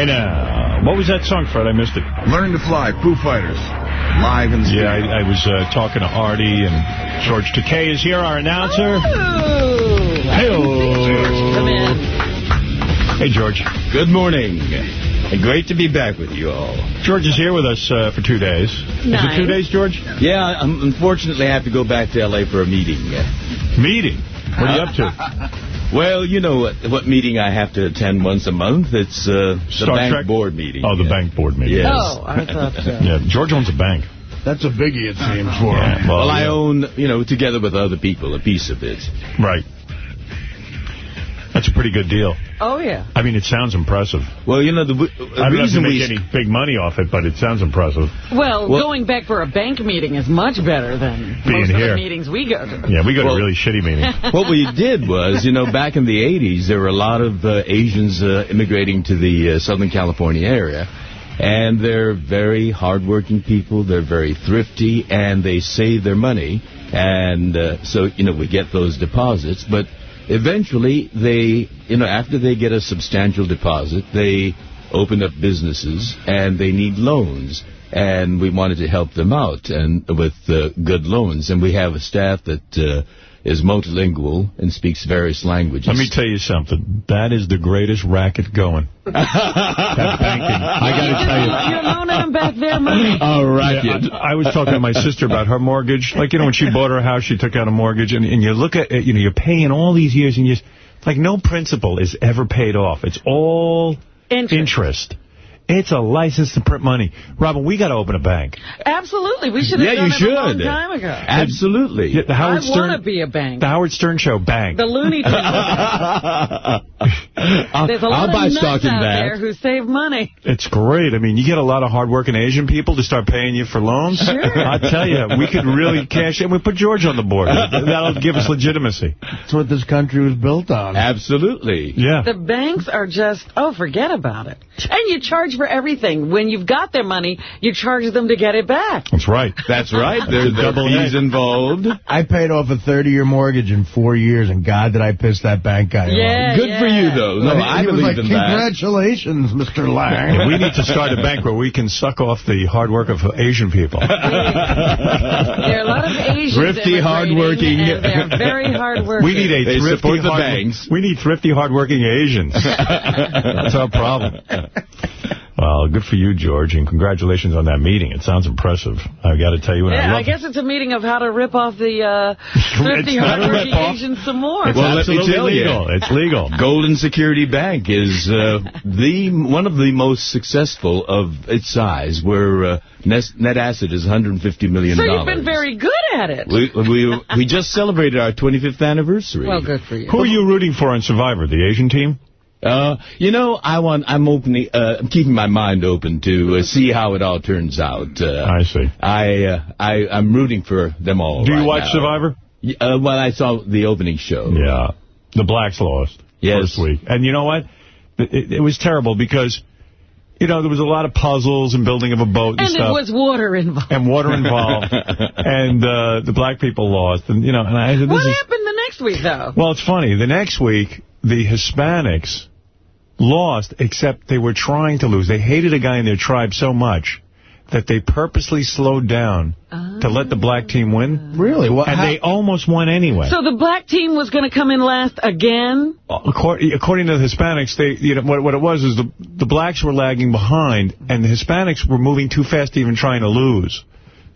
Hey now, what was that song, Fred? I missed it. Learn to Fly, Foo Fighters. Live in the Yeah, I, I was uh, talking to Artie, and George Takei is here, our announcer. Hey, Come in. Hey, George. Good morning. And great to be back with you all. George is here with us uh, for two days. Is it two days, George? Yeah, I unfortunately I have to go back to L.A. for a meeting. Meeting. What are you up to? Well, you know what, what meeting I have to attend once a month. It's uh, the Star bank Trek? board meeting. Oh, the bank board meeting. Yes. Oh, I thought so. Yeah, George owns a bank. That's a biggie, it seems, for Yeah, him. Well, I yeah. own, you know, together with other people, a piece of it. Right. That's a pretty good deal. Oh, yeah. I mean, it sounds impressive. Well, you know, the, w- the I don't reason make we... any big money off it, but it sounds impressive. Well, Well- going back for a bank meeting is much better than Being most of the meetings we go to. Yeah, we go Well- to really shitty meetings. what we did was, you know, back in the 80s, there were a lot of uh, Asians uh, immigrating to the uh, Southern California area. And they're very hardworking people. They're very thrifty, and they save their money. And uh, so, you know, we get those deposits. But eventually, they, you know, after they get a substantial deposit, they open up businesses, and they need loans. And we wanted to help them out and with uh, good loans. And we have a staff that uh, is multilingual and speaks various languages. Let me tell you something. That is the greatest racket going. that banking. I got to tell you. You're loaning them back their money. All right. Yeah, I, I was talking to my sister about her mortgage. Like, you know, when she bought her house, she took out a mortgage, and, and you look at it, you know, you're paying all these years, and years. like, no principal is ever paid off. It's all Interest. interest. It's a license to print money. Robin, we got to open a bank. Absolutely. We should have Yeah, done you it should. a long time ago. Absolutely. Yeah, the I Howard want to Stern, be a bank. the Howard Stern Show bank. The Looney Tunes. I'll, There's a lot I'll of buy nuts stock in out that. there who save money. It's great. I mean, you get a lot of hardworking Asian people to start paying you for loans. Sure. I tell you, we could really cash in. We put George on the board. That'll give us legitimacy. That's what this country was built on. Absolutely. Yeah. The banks are just, oh, forget about it. And you charge for everything. When you've got their money, you charge them to get it back. That's right. That's right. There's there Double fees involved. I paid off a 30-year mortgage in four years, and God, did I piss that bank guy Yeah, off. Good for you, though. No, He- I he believe like, in that. Congratulations, Mr. Lang. Yeah, we need to start a bank where we can suck off the hard work of Asian people. There are a lot of Asians Thrifty, hardworking. they're very hardworking. We need a They thrifty, support the hard- banks. We need thrifty, hardworking Asians. That's our problem. Well, good for you, George, and congratulations on that meeting. It sounds impressive. I've got to tell you, and I Yeah, I guess it's a meeting of how to rip off the uh, thrifty, It's not a hardworking rip-off. Asians some more. It's Well, let me absolutely tell you. legal. It's legal. Golden Security Bank is uh, the one of the most successful of its size, where uh, net, net asset is $150 million. so you've been very good at it. We, we, we just celebrated our 25th anniversary. well, good for you. Who are you rooting for on Survivor? The Asian team? Uh, you know, I want. I'm opening. Uh, I'm keeping my mind open to uh, see how it all turns out. Uh, I see. I, uh, I I'm rooting for them all. Do you watch now. Survivor? Uh, well, I saw the opening show. Yeah. The blacks lost Yes. first week. And you know what? It, it was terrible because, you know, there was a lot of puzzles and building of a boat and, And stuff. it was water involved. and water involved. and uh, the black people lost. And, you know, and I said, this What is... happened the next week, though? Well, it's funny. The next week, the Hispanics lost, except they were trying to lose. They hated a guy in their tribe so much that they purposely slowed down to let the black team win. Really? What, And how- they almost won anyway. So the black team was going to come in last again? Uh, according, according to the Hispanics, they you know what what it was is the the blacks were lagging behind, and the Hispanics were moving too fast to even trying to lose.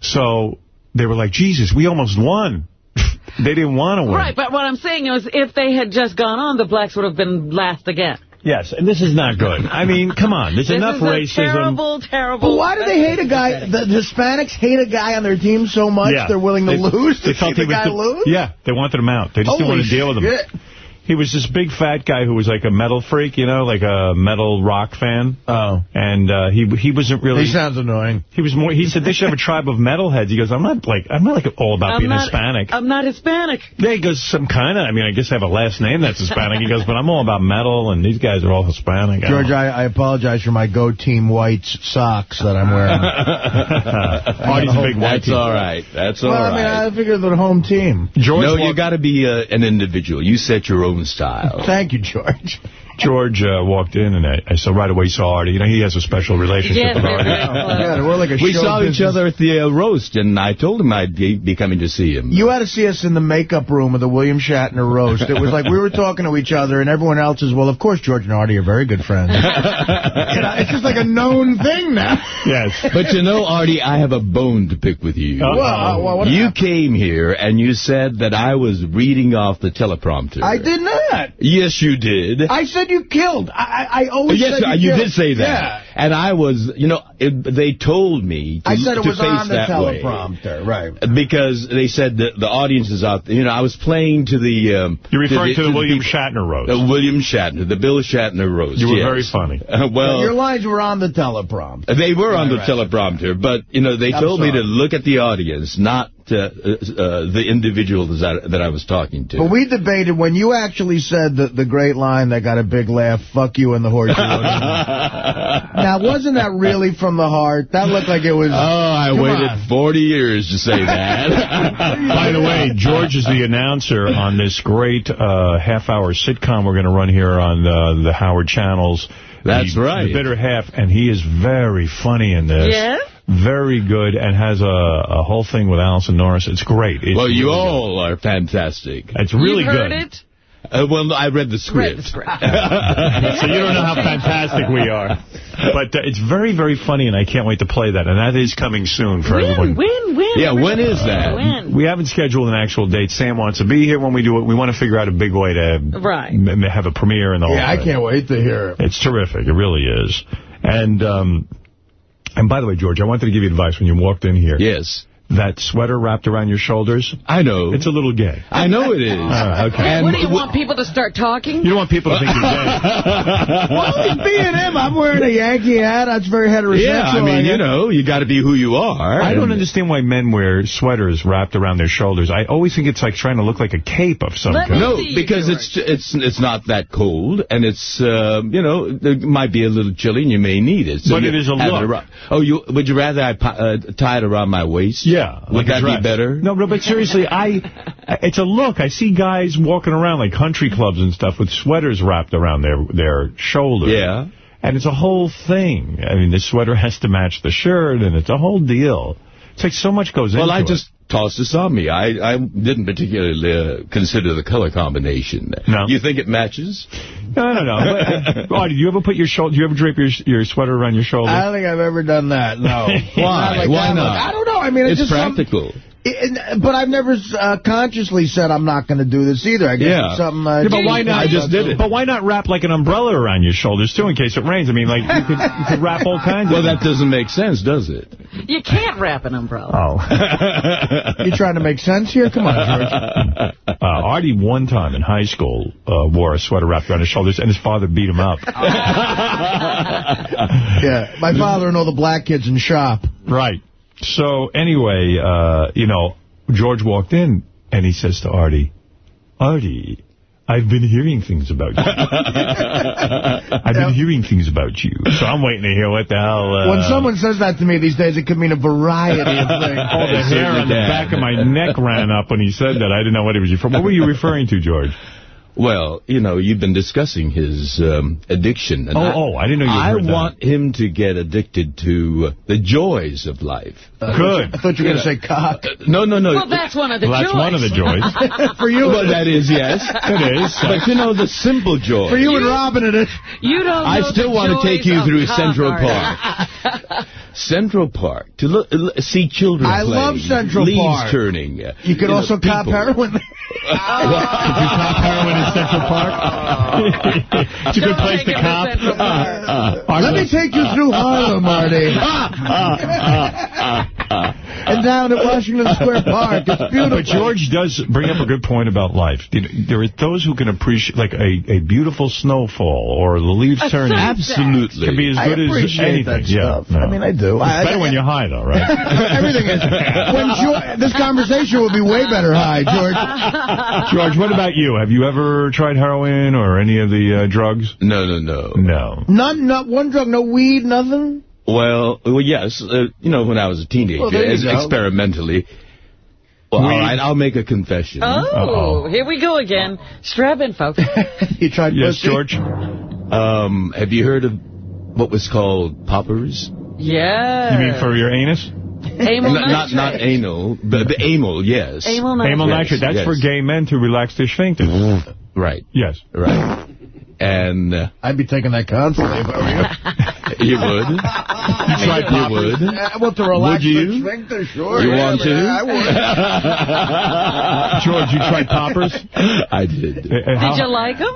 So they were like, Jesus, we almost won. they didn't want to win. Right, but what I'm saying is if they had just gone on, the blacks would have been last again. Yes, and this is not good. I mean, come on, there's This enough is a racism. terrible, terrible... But why do they hate a guy? The Hispanics hate a guy on their team so much Yeah. they're willing to They- lose They to felt see he the was guy the- lose? Yeah, they wanted him out. They just didn't want to deal with him. shit. He was this big fat guy who was like a metal freak, you know, like a metal rock fan. Oh. And uh, he he wasn't really. He sounds annoying. He was more. He said they should have a tribe of metalheads. He goes, I'm not like I'm not like all about I'm being not, Hispanic. I'm not Hispanic. yeah, he goes some kind of. I mean, I guess I have a last name that's Hispanic. He goes, but I'm all about metal, and these guys are all Hispanic. George, know. I, I apologize for my Go Team Whites socks that I'm wearing. Artie's a big white That's team. all right. That's all well, right. I mean, I figured the home team. George no, you walked- got to be uh, an individual. You set your own style. Thank you, George. George uh, walked in, and I, I saw right away saw Artie. You know, he has a special relationship Yes, with Artie. Yeah, we're like a We show saw each other at the uh, roast, and I told him I'd be, be coming to see him. You had to see us in the makeup room of the William Shatner roast. It was like we were talking to each other, and everyone else is, well, of course, George and Artie are very good friends. you know, it's just like a known thing now. Yes. But you know, Artie, I have a bone to pick with you. Uh-oh. Well, uh, well, what you happened? came here and you said that I was reading off the teleprompter. I did not. Yes, you did. I said you killed. I, I, I always yes, said you, you, did say that. Yeah. And I was, you know, it, they told me to, I said it was on the that way. teleprompter, right. Because they said that the audience is out there. You know, I was playing to the... Um, You're referring to the, William people- Shatner roast. The William Shatner, the Bill Shatner roast. You were yes. very funny. Uh, well, Your lines were on the teleprompter. they were on the right. teleprompter, but, you know, they I'm told me to look at the audience, not uh, uh, the individual that, that I was talking to. But we debated when you actually said the, the great line that got a big laugh, fuck you and the horse. you rode in." now, wasn't that really from the heart? That looked like it was... Oh, I waited on. 40 years to say that. By the way, George is the announcer on this great uh, half-hour sitcom we're going to run here on uh, the Howard channels. That's the, right. The Bitter Half, and he is very funny in this. Yeah? Very good, and has a, a whole thing with Allison Norris. It's great. It's well, you really all are fantastic. It's really You've heard good. it? Uh, well, I read the Read the script. script. so you don't know how fantastic we are. But uh, it's very, very funny, and I can't wait to play that. And that is coming soon for everyone. When, when, win. Yeah, when is that? Win. We haven't scheduled an actual date. Sam wants to be here when we do it. We want to figure out a big way to Right. have a premiere and the whole Yeah, I can't wait to hear it. It's terrific. It really is. And um, and by the way, George, I wanted to give you advice when you walked in here. Yes. That sweater wrapped around your shoulders, I know. it's a little gay. I know it is. Uh, okay. And what, do you want people to start talking? You don't want people to think you're gay. Well, being him, I'm wearing a Yankee hat. That's very heterosexual. Yeah, I mean, you know, you got to be who you are. I don't understand why men wear sweaters wrapped around their shoulders. I always think it's like trying to look like a cape of some Let kind. No, because George. it's it's it's not that cold, and it's uh, you know it might be a little chilly, and you may need it. So But it is a have look. around- oh, you would you rather I pi- uh, tie it around my waist? Yeah. Would like that be better? No, no, but seriously, I, it's a look. I see guys walking around like country clubs and stuff with sweaters wrapped around their, their shoulders. Yeah. And it's a whole thing. I mean, the sweater has to match the shirt, and it's a whole deal. It's like so much goes Well, into I it. just tossed this on me. I I didn't particularly uh, consider the color combination. No. You think it matches? No, no, no. But, uh, Artie, do you ever put your shoulder, do you ever drape your your sweater around your shoulder? I don't think I've ever done that, no. Why? like Why that. not? I don't know. I mean, it's, It's just some- practical. It- but I've never uh, consciously said I'm not going to do this either. I guess Yeah. it's something... Uh, Yeah, but why not? I just did it. But why not wrap like an umbrella around your shoulders too in case it rains? I mean, like you could, you could wrap all kinds. Well, of that doesn't make sense, does it? You can't wrap an umbrella. Oh. You trying to make sense here? Come on, George. Uh, Artie, one time in high school, uh, wore a sweater wrapped around his shoulders, and his father beat him up. Yeah, my father and all the black kids in shop. right. So, anyway, uh, you know, George walked in, and he says to Artie, Artie, I've been hearing things about you. I've been hearing things about you. So I'm waiting to hear what the hell... Uh, When someone says that to me these days, it could mean a variety of things. All the hair on the back of my neck ran up when he said that. I didn't know what he was referring What were you referring to, George? Well, you know, you've been discussing his um, addiction. And Oh, oh, I didn't know you I heard that. want him to get addicted to uh, the joys of life. Good. I thought you were going to say cock. No, no, no. Well, that's one of the Well, that's joys. one of the joys. For you, Well, that is, yes. It is. But, you know, the simple joy. for you and Robin, it is. You don't I still want to take you through Central. Park. Central Park to look, l- see children I playing, love Central leaves Park. turning. uh, You could know, also cop people. heroin. Did you cop heroin in Central Park? it's a good place to cop. Central Park. Let me take you through Harlem, Marty. and down at Washington Square Park. It's beautiful. But George does bring up a good point about life. There are those who can appreciate, like, a, a beautiful snowfall or the leaves A turning. sunset. Absolutely. Can be as I good as appreciate anything. that yeah, stuff. no. I mean, I do. It's I- better when you're high, though, right? Everything is. When George, this conversation will be way better high, George. George, what about you? Have you ever tried heroin or any of the uh, drugs? No, no, no. No. None, not one drug, no weed, nothing. Well, well, yes. Uh, you know, when I was a teenager, Well, as- experimentally. Well, all Weed. right, I'll make a confession. Oh, Uh-oh. here we go again. Strap in, folks. You tried Yes, pussy? George? Um, have you heard of what was called poppers? Yeah. You mean for your anus? Amyl N- not not anal, but the amyl, yes. Amyl nitrate. Amyl Yes, nitrate. That's yes. for gay men to relax their sphincters. Right, yes. right. And uh, I'd be taking that constantly if I were you. you would. You tried you would. Uh, well, to relax Would you? the sphincter, sure. You yeah, want but to? I would. George, you tried poppers? I did. Uh, uh, how- Did you like them?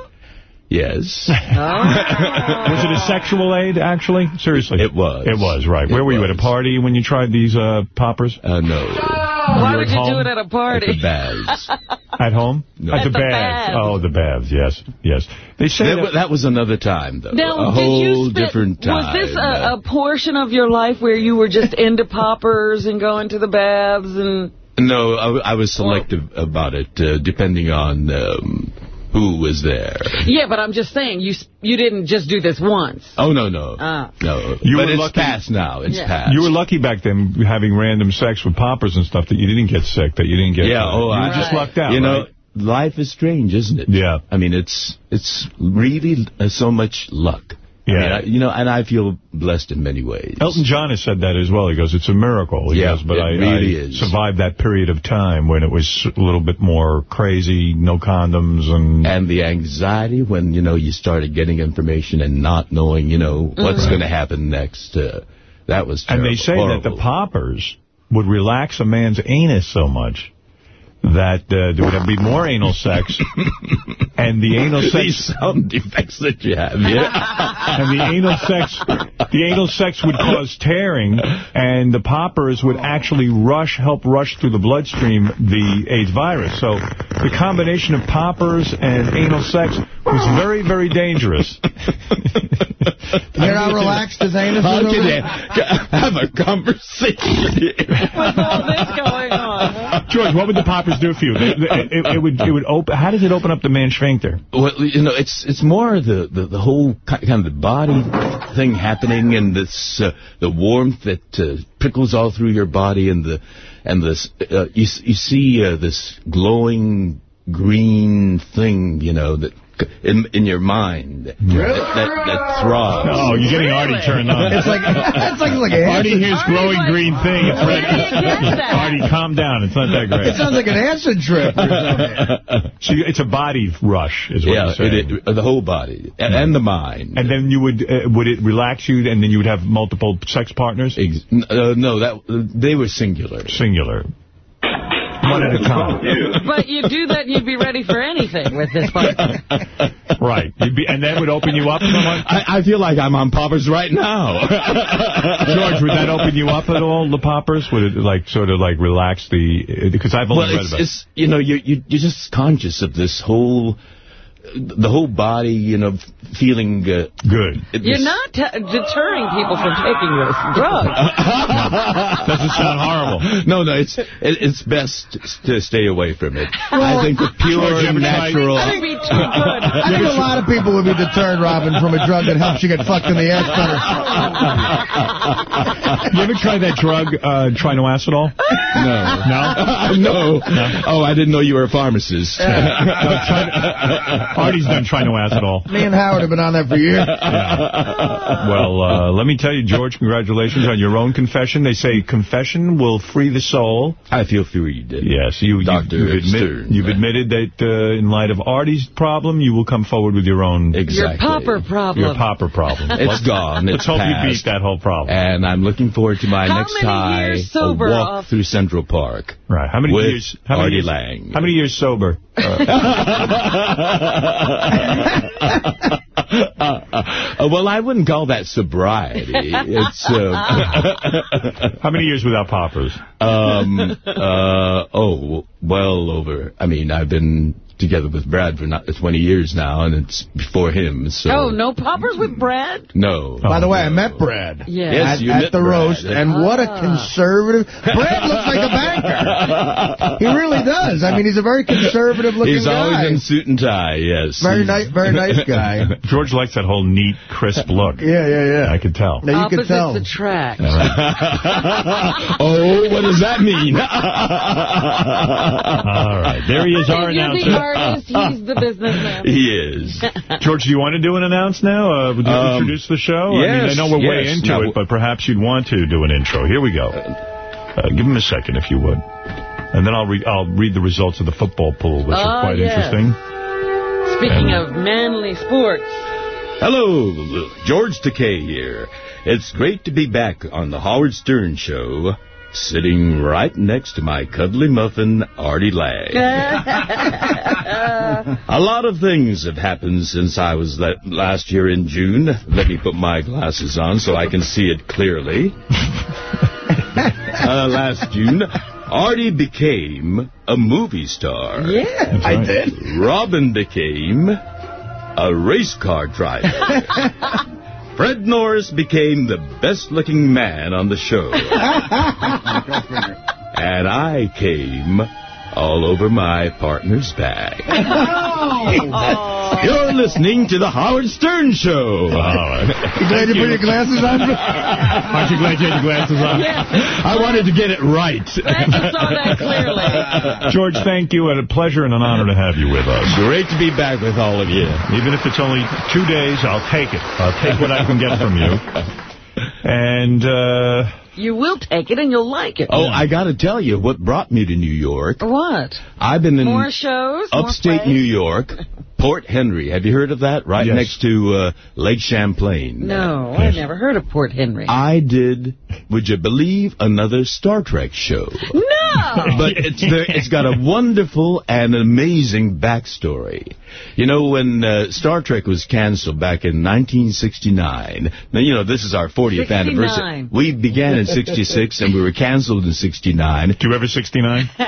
Yes. Oh. Was it a sexual aid, actually? Seriously. It was. It was, right. It Where were you, at a party when you tried these uh, poppers? Uh, no. Why were would at you do it at a At party? the baths. At home? No. At, At the, the baths. baths. Oh, the baths, yes, yes. They say That, that, that was another time, though. Now, a whole you spend, different time. Was this Uh, a, a portion of your life where you were just into poppers and going to the baths and... No, I, I was selective about it, uh, depending on um, who was there. Yeah, but I'm just saying, you you didn't just do this once. Oh, no, no. Ah. No. You but were it's lucky- past now. It's Yeah. past. you were lucky back then having random sex with poppers and stuff that you didn't get sick, that you didn't get... Yeah, uh, oh, you I- were just Right. lucked out, You know, right? life is strange, isn't it? Yeah. I mean, it's it's really uh, so much luck. I Yeah. mean, I- you know, and I feel blessed in many ways. Elton John has said that as well. He goes, it's a miracle. He Yeah, goes, but I, really I survived that period of time when it was a little bit more crazy, no condoms, and... And the anxiety when, you know, you started getting information and not knowing, you know, what's going to happen next. Uh, that was And they say that the poppers would relax a man's anus so much that uh, there would be more anal sex, and the anal These sex sound defects that you have, yeah. and the anal sex the anal sex would cause tearing, and the poppers would actually rush help rush through the bloodstream the AIDS virus. So the combination of poppers and anal sex was very very dangerous. You're not relaxed as anus How is can over they there? have a conversation here? With all this going on, huh? George, what would the poppers do for you? They- It, it would it would open. How does it open up the man's sphincter? Well, you know, it's it's more the, the, the whole kind of the body thing happening and this uh, the warmth that uh, prickles all through your body and the and this uh, you you see uh, this glowing green thing, you know, that in in your mind that, that, that throbs. Oh, you're getting Artie turned on. It's like it's like like a Artie hears Artie's glowing like, green thing. It's "Where do you get that?" Artie, calm down. It's not that great. It sounds like an acid trip. So you- it's a body rush, is what Yeah, you're saying. it, it, the whole body and, and the mind. and then you would uh, would it relax you, and then you would have multiple sex partners? Ex- uh, no, that they were singular. Singular. One at a time. But you do that, and you'd be ready for anything with this partner. Right. You'd be, and that would open you up somewhat? I, I feel like I'm on poppers right now. George, would that open you up at all, the poppers? Would it, like, sort of, like, relax the... Because I've only well, read it's, about it's you know you're you're you're just conscious of this whole the whole body you know feeling uh, Good. You're not deterring people from taking this drug. Doesn't sound horrible. no, no, it's it, it's best to stay away from it. I think the pure, George, you ever tried- natural. That'd be too good. I think a lot of people would be deterred, Robin, from a drug that helps you get fucked in the ass better. You ever tried that drug, uh, trinoacidol? No. No? no. Oh, I didn't know you were a pharmacist. Artie's done all. Me and Howard have been on that for years. Well, uh, let me tell you, George, congratulations on your own confession. They say confession will free the soul. I feel freed. Yes, you, you, Dr. you've, admit, you've admitted that uh, in light of Artie's problem, you will come forward with your own Exactly. Your Exactly. popper problem. your popper problem. It's gone. Let's It's hope you past. beat that whole problem. And I'm looking forward to my How next many high, years a walk off- through Central Park. Right. How many with years? How many years, Lang. How many years sober? Uh, well, I wouldn't call that sobriety. It's uh, How many years without poppers? um uh oh well over. I mean, I've been together with Brad for not 20 years now, and it's before him. So Oh, no poppers with Brad? no. By the way, I met Brad. Yeah. Yes, at, you at met the Brad. roast, and what a conservative... Brad looks like a banker. He really does. I mean, he's a very conservative-looking guy. He's guy. always in suit and tie. Yes. Very He's- nice, very nice guy. George likes likes that whole neat, crisp look. Yeah, yeah, yeah. I could tell. Now, you could Opposites tell. attract. oh, what does that mean? All right, there he is, our You're announcer. the artist, he's the businessman. he is. George, do you want to do an announce now? Uh, would you Um, introduce the show? I mean, I know we're way into Now, it, but perhaps you'd want to do an intro. Here we go. Uh, give him a second, if you would. And then I'll, re I'll read the results of the football pool, which Oh, are quite yes. interesting. Speaking of manly sports, Hello, George Takei here. It's great to be back on the Howard Stern Show, sitting right next to my cuddly muffin, Artie Lang. A lot of things have happened since I was that last year in June. Let me put my glasses on so I can see it clearly. uh, last June, Artie became a movie star. yeah. I did. Robin became a race car driver. Fred Norris became the best-looking man on the show. and I came all over my partner's back. Oh. You're listening to the Howard Stern Show. You glad you put your glasses on? Aren't you glad you had your glasses on? I wanted to get it right. Glad you saw that clearly. George, thank you. And a pleasure and an honor to have you with us. Great to be back with all of you. Even if it's only two days, I'll take it. I'll take what I can get from you. And, uh... You will take it and you'll like it. Oh, I got to tell you what brought me to New York. What? I've been in More shows? upstate plays? New York, Port Henry. Have you heard of that? Right Yes. next to uh, Lake Champlain. No, I've never heard of Port Henry. I did, would you believe, another Star Trek show. no! But it's there, it's got a wonderful and amazing backstory. You know, when uh, Star Trek was canceled back in 1969, now, you know, this is our 40th 69. anniversary. We began in 66 and we were canceled in 69. Do you ever 69? I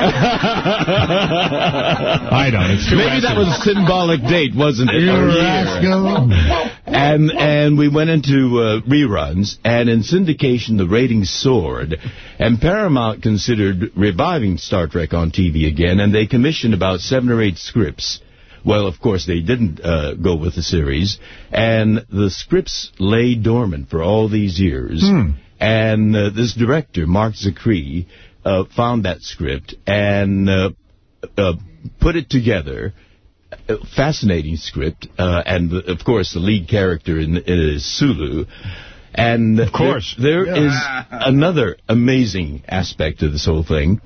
don't. It's Maybe that was a date, wasn't it? You rascal. And and we went into uh, reruns, and in syndication the ratings soared, and Paramount considered reviving Star Trek on TV again, and they commissioned about seven or eight scripts. Well, of course, they didn't uh, go with the series, and the scripts lay dormant for all these years. And uh, this director, Marc Zicree, uh, found that script and uh, uh, put it together fascinating script, uh, and the, of course the lead character in, is Sulu. And of course. there, there is another amazing aspect of this whole thing.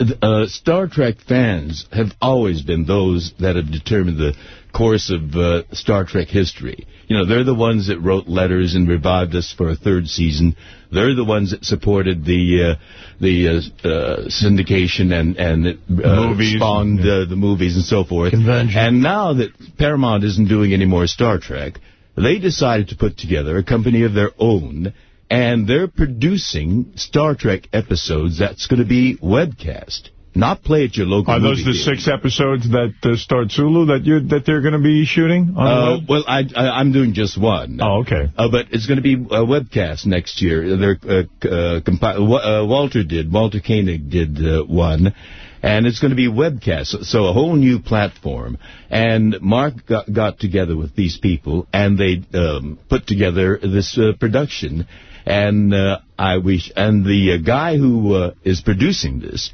Uh, Star Trek fans have always been those that have determined the course of uh, Star Trek history. You know, they're the ones that wrote letters and revived us for a third season. They're the ones that supported the uh, the uh, uh, syndication and and uh, Movies. spawned uh, the movies and so forth. Convention. And now that Paramount isn't doing any more Star Trek, they decided to put together a company of their own, and they're producing Star Trek episodes that's going to be webcast, not play at your local. Are those the theater. six episodes that uh, start Sulu that you that they're going to be shooting? Uh, well, I, I I'm doing just one. Oh, okay. Uh, but it's going to be a webcast next year. They're, uh, uh, uh, Walter did, Walter Koenig did uh, one, and it's going to be webcast. So, a whole new platform. And Marc got, got together with these people, and they um, put together this uh, production. And uh, I wish, and the uh, guy who uh, is producing this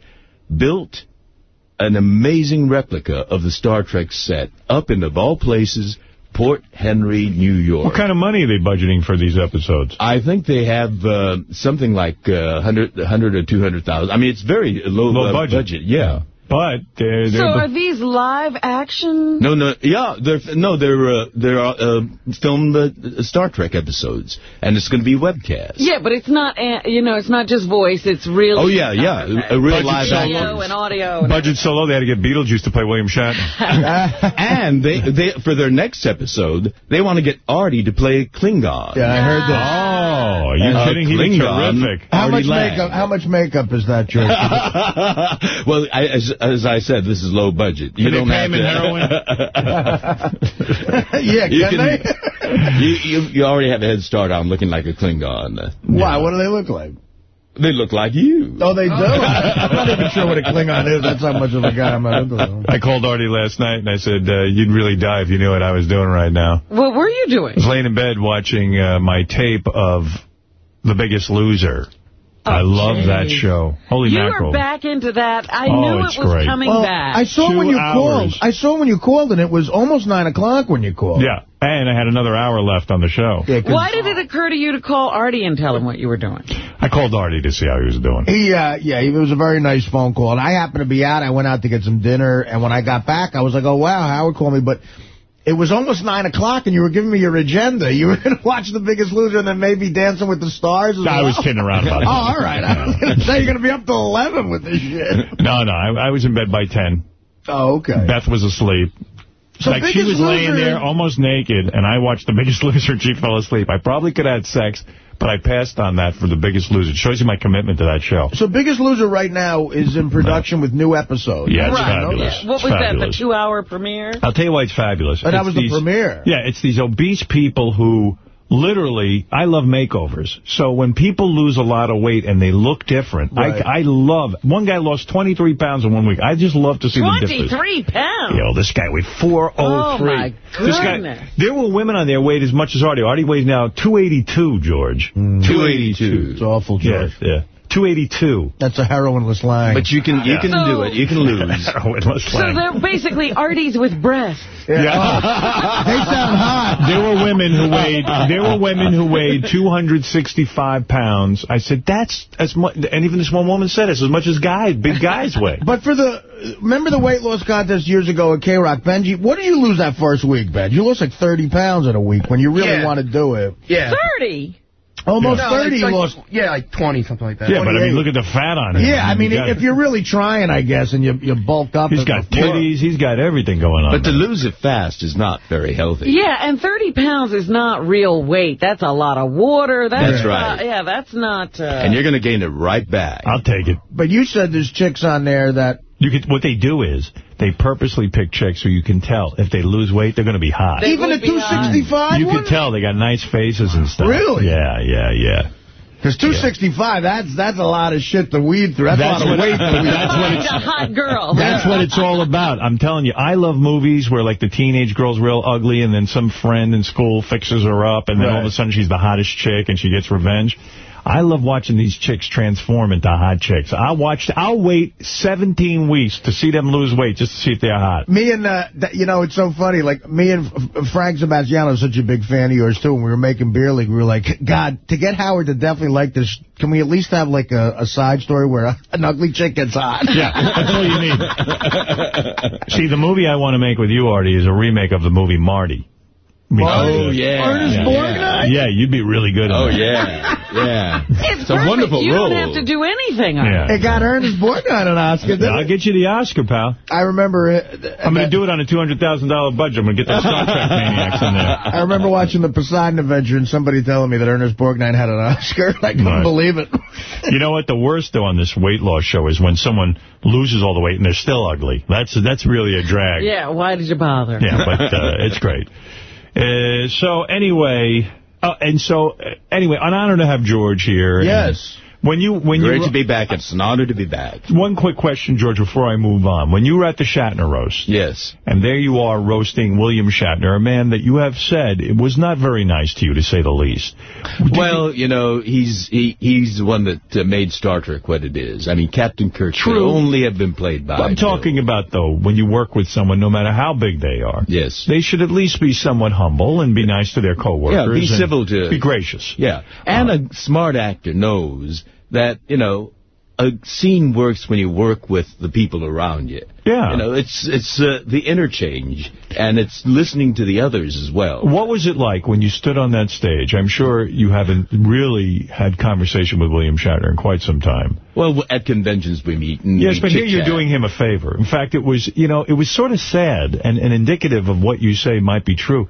built an amazing replica of the Star Trek set up in, of all places, Port Henry, New York. What kind of money are they budgeting for these episodes? I think they have uh, something like uh, 100, 100 or 200,000. I mean, it's very low, Low uh, budget. Yeah. But they're, So they're are these live action? No, no, yeah, they're no, they're uh, they're uh, filmed uh, Star Trek episodes, and it's going to be webcast. Yeah, but it's not, uh, you know, it's not just voice. It's real. Oh yeah, yeah, a real Budget live solo. Video actors. and audio. And budget so low they had to get Beetlejuice to play William Shatner. and they they for their next episode, they want to get Artie to play Klingon. Yeah, I heard that. Oh, are you Uh, kidding? He was Klingon. terrific. How Artie much Lang. makeup? How much makeup is that, George? well, I, as, as I said, this is low budget. You Can don't pay have him in to. yeah, you, can, can, they? you, you you already have a head start on looking like a Klingon. Why? What do they look like? They look like you. Oh, they do? I'm not even sure what a Klingon is. That's how much of a guy I'm not into. I called Artie last night, and I said, uh, you'd really die if you knew what I was doing right now. What were you doing? I was laying in bed watching uh, my tape of The Biggest Loser. I love Jay. that show. Holy You mackerel. are back into that. I Oh, knew it it's was great. coming Well, back. I saw Two when you hours. called. I saw when you called, and it was almost 9 o'clock when you called. Yeah, and I had another hour left on the show. Yeah, 'cause Why did it occur to you to call Artie and tell him what you were doing? I called Artie to see how he was doing. He, uh, yeah, it was a very nice phone call. And I happened to be out. I went out to get some dinner. And when I got back, I was like, oh, wow, Howard called me. But it was almost 9 o'clock, and you were giving me your agenda. You were going to watch The Biggest Loser and then maybe Dancing with the Stars as I was kidding around about Oh, all right. I was going to say you're going to be up till 11 with this shit. No, no, I, I was in bed by 10. Oh, okay. Beth was asleep. So like, she was laying there almost naked, and I watched The Biggest Loser, and she fell asleep. I probably could have had sex, but I passed on that for The Biggest Loser. It shows you my commitment to that show. So Biggest Loser right now is in production with new episodes. Yeah, it's right. fabulous. Yeah. What It's was that, the two-hour premiere? I'll tell you why it's fabulous. That It's was the premiere. Yeah, it's these obese people who literally, I love makeovers. So when people lose a lot of weight and they look different, Right. I, I love, one guy lost 23 pounds in one week. I just love to see the difference. 23 pounds. Yo, this guy weighed 403. Oh, my This guy, goodness. there were women on there weighed as much as Artie. Artie weighs now 282, George. Hmm. 282. It's awful, Yeah, George. yeah. 282. That's a heroinless line. But you can you can So- do it. You can lose. Heroinless So line. they're basically Artie's with breasts. Yeah, oh. they sound hot. There were women who weighed. There were women who weighed 265 pounds. I said, "That's as much." And even this one woman said, "It's as much as guys, big guys weigh." But for the, remember the weight loss contest years ago at K-Rock, Benji, what did you lose that first week, Ben? You lost like 30 pounds in a week when you really Yeah. want to do it. Yeah. 30? Almost No, 30 it's like, lost. Yeah, like 20, something like that. yeah, but I mean, look at the fat on him. Yeah, I mean, You got- if you're really trying, I guess, and you you bulk up. he's at got titties, he's got everything going on. But to lose it fast is not very healthy. Yeah, and 30 pounds is not real weight. That's a lot of water. That's, That's right. not- yeah, that's not... Uh, And you're going to gain it right back. I'll take it. But you said there's chicks on there that, You could. What they do is they purposely pick chicks so you can tell if they lose weight, they're going to be hot. They even would at 265? you can tell they got nice faces and stuff. Really? Yeah, yeah, yeah. Because 265, that's that's a lot of shit to weed through. That's, That's a lot of weight to weed that's what it's- a hot girl. That's what it's all about. I'm telling you, I love movies where, like, the teenage girl's real ugly, and then some friend in school fixes her up, and then all of a sudden she's the hottest chick, and she gets revenge. I love watching these chicks transform into hot chicks. I watched. I'll wait 17 weeks to see them lose weight just to see if they're hot. Me and, uh, you know, it's so funny. Like, me and F- Frank Sebastiano is such a big fan of yours, too. When we were making Beer League, we were like, God, to get Howard to definitely like this, can we at least have, like, a, a side story where a, an ugly chick gets hot? Yeah, that's all you need. see, the movie I want to make with you, Artie, is a remake of the movie Marty. Because, Oh, uh, yeah. Ernest yeah. Borgnine? Yeah, you'd be really good Oh, on that. yeah. Yeah. It's, It's a perfect. wonderful You role. don't have to do anything on Yeah. it. It got Ernest Borgnine an Oscar. didn't I'll it? get you the Oscar, pal. I remember it. I'm going to do it on a $200,000 budget. I'm going to get the Star Trek maniacs in there. I remember watching the Poseidon Adventure and somebody telling me that Ernest Borgnine had an Oscar. I couldn't Right. believe it. You know what? The worst, though, on this weight loss show is when someone loses all the weight and they're still ugly. That's that's really a drag. Yeah, why did you bother? Yeah, but uh, it's great. Uh, so, anyway, uh, and so, uh, anyway, an honor to have George here. Yes. When you, when Great you, to be back. It's an honor to be back. one quick question, George, before I move on. When you were at the Shatner roast, Yes. and there you are roasting William Shatner, a man that you have said it was not very nice to you, to say the least. Well, you know, he's he, he's the one that uh, made Star Trek what it is. I mean, Captain Kirk could only have been played by I'm Bill. talking about, though, when you work with someone, no matter how big they are, Yes. they should at least be somewhat humble and be nice to their coworkers. Yeah, be civil to- Be gracious. Yeah. And a smart actor knows that, you know, a scene works when you work with the people around you. Yeah. You know, it's it's uh, the interchange, and it's listening to the others as well. What was it like when you stood on that stage? I'm sure you haven't really had conversation with William Shatner in quite some time. Well, at conventions we meet. And Yes, but here you're doing him a favor. In fact, it was, you know, it was sort of sad and, and indicative of what you say might be true.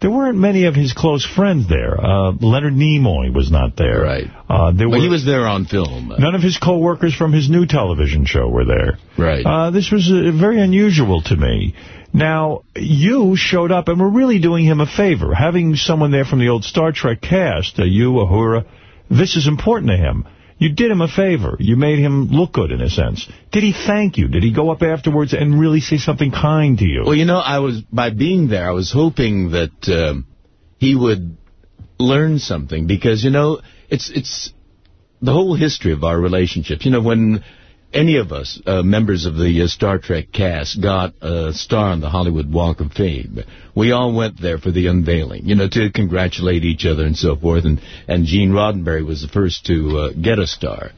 There weren't many of his close friends there. Uh, Leonard Nimoy was not there. Right. Uh, there Well, were he was there on film. none of his co-workers from his new television show were there. Right. Uh, this was uh, very unusual to me. Now, you showed up and were really doing him a favor. Having someone there from the old Star Trek cast, uh, you, Uhura, this is important to him. You did him a favor. You made him look good, in a sense. Did he thank you? Did he go up afterwards and really say something kind to you? Well, you know, I was by being there, I was hoping that um, he would learn something because, you know, it's it's the whole history of our relationship. You know, when any of us, uh, members of the uh, Star Trek cast, got a star on the Hollywood Walk of Fame, we all went there for the unveiling, you know, to congratulate each other and so forth. And, and Gene Roddenberry was the first to uh, get a star.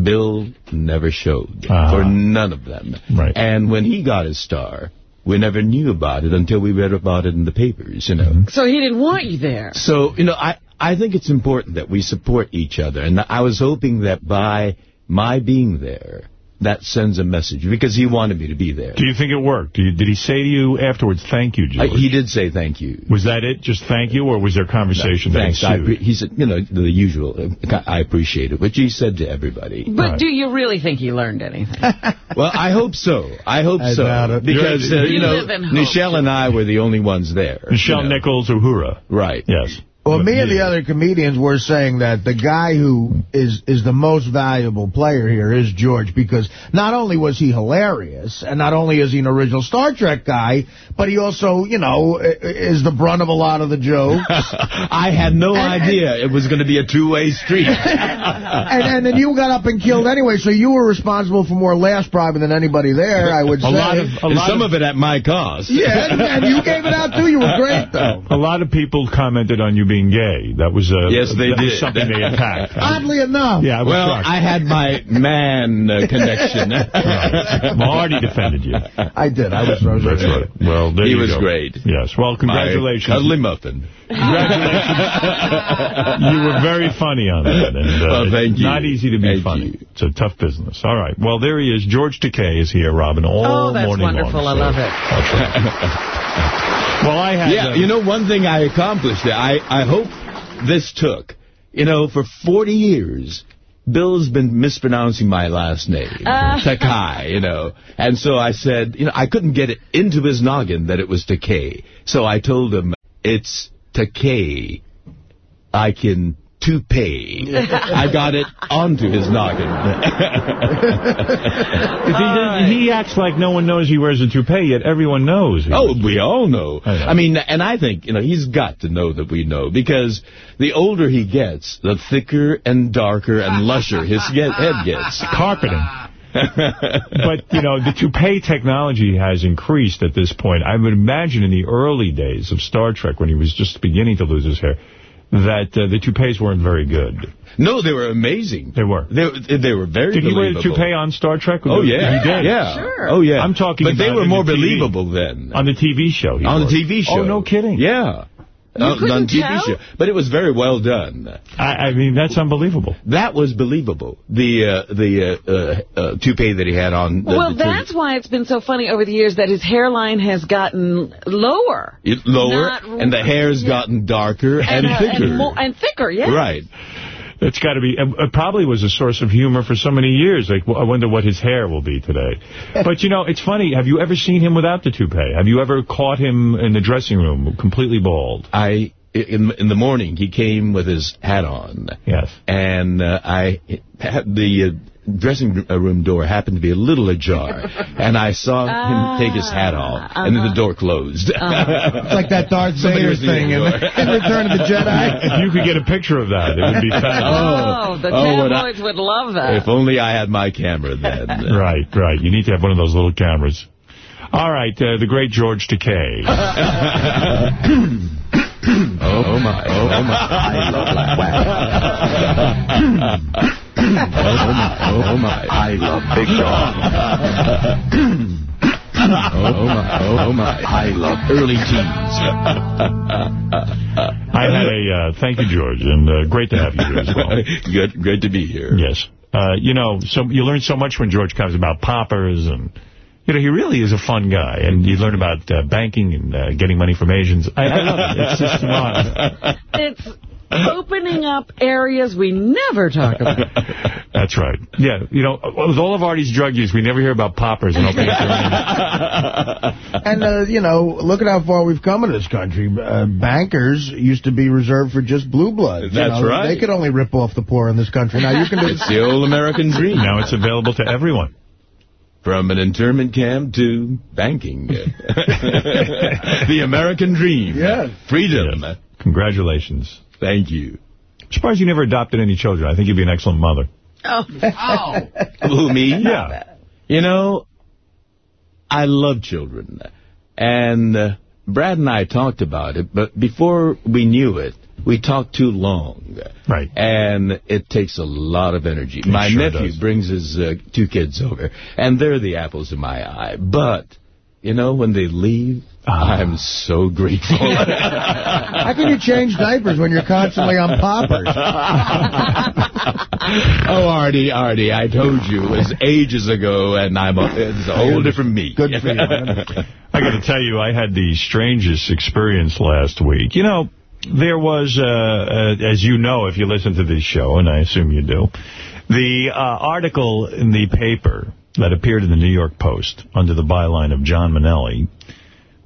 Bill never showed Uh-huh. for none of them. Right. And when he got his star, we never knew about it until we read about it in the papers, you know. So he didn't want you there. So, you know, I, I think it's important that we support each other. And I was hoping that by my being there, that sends a message because he wanted me to be there. Do you think it worked? Did, you, did he say to you afterwards, thank you, I, George? he did say thank you. was that it? Just thank you? Or was there conversation Thanks. that ensued? appre- he said, you know, the usual, I appreciate it, which he said to everybody. But Right. do you really think he learned anything? Well, I hope so. I hope I so. Because, uh, You you know, live. Nichelle and I were the only ones there. Nichelle you know. Nichols Uhura. Right. Yes. Well, me and the other comedians were saying that the guy who is is the most valuable player here is George because not only was he hilarious and not only is he an original Star Trek guy, but he also, you know, is the brunt of a lot of the jokes. I had no idea it was going to be a two-way street. and, and then you got up and killed anyway, so you were responsible for more laughs probably than anybody there, I would A say. lot of a lot some of, of it at my cost. yeah, and, and you gave it out too. You were great, though. a lot of people commented on you being gay. That was uh, Yes, they that was did. something they attacked. Oddly enough. yeah, I was Well, shocked. I had my man uh, connection. Right. Marty defended you. I did. I was Rose. That's right. Well, there He you was go. great. Yes. Well, My congratulations. cuddly muffin. Congratulations. you were very funny on that. And, uh, Well, thank you. Not easy to be Thank funny. you. It's a tough business. All right. Well, there he is. George Takei is here, Robin, all morning. Oh, that's morning wonderful. long. I love So- it. That's right. well, I had... Yeah, uh, you know, one thing I accomplished, I, I hope this took. You know, for 40 years, Bill's been mispronouncing my last name, Takai, you know. And so I said, you know, I couldn't get it into his noggin that it was Takei. So I told him, it's Takei. I can toupee. I got it onto his noggin. He, he acts like no one knows he wears a toupee, yet everyone knows. Oh, wears- we all know. I know. I mean, and I think, you know, he's got to know that we know because the older he gets, the thicker and darker and lusher his get, head gets. carpeting. but, you know, the toupee technology has increased at this point. I would imagine in the early days of Star Trek, when he was just beginning to lose his hair, that uh, the toupees weren't very good. No, they were amazing. They were. They, they were very Did he wear the believable. toupee on Star Trek? Oh, yeah. He did? Yeah. Sure. Oh, yeah. I'm talking But they were more the TV. believable then. On the TV show. he On the. TV show. Oh, no kidding. Yeah. Uh, couldn't on TV tell? show. But it was very well done. I, I mean, that's unbelievable. That was believable. The uh, the uh, uh, uh, toupee that he had on. The, Well, the that's why it's been so funny over the years that his hairline has gotten lower. It lower, Not- and the hair's yeah. gotten darker and, uh, thicker. And, more, and thicker, yeah. right. It's got to be, it probably was a source of humor for so many years. Like, I wonder what his hair will be today. But, you know, it's funny. Have you ever seen him without the toupee? Have you ever caught him in the dressing room completely bald? I in in the morning he came with his hat on, Yes. and uh, I had the uh, dressing uh, room door happened to be a little ajar, and I saw him ah, take his hat off, and then the door closed. Uh-huh. It's like that Darth Vader thing the in, door. in Return of the Jedi. If you could get a picture of that, it would be fabulous. Oh, the Oh, what I- would love that. if only I had my camera then. Right, right. You need to have one of those little cameras. All right, uh, the great George Takei. Oh my! Oh my! I love Black Oh my! Oh my! I love Big Dog. Oh my! Oh my! I love early teens. I had a, uh, thank you, George, and uh, great to have you here as well. Good, great to be here. Yes. Uh, you know, so you learn so much when George comes about poppers and, you know, he really is a fun guy. And you learn about uh, banking and uh, getting money from Asians. I, I love it. It's just fun. It's opening up areas we never talk about. That's right. Yeah, you know, with all of Artie's drug use, we never hear about poppers and opening And, uh, you know, look at how far we've come in this country. Uh, bankers used to be reserved for just blue bloods. That's you know, right. They could only rip off the poor in this country. Now you can do It's the old American dream. Now it's available to everyone. From an internment camp to banking. the American dream. Yes. Freedom. Congratulations. Thank you. I'm surprised you never adopted any children. I think you'd be an excellent mother. Oh, Who, me? Yeah. You know, I love children. And uh, Brad and I talked about it, but before we knew it, we talked too long. Right. And it takes a lot of energy. my sure nephew does. brings his uh, two kids over, and they're the apples in my eye. But, you know, when they leave. I'm so grateful. How can you change diapers when you're constantly on poppers? oh, Artie, Artie, I told you it was ages ago, and I'm a, it's a whole different me. Good for you. I got to tell you, I had the strangest experience last week. You know, there was, uh, uh, as you know, if you listen to this show, and I assume you do, the uh, article in the paper that appeared in the New York Post under the byline of John Mainelli,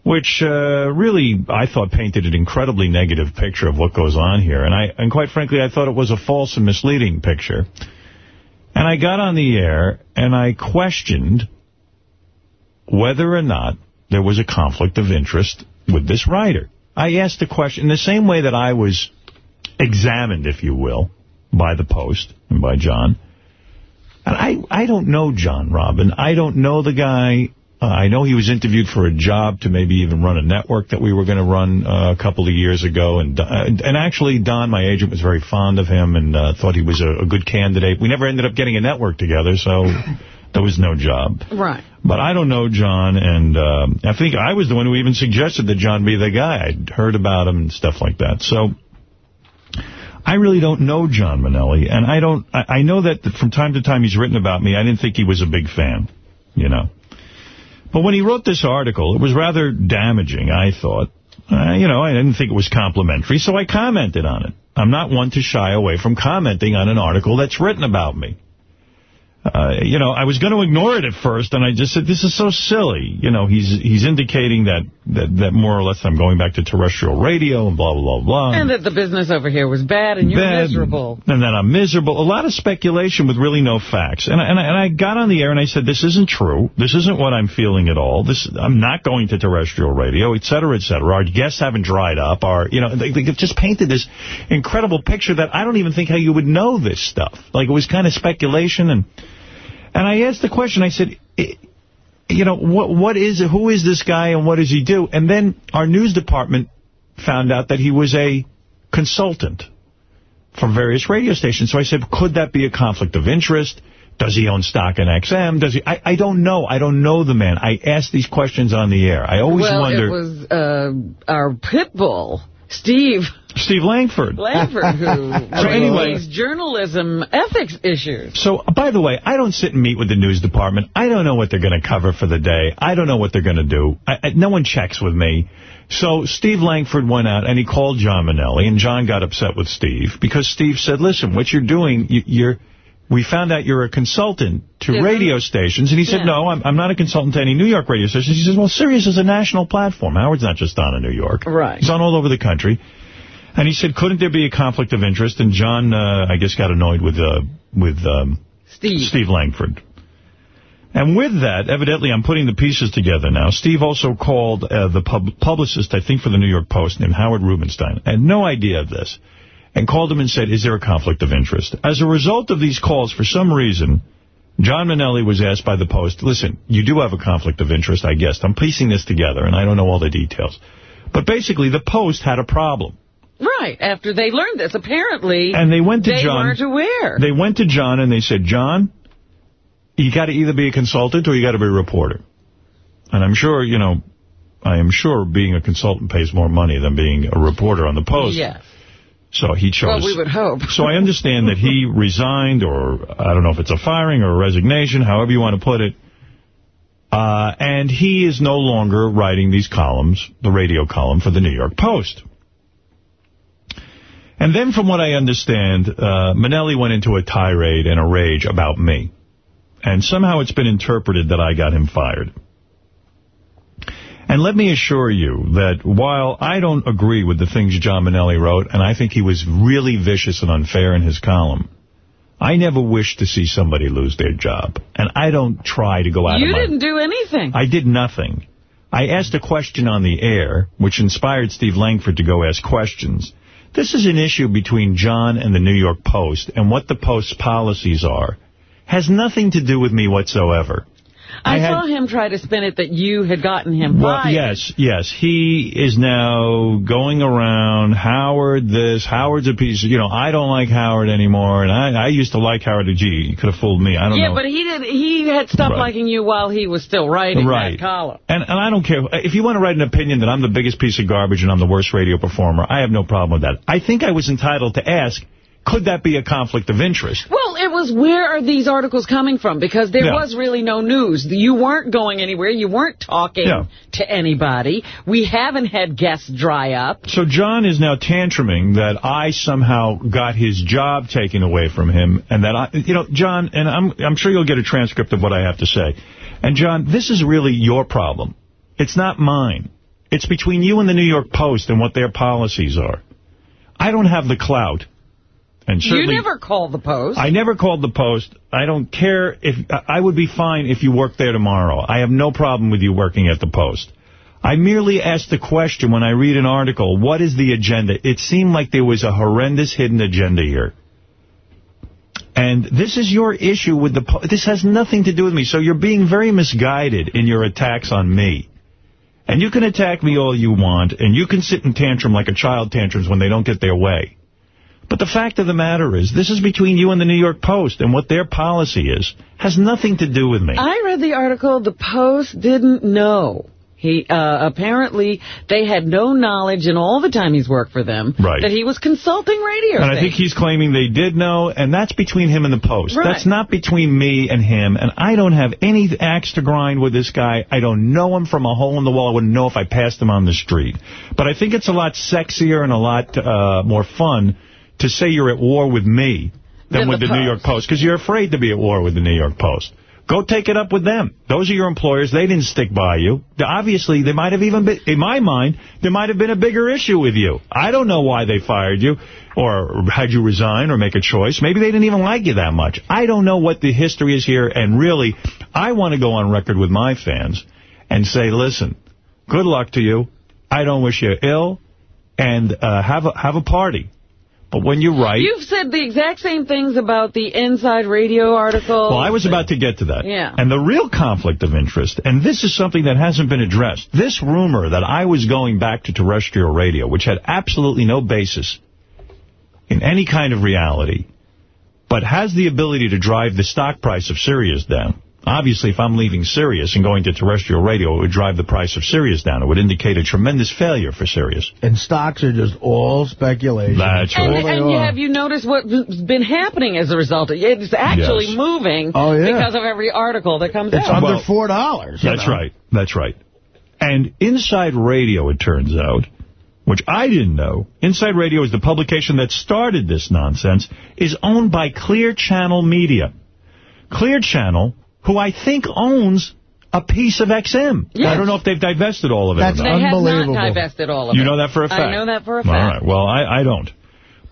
which uh, really, I thought, painted an incredibly negative picture of what goes on here. And I, and quite frankly, I thought it was a false and misleading picture. And I got on the air, and I questioned whether or not there was a conflict of interest with this writer. I asked the question in the same way that I was examined, if you will, by the Post and by John. And I, I don't know John Robin. I don't know the guy. Uh, I know he was interviewed for a job to maybe even run a network that we were going to run uh, a couple of years ago. And uh, and actually, Don, my agent, was very fond of him and uh, thought he was a, a good candidate. We never ended up getting a network together, so there was no job. right. But I don't know John, and um, I think I was the one who even suggested that John be the guy. I'd heard about him and stuff like that. So I really don't know John Mainelli, and I don't. I, I know that from time to time he's written about me. I didn't think he was a big fan, you know. But when he wrote this article, it was rather damaging, I thought. Uh, you know, I didn't think it was complimentary, so I commented on it. I'm not one to shy away from commenting on an article that's written about me. Uh, you know, I was going to ignore it at first, and I just said, this is so silly. You know, he's he's indicating that, that, that more or less I'm going back to terrestrial radio and blah, blah, blah, blah. And that the business over here was bad and you're Bad, miserable. And then I'm miserable. A lot of speculation with really no facts. And I, and, I, and I got on the air and I said, this isn't true. This isn't what I'm feeling at all. This I'm not going to terrestrial radio, et cetera, et cetera. Our guests haven't dried up. Our, you know, they, they've just painted this incredible picture that I don't even think how you would know this stuff. Like, it was kind of speculation. And and I asked the question, I said, you know, what what is it? Who is this guy and what does he do? And then our news department found out that he was a consultant for various radio stations. So I said, could that be a conflict of interest? Does he own stock in XM? Does he? I, I don't know. I don't know the man. I ask these questions on the air. I always well, wonder. it was uh, our pit bull, Steve Steve Langford. Langford, who So anyway- raised journalism ethics issues. So, by the way, I don't sit and meet with the news department. I don't know what they're going to cover for the day. I don't know what they're going to do. I, I, no one checks with me. So Steve Langford went out and he called John Mainelli, and John got upset with Steve because Steve said, listen, what you're doing, you, you're... We found out you're a consultant to Isn't- radio stations. And he said, Yeah. no, I'm, I'm not a consultant to any New York radio stations. He says, well, Sirius is a national platform. Howard's not just on in New York. Right. He's on all over the country. And he said, couldn't there be a conflict of interest? And John, uh, I guess, got annoyed with uh, with um, Steve. Steve Langford. And with that, evidently, I'm putting the pieces together now. Steve also called uh, the pub publicist, I think, for the New York Post, named Howard Rubenstein. I had no idea of this. And called him and said, is there a conflict of interest? As a result of these calls, for some reason, John Mainelli was asked by the Post, listen, you do have a conflict of interest, I guess. I'm piecing this together, and I don't know all the details. But basically, the Post had a problem. Right, after they learned this, apparently And they went to they John. weren't aware. They went to John and they said, John, you got to either be a consultant or you got to be a reporter. And I'm sure, you know, I am sure being a consultant pays more money than being a reporter on the Post. yes. So he chose. Well, we would hope. So I understand that he resigned, or I don't know if it's a firing or a resignation, however you want to put it. Uh, and he is no longer writing these columns, the radio column for the New York Post. And then from what I understand, uh, Mainelli went into a tirade and a rage about me. And somehow it's been interpreted that I got him fired. And let me assure you that while I don't agree with the things John Mainelli wrote, and I think he was really vicious and unfair in his column, I never wish to see somebody lose their job. And I don't try to go out you of my... You didn't do anything. I did nothing. I asked a question on the air, which inspired Steve Langford to go ask questions. This is an issue between John and the New York Post, and what the Post's policies are has nothing to do with me whatsoever. I, I had, saw him try to spin it that you had gotten him well, fired. Yes, yes. He is now going around, Howard this, Howard's a piece of, you know, I don't like Howard anymore, and I, I used to like Howard. Gee, you could have fooled me. I don't yeah, know. Yeah, but he did. He had stopped right. liking you while he was still writing right. that column. And, and I don't care. If you want to write an opinion that I'm the biggest piece of garbage and I'm the worst radio performer, I have no problem with that. I think I was entitled to ask, could that be a conflict of interest? Well, it was where are these articles coming from? Because there yeah. was really no news. You weren't going anywhere. You weren't talking yeah. to anybody. We haven't had guests dry up. So John is now tantruming that I somehow got his job taken away from him. And that I, you know, John, and I'm, I'm sure you'll get a transcript of what I have to say. And John, this is really your problem. It's not mine. It's between you and the New York Post and what their policies are. I don't have the clout and you never called the Post. I never called the Post. I don't care if I would be fine if you worked there tomorrow. I have no problem with you working at the Post. I merely asked the question when I read an article, what is the agenda? It seemed like there was a horrendous hidden agenda here. And this is your issue with the... This has nothing to do with me. So you're being very misguided in your attacks on me. And you can attack me all you want, and you can sit in tantrum like a child tantrums when they don't get their way. But the fact of the matter is, this is between you and the New York Post, and what their policy is has nothing to do with me. I read the article. The Post didn't know. He uh, Apparently, they had no knowledge in all the time he's worked for them right. that he was consulting radio And things. I think he's claiming they did know, and that's between him and the Post. Right. That's not between me and him, and I don't have any axe to grind with this guy. I don't know him from a hole in the wall. I wouldn't know if I passed him on the street. But I think it's a lot sexier and a lot uh, more fun to say you're at war with me than, than with the, the New York Post, because you're afraid to be at war with the New York Post. Go take it up with them. Those are your employers. They didn't stick by you. Obviously, they might have even been, in my mind, there might have been a bigger issue with you. I don't know why they fired you or had you resign or make a choice. Maybe they didn't even like you that much. I don't know what the history is here, and really, I want to go on record with my fans and say, listen, good luck to you. I don't wish you ill, and uh, have a, have a party. But when you write... You've said the exact same things about the Inside Radio article. Well, I was about to get to that. Yeah. And the real conflict of interest, and this is something that hasn't been addressed, this rumor that I was going back to terrestrial radio, which had absolutely no basis in any kind of reality, but has the ability to drive the stock price of Sirius down, Obviously, if I'm leaving Sirius and going to terrestrial radio, it would drive the price of Sirius down. It would indicate a tremendous failure for Sirius. And stocks are just all speculation. That's right. And, and have you noticed what's been happening as a result? It's actually yes. moving oh, yeah. because of every article that comes it's out. under well, $4. That's know? right. That's right. And Inside Radio, it turns out, which I didn't know, Inside Radio is the publication that started this nonsense, is owned by Clear Channel Media. Clear Channel who I think owns a piece of XM. Yes. I don't know if they've divested all of it That's or They not. unbelievable. have not divested all of you it. You know that for a fact? I know that for a fact. All right. Well, I, I don't.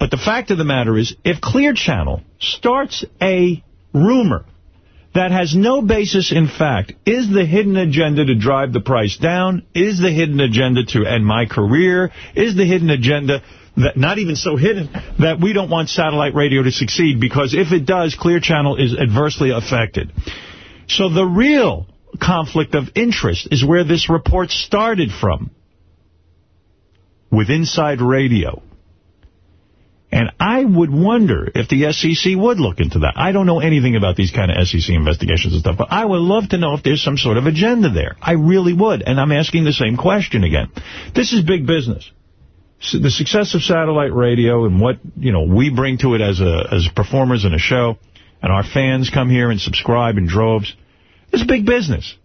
But the fact of the matter is, if Clear Channel starts a rumor that has no basis in fact, is the hidden agenda to drive the price down? Is the hidden agenda to end my career? Is the hidden agenda that not even so hidden, that we don't want satellite radio to succeed because if it does, Clear Channel is adversely affected. So the real conflict of interest is where this report started from, with Inside Radio. And I would wonder if the SEC would look into that. I don't know anything about these kind of SEC investigations and stuff, but I would love to know if there's some sort of agenda there. I really would, and I'm asking the same question again. This is big business. So the success of satellite radio and what you know we bring to it as a as performers in a show, and our fans come here and subscribe in droves. It's big business.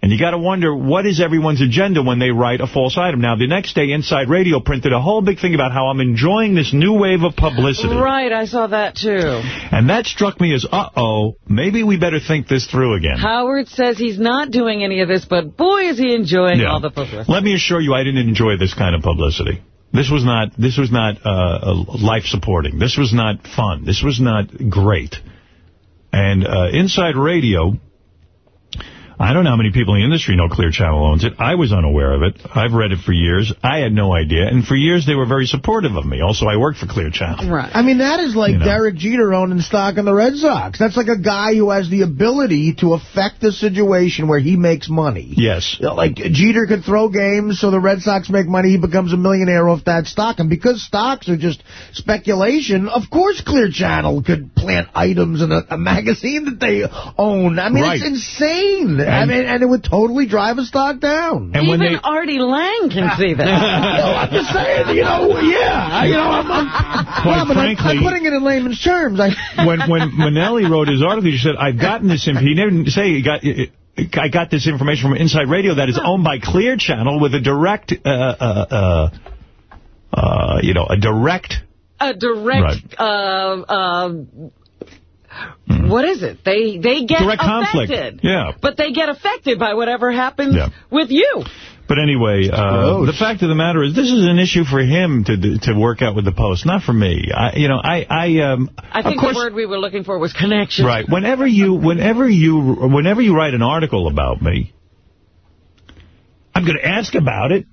And you got to wonder, what is everyone's agenda when they write a false item? Now, the next day, Inside Radio printed a whole big thing about how I'm enjoying this new wave of publicity. Right, I saw that too. And that struck me as, uh-oh, maybe we better think this through again. Howard says he's not doing any of this, but boy, is he enjoying Yeah. all the publicity. Let me assure you, I didn't enjoy this kind of publicity. This was not this was not uh, life supporting. This was not fun. This was not great. And uh, Inside Radio, I don't know how many people in the industry know Clear Channel owns it. I was unaware of it. I've read it for years. I had no idea. And for years, they were very supportive of me. Also, I worked for Clear Channel. Right. I mean, that is like You know. Derek Jeter owning stock in the Red Sox. That's like a guy who has the ability to affect the situation where he makes money. Yes. Like, Jeter could throw games so the Red Sox make money, he becomes a millionaire off that stock. And because stocks are just speculation, of course Clear Channel could plant items in a, a magazine that they own. I mean, Right. it's insane. I And- mean, and it would totally drive a stock down. And when Even they Artie Lang can see that. No, I'm just saying, you know, yeah. You know, I'm, I'm, Quite Robin, I'm- I'm, frankly- putting it in layman's terms. I, when when Mainelli wrote his article, he said, "I've gotten this." Inf he didn't say he got. I got this information from Inside Radio that is owned by Clear Channel with a direct, uh, uh, uh, uh, you know, a direct. a direct, Right. uh, uh, what is it? They they get Direct conflict. affected. Yeah. But they get affected by whatever happens Yeah. with you. But anyway, uh, the fact of the matter is, this is an issue for him to to work out with the Post, not for me. I, you know, I, I, um, I think of course, the word we were looking for was connection. Right. Whenever you, whenever you, whenever you write an article about me, I'm going to ask about it.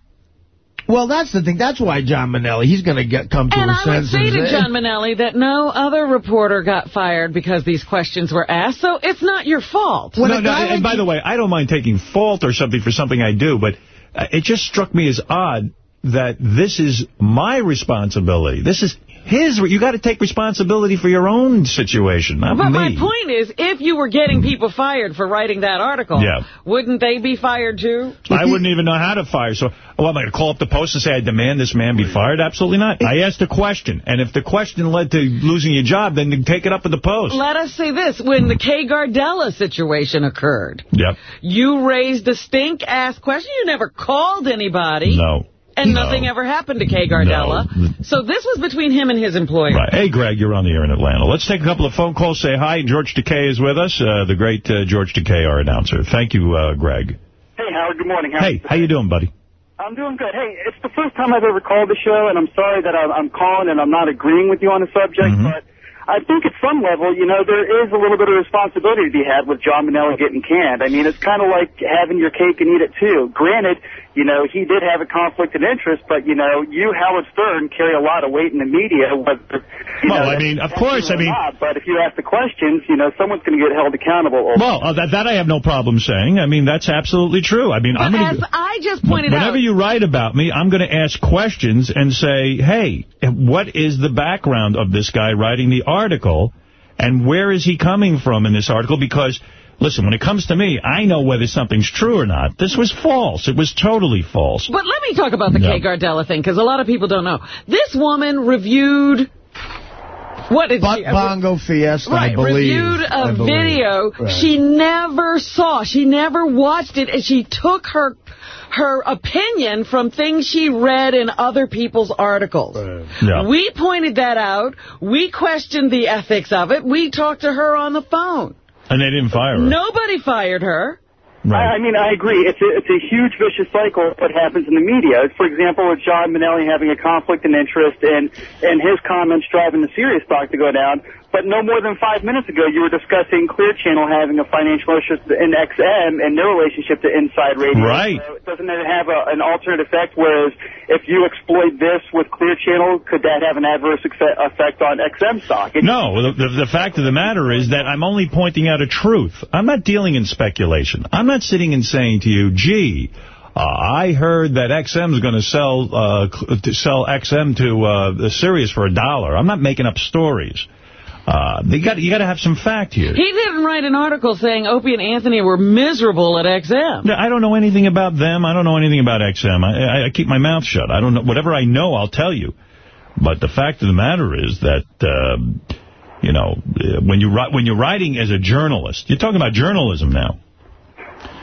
Well, that's the thing. That's why John Mainelli, he's going to get come to And his I would senses. say to John Mainelli that no other reporter got fired because these questions were asked, so it's not your fault. When no, no, guy and by the way, I don't mind taking fault or something for something I do, but uh, it just struck me as odd that this is my responsibility. This is his. You got to take responsibility for your own situation, not But me. my point is, if you were getting people fired for writing that article, Yeah. wouldn't they be fired too? I wouldn't even know how to fire. So, oh, am I going to call up the Post and say I demand this man be fired? Absolutely not. I asked a question, and if the question led to losing your job, then take it up with the Post. Let us say this. When the Kay Gardella situation occurred, Yep. you raised a stink-ass question. You never called anybody. No. And No. nothing ever happened to Kay Gardella. No. So this was between him and his employer. Right. Hey, Greg, you're on the air in Atlanta. Let's take a couple of phone calls. Say hi. George Takei is with us, uh, the great uh, George Takei, our announcer. Thank you, uh, Greg. Hey, Howard. Good morning. How Hey, how you doing, buddy? I'm doing good. Hey, it's the first time I've ever called the show, and I'm sorry that I'm, I'm calling and I'm not agreeing with you on the subject, Mhm. but I think at some level, you know, there is a little bit of responsibility to be had with John Mainelli getting canned. I mean, it's kind of like having your cake and eat it too. Granted, you know, he did have a conflict of interest, but, you know, you, Howard Stern, carry a lot of weight in the media. Whether, you Well, know, I mean, of course, I mean- Not, but if you ask the questions, you know, someone's going to get held accountable. Well, uh, that, that I have no problem saying. I mean, that's absolutely true. I mean, But I'm going as I just pointed Whenever out, you write about me, I'm going to ask questions and say, hey, what is the background of this guy writing the article, and where is he coming from in this article? Because, listen, when it comes to me, I know whether something's true or not. This was false. It was totally false. But let me talk about the Yeah. Kay Gardella thing, because a lot of people don't know. This woman reviewed... What did Butt she... Bongo Fiesta, Right, I believe. reviewed a I believe. video Right. she never saw. She never watched it, and she took her her opinion from things she read in other people's articles. Yeah. We pointed that out. We questioned the ethics of it. We talked to her on the phone. And they didn't fire her. Nobody fired her. Right. I, I mean, I agree. It's a, it's a huge vicious cycle of what happens in the media. For example, with John Mainelli having a conflict of interest and, and his comments driving the Sirius stock to go down. But no more than five minutes ago, you were discussing Clear Channel having a financial interest in XM and their relationship to Inside Radio. Right. So doesn't it have a, an alternate effect? Whereas if you exploit this with Clear Channel, could that have an adverse effect on XM stock? No, the, the, the fact of the matter is that I'm only pointing out a truth. I'm not dealing in speculation. I'm not sitting and saying to you, gee, uh, I heard that XM is going to sell uh, to sell XM to uh, Sirius for a dollar. I'm not making up stories. Uh, you got you got to have some fact here. He didn't write an article saying Opie and Anthony were miserable at XM. I don't know anything about them. I don't know anything about XM. I, I, I keep my mouth shut. I don't know. Whatever I know, I'll tell you. But the fact of the matter is that, um, you know, uh, when, you, when you're writing as a journalist, you're talking about journalism now.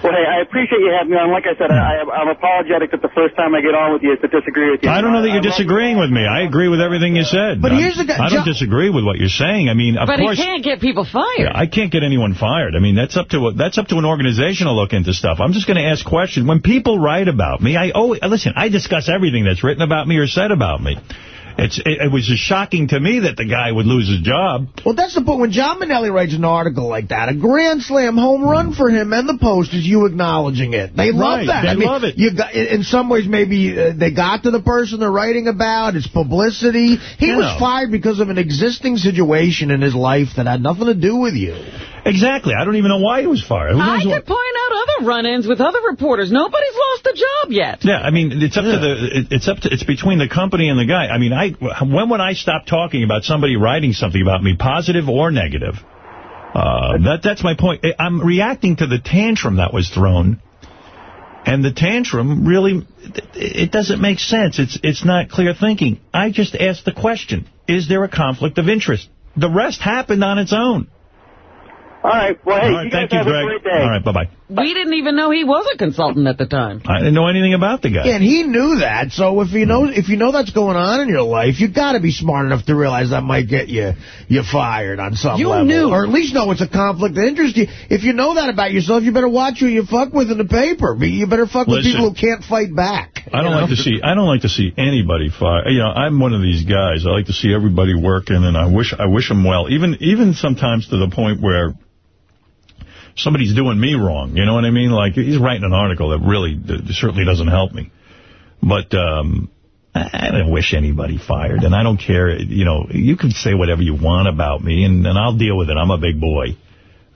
Well, hey, I appreciate you having me on. Like I said, I, I'm apologetic that the first time I get on with you is to disagree with you. I don't know that you're disagreeing with me. I agree with everything you said. But I- here's the guy- I don't disagree with what you're saying. I mean, of But course... he can't get people fired. Yeah, I can't get anyone fired. I mean, that's up to a, that's up to an organization to look into stuff. I'm just going to ask questions. When people write about me, I always, listen, I discuss everything that's written about me or said about me. It's it, it was just shocking to me that the guy would lose his job. Well, that's the point. When John Mainelli writes an article like that, a grand slam home run for him and the Post is you acknowledging it. They love Right, that. they I mean, love it. You got, in some ways, maybe uh, they got to the person they're writing about. It's publicity. He You was know. fired because of an existing situation in his life that had nothing to do with you. Exactly. I don't even know why he was fired. I could what- point out other run-ins with other reporters. Nobody's lost a job yet. Yeah, I mean, it's up to the, it's up to, it's between the company and the guy. I mean, I, when would I stop talking about somebody writing something about me, positive or negative? Uh, that, that's my point. I'm reacting to the tantrum that was thrown. And the tantrum really, it- it doesn't make sense. It's, it's not clear thinking. I just asked the question, is there a conflict of interest? The rest happened on its own. All right. Well, hey, All right, you guys thank you, have a Greg. great day. All right, bye-bye. We didn't even know he was a consultant at the time. I didn't know anything about the guy. Yeah, and he knew that. So if you know if you know that's going on in your life, you got to be smart enough to realize that might get you you fired on some You level, knew. or at least know it's a conflict of interest. If you know that about yourself, you better watch who you fuck with in the paper. You better fuck with people who can't fight back. I don't you know? like to see. I don't like to see anybody fired. You know, I'm one of these guys. I like to see everybody working, and I wish I wish them well. Even even sometimes to the point where somebody's doing me wrong. You know what I mean? Like he's writing an article that really certainly doesn't help me. But um, I I don't wish anybody fired, and I don't care. You know, you can say whatever you want about me, and, and I'll deal with it. I'm a big boy.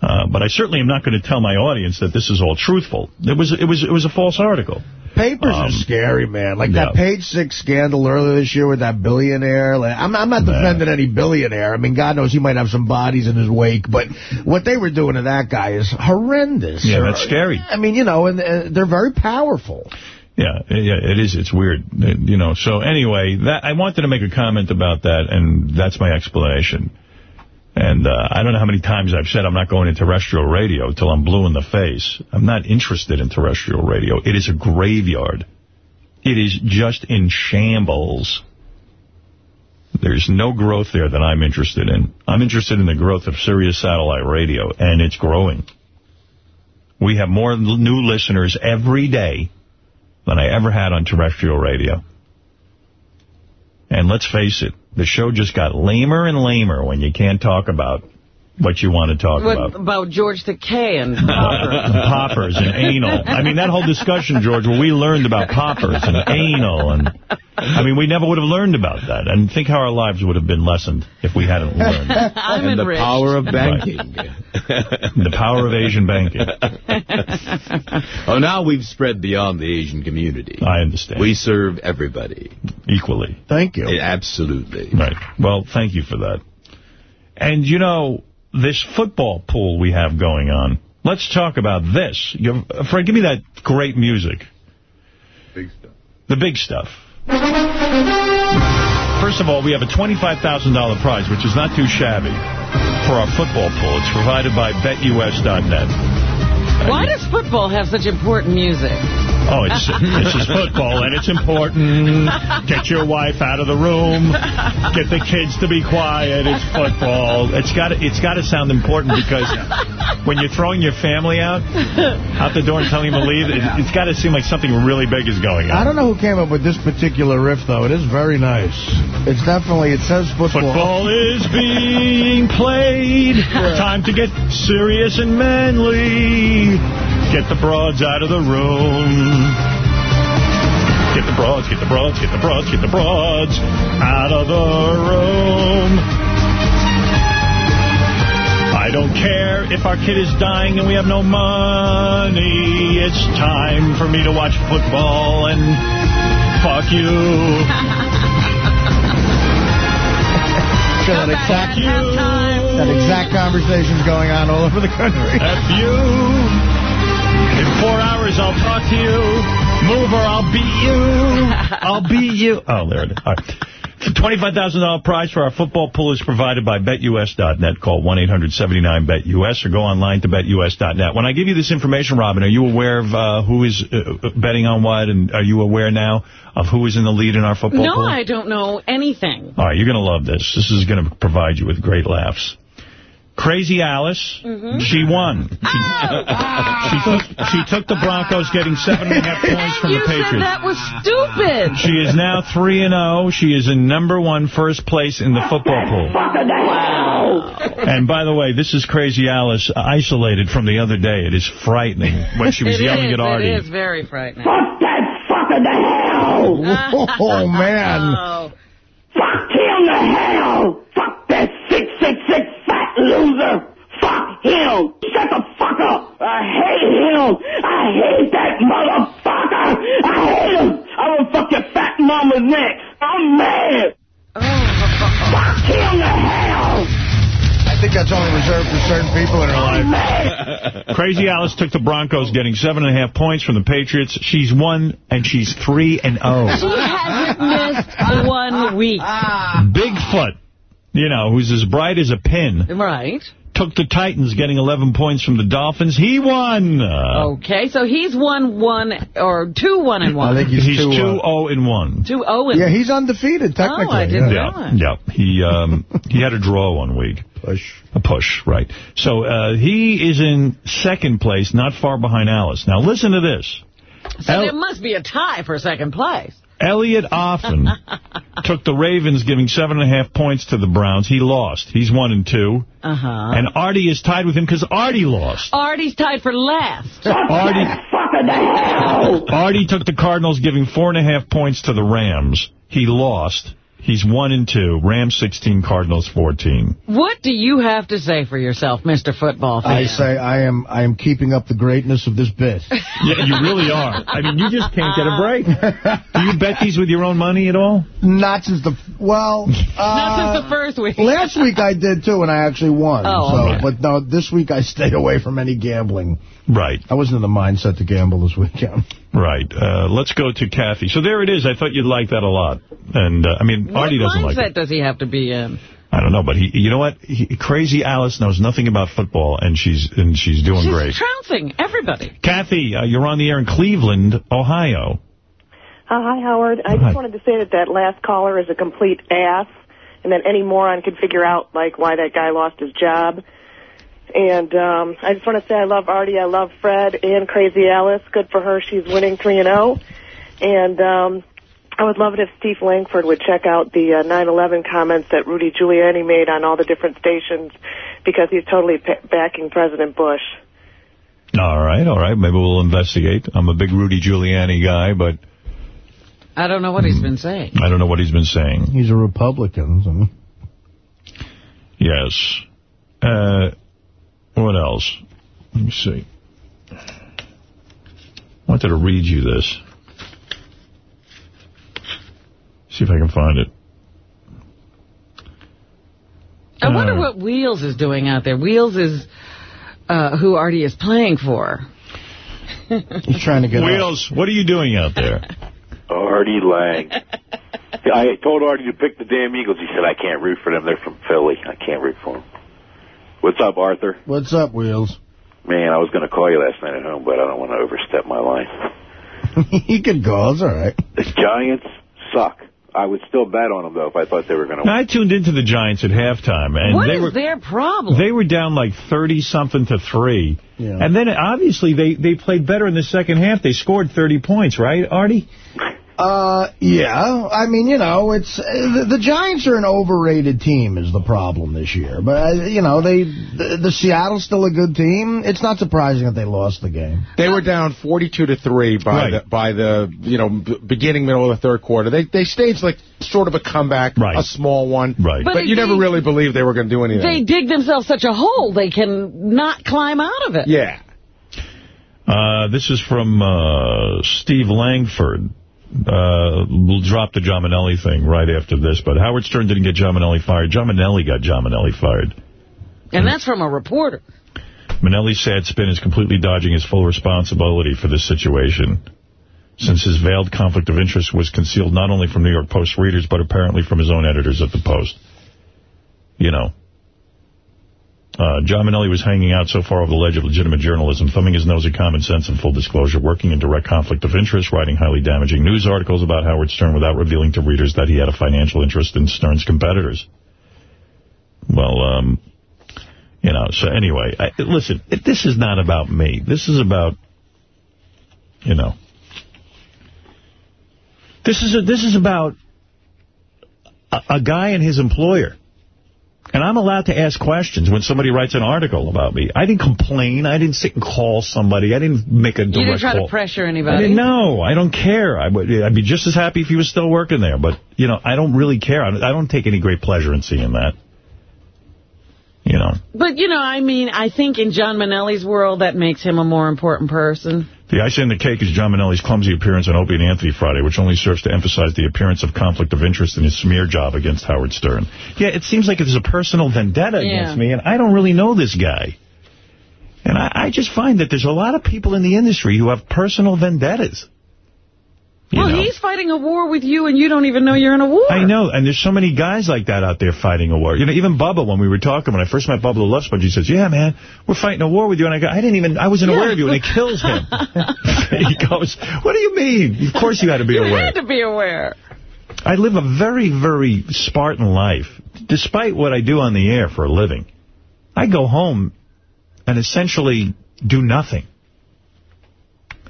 Uh, but I certainly am not going to tell my audience that this is all truthful. It was it was it was a false article. Papers Um, are scary, man. Like yeah. that page six scandal earlier this year with that billionaire. Like, I'm, I'm not defending any billionaire. I mean, God knows he might have some bodies in his wake, but what they were doing to that guy is horrendous. Yeah, that's scary. I mean, you know, and uh, they're very powerful. Yeah, yeah, it is. It's weird, you know. So anyway, that I wanted to make a comment about that, and that's my explanation. And uh, I don't know how many times I've said I'm not going into terrestrial radio till I'm blue in the face. I'm not interested in terrestrial radio. It is a graveyard. It is just in shambles. There's no growth there that I'm interested in. I'm interested in the growth of Sirius Satellite Radio, and it's growing. We have more new listeners every day than I ever had on terrestrial radio. And let's face it, the show just got lamer and lamer when you can't talk about what you want to talk What, about. about George Takei and And Popper. poppers and anal. I mean, that whole discussion, George, where we learned about poppers and anal. and I mean, we never would have learned about that. And think how our lives would have been lessened if we hadn't learned. I'm and the power of banking. The power of Asian banking. oh, now we've spread beyond the Asian community. I understand. We serve everybody. Equally. Thank you. Absolutely. Right. Well, thank you for that. And, you know, this football pool we have going on, let's talk about this. You, Fred, give me that great music. Big stuff. The big stuff. First of all, we have a $25,000 prize, which is not too shabby, for our football pool. It's provided by BetUS.net. Why does football have such important music? Oh, it's this is football, and it's important. Get your wife out of the room. Get the kids to be quiet. It's football. It's got to, it's got to sound important because when you're throwing your family out out the door and telling them to leave, it, it's got to seem like something really big is going on. I don't know who came up with this particular riff, though. It is very nice. It's definitely, it says football. Football is being played. Time to get serious and manly. Get the broads out of the room. Get the broads, get the broads, get the broads, get the broads out of the room. I don't care if our kid is dying and we have no money. It's time for me to watch football and fuck you. Feel that exact, you. That exact conversation's going on all over the country. F you. In four hours, I'll talk to you. Move or I'll beat you. I'll beat you. Oh, there it is. All right. The $25,000 prize for our football pool is provided by BetUS.net. Call 1-800-79-BET-US or go online to BetUS.net. When I give you this information, Robin, are you aware of uh, who is uh, betting on what? And are you aware now of who is in the lead in our football no, pool? No, I don't know anything. All right, you're going to love this. This is going to provide you with great laughs. Crazy Alice, Mm-hmm. she won. She, Oh. she, took, she took the Broncos getting seven and a half points from you the said Patriots. that was stupid. She is now 3 and 0. She is in number one first place in the football pool. Wow. And by the way, this is Crazy Alice isolated from the other day. It is frightening when she was yelling is, at Artie. It is very frightening. Fuck that fucker to hell! Oh, man. Oh. Fuck him to hell! Loser! Fuck him! Shut the fuck up! I hate him! I hate that motherfucker! I hate him! I will fuck your fat mama's neck! I'm mad! Fuck him to hell! I think that's only reserved for certain people in her life. Crazy Alice took the Broncos getting seven and a half points from the Patriots. She's one, and she's 3 and oh. 0. She hasn't missed one week. Bigfoot, you know, who's as bright as a pin, Right. took the Titans getting 11 points from the Dolphins. He won. Okay, so he's one, one, or two, one, and one. I think he's, he's two, 2 uh, 0 and 1. two, oh, and Yeah, he's undefeated, technically. Oh, I didn't yeah. know. Yeah, yeah. He um, he had a draw one week. Push. A push, right. So uh, he is in second place, not far behind Alice. Now listen to this. So El- there must be a tie for second place. Elliot Offen took the Ravens, giving seven and a half points to the Browns. He lost. He's one and two. Uh-huh. And Artie is tied with him because Artie lost. Artie's tied for last. Artie, Fucker hell! Artie took the Cardinals, giving four and a half points to the Rams. He lost. He's one and two. Rams 16, Cardinals 14. What do you have to say for yourself, Mr. Football fan? I say I am I am keeping up the greatness of this bit. Yeah, you really are. I mean, you just can't get a break. Do you bet these with your own money at all? Not since the well. Not Uh, since the first week. Last week I did too, and I actually won. Oh, so, okay. but no, this week I stayed away from any gambling. Right, I wasn't in the mindset to gamble this weekend. right. Uh, let's go to Kathy. So there it is. I thought you'd like that a lot. And, uh, I mean, What Artie doesn't like mindset does he have to be in? I don't know, but he, you know what? He, Crazy Alice knows nothing about football, and she's and she's doing She's great. trouncing everybody. Kathy, uh, you're on the air in Cleveland, Ohio. Uh, hi, Howard. I Hi. just wanted to say that that last caller is a complete ass, and that any moron could figure out like why that guy lost his job. And um, I just want to say I love Artie, I love Fred, and Crazy Alice. Good for her. She's winning three and zero. And um, I would love it if Steve Langford would check out the uh, 9/11 comments that Rudy Giuliani made on all the different stations, because he's totally pa backing President Bush. All right, all right. Maybe we'll investigate. I'm a big Rudy Giuliani guy, but I don't know what he's been saying. I don't know what he's been saying. He's a Republican. So. Yes. Uh, what else? Let me see. I wanted to read you this. See if I can find it. I wonder Uh, what Wheels is doing out there. Wheels is uh, who Artie is playing for. He's trying to get up. Wheels, what are you doing out there? Artie Lang. I told Artie to pick the damn Eagles. He said, I can't root for them. They're from Philly. I can't root for them. What's up, Arthur? What's up, Wheels? Man, I was going to call you last night at home, but I don't want to overstep my line. he can call. It's all right. The Giants suck. I would still bet on them, though, if I thought they were going to win. I tuned into the Giants at halftime, and What they is were their problem? they were down like 30-something to three. Yeah. And then, obviously, they, they played better in the second half. They scored 30 points, right, Artie? Uh, yeah. I mean, you know, it's uh, the, the Giants are an overrated team is the problem this year. But uh, you know, they the, the Seattle's still a good team. It's not surprising that they lost the game. They were down 42 to 3 by Right. the by the you know beginning middle of the third quarter. They they staged like sort of a comeback, Right. a small one. Right. But But, you they- never really believed they were going to do anything. They dig themselves such a hole they can not climb out of it. yeah. Uh, this is from uh, Steve Langford. Uh, we'll drop the John Mainelli thing right after this, but Howard Stern didn't get John Mainelli fired. John Mainelli got John Mainelli fired. And that's from a reporter. Mainelli's sad spin is completely dodging his full responsibility for this situation. since his veiled conflict of interest was concealed not only from New York Post readers, but apparently from his own editors at the Post. You know. Uh, John Mainelli was hanging out so far over the ledge of legitimate journalism, thumbing his nose at common sense and full disclosure, working in direct conflict of interest, writing highly damaging news articles about Howard Stern without revealing to readers that he had a financial interest in Stern's competitors. Well, um, you know, so anyway, I, listen, this is not about me. This is about, you know, this is a, this is about a, a guy and his employer. And I'm allowed to ask questions when somebody writes an article about me. I didn't complain. I didn't sit and call somebody. I didn't make a direct You didn't try call. to pressure I anybody. didn't know. I don't care. I would, I'd be just as happy if he was still working there. But, you know, I don't really care. I I don't take any great pleasure in seeing that. You know. But, you know, I mean, I think in John Mainelli's world, that makes him a more important person. The icing on the cake is John Mainelli's clumsy appearance on Opie and Anthony Friday, which only serves to emphasize the appearance of conflict of interest in his smear job against Howard Stern. Yeah, it seems like there's a personal vendetta Yeah. against me, and I don't really know this guy. And I, I just find that there's a lot of people in the industry who have personal vendettas. You well, know? he's fighting a war with you, and you don't even know you're in a war. I know, and there's so many guys like that out there fighting a war. You know, even Bubba, when we were talking, when I first met Bubba the Love Sponge, he says, yeah, man, we're fighting a war with you. And I go, I didn't even, I wasn't aware of you, and it kills him. he goes, what do you mean? Of course you had to be you aware. had to be aware. I live a very, very Spartan life, despite what I do on the air for a living. I go home and essentially do nothing.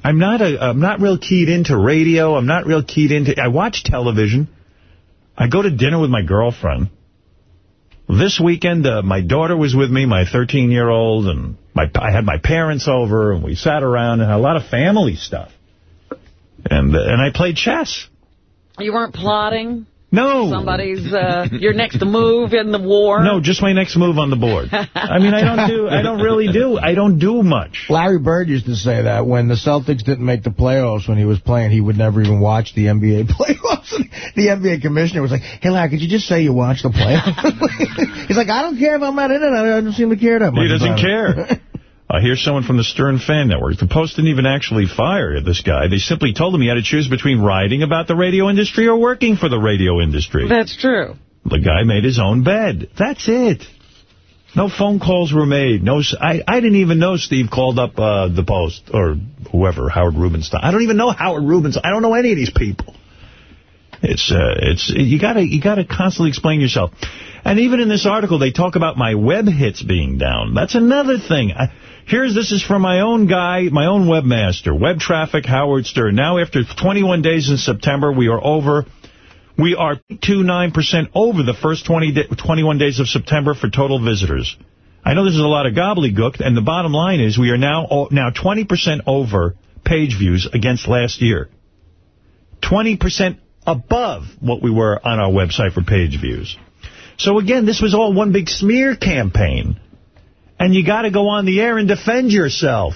I'm not a, I'm not real keyed into radio. I'm not real keyed into, I watch television. I go to dinner with my girlfriend. This weekend, uh, my daughter was with me, my 13-year-old, and my I had my parents over, and we sat around and had a lot of family stuff. And and I played chess. You weren't plotting No. somebody's, uh, your next move in the war. No, just my next move on the board. I mean, I don't do, I don't really do, I don't do much. Larry Bird used to say that when the Celtics didn't make the playoffs when he was playing, he would never even watch the NBA playoffs. The NBA commissioner was like, hey, Larry, could you just say you watch the playoffs? He's like, I don't care if I'm not in it. I don't seem to care that much. He doesn't about it." care. Uh, here's someone from the Stern Fan Network. The Post didn't even actually fire this guy. They simply told him he had to choose between writing about the radio industry or working for the radio industry. That's true. The guy made his own bed. That's it. No phone calls were made. No, I, I didn't even know Steve called up uh, the Post or whoever, Howard Rubenstein. I don't even know Howard Rubenstein. I don't know any of these people. It's uh, it's you gotta you gotta constantly explain yourself. And even in this article, they talk about my web hits being down. That's another thing. I, here's this is from my own guy, my own webmaster, web traffic Howard Stern. Now, after 21 days in September, we are over. We are 29% over the first 20 da 21 days of September for total visitors. I know this is a lot of gobbledygook, and the bottom line is we are now now 20% over page views against last year. 20% above what we were on our website for page views. So again, this was all one big smear campaign. And you got to go on the air and defend yourself.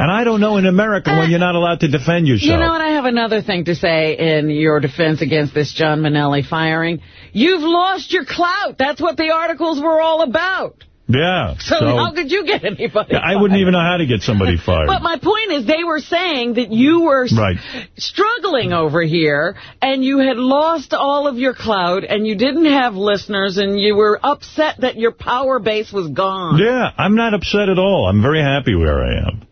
And I don't know in America when uh, you're not allowed to defend yourself. You know what? I have another thing to say in your defense against this John Mainelli firing. You've lost your clout. That's what the articles were all about. Yeah. So, how could you get anybody I wouldn't even know how to get somebody fired. But my point is they were saying that you were Right. struggling over here and you had lost all of your clout and you didn't have listeners and you were upset that your power base was gone. Yeah, I'm not upset at all. I'm very happy where I am.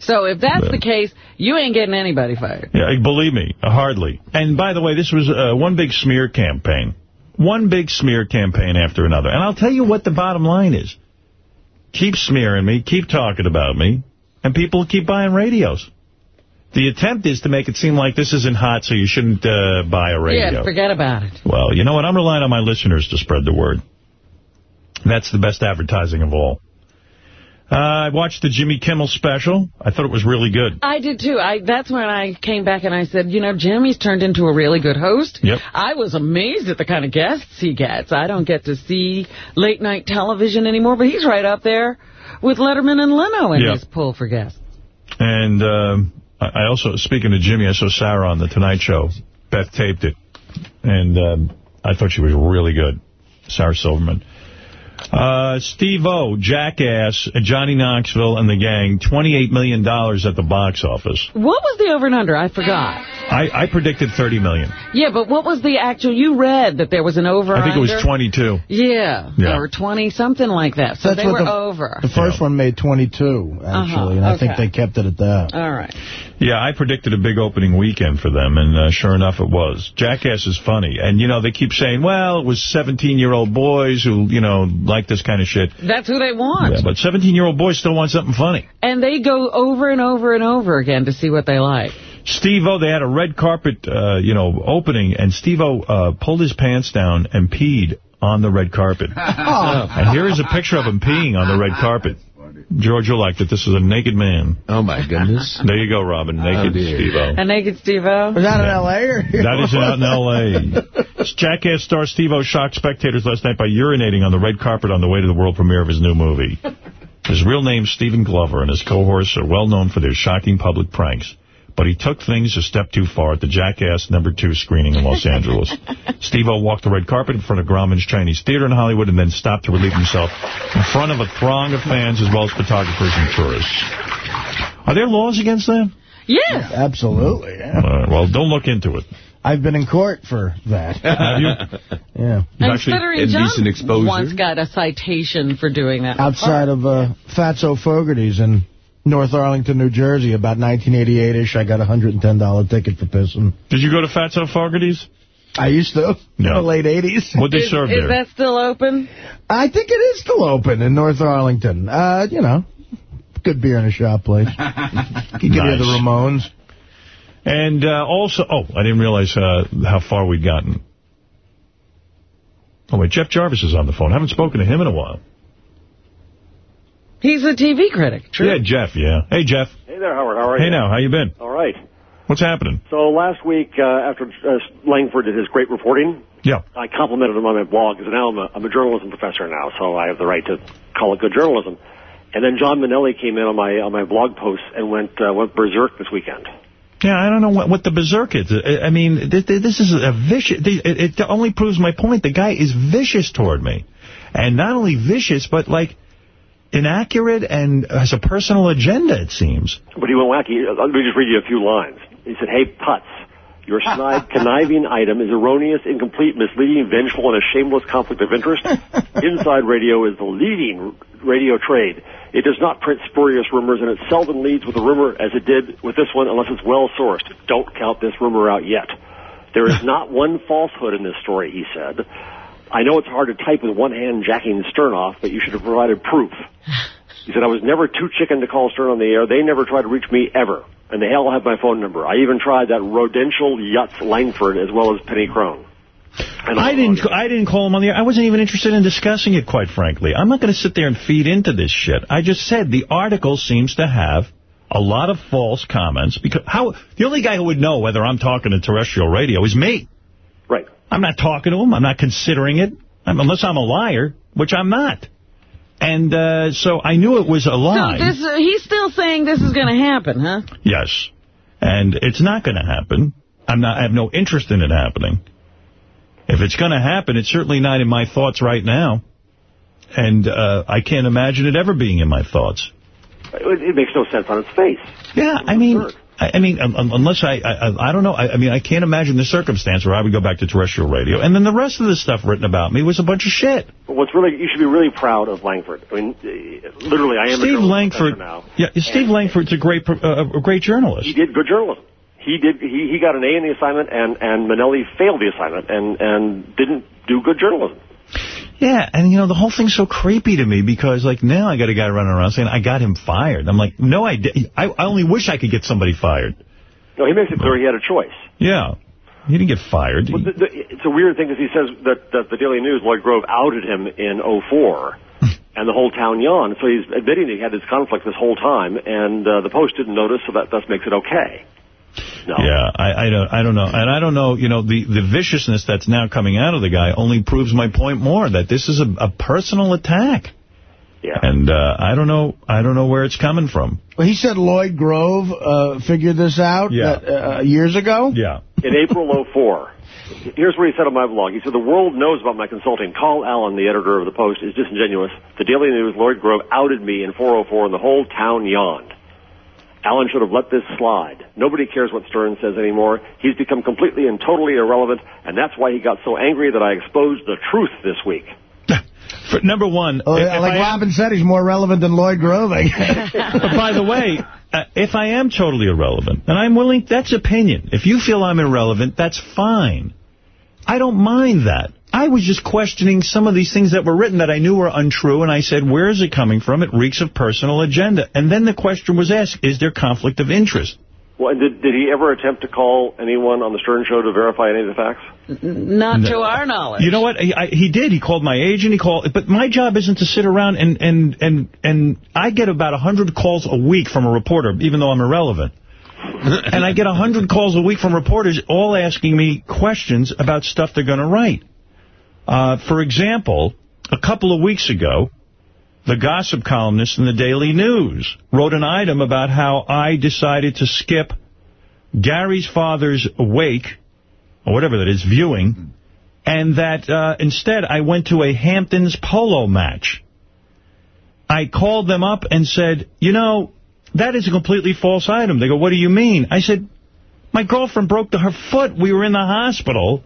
So if that's the case, you ain't getting anybody fired. Yeah, believe me, hardly. And by the way, this was uh, one big smear campaign. One big smear campaign after another. And I'll tell you what the bottom line is. Keep smearing me, keep talking about me, and people keep buying radios. The attempt is to make it seem like this isn't hot, so you shouldn't uh, buy a radio. Yeah, forget about it. Well, you know what? I'm relying on my listeners to spread the word. That's the best advertising of all. Uh, I watched the Jimmy Kimmel special. I thought it was really good. I did too. I That's when I came back and I said, you know, Jimmy's turned into a really good host. Yep. I was amazed at the kind of guests he gets. I don't get to see late night television anymore, but he's right up there with Letterman and Leno in Yep. his pull for guests. And um, I I also, speaking of Jimmy, I saw Sarah on The Tonight Show. Beth taped it. And um, I thought she was really good, Sarah Silverman. Uh, Steve-O, Jackass, Johnny Knoxville, and the gang, $28 million at the box office. What was the over and under? I forgot. I, I predicted 30 million. Yeah, but what was the actual... You read that there was an over I think it was 22. Yeah, Yeah. or 20, something like that. So That's they were the- over. The first one made 22, actually, Uh-huh, and I think they kept it at that. All right. Yeah, I predicted a big opening weekend for them, and uh, sure enough it was. Jackass is funny. And, you know, they keep saying, well, it was 17-year-old boys who, you know, like this kind of shit. That's who they want. Yeah, but 17-year-old boys still want something funny. And they go over and over and over again to see what they like. Steve-O, they had a red carpet, uh, you know, opening, and Steve-O uh, pulled his pants down and peed on the red carpet. And here is a picture of him peeing on the red carpet. George, you'll like that. This is a naked man. Oh, my goodness. There you go, Robin. Oh, naked Oh, dear. Steve-O. A naked Steve-O? Was that in L.A.? or That is out in L.A. Jackass star Steve-O shocked spectators last night by urinating on the red carpet on the way to the world premiere of his new movie. His real name's Stephen Glover, and his cohorts are well known for their shocking public pranks. But he took things a step too far at the Jackass number two screening in Los Angeles. Steve-O walked the red carpet in front of Grauman's Chinese Theater in Hollywood and then stopped to relieve himself in front of a throng of fans as well as photographers and tourists. Are there laws against that? Yes. Absolutely, yeah. Uh, well, don't look into it. I've been in court for that. Have you? Yeah. And Actually, Stuttering indecent John exposure. once got a citation for doing that. Outside of uh, Fatso Fogarty's in North Arlington, New Jersey, about 1988-ish, I got a $110 ticket for pissing. Did you go to Fatso Fogarty's? I used to, in No. the late 80s. What they Is, serve is there? that still open? I think it is still open in North Arlington. Uh, you know, good beer in a shop place. You can get Nice. the Ramones. And uh, also, oh, I didn't realize uh, how far we'd gotten. Oh, wait, Jeff Jarvis is on the phone. I haven't spoken to him in a while. He's a TV critic. True. Yeah, Jeff, yeah. Hey, Jeff. Hey there, Howard. How are Hey, you? Hey now, how you been? All right. What's happening? So last week, uh, after uh, Langford did his great reporting, Yeah. I complimented him on my blog because now I'm a, I'm a journalism professor now, so I have the right to call it good journalism. And then John Mainelli came in on my on my blog post and went uh, went berserk this weekend. Yeah, I don't know what, what the berserk is. I I mean, this, this is a vicious... It, it only proves my point. The guy is vicious toward me. And not only vicious, but, like, inaccurate and has a personal agenda, it seems. But he went wacky. Uh, Let me just read you a few lines. He said, "Hey, putz." Your snide, conniving item is erroneous, incomplete, misleading, vengeful, and a shameless conflict of interest. Inside Radio is the leading radio trade. It does not print spurious rumors, and it seldom leads with a rumor as it did with this one unless it's well sourced. Don't count this rumor out yet. There is not one falsehood in this story, he said. I know it's hard to type with one hand jacking Stern off, but you should have provided proof. He said, I was never too chicken to call Stern on the air. They never tried to reach me ever. And they all have my phone number. I even tried that rodential Yutz Langford as well as Penny Crone. And I didn't I didn't call him on the air. I wasn't even interested in discussing it, quite frankly. I'm not going to sit there and feed into this shit. I just said the article seems to have a lot of false comments. because how The only guy who would know whether I'm talking to terrestrial radio is me. Right. I'm not talking to him. I'm not considering it. I'm, unless I'm a liar, which I'm not. And uh, so I knew it was a lie. So this, uh, he's still saying this is going to happen, huh? Yes. And it's not going to happen. I'm not. I have no interest in it happening. If it's going to happen, it's certainly not in my thoughts right now. And uh, I can't imagine it ever being in my thoughts. It, it makes no sense on its face. Yeah, I mean, I, I mean, um, um, unless I, I, I don't know. I, I mean, I can't imagine the circumstance where I would go back to terrestrial radio. And then the rest of the stuff written about me was a bunch of shit. What's really, you should be really proud of Langford. I mean, uh, literally, I am a Steve Langford. now. Yeah, Steve Langford's a great, pro- uh, a great journalist. He did good journalism. He did. He, he got an A in the assignment, and and Mainelli failed the assignment, and and didn't do good journalism. Yeah, and, you know, the whole thing's so creepy to me because, like, now I got a guy running around saying, I got him fired. I'm like, no, I did. I, I only wish I could get somebody fired. No, he makes it clear he had a choice. Yeah. He didn't get fired. Well, the, the, it's a weird thing because he says that, that the Daily News, Lloyd Grove, outed him in 04, and the whole town yawned. So he's admitting he had this conflict this whole time, and uh, the Post didn't notice, so that thus makes it okay. No. Yeah, I, I don't, I don't know, and I don't know. You know, the the viciousness that's now coming out of the guy only proves my point more that this is a, a personal attack. Yeah. And uh, I don't know, I don't know where it's coming from. Well, he said Lloyd Grove uh, figured this out Yeah. that, uh, years ago. Yeah. In April 04. Here's what he said on my blog. He said, the world knows about my consulting. Col Allan, the editor of the Post, is disingenuous. The Daily News, Lloyd Grove, outed me in 404 and the whole town yawned. Allan should have let this slide. Nobody cares what Stern says anymore. He's become completely and totally irrelevant, and that's why he got so angry that I exposed the truth this week. For, number one, Oh, if yeah, like I am- Robin said, he's more relevant than Lloyd Groving. but by the way, uh, if I am totally irrelevant, and I'm willing, that's opinion. If you feel I'm irrelevant, that's fine. I don't mind that. I was just questioning some of these things that were written that I knew were untrue, and I said, where is it coming from? It reeks of personal agenda. And then the question was asked, is there conflict of interest? Well, did, did he ever attempt to call anyone on the Stern Show to verify any of the facts? Not No. to our knowledge. You know what? He, I, he did. He called my agent. He called, but my job isn't to sit around and and and and I get about a hundred calls a week from a reporter, even though I'm irrelevant. and I get a hundred calls a week from reporters, all asking me questions about stuff they're going to write. Uh, for example, a couple of weeks ago, the gossip columnist in the Daily News wrote an item about how I decided to skip Gary's father's wake, or whatever that is, viewing, and that uh, instead I went to a Hamptons polo match. I called them up and said, you know, that is a completely false item. They go, what do you mean? I said, my girlfriend broke her foot. We were in the hospital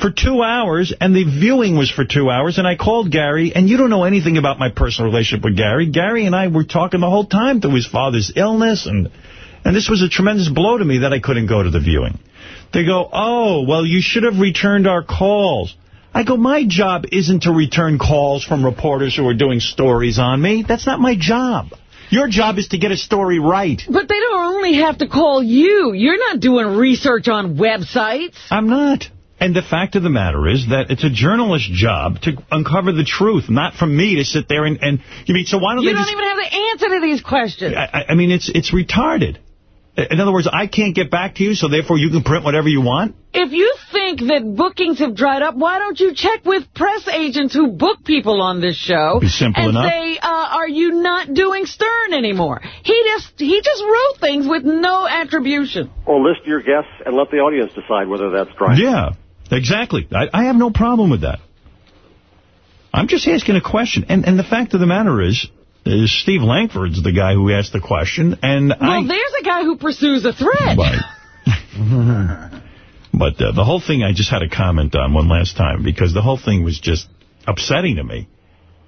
for two hours, and the viewing was for two hours, and I called Gary, and you don't know anything about my personal relationship with Gary. Gary and I were talking the whole time through his father's illness, and and this was a tremendous blow to me that I couldn't go to the viewing. They go, oh, well, you should have returned our calls. I go, my job isn't to return calls from reporters who are doing stories on me. That's not my job. Your job is to get a story right. But they don't only have to call you. You're not doing research on websites. I'm not. And the fact of the matter is that it's a journalist's job to uncover the truth, not for me to sit there and... and you mean, so why don't You they don't just... even have the answer to these questions. I, I- I mean, it's it's retarded. In other words, I can't get back to you, so therefore you can print whatever you want? If you think that bookings have dried up, why don't you check with press agents who book people on this show Be simple and enough. say, uh, are you not doing Stern anymore? He just he just wrote things with no attribution. Or list your guests and let the audience decide whether that's right. Yeah, exactly. I, I have no problem with that. I'm just asking a question. And and the fact of the matter is, is Steve Langford's the guy who asked the question, and Well, I... there's a guy who pursues a threat. But uh, the whole thing I just had a comment on one last time because the whole thing was just upsetting to me.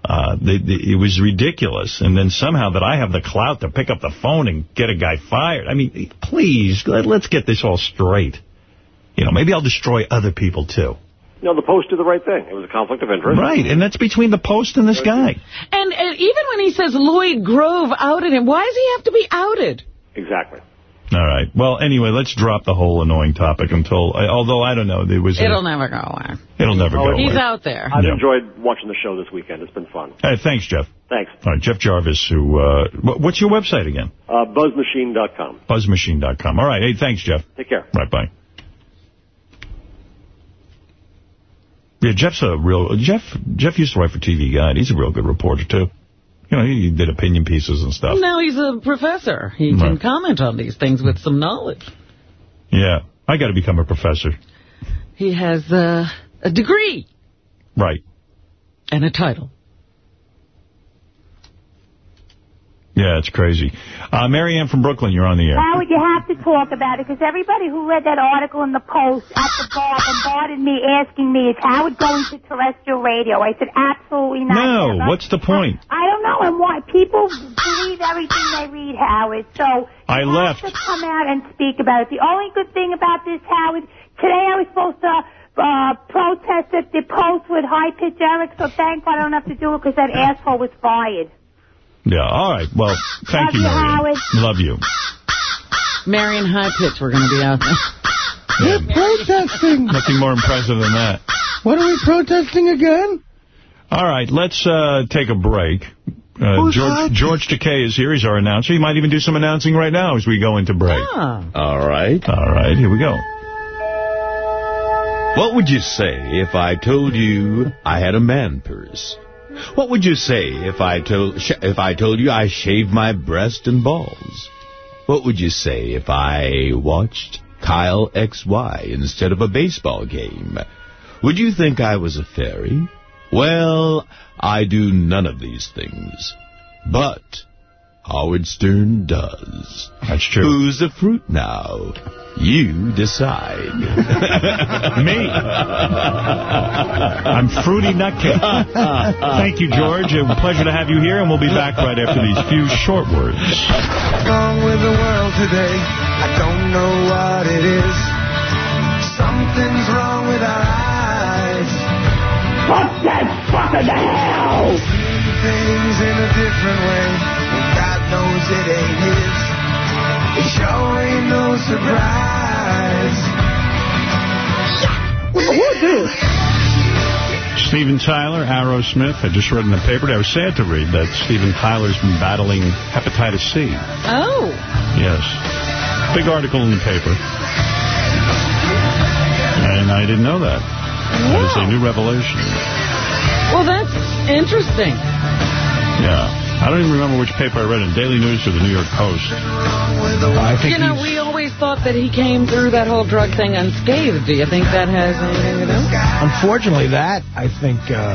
Uh, the, the, it was ridiculous. And then somehow that I have the clout to pick up the phone and get a guy fired. I mean, please, let, let's get this all straight. You know, maybe I'll destroy other people, too. No, the Post did the right thing. It was a conflict of interest. Right, and that's between the Post and this guy. And, and even when he says Lloyd Grove outed him, why does he have to be outed? Exactly. All right. Well, anyway, let's drop the whole annoying topic until, I- although I don't know, there was... It'll never go away. It'll never go He's away. He's out there. I've Yeah. enjoyed watching the show this weekend. It's been fun. Hey, thanks, Jeff. Thanks. All right, Jeff Jarvis, who, uh, what's your website again? Uh, buzzmachine.com. Buzzmachine.com. All right. Hey, thanks, Jeff. Take care. Right, bye. Yeah, Jeff's a real... Jeff Jeff used to write for TV Guide. He's a real good reporter, too. You know, he did opinion pieces and stuff. Now he's a professor. He can comment on these things with some knowledge. Yeah. I got to become a professor. He has uh, a degree Right. and a title. Yeah, it's crazy. Uh, Marianne from Brooklyn, you're on the air. Howard, you have to talk about it because everybody who read that article in the Post at the bar bombarded me asking me, is Howard going to terrestrial radio? I said, absolutely not. No, Never. what's the point? I don't know, and why people believe everything they read, Howard. So I left. to come out and speak about it. The only good thing about this, Howard, today I was supposed to uh, protest at the Post with high pitch Eric, so thank God I don't have to do it because that asshole was fired. Yeah, all right. Well, thank Love you, you, Love you. Marion High Pitch, we're going to be out there. We're protesting. Nothing more impressive than that. What are we protesting again? All right, let's uh, take a break. Uh, George, hot? George Takei is here. He's our announcer. He might even do some announcing right now as we go into break. Ah. All right. All right, here we go. What would you say if I told you I had a man purse? What would you say if I told if I told you I shaved my breast and balls? What would you say if I watched Kyle XY instead of a baseball game. Would you think I was a fairy? Well, I do none of these things. But Howard Stern does. That's true. Who's the fruit now? You decide. Me. I'm Fruity Nutcake. Thank you, George. A pleasure to have you here, and we'll be back right after these few short words. wrong with the world today. I don't know what it is. Something's wrong with our eyes. Put that fucker to hell! Seeing things in a different way. And God knows it ain't his. It sure ain't no surprise. Steven Tyler, Aerosmith. I just read in the paper. I was sad to read that Steven Tyler's been battling hepatitis C. Oh. Yes. Big article in the paper. And I didn't know that. That is a new revelation. Well, that's interesting. Yeah. I don't even remember which paper I read in, Daily News or the New York Post. I think You know, we always thought that he came through that whole drug thing unscathed. Do you think that has anything to do? Unfortunately, that, I think, um,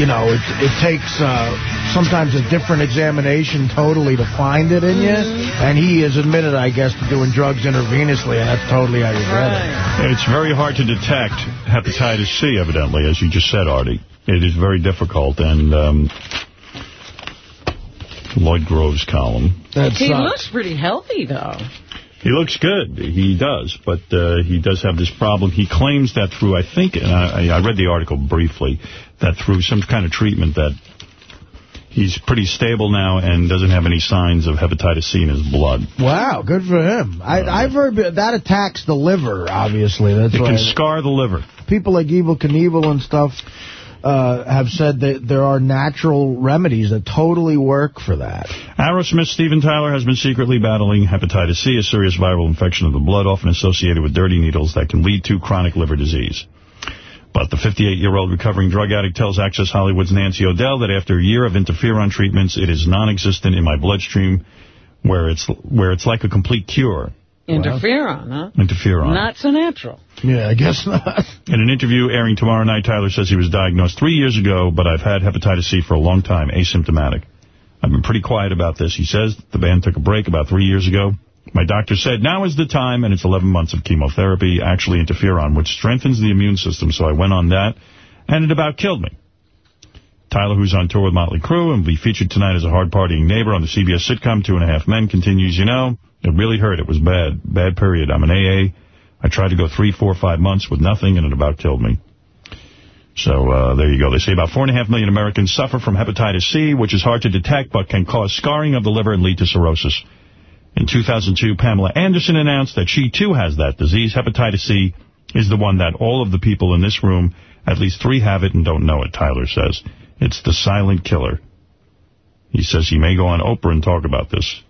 you know, it, it takes uh, sometimes a different examination totally to find it in you. And he has admitted, I guess, to doing drugs intravenously, and that's totally how you get it. It's very hard to detect hepatitis C, evidently, as you just said, Artie. It is very difficult, and um, Lloyd Grove's column. he looks pretty healthy, though. He looks good. He does, but uh, he does have this problem. He claims that through, I think, and I, I read the article briefly, that through some kind of treatment that he's pretty stable now and doesn't have any signs of hepatitis C in his blood. Wow, good for him. I, I've heard that that attacks the liver, obviously. That's It why can scar the liver. people like Evel Knievel and stuff uh, have said that there are natural remedies that totally work for that. Aerosmith Steven Tyler has been secretly battling hepatitis C, a serious viral infection of the blood often associated with dirty needles that can lead to chronic liver disease. But the 58-year-old recovering drug addict tells Access Hollywood's Nancy O'Dell that after a year of interferon treatments, it is non-existent in my bloodstream, where it's where it's like a complete cure. Interferon, huh? Interferon. Not so natural. Yeah, I guess not. In an interview airing tomorrow night, Tyler says he was diagnosed three years ago, but I've had hepatitis C for a long time, asymptomatic. I've been pretty quiet about this. He says the band took a break about three years ago. My doctor said, now is the time, and it's 11 months of chemotherapy, actually interferon, which strengthens the immune system, so I went on that, and it about killed me. Tyler, who's on tour with Motley Crue and will be featured tonight as a hard-partying neighbor on the CBS sitcom Two and a Half Men, continues, you know, it really hurt. It was bad. Bad period. I'm an AA. I tried to go three, four, five months with nothing, and it about killed me. So uh, there you go. They say about four and a half million Americans suffer from hepatitis C, which is hard to detect but can cause scarring of the liver and lead to cirrhosis. In 2002, Pamela Anderson announced that she, too, has that disease. Hepatitis C is the one that all of the people in this room, at least three have it and don't know it, Tyler says. It's the silent killer. He says he may go on Oprah and talk about this.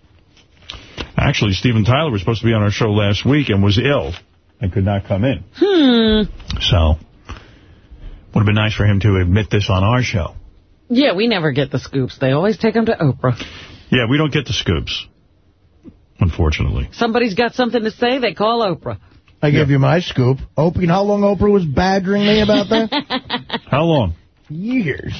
Actually, Steven Tyler was supposed to be on our show last week and was ill and could not come in. Hmm. So, would have been nice for him to admit this on our show. Yeah, we never get the scoops. They always take them to Oprah. Yeah, we don't get the scoops, unfortunately. Somebody's got something to say, they call Oprah. I give you my scoop. Oprah, you know how long Oprah was badgering me about that? How long? Years.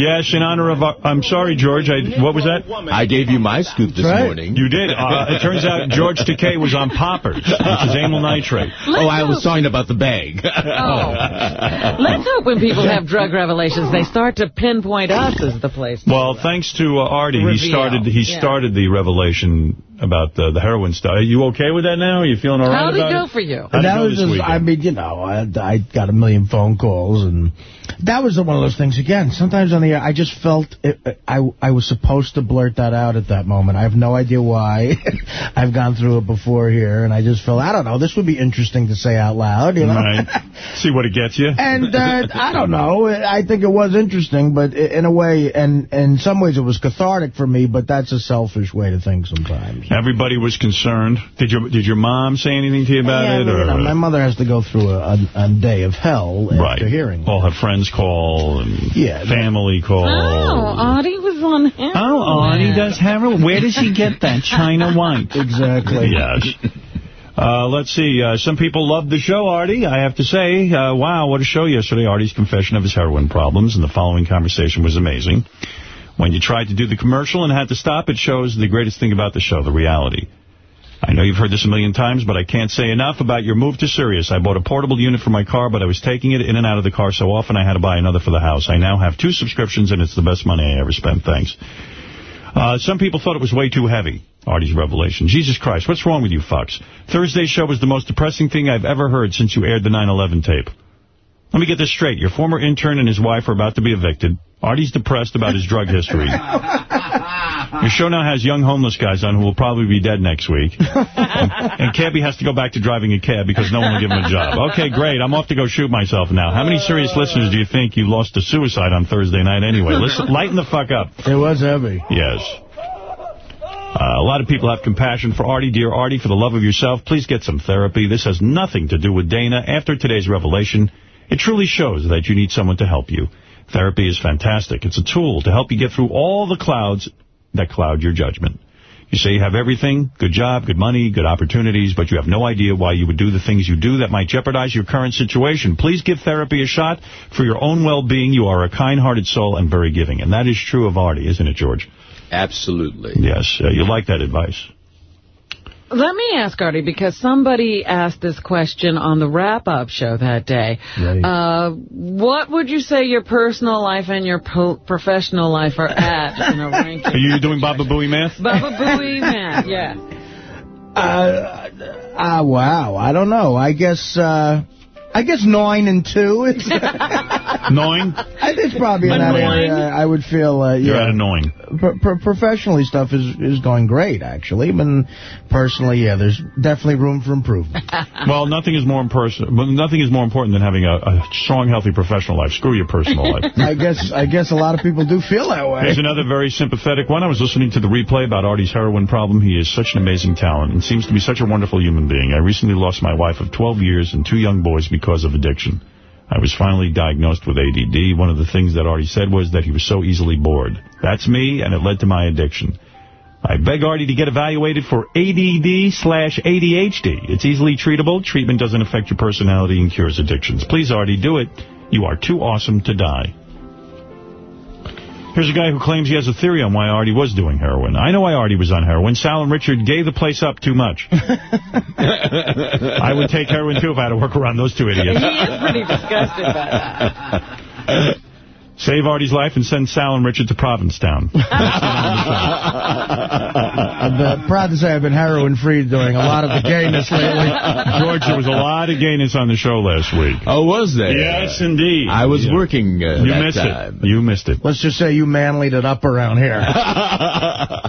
Yes, in honor of... Our, I'm sorry, George. I, what was that? I gave you my scoop this Right. morning. You did. Uh, it turns out George Takei was on poppers, which is amyl nitrate. oh, I was talking about the bag. oh. Let's hope when people have drug revelations, they start to pinpoint us as the place. Well, thanks to uh, Artie, he started he Yeah. started the revelation about the, the heroin stuff. Are you okay with that now? Are you feeling all right How'd it about go it? for you? How'd that was just. I mean, you know, I, I got a million phone calls, and that was one of those things, again, sometimes on the air, I just felt it, I, I was supposed to blurt that out at that moment. I have no idea why. I've gone through it before here, and I just felt, I don't know, this would be interesting to say out loud, you know? Right. See what it gets you. And uh, I don't know. I think it was interesting, but in a way, and in some ways it was cathartic for me, but that's a selfish way to think sometimes. Everybody was concerned. Did your did your mom say anything to you about Yeah, it? you know, my mother has to go through a, a, a day of hell after right. hearing. All her friends call and Yeah, family call. Oh, Artie was on heroin. Oh, Artie does heroin. Where does he get that China white? Exactly. Yes. Uh, let's see. Uh, some people loved the show, Artie. I have to say, uh, wow, what a show yesterday. Artie's confession of his heroin problems, and the following conversation was amazing. When you tried to do the commercial and had to stop, it shows the greatest thing about the show, the reality. I know you've heard this a million times, but I can't say enough about your move to Sirius. I bought a portable unit for my car, but I was taking it in and out of the car so often I had to buy another for the house. I now have two subscriptions, and it's the best money I ever spent. Thanks. Uh, some people thought it was way too heavy, Artie's revelation. Jesus Christ, what's wrong with you fucks? Thursday's show was the most depressing thing I've ever heard since you aired the 9-11 tape. Let me get this straight. Your former intern and his wife are about to be evicted. Artie's depressed about his drug history. Your show now has young homeless guys on who will probably be dead next week. and, and Cabby has to go back to driving a cab because no one will give him a job. Okay, great. I'm off to go shoot myself now. How many Sirius listeners do you think you lost to suicide on Thursday night anyway? Listen, lighten the fuck up. It was heavy. Yes. Uh, a lot of people have compassion for Artie. Dear Artie, for the love of yourself, please get some therapy. This has nothing to do with Dana. After today's revelation, it truly shows that you need someone to help you. Therapy is fantastic. It's a tool to help you get through all the clouds that cloud your judgment. You say you have everything, good job, good money, good opportunities, but you have no idea why you would do the things you do that might jeopardize your current situation. Please give therapy a shot for your own well-being. You are a kind-hearted soul and very giving. And that is true of Artie, isn't it, George? Absolutely. Yes, uh, you like that advice. Let me ask, Artie, because somebody asked this question on the wrap-up show that day. Right. Uh, what would you say your personal life and your po professional life are at in a ranking? Are you doing Baba Booey math? Baba Booey, man, yeah. Uh, uh, wow. I don't know. I guess, uh, I guess nine and two. It's, Nine? it's probably in that Annoying. area. I would feel, uh, You're yeah. at annoying. Pro pro professionally, stuff is, is going great, actually. But personally, yeah, there's definitely room for improvement. Well, nothing is more important. Nothing is more important than having a, a strong, healthy professional life. Screw your personal life. I guess I guess a lot of people do feel that way. Here's another very sympathetic one. I was listening to the replay about Artie's heroin problem. He is such an amazing talent and seems to be such a wonderful human being. I recently lost my wife of 12 years and two young boys because of addiction. I was finally diagnosed with ADD. One of the things that Artie said was that he was so easily bored. That's me, and it led to my addiction. I beg Artie to get evaluated for ADD slash ADHD. It's easily treatable. Treatment doesn't affect your personality and cures addictions. Please, Artie, do it. You are too awesome to die. Here's a guy who claims he has a theory on why Artie was doing heroin. I know why Artie was on heroin. Sal and Richard gave the place up too much. I would take heroin, too, if I had to work around those two idiots. He idiots. is pretty disgusted by that. Save Artie's life and send Sal and Richard to Provincetown. I'm uh, proud to say I've been heroin-free during a lot of the gayness lately. George, there was a lot of gayness on the show last week. Oh, was there? Yes, indeed. I was Yeah. working uh, You missed time. it. You missed it. Let's just say you manlied it up around here.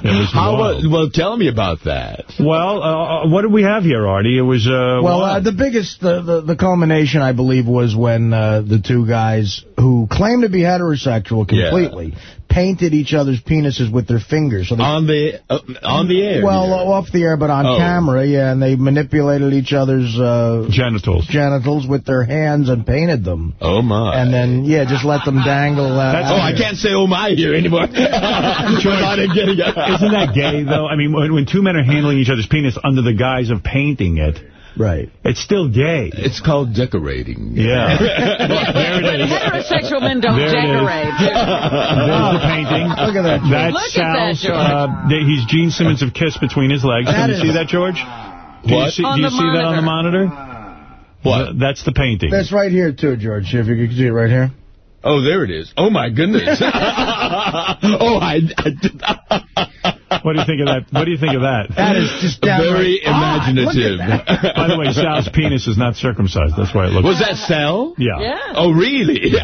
It was How, wild. well, well, tell me about that. Well, uh, what did we have here, Artie? It was, uh, Well, uh, the biggest, the, the, the culmination, I believe, was when uh, the two guys who claimed to be heterosexual completely painted each other's penises with their fingers. So they, On the uh, on the air. well, here. off the air, but on Oh. camera, yeah, and they manipulated each other's uh, genitals. genitals with their hands and painted them. oh, my. And then, yeah, just let them dangle. Uh, That's- Oh, I can't say oh my here anymore. I'm not getting it. Isn't that gay, though? I mean, when, when two men are handling each other's penis under the guise of painting it, Right. it's still gay. It's called decorating. Yeah. there it is. Heterosexual men don't There decorate. There's the painting. Look at that. George. That's Look at that, George. uh, th- he's Gene Simmons of Kiss between his legs. That Can you is- see that, George? Do you What? see, On do you the see that on the monitor? What? Th- That's the painting. That's right here, too, George. If you can see it right here. Oh, there it is. Oh, my goodness. oh, I, I What do you think of that? What do you think of that? That is just very odd. imaginative. Look at that. By the way, Sal's penis is not circumcised. That's why it looks. Was that Sal? Yeah. Yeah. Oh, really?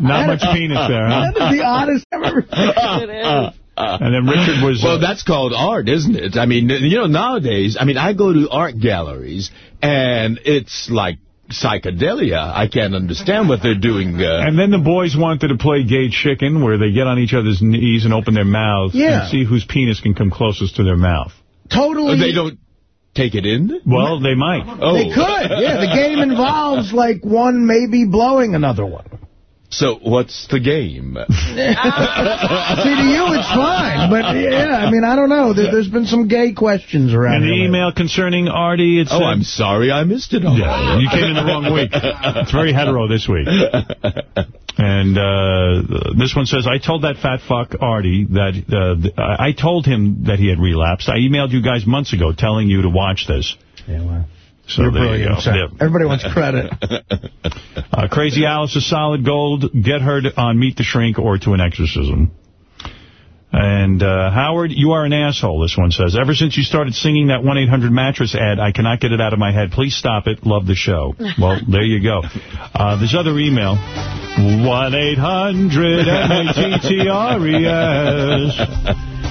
Not much penis there, huh? That is the oddest I've ever It is. And then Richard was. Well, uh, that's called art, isn't it? I mean, you know, nowadays, I mean, I go to art galleries, and it's like psychedelia. I can't understand what they're doing. Uh, And then the boys wanted to play gay chicken, where they get on each other's knees and open their mouths Yeah. and see whose penis can come closest to their mouth. Totally. they don't take it in? Well, they might. Oh. They could. Yeah, the game involves like one maybe blowing another one. So what's the game? See, to you, it's fine. But, yeah, I mean, I don't know. There, has been some gay questions around And the here email concerning Artie, it Oh, said- I'm sorry I missed it. All. Yeah, you came in the wrong week. It's very hetero this week. And uh, this one says, I told that fat fuck Artie that uh, I I told him that he had relapsed. I emailed you guys months ago telling you to watch this. Yeah, well. So You're there you brilliant, go. sir. Yeah. Everybody wants credit. Uh, Crazy Alice is solid gold. Get her to, on Meet the Shrink or to an exorcism. And uh, Howard, you are an asshole, this one says. Ever since you started singing that 1-800-mattress ad, I cannot get it out of my head. Please stop it. Love the show. Well, there you go. Uh, this other email. 1-800-M-A-T-T-R-E-S.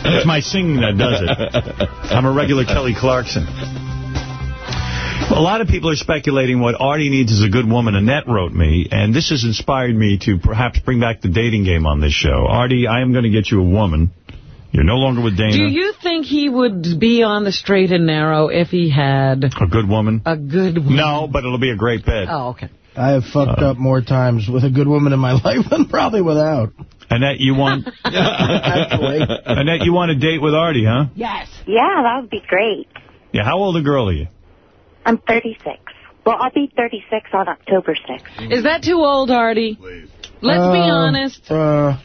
It's my singing that does it. I'm a regular Kelly Clarkson. A lot of people are speculating what Artie needs is a good woman. Annette wrote me, and this has inspired me to perhaps bring back the dating game on this show. Artie, I am going to get you a woman. You're no longer with Dana. Do you think he would be on the straight and narrow if he had a good woman? a good woman? No, but it'll be a great bed. Oh, okay. I have fucked uh, up more times with a good woman in my life than probably without. Annette, you want Annette, you want a date with Artie, huh? Yes. Yeah, that would be great. Yeah, how old a girl are you? I'm 36. Well, I'll be 36 on October 6th. Is that too old, Artie? Let's be Uh, honest. Uh,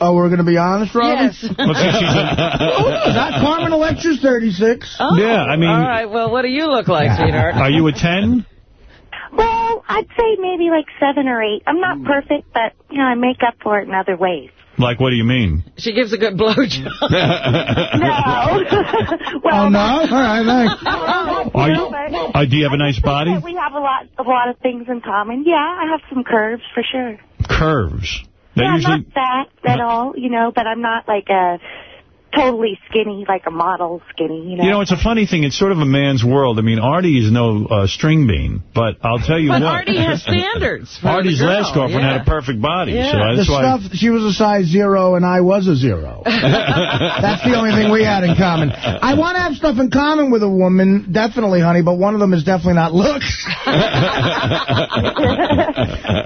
oh, we're going to be honest, Robin? Yes. Well, that Carmen Electra's 36. Oh, Yeah, I mean- All right, well, what do you look like, sweetheart? Are you a 10? Well, I'd say maybe like 7 or 8. I'm not perfect, but, you know, I make up for it in other ways. Like, what do you mean? She gives a good blowjob. No. oh, no? All right, thanks. Are you, uh, do you have a nice body? We have a lot, a lot of things in common. Yeah, I have some curves for sure. Curves. They yeah, usually... I'm not fat at all, you know, but I'm not like a totally skinny, like a model skinny, you know. You know, it's a funny thing. It's sort of a man's world. I mean, Artie is no uh, string bean, but I'll tell you But what. Artie has standards. for Artie's the girl, last girlfriend yeah. had a perfect body. So the that's why. stuff, she was a size zero and I was a zero. That's the only thing we had in common. I want to have stuff in common with a woman, definitely, honey, but one of them is definitely not looks.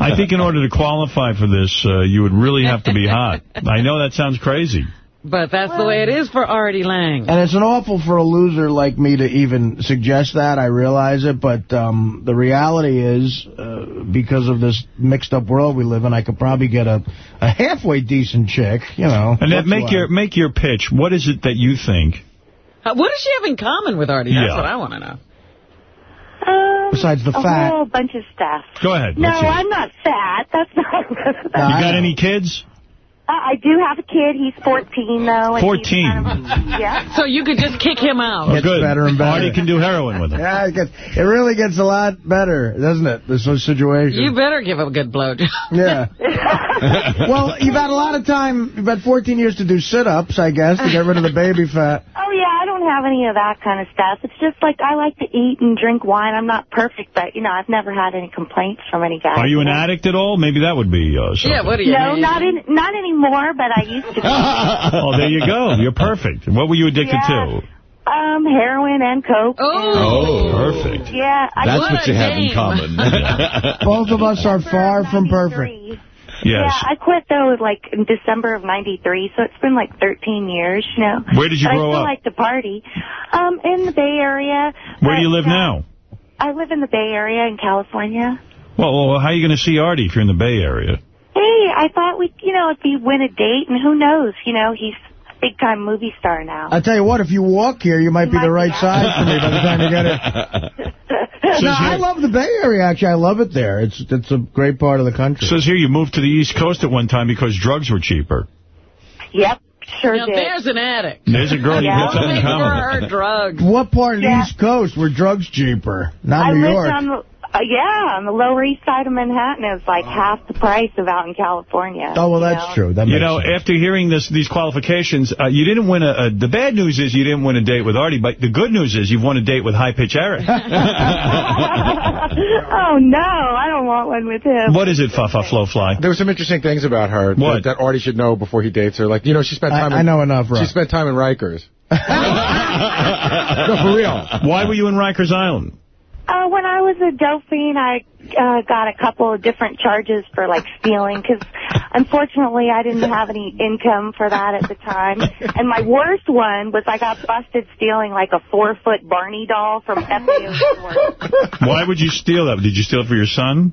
I think in order to qualify for this, uh, you would really have to be hot. I know that sounds crazy. But that's the way it is for Artie Lange. And it's an awful for a loser like me to even suggest that. I realize it. But um, the reality is, uh, because of this mixed-up world we live in, I could probably get a, a halfway decent chick, you know. And then make your make your pitch. What is it that you think? Uh, What does she have in common with Artie? That's Yeah. what I want to know. Um, Besides the a fat. whole bunch of stuff. Go ahead. No. I'm not fat. That's not. You got any kids? Uh, I do have a kid. He's 14, though. and he's 14. kind of- yeah. So you could just kick him out. Oh, Gets good. better and better. Artie can do heroin with him. Yeah, it, gets, it really gets a lot better, doesn't it, this whole situation? You better give him a good blowjob. Yeah. well, you've had a lot of time. You've had 14 years to do sit-ups, I guess, to get rid of the baby fat. Oh, yeah, I don't have any of that kind of stuff. It's just like I like to eat and drink wine. I'm not perfect, but, you know, I've never had any complaints from any guys. Are you an addict at all? Maybe that would be uh, something. Yeah, what do you No, mean? not in, not anymore, but I used to be. oh, there you go. You're perfect. What were you addicted Yeah. to? Um, heroin and coke. Oh. oh Perfect. Yeah. I That's What what a you have in common. Both of us are far from perfect. Yeah, I quit though like in December of '93, so it's been like 13 years, you know. Where did you but grow I still up? like to party. Um, in the Bay Area. Where do you live uh, now? I live in the Bay Area in California. Well, well, how are you going to see Artie if you're in the Bay Area? Hey, I thought we, you know, if we win a date, and who knows, you know, he's a big time movie star now. I tell you what, if you walk here, you might be the right size for me by the time you get it. Says No, I love the Bay Area, actually. I love it there. It's it's a great part of the country. Says here you moved to the East Coast at one time because drugs were cheaper. Yep, sure Now, did. there's an addict. There's a girl you Yeah. got something in Pay common. her drugs. what part of the Yeah. East Coast were drugs cheaper? Not I New lived York. On the, uh, yeah, on the Lower East Side of Manhattan. It was like half the price of out in California. oh, well, that's know? true. That You know, sense. after hearing this, these qualifications, uh, you didn't win a, a... The bad news is you didn't win a date with Artie, but the good news is you've won a date with High Pitch Eric. oh, no, I don't want one with him. what is it, Fa-Fa Flo Fly? There were some interesting things about her that, that Artie should know before he dates her. Like, you know, she spent time. I in, know enough, Rob. She spent time in Rikers. no, for real. Why were you in Rikers Island? Uh, when I was a Delphine, I uh, got a couple of different charges for like stealing because unfortunately I didn't have any income for that at the time. And my worst one was I got busted stealing like a four foot Barney doll from FAO. Why would you steal that? Did you steal it for your son?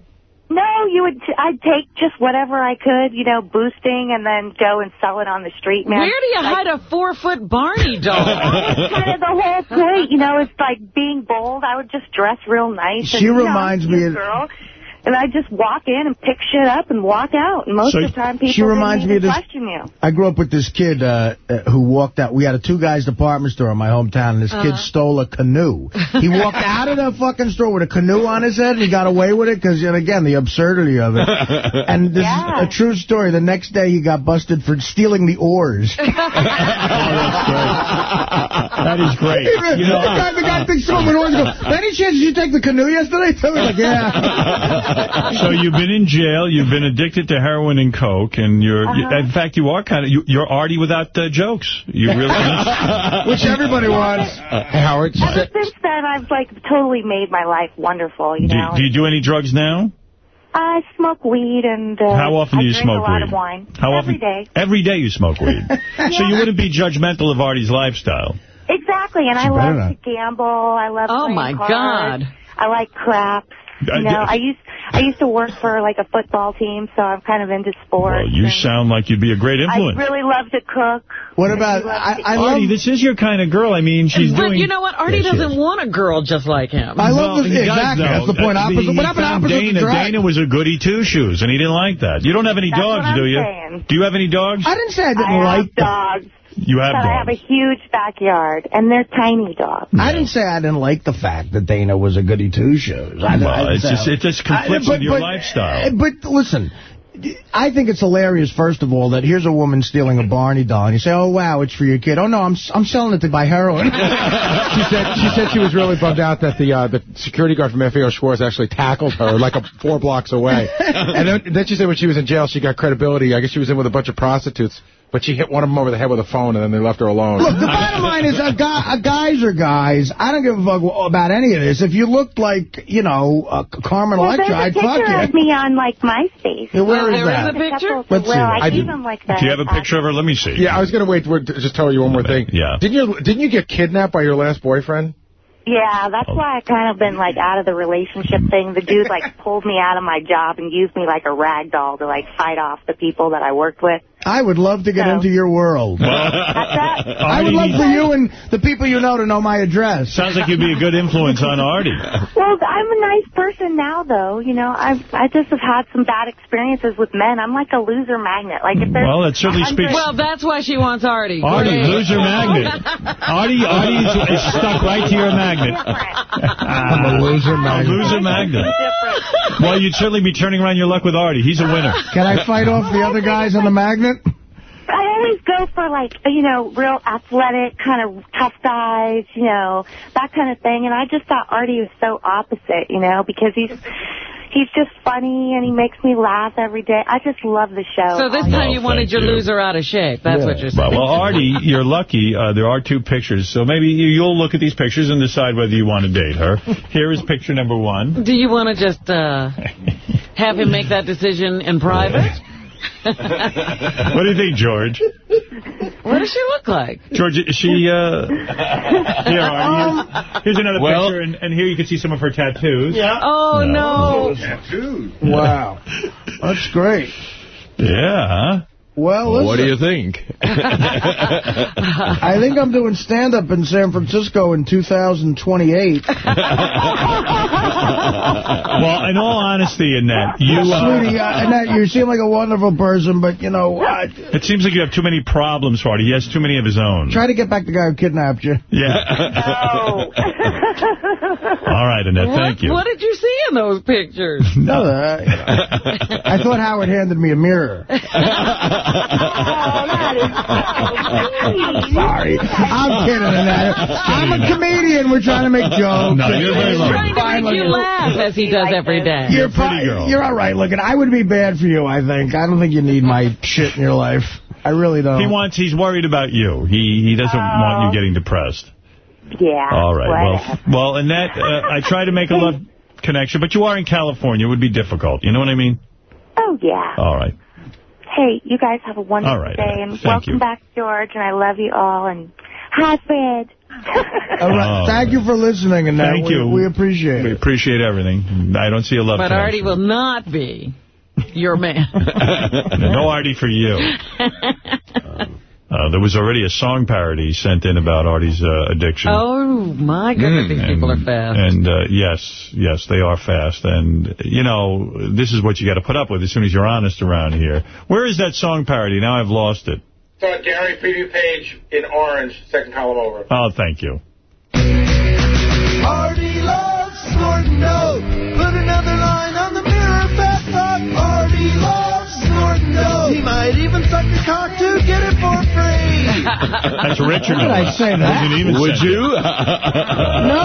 No, you would. I'd take just whatever I could, you know, boosting, and then go and sell it on the street, man. Where do you Like, hide a four-foot Barney doll? That's kind of the whole point, you know. It's like being bold. I would just dress real nice. She and, you know, reminds me of- girl. And I just walk in and pick shit up and walk out. And most So of the time, people she reminds didn't me of this- question you. I grew up with this kid uh, uh, who walked out. We had a two guys department store in my hometown, and this kid Uh-huh. stole a canoe. He walked out of the fucking store with a canoe on his head, and he got away with it because, and again, the absurdity of it. And this Yeah. is a true story. The next day, he got busted for stealing the oars. That is great. That is great. You know, the guy, the guy thinks someone oars. Go, any chance did you take the canoe yesterday? He's like, yeah. So you've been in jail, you've been addicted to heroin and coke, and you're. Uh -huh. In fact, you are kind of, you, you're Artie without uh, jokes. You really, Which everybody wants. Hey, Howard, Ever since then, I've like totally made my life wonderful. You do, know. do you do any drugs now? I smoke weed and uh, How often I do you drink smoke a lot weed? of wine. How Every often? day. Every day you smoke weed. So you wouldn't be judgmental of Artie's lifestyle. Exactly, and I She better love not. to gamble. I love Oh, playing my cards. God. I like craps. Uh, You know. I used I used to work for like a football team, so I'm kind of into sports. Well, you sound like you'd be a great influence. I really love to cook. What about, I, I love... Artie, this is your kind of girl. I mean, she's but doing... you know what? Artie Yes, doesn't want a girl just like him. I Well, love this. he does, That's the point. Uh, Opposite. he What happened opposite Dana, the? Dana was a goody two-shoes, and he didn't like that. You don't have any That's dogs, what do I'm you? saying. Do you have any dogs? I didn't say I didn't I like have dogs. You have but I have a huge backyard, and they're tiny dogs. I didn't say I didn't like the fact that Dana was a goody two-shoes. I, Well, I, it's just- it just conflicts with your lifestyle. But listen, I think it's hilarious, first of all, that here's a woman stealing a Barney doll, and you say, oh, wow, it's for your kid. Oh, no, I'm I'm selling it to buy heroin. she said she said she was really bummed out that the uh, the security guard from FAO Schwarz actually tackled her like a four blocks away. And then, then she said when she was in jail, she got credibility. I guess she was in with a bunch of prostitutes, but she hit one of them over the head with a phone, and then they left her alone. Look, the bottom line is, uh, guy, guys are guys. I don't give a fuck about any of this. If you looked like, you know, uh, Carmen Well, Electra, there's a I'd picture of me on like MySpace. Yeah, where Oh, is there that? is a picture? Let's see well, that. I I keep do- like that. Do you have a picture of her? Let me see. Yeah, I was gonna wait to to just tell you one more thing. Yeah. Didn't you didn't you get kidnapped by your last boyfriend? Yeah, that's why I kind of been like out of the relationship thing. The dude like pulled me out of my job and used me like a rag doll to like fight off the people that I worked with. I would love to get So- into your world. That's that. I would love for you and the people you know to know my address. Sounds like you'd be a good influence on Artie. Well, I'm a nice person now, though. You know, I've I just have had some bad experiences with men. I'm like a loser magnet. Like if there's Well, that certainly speaks- Well, that's why she wants Artie. Artie, Great. loser magnet. Artie, Artie is, is stuck right to your magnet. I'm a loser A magnet. loser magnet. Well, you'd certainly be turning around your luck with Artie. He's a winner. Can I fight off the other guys on the magnet? I always go for like, you know, real athletic, kind of tough guys, you know, that kind of thing. And I just thought Artie was so opposite, you know, because he's he's just funny and he makes me laugh every day. I just love the show. So this Well, time you wanted your you. loser out of shape. That's what you're saying. well, Artie, you're lucky. Uh, there are two pictures, so maybe you- you'll look at these pictures and decide whether you want to date her. Here is picture number one. Do you want to just uh, have him make that decision in private? What do you think, George? What does she look like? George, is she, uh... Here, Artie, here's, here's another Well- picture, and, and here you can see some of her tattoos. Yeah. Oh, no. Tattoos. Wow. That's great. Yeah. Well, listen, What do you think? I think I'm doing stand-up in San Francisco in 2028. Well, in all honesty, Annette, you... Uh, Sweetie, uh, Annette, you seem like a wonderful person, but, you know, uh, it seems like you have too many problems for Artie. He has too many of his own. try to get back the guy who kidnapped you. Yeah. Oh. All right, Annette, What, thank you. what did you see in those pictures? No, uh, you know. I thought Howard handed me a mirror. Oh, that is. Sorry. I'm kidding, Annette. I'm a comedian. We're trying to make jokes. No, you're very He's lucky. trying to Fine make you laugh as he does every day. You're, a pretty girl. You're all right looking. I would be bad for you, I think. I don't think you need my shit in your life. I really don't. He wants. He's worried about you. He he doesn't want you getting depressed. Yeah. All right. whatever. Well, well, Annette, uh, I try to make a love. connection, but you are in California. It would be difficult. You know what I mean? Oh, yeah. All right. Hey, you guys have a wonderful All right, day, and thank welcome you. back, George, and I love you all, and hi, Fred. All right. Oh. Thank you for listening, and uh, Thank we, you. we appreciate We it. appreciate everything. I don't see a love But connection. Artie will not be your man. no Artie for you. Uh, there was already a song parody sent in about Artie's uh, addiction. oh, my goodness, these people are fast. And uh, yes, yes, they are fast. And, you know, this is what you got to put up with as soon as you're honest around here. Where is that song parody? Now I've lost it. It's on Gary preview page in orange, second column over. Oh, thank you. Artie loves snorting dope. Put another line on the mirror, fat fuck. Artie loves snorting. He might even suck a cock to get it for free. That's Richard. How did I say that? Even Would sent you? No,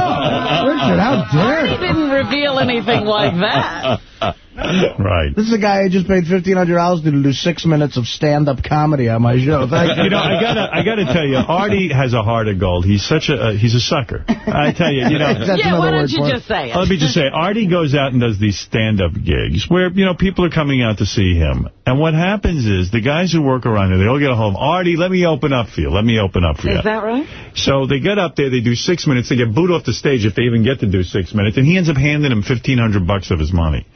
Richard, how dare Artie you? didn't reveal anything like that. Right. This is a guy who just paid $1,500 to do six minutes of stand-up comedy on my show. Thank you. You know, I gotta, I gotta tell you, Artie has a heart of gold. He's such a, uh, he's a sucker. I tell you, you know. That's yeah, another why don't you just say it? Let me just say, Artie goes out and does these stand-up gigs where, you know, people are coming out to see him. And what happens is the guys who work around here, they all get a hold of him. Artie, let me open up for you. Let me open up for you. Is that right? So they get up there, they do six minutes, they get booed off the stage if they even get to do six minutes, and he ends up handing them 1500 bucks of his money.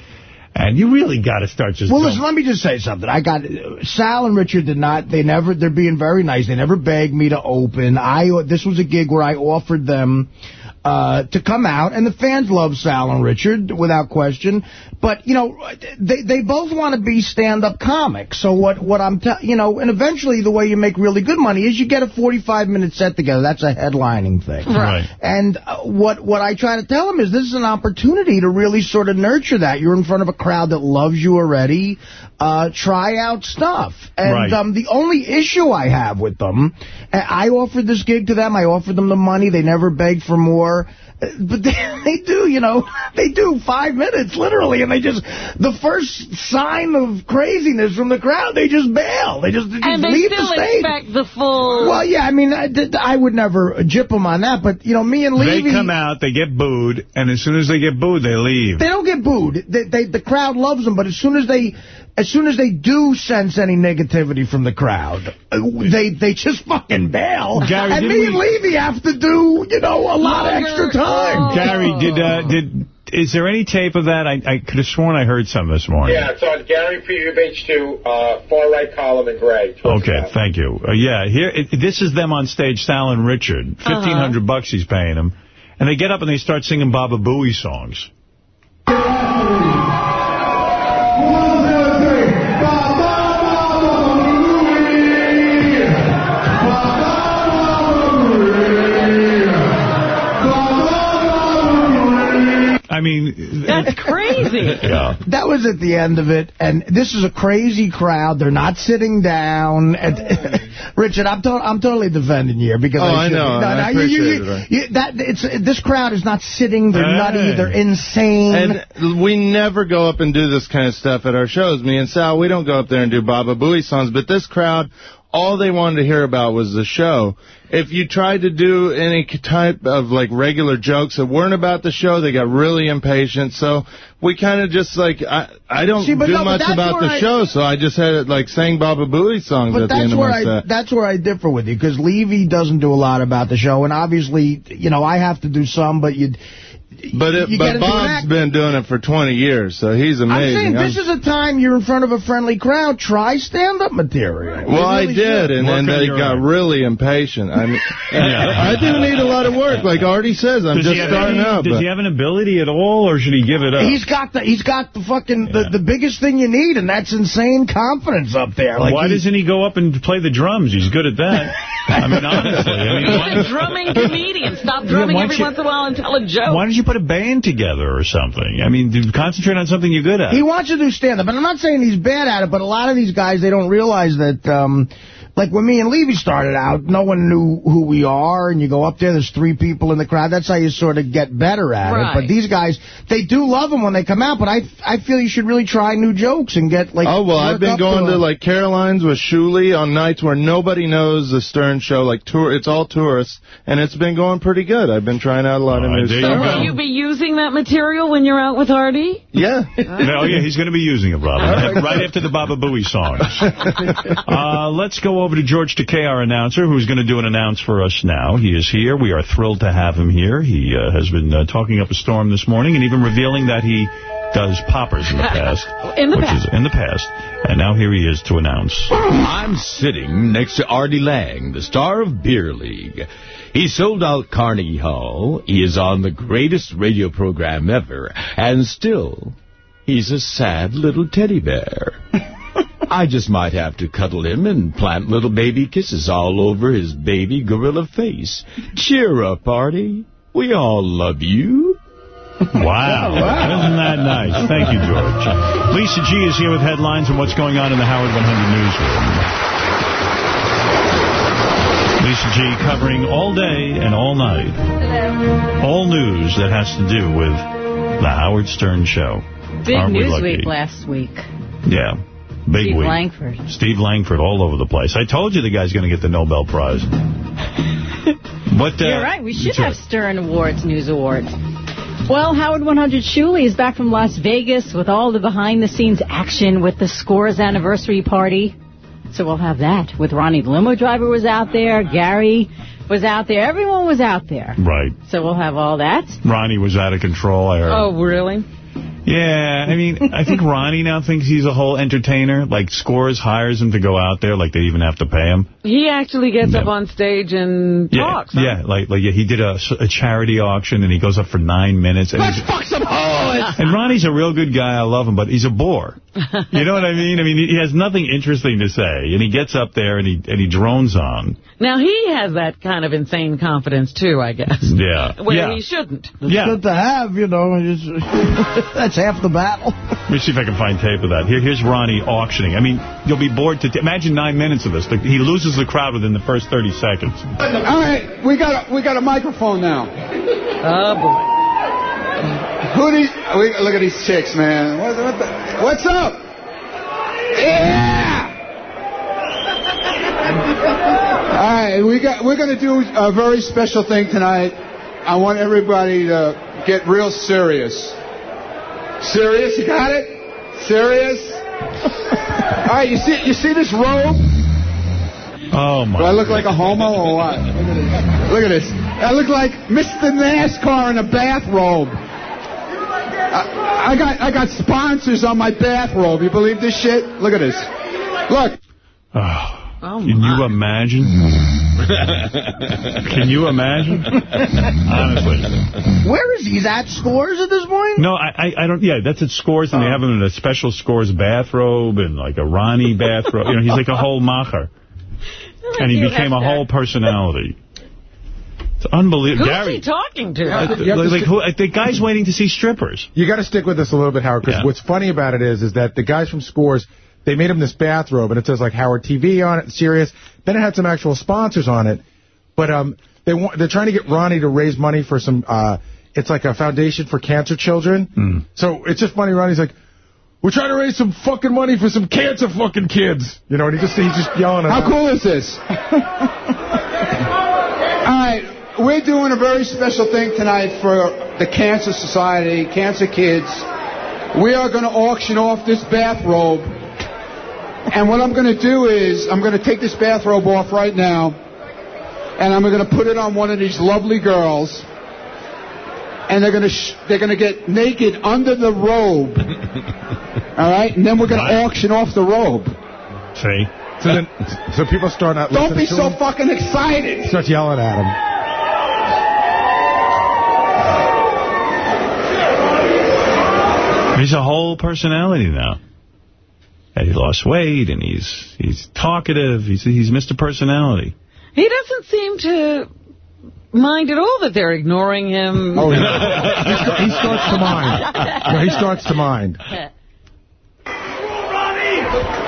And you really got to start just Well, going- listen, let me just say something. I got Sal and Richard did not. They never. They're being very nice. They never begged me to open. I. This was a gig where I offered them uh, to come out, and the fans love Sal and Richard without question. But you know, they they both want to be stand-up comics. So what what I'm you know, and eventually the way you make really good money is you get a 45 minute set together. That's a headlining thing. Right. And uh, what what I try to tell them is this is an opportunity to really sort of nurture that. You're in front of a crowd that loves you already. Uh, try out stuff. And Right. um, the only issue I have with them, uh, I offered this gig to them. I offered them the money. They never begged for more. Uh, But they, they do, you know, they do five minutes, literally, and they just, the first sign of craziness from the crowd, they just bail. They just, they just And they leave still the stage. expect the full... Well, yeah, I mean, I, th- I would never jip them on that, but, you know, me and They come out, they get booed, and as soon as they get booed, they leave. They don't get booed. They, they, the crowd loves them, but as soon as they... As soon as they do sense any negativity from the crowd, uh, they they just fucking bail. Gary, and me we- and Levy have to do, you know, a lot of extra time. Gary, did uh, did is there any tape of that? I, I could have sworn I heard some this morning. Yeah, it's on Gary preview page two, uh, far right column in gray. Okay, top. thank you. Uh, yeah, here it, this is them on stage, Sal and Richard. Uh-huh. Fifteen hundred bucks he's paying them, and they get up and they start singing Baba Booey songs. I mean, That's crazy. yeah. That was at the end of it, and this is a crazy crowd. They're not sitting down. And Richard, I'm, to I'm totally defending you here because Oh, I, I know, No, and I no, you- you- you- it, you- that it's this crowd is not sitting. They're Hey. nutty. They're insane. And we never go up and do this kind of stuff at our shows. Me and Sal, we don't go up there and do Baba Booey songs. But this crowd, all they wanted to hear about was the show. If you tried to do any type of like regular jokes that weren't about the show, they got really impatient. So we kind of just like I I don't See, do no, much about the I- show, so I just had it like sang Baba Booey songs at the end of my I set. that's where I differ with you because Levy doesn't do a lot about the show, and obviously, you know, I have to do some, but you. But it, you but gotta do an Bob's act. been doing it for 20 years, so he's amazing. I'm amazing. saying I'm- this is a time you're in front of a friendly crowd. Try stand-up material. Well, You I did, should. and then they got really impatient. I mean, I do need a lot of work, like Artie says. I'm Does just starting any- out. Does but- he have an ability at all, or should he give it up? He's got the he's got the fucking the, the biggest thing you need, and that's insane confidence up there. Like Why he- doesn't he go up and play the drums? He's good at that. I mean, honestly. I mean, He's why, a drumming comedian. Stop drumming why every you- once in a while and tell a joke. why don't you put a band together or something? I mean, do- concentrate on something you're good at. He wants to do stand-up, and I'm not saying he's bad at it, but a lot of these guys, they don't realize that um, like when me and Levy started out, no one knew who we are, and you go up there, there's three people in the crowd. That's how you sort of get better at Right. it. But these guys, they do love them when they come out, but I I feel you should really try new jokes and get, like... Oh, well, I've been going to, them. like, Caroline's with Shuley on nights where nobody knows the Stern Show, like, tour. it's all tourists, and it's been going pretty good. I've been trying out a lot of new stuff. go. Will you be using that material when you're out with Artie? Yeah. oh, yeah, he's going to be using it, Robin, right after the Baba Booey songs. Uh, let's go over to George Takei, our announcer, who's going to do an announce for us now. He is here. We are thrilled to have him here. He uh, has been uh, talking up a storm this morning and even revealing that he does poppers in the past. In the which past. Is in the past. And now here he is to announce. I'm sitting next to Artie Lange, the star of Beer League. He sold out Carnegie Hall. He is on the greatest radio program ever. And still, he's a sad little teddy bear. I just might have to cuddle him and plant little baby kisses all over his baby gorilla face. Cheer up, Artie. We all love you. Wow. Isn't that nice? Thank you, George. Lisa G is here with headlines and what's going on in the Howard 100 newsroom. Lisa G covering all day and all night. All news that has to do with the Howard Stern Show. Big Aren't news lucky? week last week. Yeah. Big Steve week. Langford. Steve Langford all over the place. I told you the guy's going to get the Nobel Prize. What, uh, You're right. We should have Stern Awards, News Awards. Well, Howard 100 Shuley is back from Las Vegas with all the behind-the-scenes action with the Scores anniversary party. So we'll have that. With Ronnie the limo driver was out there, Gary was out there, everyone was out there. Right. So we'll have all that. Ronnie was out of control, I heard. Oh, really? Yeah, I mean, I think Ronnie now thinks he's a whole entertainer. Like, Scores hires him to go out there, like they even have to pay him. He actually gets up on stage and Yeah, talks. huh? yeah, like like yeah, he did a, a charity auction and he goes up for nine minutes. And Let's fuck some hoes! And Ronnie's a real good guy. I love him, but he's a bore. You know what I mean? I mean, he has nothing interesting to say, and he gets up there and he and he drones on. Now, he has that kind of insane confidence, too, I guess. Yeah, Well, yeah. he shouldn't. It's good to have, you know. That's half the battle. Let me see if I can find tape of that. Here, here's Ronnie auctioning. I mean, you'll be bored to... T Imagine nine minutes of this. Like, He loses the crowd within the first 30 seconds. All right, we got a, we got a microphone now. Oh boy. Who these? Oh, we, look at these chicks, man. What, what the, what's up? Yeah. All right, we got we're gonna do a very special thing tonight. I want everybody to get real serious. Serious? You got it? Serious? All right, you see you see this robe? Oh, my... Do I look like a homo or what? Look at this. I look like Mr. NASCAR in a bathrobe. I, I got I got sponsors on my bathrobe. You believe this shit? Look at this. Look. Oh, oh Can you imagine? Can you imagine? Honestly. Where is he? He's at Scores at this point? No, I, I, I don't. Yeah, that's at Scores, and they oh. have him in a special Scores bathrobe and like a Ronnie bathrobe. You know, he's like a whole macher, and he became a have whole personality. It's unbelievable. Who's Gary, he talking to? uh, like, like who, the guy's waiting to see strippers. You got to stick with this a little bit, Howard, because Yeah. what's funny about it is, is that the guys from Scores, they made him this bathrobe, and it says like Howard TV on it, Sirius. Then it had some actual sponsors on it, but um, they want they're trying to get Ronnie to raise money for some. uh It's like a foundation for cancer children. So it's just funny. Ronnie's like. We're trying to raise some fucking money for some cancer fucking kids. You know, and he just he's just yelling at How them. cool is this? All right, we're doing a very special thing tonight for the Cancer Society, Cancer Kids. We are going to auction off this bathrobe. And what I'm going to do is, I'm going to take this bathrobe off right now, and I'm going to put it on one of these lovely girls, and they're going to sh- they're going to get naked under the robe. All right, and then we're going to auction off the robe. See? So then, so people start not Don't be so him. fucking excited. Start yelling at him. He's a whole personality now. And he lost weight, and he's he's talkative. He's he's Mr. Personality. He doesn't seem to mind at all that they're ignoring him. Oh, yeah. he starts to mind. No, he starts to mind.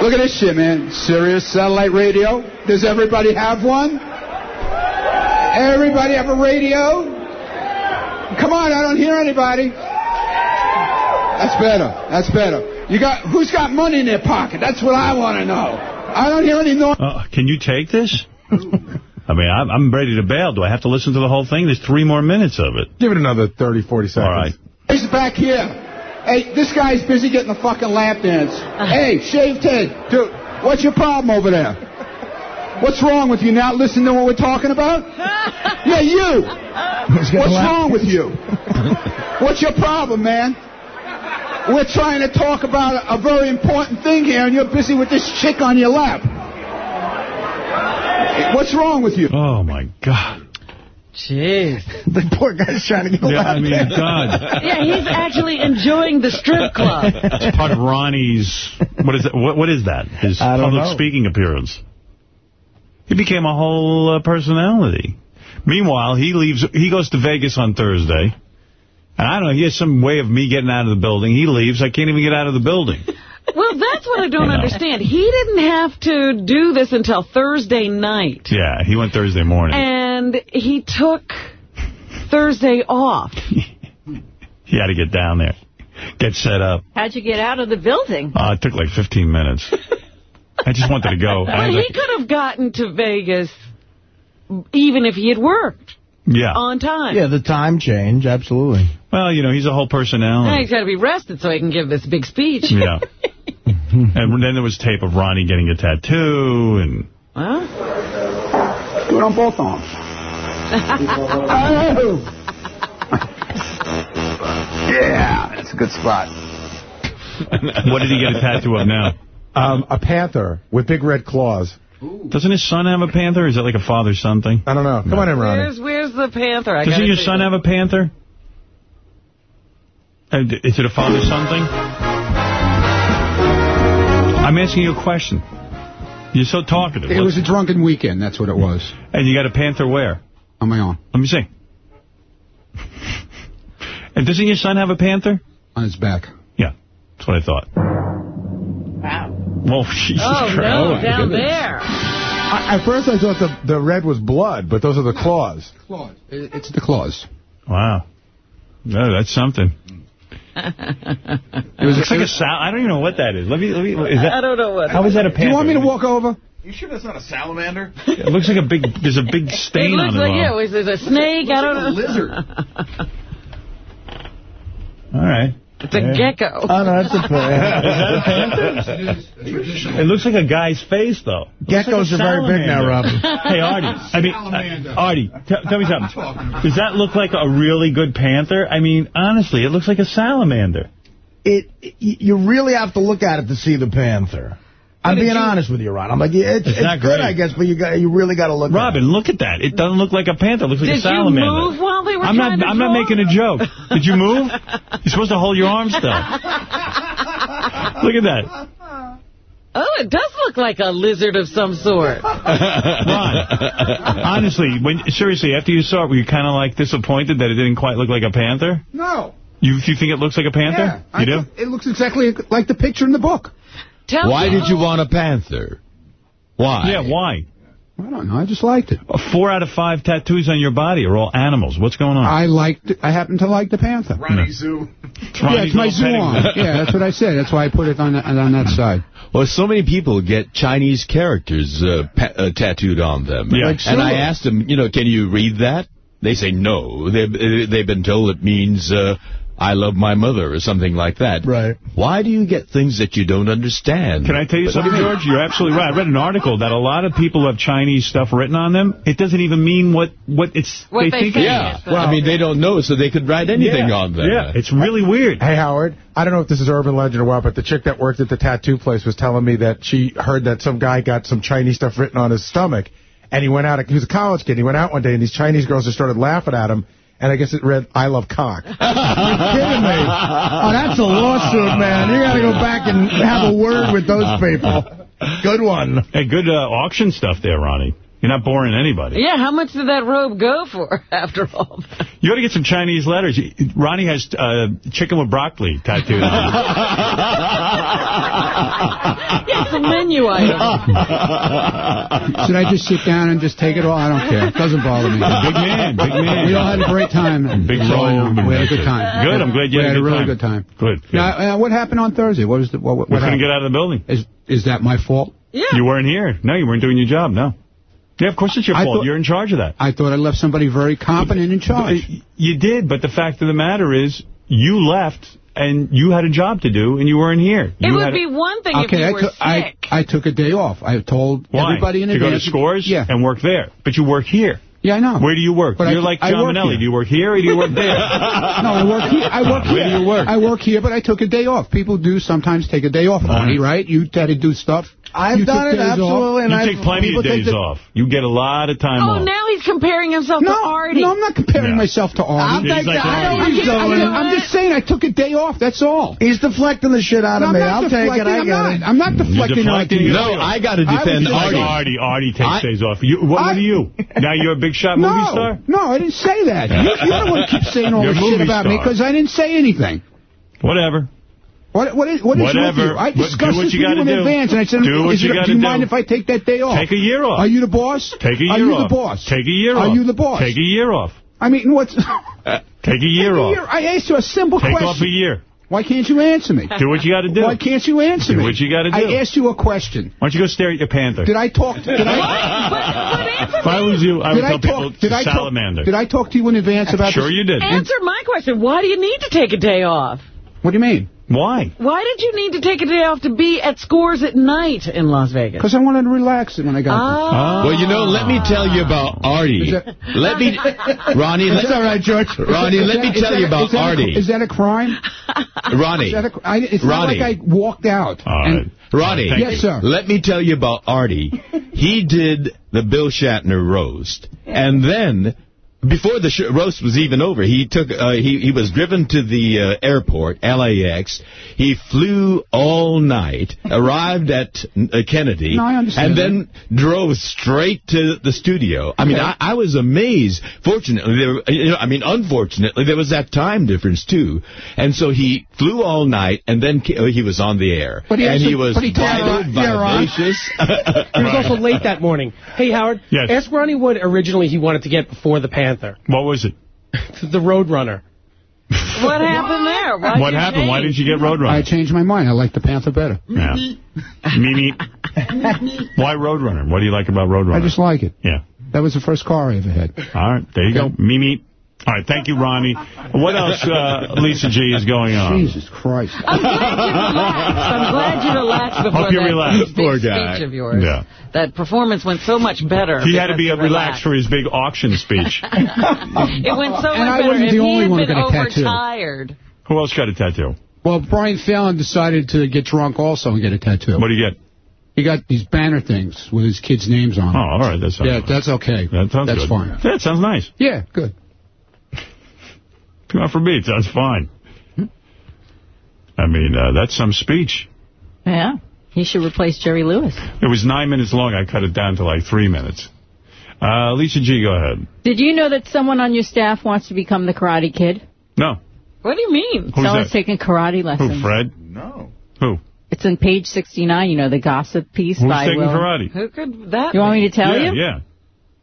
Look at this shit, man. Sirius satellite radio. Does everybody have one? Everybody have a radio? Come on, I don't hear anybody. That's better. That's better. You got who's got money in their pocket? That's what I want to know. I don't hear any noise. Uh, can you take this? I mean, I'm, I'm ready to bail. Do I have to listen to the whole thing? There's three more minutes of it. Give it another 30, 40 seconds. All right. He's back here. Hey, this guy's busy getting a fucking lap dance. Hey, shaved head. Dude, what's your problem over there? What's wrong with you? Not listening to what we're talking about? Yeah, you. What's wrong with you? What's your problem, man? We're trying to talk about a, a very important thing here, and you're busy with this chick on your lap. What's wrong with you? Oh, my God. Jeez. The poor guy's trying to get a Yeah, lap I mean, dance. God. Yeah, he's actually enjoying the strip club. It's part of Ronnie's, what is that? What, what is that? His I don't public know. speaking appearance. He became a whole uh, personality. Meanwhile, he leaves. He goes to Vegas on Thursday. And I don't know, he has some way of me getting out of the building. He leaves. I can't even get out of the building. Well, that's what I don't You know. understand. He didn't have to do this until Thursday night. Yeah, he went Thursday morning. And he took Thursday off. He had to get down there, get set up. How'd you get out of the building? Uh, it took like 15 minutes. I just wanted to go. But had he like- could have gotten to Vegas even if he had worked yeah. on time. Yeah, the time change, absolutely. Well, you know, he's a whole Now personality. he's got to be rested so he can give this big speech. Yeah. and then there was tape of Ronnie getting a tattoo and... Well, Do it on both arms. yeah, that's a good spot. what did he get a tattoo of now? Um, a panther with big red claws. Doesn't his son have a panther? Is that like a father-son thing? I don't know. Come on in, Ronnie. where's, where's the panther? I Doesn't your son it. have a panther? Uh, Is it a father-son thing? I'm asking you a question. You're so talkative. It was a drunken weekend, that's what it was. And you got a panther where? On my own. Let me see. and doesn't your son have a panther? On his back. Yeah, that's what I thought. Wow. Well, Jesus Oh, Christ. Oh, no, down there. I, at first I thought the, the red was blood, but those are the claws. Claws. It's the claws. Wow. No, that's something. It looks like a sal. I don't even know what that is. Let me. Let me. Is that? I don't know what. How is that a Do you want me to walk over? You sure that's not a salamander? It looks like a big. There's a big It stain looks on it. Looks like, yeah, was it a snake? I don't know. A lizard. All right. It's a Yeah. gecko. Oh, no, that's a Is that a panther? It looks like a guy's face, though. It Geckos like a are very big now, salamander. Robin. Hey, Artie. I mean, uh, Artie, tell me something. Does that look like a really good panther? I mean, honestly, it looks like a salamander. It, you really have to look at it to see the panther. I'm being you- honest with you, Ron. I'm like, yeah, it's, It's it's, not good, great. I guess, but you got you really got to look Robin, at it. look at that. It doesn't look like a panther. It looks like Did a salamander. you move while they were I'm trying not. to I'm not making a joke. Did you move? You're supposed to hold your arms still. Look at that, Oh, it does look like a lizard of some sort. Ron. Honestly, when seriously, after you saw it, were you kind of like disappointed that it didn't quite look like a panther? No. You you think it looks like a panther? Yeah. I you do? think It looks exactly like the picture in the book. Tell Why people- did you want a panther? Why? Yeah. Why? I don't know. I just liked it. Uh, Four out of five tattoos on your body are all animals. What's going on? I liked. I happen to like the panther. Ronnie Zoo. It's Yeah, it's my little zoo on. Yeah, that's what I said. That's why I put it on the, on that side. Well, so many people get Chinese characters uh, pa- uh, tattooed on them. Yeah. Like and I asked them, you know, can you read that? They say no. They've, they've been told it means uh, I love my mother or something like that. Right. Why do you get things that you don't understand? Can I tell you But- something, George? You're absolutely right. I read an article that a lot of people have Chinese stuff written on them. It doesn't even mean what what it's What they, they think. think. it Yeah. Well, I mean, they don't know, so they could write anything yeah. on them. Yeah, it's really weird. Hey, Howard, I don't know if this is urban legend or what, but the chick that worked at the tattoo place was telling me that she heard that some guy got some Chinese stuff written on his stomach, and he went out, he was a college kid, he went out one day, and these Chinese girls just started laughing at him, and I guess it read, I love cock. You're kidding me. Oh, that's a lawsuit, man. You got to go back and have a word with those people. Good one. Hey, good uh, auction stuff there, Ronnie. You're not boring anybody. Yeah, how much did that robe go for after all that? You ought to get some Chinese letters. Ronnie has uh, chicken with broccoli tattooed on Get some menu items. Should I just sit down and just take it all? I don't care. It doesn't bother me. Big man, big man. We all had a great time. Big So, robe We had a good time. Good, I'm glad you we had a a good really time. good time. Good. good. Now, uh, what happened on Thursday? What was the, what, what we couldn't happened? get out of the building. Is is that my fault? Yeah. You weren't here. No, you weren't doing your job, no. Yeah, of course it's your I fault. thought- You're in charge of that. I thought I left somebody very competent in charge. Uh, you did, but the fact of the matter is, you left, and you had a job to do, and you weren't here. It would be one thing if Okay, you I were took I, sick. I took a day off. I told Why? everybody in to go to scores Yeah. and work there. But you work here. Yeah, I know. Where do you work? But You're like John work Mainelli. Do you work here or do you work there? no, I work here. I work Where here. do you work? I work here, but I took a day off. People do sometimes take a day off, Arnie, uh-huh. right? You had to do stuff. I've You done it, days off. absolutely, and you I've- take plenty of days off. You get a lot of time Oh, off. now he's comparing himself No, to Artie. no, I'm not comparing No. myself to Arnie. I'm He's like, like I know Arnie. he's I'm, doing. just, I'm just saying I took a day off, that's all. He's deflecting the shit out No, of me. I'll take it. I I'm not. it. I'm not You're deflecting like deflecting. No, I got to defend just- Like Artie. Artie. Artie takes I- days off. You, what, what are you? Now you're a big shot No, movie star? no, I didn't say that. You, you're the one who keeps saying all You're this shit about me because I didn't say anything. Whatever. What, what is, what is Whatever. with you? I discussed what this with you in do. advance, and I said, Do what you it, do you do. mind if I take that day off? Take a year off. Are you the boss? Take a year off. Are you off. the boss? Take a year Are off. you the boss? Take a year off. I mean, what's... Take a year Take a off. year. I asked you a simple Take question. off a year. Why can't you answer me? Do what you got to do. Why can't you answer Do me? what you gotta do. I asked you a question. Why don't you go stare at your panther? Did I talk? To did I? if I was you, I would did tell I people talk? Did I talk? salamander. Did I talk to you in advance about? Sure this? you did. Answer my question. Why do you need to take a day off? What do you mean? Why? Why did you need to take a day off to be at scores at night in Las Vegas? Because I wanted to relax it when I got Ah. Well, you know, let me tell you about Artie. That- Let me, Ronnie. That's Let, all right, George. Ronnie, let me that- is tell that you about is that a- Artie. Is that a crime? Ronnie. Is that a, I, it's Ronnie. not like I walked out. All and- Ronnie. Thank Yes, you. sir. Let me tell you about Artie. He did the Bill Shatner roast. And then, before the sh roast was even over, he took uh, he, he was driven to the uh, airport, LAX. He flew all night, arrived at uh, Kennedy, No, I understand and then drove straight to the studio. I mean, Okay. I, I was amazed. Fortunately, there, you know, I mean, unfortunately, there was that time difference, too. And so he flew all night, and then ca- he was on the air. But he and he was but he told vital, me- yeah, Ron. vivacious. He was also late that morning. Hey, Howard. Yes. Ask Ronnie what originally he wanted to get before the Panther. What was it? the Roadrunner. What happened there? Why'd what you happened? Why didn't you get Roadrunner? I changed my mind. I like the Panther better. Yeah. Mimi. Why Roadrunner? What do you like about Roadrunner? I just like it. Yeah. That was the first car I ever had. All right. There you go. Mimi. All right. Thank you, Ronnie. What else, uh, Lisa G, is going on? Jesus Christ. I'm glad you relaxed. I'm glad you relaxed before Hope you that relaxed. big Poor guy. speech of yours. Yeah. That performance went so much better. He had to be you relaxed for his big auction speech. It went so And much I better. wasn't if the he only had one who been got a tattoo. overtired. Who else got a tattoo? Well, Brian Fallon decided to get drunk also and get a tattoo. What do you get? He got these banner things with his kids' names on them. Oh, all right. That sounds Yeah, good. that's okay. That sounds That's good. fine. That sounds nice. Yeah, good. God for me, it sounds fine. I mean, uh, that's some speech. Yeah. He should replace Jerry Lewis. It was nine minutes long. I cut it down to like three minutes. Uh, Lisa G, go ahead. Did you know that someone on your staff wants to become the Karate Kid? No. What do you mean? Who's Someone's that? taking karate lessons. Who, lessons. Fred? No. Who? It's on page 69, you know, the gossip piece Who's by taking Will. karate? Who could that You want be? me to tell yeah, you? yeah.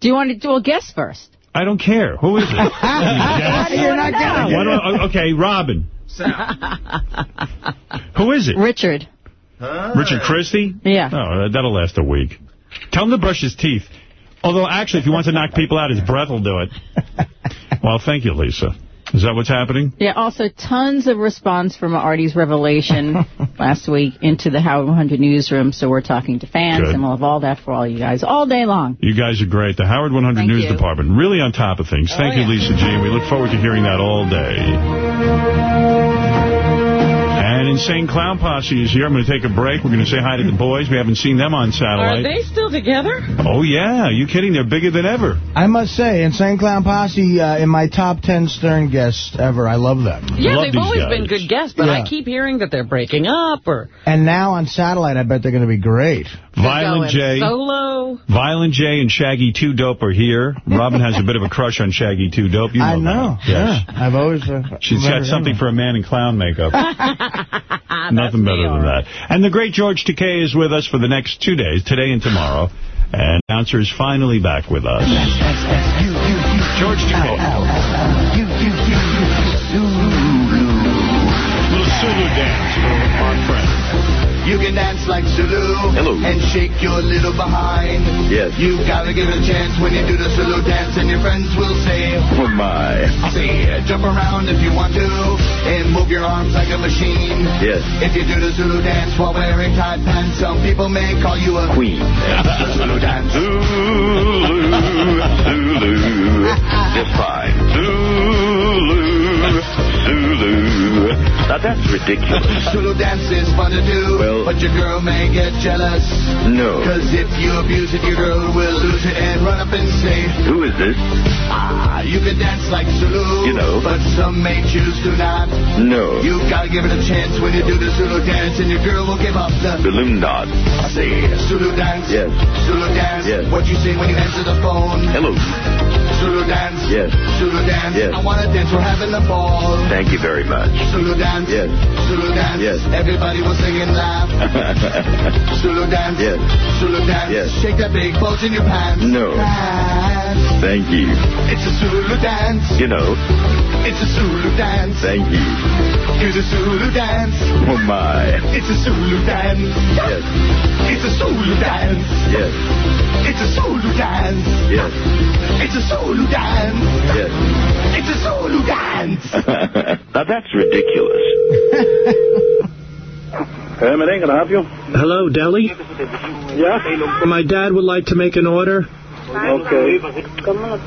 Do you want to do a guess first? I don't care. Who is it? How you You're not know? getting Why do I- oh, okay, Robin. Who is it? Richard. Richard Christie? Yeah. Oh, that'll last a week. Tell him to brush his teeth. Although, actually, if he wants to knock people out, his breath will do it. Well, thank you, Lisa. Is that what's happening? Yeah, also tons of response from Artie's revelation last week into the Howard 100 newsroom. So we're talking to fans, Good. and we'll have all that for all you guys all day long. You guys are great. The Howard 100 Thank News you. Oh, Department, really on top of things. Oh, Thank you. Lisa G. We look forward to hearing that all day. And Insane Clown Posse is here. I'm going to take a break. We're going to say hi to the boys. We haven't seen them on satellite. Are they still together? Oh, yeah. Are you kidding? They're bigger than ever. I must say, Insane Clown Posse, uh, in my top 10 Stern guests ever. I love them. Yeah, Love they've always guys. been good guests, but I keep hearing that they're breaking up or... And now on satellite, I bet they're going to be great. Violent J. Solo. Violent J and Shaggy 2 Dope are here. Robin has a bit of a crush on Shaggy 2 Dope. You know I know. that. Yes. Yeah. I've always. Uh, She's got something him. for a man in clown makeup. Nothing better than that. And the great George Takei is with us for the next two days, today and tomorrow. And announcer is finally back with us. George Takei. Little Sulu dance for our friend. You can dance like Zulu Hello. and shake your little behind. Yes. You gotta give it a chance when you do the Zulu dance, and your friends will say, Oh, my. say, jump around if you want to, and move your arms like a machine. Yes. If you do the Zulu dance while wearing tight pants, some people may call you a Queen. The Zulu dance. Zulu, Zulu, just fine. Zulu, Zulu. Now that's ridiculous. Zulu dance is fun to do, Well- but your girl may get jealous. No. Cause if you abuse it, your girl will lose it and run up and say, Who is this? Ah, you can dance like Zulu, You know. but some may choose to not. No. You've gotta give it a chance when you do the Zulu dance, and your girl will give up the. Balloon dot. I say Zulu dance. Yes. Zulu dance. Yes. What you say when you answer the phone? Hello. Zulu dance. Yes. Zulu dance. Yes. I wanna dance. We're having a ball. Thank you very much. Zulu dance. Yes. Zulu dance. Yes. Everybody will sing and laugh. Zulu dance. Yes. Zulu dance. Yes. Shake that big bulge in your pants. No. Pants. Thank you. It's a Zulu dance. You know, It's a Zulu dance. thank you. It's a Zulu dance. Oh, my. It's a Zulu dance. Yes. It's a Zulu dance. Yes. It's a Zulu dance. Yes. It's a Zulu dance. Yes. It's a Zulu dance. now that's ridiculous. Hey, can I help you? Hello, Deli. Yeah? My dad would like to make an order. Okay.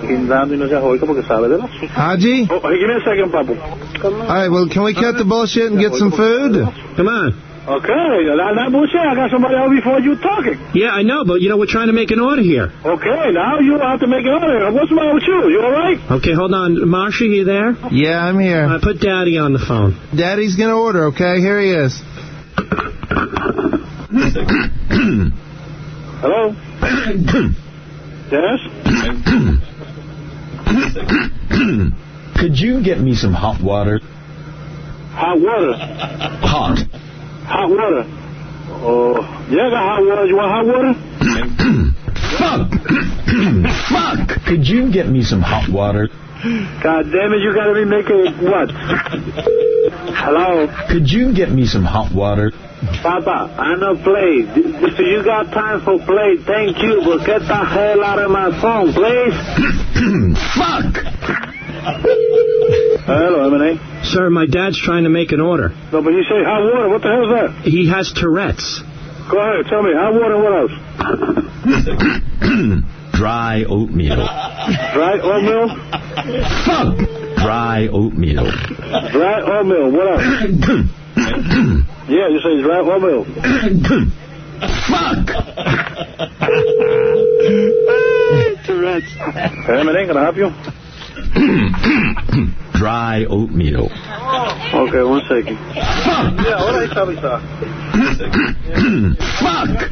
Guindando no seas joico porque sabe de las... Ah, Haji? Oh, give me a second, Papu. All right, well, can we cut the bullshit and get some food? Come on. Okay, that, that bullshit, I got somebody else before you talking. Yeah, I know, but you know we're trying to make an order here. Okay, now you have to make an order. What's the matter with you? You all right? Okay, hold on, Marsha, you there? Yeah, I'm here. I put Daddy on the phone. Daddy's gonna order, okay? Here he is. Hello? yes? Could you get me some hot water? Hot water. Hot. Hot water. Oh, yeah, I got hot water. You want hot water? Fuck! Fuck! Could you get me some hot water? God damn it, you gotta be making what? Hello? Could you get me some hot water? Papa, I know play. If you got time for play, thank you, but get the hell out of my phone, please. Fuck! Hello, M&A. Sir, my dad's trying to make an order. No, but you say hot water. What the hell is that? He has Tourette's. Go ahead, tell me. Hot water, what else? Dry oatmeal. Dry oatmeal? Fuck! Dry oatmeal. Dry oatmeal, what else? yeah, you say dry oatmeal. Fuck! Tourette's. Hey, M&A, can I help you? Dry oatmeal. Okay, one second. Fuck. Yeah, what are you talking about? Fuck!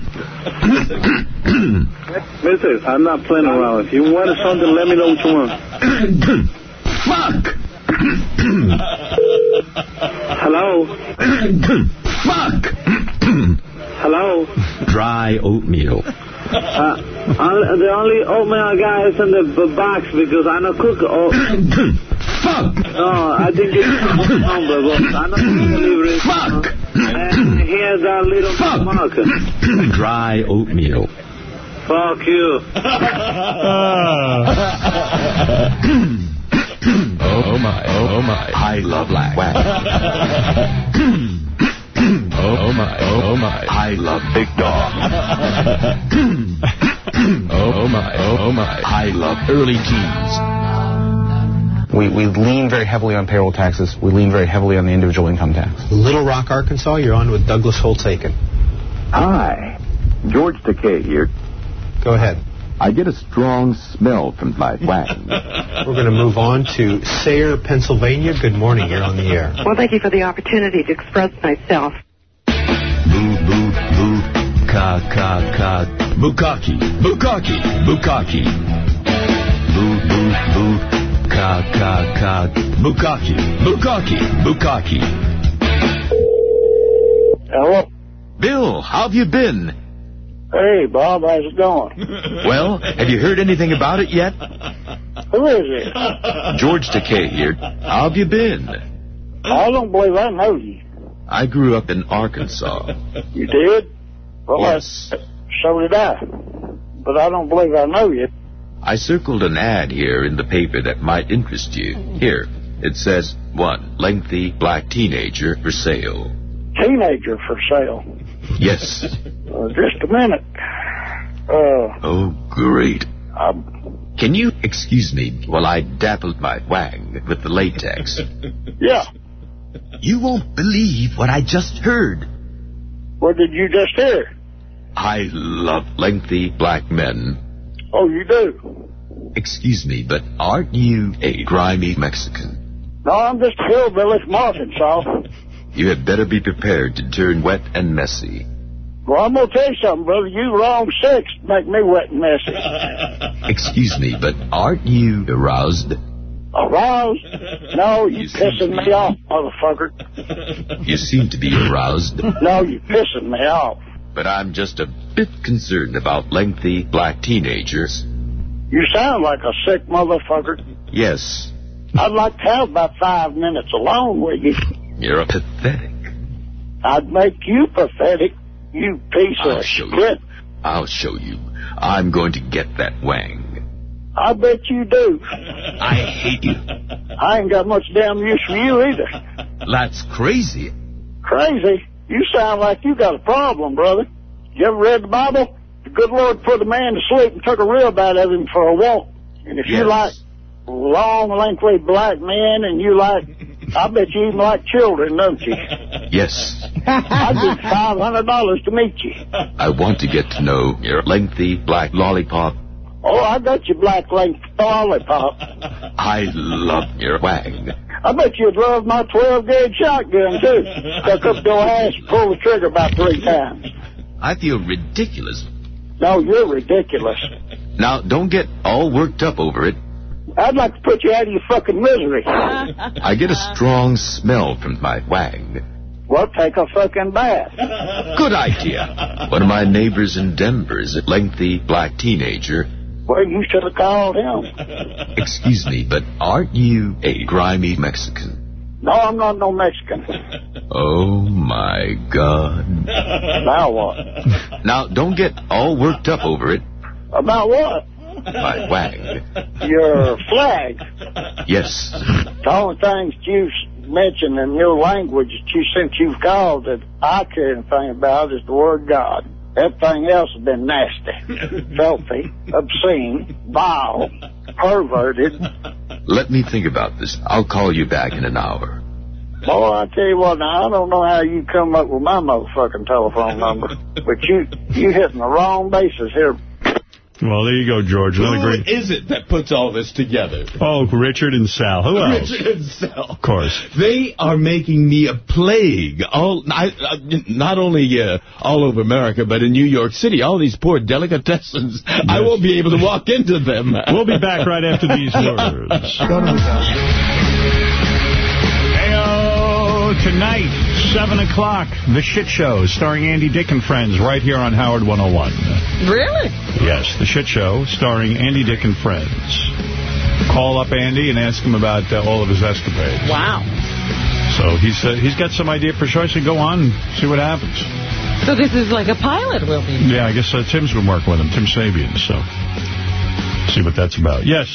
Listen, I'm not playing around. If you want something, let me know what you want. Fuck! Hello? Fuck! Hello? Dry oatmeal. Uh, the only oatmeal I got is in the box because I don't cook oat. Fuck! No, I think it's the number, but I know you deliver it. Fuck! And here's that little marker. Dry oatmeal. Fuck you. Oh my, oh my. I love black. Oh my, oh my. I love big dog. Oh my, oh my. I love early teens. We, we lean very heavily on payroll taxes. We lean very heavily on the individual income tax. Little Rock, Arkansas, you're on with Douglas Holtz-Eakin. Hi, George Takei here. Go ahead. I get a strong smell from my wang. We're going to move on to Sayre, Pennsylvania. Good morning. You're on the air. Well, thank you for the opportunity to express myself. Boo, boo, boo, ka. ka, ka, ka. Bukaki, Bukaki, Bukaki. Boo, boo, boo. Ka, ka, ka. Bukaki, Bukaki, Bukaki. Hello? Bill, how have you been? Hey, Bob, how's it going? Well, have you heard anything about it yet? Who is it? George Takei here. How have you been? I don't believe I know you. I grew up in Arkansas. You did? Well, Yes. I, so did I. But I don't believe I know you. I circled an ad here in the paper that might interest you. Here, it says, one, lengthy black teenager for sale. Teenager for sale. Yes. Uh, just a minute. Uh, Oh, great. I'm, Can you excuse me while I dappled my wang with the latex? yeah. You won't believe what I just heard. What did you just hear? I love lengthy black men. Oh, you do? Excuse me, but aren't you a grimy Mexican? No, I'm just a hillbilly from Arkansas. You had better be prepared to turn wet and messy. Well, I'm going to tell you something, brother. You wrong sex make me wet and messy. Excuse me, but aren't you aroused? Aroused? No, you pissing me off, motherfucker. You seem to be aroused. No, you pissing me off. But I'm just a bit concerned about lengthy black teenagers. You sound like a sick motherfucker. Yes, I'd like to have about five minutes alone with you. you're a pathetic. I'd make you pathetic, you piece I'll of show shit. you. I'll show you. I'm going to get that wang. I bet you do. I hate you. I ain't got much damn use for you either. That's crazy. Crazy? You sound like you got a problem, brother. You ever read the Bible? The good Lord put a man to sleep and took a rib out of him for a walk. And if you like long, lengthy black men and you like, I bet you even like children, don't you? Yes, I'd give $500 to meet you. I want to get to know your lengthy black lollipop. Oh, I got you black length lollipop. I love your wang. I bet you'd love my 12 gauge shotgun too. Stuck up your ass and pull the trigger about three times. I feel ridiculous. No, you're ridiculous. Now, don't get all worked up over it. I'd like to put you out of your fucking misery. I get a strong smell from my wang. Well, take a fucking bath. Good idea. One of my neighbors in Denver is a lengthy black teenager. Well, you should have called him. Excuse me, but aren't you a grimy Mexican? No, I'm not no Mexican. Oh, my God. Now what? Now, don't get all worked up over it. About what? My wang. Your flag. Yes. The only things you mention in your language that you since you've called that I care anything about is the word God. Everything else has been nasty, filthy, obscene, vile, perverted. Let me think about this. I'll call you back in an hour. Boy, I tell you what, now I don't know how you come up with my motherfucking telephone number, but you you hitting the wrong bases here. Well, there you go, George. Another Who great. is it that puts all this together? Oh, Richard and Sal. Who else? Richard and Sal. Of course. They are making me a plague. All, I, I, not only uh, all over America, but in New York City. All these poor delicatessens. I won't be able to walk into them. We'll be back right after these words. Heyo, tonight, 7 o'clock, The Shit Show, starring Andy Dick and Friends, right here on Howard 101. Really? Yes, The Shit Show, starring Andy Dick and Friends. Call up Andy and ask him about uh, all of his escapades. Wow. So he's uh, he's got some idea for sure. I So go on and see what happens. So this is like a pilot will be. Yeah, I guess uh, Tim's been working with him, Tim Sabean, so see what that's about. Yes.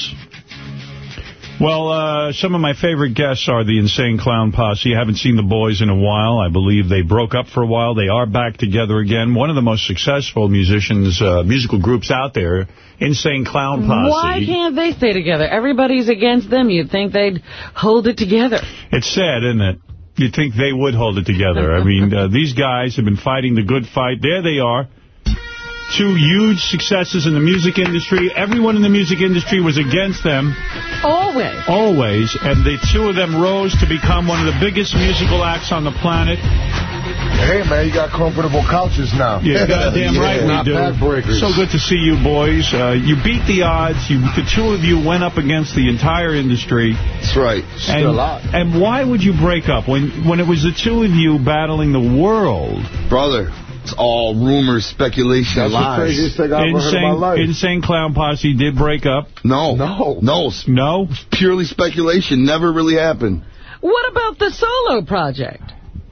Well, uh, some of my favorite guests are the Insane Clown Posse. I haven't seen the boys in a while. I believe they broke up for a while. They are back together again. One of the most successful musicians, uh, musical groups out there, Insane Clown Posse. Why can't they stay together? Everybody's against them. You'd think they'd hold it together. It's sad, isn't it? You'd think they would hold it together. I mean, uh, these guys have been fighting the good fight. There they are. Two huge successes in the music industry. Everyone in the music industry was against them. Always. Always. And the two of them rose to become one of the biggest musical acts on the planet. Hey, man, you got comfortable couches now. Yeah, goddamn right Not we do. backbreakers. So good to see you boys. Uh, you beat the odds. You, the two of you went up against the entire industry. That's right. And, Still alive. and why would you break up when when it was the two of you battling the world? Brother, it's all rumors, speculation, That's the lies. craziest thing I've ever heard in my Insane, life. Insane Clown Posse did break up. No. No. No. No? Purely speculation. Never really happened. What about the solo project?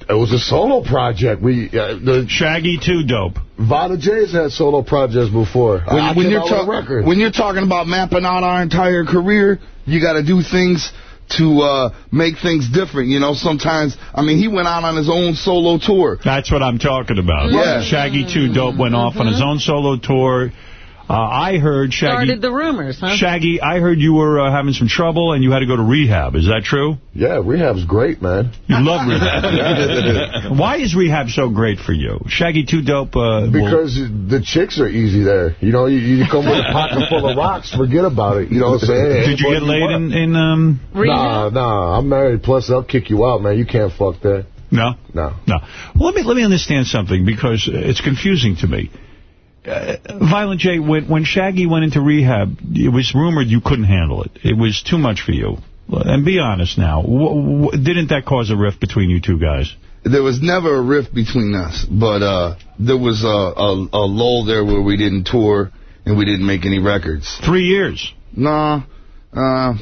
It was a solo project. We uh, the Shaggy 2 dope. Violent J's had solo projects before. When, when you're out with a talk- record. when you're talking about mapping out our entire career, you got to do things to uh, make things different. You know, sometimes, I mean, he went out on his own solo tour. That's what I'm talking about. Yeah. Shaggy 2 Dope went off on his own solo tour. Uh, I heard Shaggy... Started the rumors, huh? Shaggy, I heard you were uh, having some trouble and you had to go to rehab. Is that true? Yeah, rehab's great, man. You love rehab. Why is rehab so great for you? Shaggy 2 Dope... Uh, will- Because the chicks are easy there. You know, you, you come with a pocket full of rocks, forget about it. You know what I'm saying? Did you get laid want. in... in um... Nah, nah, I'm married. Plus, I'll kick you out, man. You can't fuck that. No? No. No. Well, let me let me understand something because it's confusing to me. Uh, Violent J, when, when Shaggy went into rehab, it was rumored you couldn't handle it. It was too much for you. And be honest now, w w didn't that cause a rift between you two guys? There was never a rift between us, but uh, there was a, a, a lull there where we didn't tour and we didn't make any records. Three years. Nah. Uh,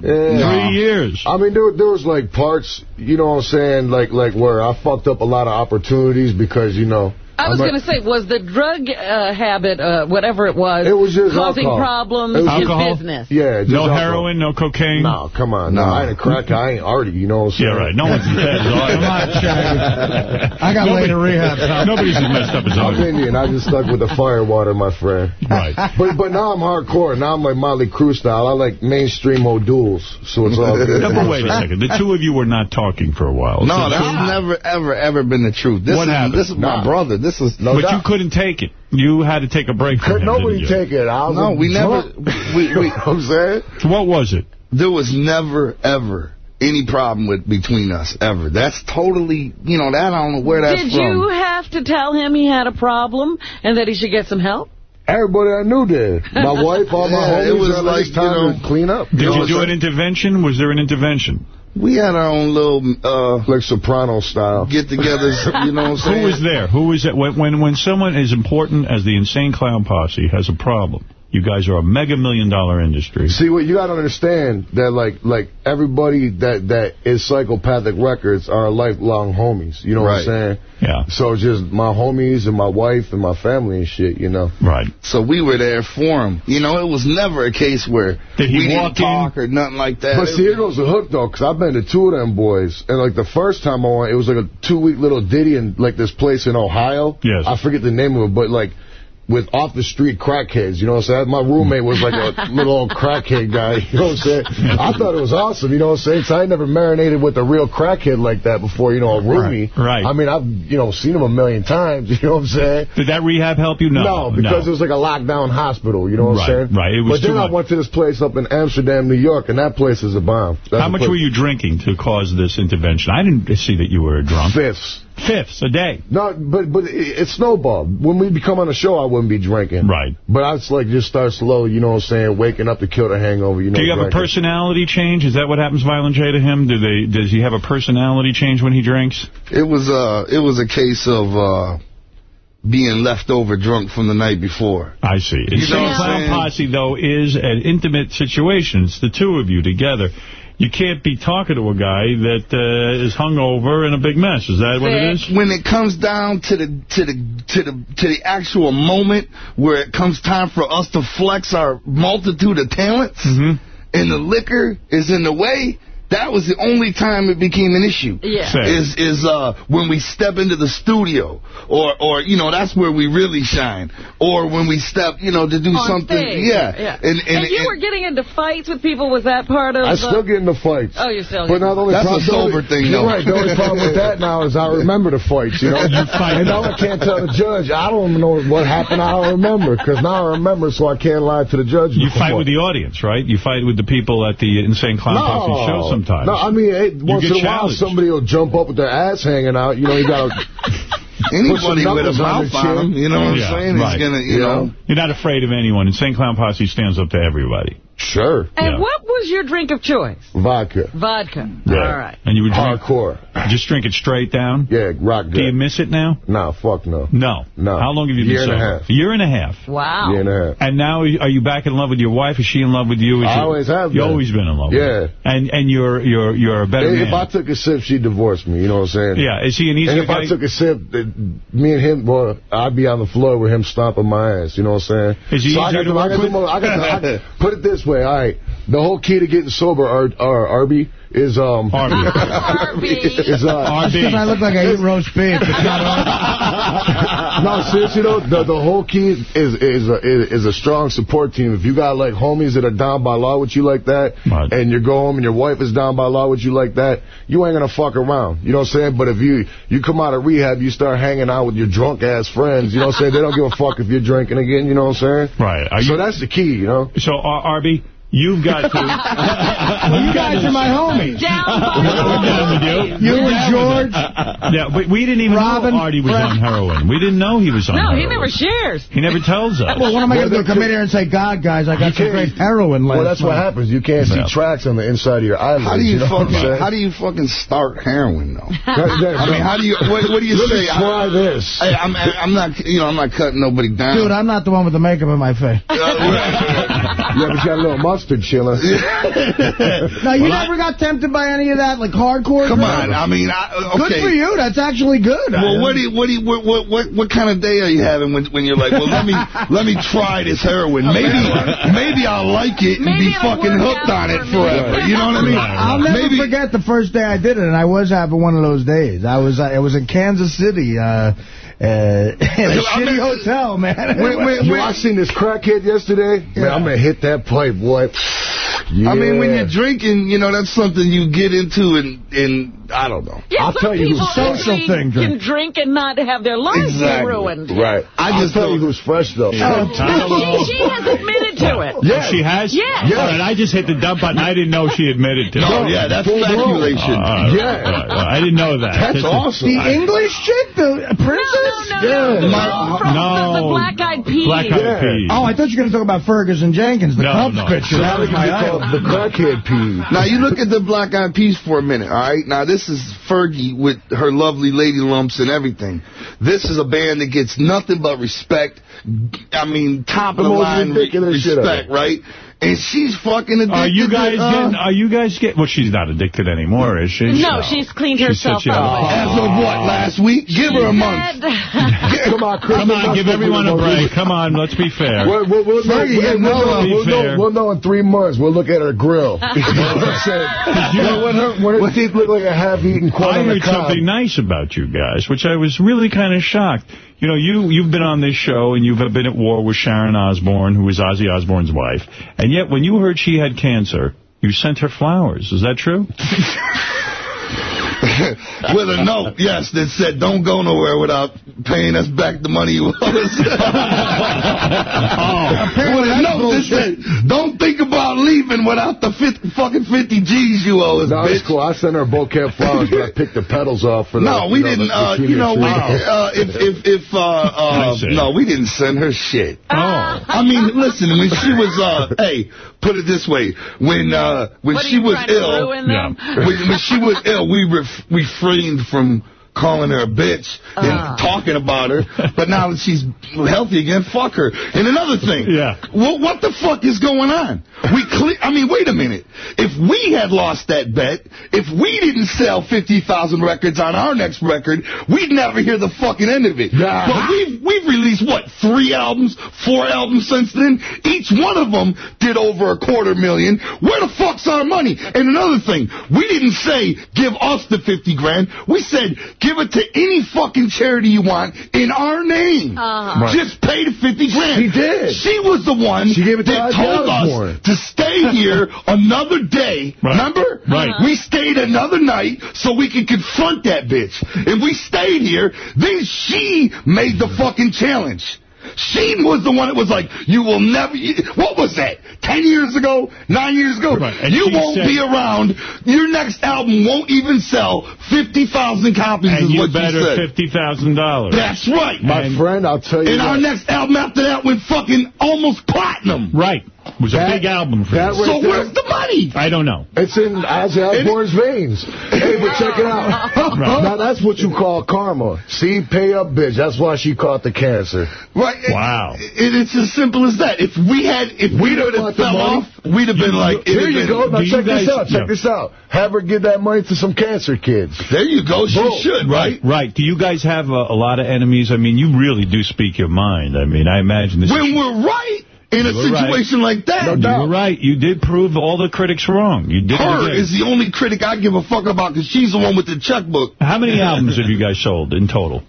Yeah. Three years. I mean, there, there was, like, parts, you know what I'm saying, like, like where I fucked up a lot of opportunities because, you know... I was going to say, was the drug uh, habit, uh, whatever it was, It was causing alcohol. problems It was in Alcohol? business? Yeah, just No alcohol. heroin, no cocaine? No, come on. No, I ain't a crack. I ain't Artie, you know what I'm saying? Yeah, right. No one's dead. Come on, I got laid in rehab. Nobody's as messed up as I'm others. Indian. I just stuck with the fire water, my friend. Right. But but now I'm hardcore. Now I'm like Mötley Crüe style. I like mainstream duels, so it's all good. No, but wait a second. The two of you were not talking for a while. No, So- that's never, ever, ever been the truth. This What is, happened? This is my brother. This is No but you couldn't take it. You had to take a break from Could him, nobody didn't you? take it? I was No, a we never. drunk. We, You know what I'm saying? So what was it? there was never, ever any problem with between us ever. That's totally, you know, that I don't know where that's Did from. you have to tell him he had a problem and that he should get some help? Everybody I knew did. My wife, all my Yeah, it was I like, it's time you know, to clean up. Did know you do an intervention? Was there an intervention? We had our own little uh. Like Soprano style. get-togethers. You know what I'm saying? Who was there? Who was it? When, when when someone as important as the Insane Clown Posse has a problem, you guys are a mega million dollar industry. See, what you got to understand that like like everybody that that is psychopathic records are lifelong homies. You know Right. what I'm saying? Yeah. So it's just my homies and my wife and my family and shit. You know. Right. So we were there for him. You know, it was never a case where Did he we walk didn't talk or nothing like that. But see, here goes the hook, though, because I've been to two of them boys. And, like, the first time I went, it was, like, a two-week little ditty in, like, this place in Ohio. Yes. I forget the name of it, but, like, with off-the-street crackheads, you know what I'm saying? My roommate was, like, a little old crackhead guy, you know what I'm saying? I thought it was awesome, you know what I'm saying? So I never marinated with a real crackhead like that before, you know, a roomie. Right, right. I mean, I've, you know, seen him a million times, you know what I'm saying? Did that rehab help you? No. No, because it was like a lockdown hospital, you know what Right, I'm saying? right. It was but then too I went to this place up in Amsterdam, New York, and that place is a bomb. That's How a much place- were you drinking to cause this intervention? I didn't see that you were drunk. Fifths. Fifths a day. No, but but it, it snowballed. When we become on the show, I wouldn't be drinking. Right. But I just like just start slow, you know what I'm saying, waking up to kill the hangover, you know. Do you have a personality change? Is that what happens, Violent J, to him? Do they? Does he have a personality change when he drinks? It was uh, it was a case of uh, being left over drunk from the night before. I see. You know Insane Clown? Posse, though, is an intimate situation. It's the two of you together. You can't be talking to a guy that uh, is hungover and a big mess. Is that what it is? When it comes down to the to the to the to the actual moment where it comes time for us to flex our multitude of talents, Mm-hmm. and the liquor is in the way. That was the only time it became an issue. Yeah. Fair. Is is uh when we step into the studio, or or you know that's where we really shine, or when we step you know to do On something. stage. Yeah. yeah. And and, you and- were getting into fights with people. Was that part of? I still get into fights. Oh, you're still. But not the only That's a problem, the only- sober thing, You're though. right. The only problem with that now is I remember the fights, you know. You fight and now I can't tell the judge. I don't know what happened. I don't remember. Because now I remember, so I can't lie to the judge. You no fight more. with the audience, right? You fight with the people at the Insane Clown Posse show No, sometimes. No, I mean, hey, once get in a while, somebody will jump up with their ass hanging out. You know, you got to... Anybody with a mouth on him, you know what I'm saying? right. He's gonna, you know. You're not afraid of anyone. Insane Clown Posse stands up to everybody. Sure. And what was your drink of choice? Vodka. Vodka. Yeah. All right. And you would drink, Hardcore. just drink it straight down? Yeah, rock good. Do you miss it now? Nah, fuck no. No. No. How long have you been Year and a sober? half. A year and a half. Wow. Year and a half. And now, are you back in love with your wife? Is she in love with you? Is I you- always have You been. always been in love with Yeah. her. And and you're you're you're a better If man. I took a sip, she'd divorce me. You know what I'm saying? Yeah, is he an And if guy? I took a sip, then me and him, well, I'd be on the floor with him stomping my ass. You know what I'm saying? Is he so I got to the- I got the with? mo- I got the- I- Put it this way, all right. The whole key to getting sober, Ar Ar Arby, is um. Arby. is uh. Because I look like I eat roast beef. It's not no, seriously though, the, the whole key is is a, is is a strong support team. If you got like homies that are down by law with you like that, and you go home and your wife is down by law with you like that, you ain't gonna fuck around. You know what I'm saying? But if you you come out of rehab, you start hanging out with your drunk ass friends. You know what I'm saying? They don't give a fuck if you're drinking again. You know what I'm saying? Right. Are so you- that's the key. You know. So, Ar- Arby, you've got to... well, you guys are my homies. We're down with you. You We're and George. Yeah, but we didn't even Robin, know Artie was Fred. on heroin. We didn't know he was on No, heroin. he never shares. He never tells us. Well, what am I going to do? Come in here and say, God, guys, I got some great heroin last Well, that's what happens. You can't see Yeah. tracks on the inside of your eyelids. How do you, know fucking how do you fucking start heroin though? I mean, how do you what, what do you Let say? me try this. I, I'm I'm not you know I'm not cutting nobody down. Dude, I'm not the one with the makeup in my face. Yeah, but you got a little mustard chilling. Now, you never got tempted by any of that, like hardcore? Come crap? on, I mean, I, okay. Good for you. That's actually good. Well, what do you, what do you, what, what, what, what kind of day are you having when, when you're like, well, let me, let me try this heroin. Maybe, maybe I'll like it and Maybe be fucking hooked on it for me. forever. You know what I mean? I'll never maybe, forget the first day I did it, and I was having one of those days. I was, uh, it was in Kansas City, uh, uh, in a I shitty mean- hotel, man. Wait, wait, Yo, wait. I seen this crackhead yesterday. Man, I'm gonna hit that pipe, boy. Yeah. I mean, when you're drinking, you know, that's something you get into and, and I don't know. Yeah, I'll some tell you people who's social actually thing, can drink. drink and not have their lives Exactly. ruined. Right. I just I'll tell you who's fresh though. She, she has admitted to it. Yeah. She has? Yes. All right, I just hit the dump button. I didn't know she admitted to No, it. yeah, that's Full blown. speculation. Uh, Yeah. right, right. I didn't know that. That's awesome. The English chick, the princess? No, no, no. Yeah. no. From No. The, the Black Eyed Peas. Black Eyed Yeah. Peas. Oh, I thought you were going to talk about Ferguson Jenkins, the No, Cubs no. pitcher. That was my idol. the crackhead pee. Now, you look at the Black Eyed Peas for a minute, all right? Now, this is Fergie with her lovely lady lumps and everything. This is a band that gets nothing but respect. I mean, top of The the line re- ridiculous shit respect, ever. right? And she's fucking addicted Are you guys to, uh, getting, are you guys getting, well, she's not addicted anymore, is she? No, she's cleaned She herself said she up. problem. As of what, last week? Give her a month. Come on, Chris. Come on, give everyone a break. Come on, let's be fair. We'll, we'll, we'll, know, Fergie, we'll, know, be we'll, fair. know, we'll know in three months. We'll look at her grill. you know what I'm saying? You know, when her, when her teeth look like a half-eaten corn I heard something nice about you guys, which I was really kind of shocked. You know, you, you've been on this show and you've been at war with Sharon Osbourne, who is Ozzy Osbourne's wife. And yet, when you heard she had cancer, you sent her flowers. Is that true? with a note, yes, that said, don't go nowhere without paying us back the money you owe us. with a note that said, don't think about leaving without the 50, fucking 50 G's you owe us, No, bitch. it's cool. I sent her a bouquet of flowers, but I picked the petals off for the. No, we you didn't. the- Uh, you know, we, uh, if if if uh, uh, no, we didn't send her shit. Oh. I mean, listen, when she was, uh, hey, put it this way, when uh, when What she was ill, ruin when, when she was ill, we ref- refrained from calling her a bitch and Ah. talking about her. But now that she's healthy again, fuck her. And another thing, Yeah. what, what the fuck is going on? We cle- I mean, wait a minute. If we had lost that bet, if we didn't sell 50,000 records on our next record, we'd never hear the fucking end of it. Yeah. But we've, we've released, what, three albums, four albums since then? Each one of them did over a quarter million. Where the fuck's our money? And another thing, we didn't say, give us the 50 grand. We said, give it to any fucking charity you want in our name. Uh-huh. Right. Just pay the 50 grand. She did. She was the one She gave it to that told Osbourne. us to stay here another day. Right. Remember? Right. We stayed another night so we could confront that bitch. And we stayed here. Then she made the fucking challenge. She was the one that was like, you will never, what was that? Ten years ago? Nine years ago? and you won't said- be around. Your next album won't even sell 50,000 copies And is you what bet you her said. $50,000. That's right. My friend, I'll tell you And our next album after that went fucking almost platinum. Right. It was a big album for that you. So there- where's the money? I don't know. It's in Ozzy Osbourne's veins. Hey, but check it out. Right. Now, that's what you call karma. See, pay up, bitch. That's why she caught the cancer. Right. Wow. It, it's as simple as that. If we had, if we We'd have would have fell money. off, we'd have been like, Here you have go. Now do you check this out. Check yeah. this out. Have her give that money to some cancer kids. There you go. She Boom. should, right? Right. Do you guys have a, a lot of enemies? I mean, you really do speak your mind. I mean, I imagine this When we're right in a were right. situation like that, You're right. You did prove all the critics wrong. You did. her is the only critic I give a fuck about because she's the one with the checkbook. How many albums have you guys sold in total?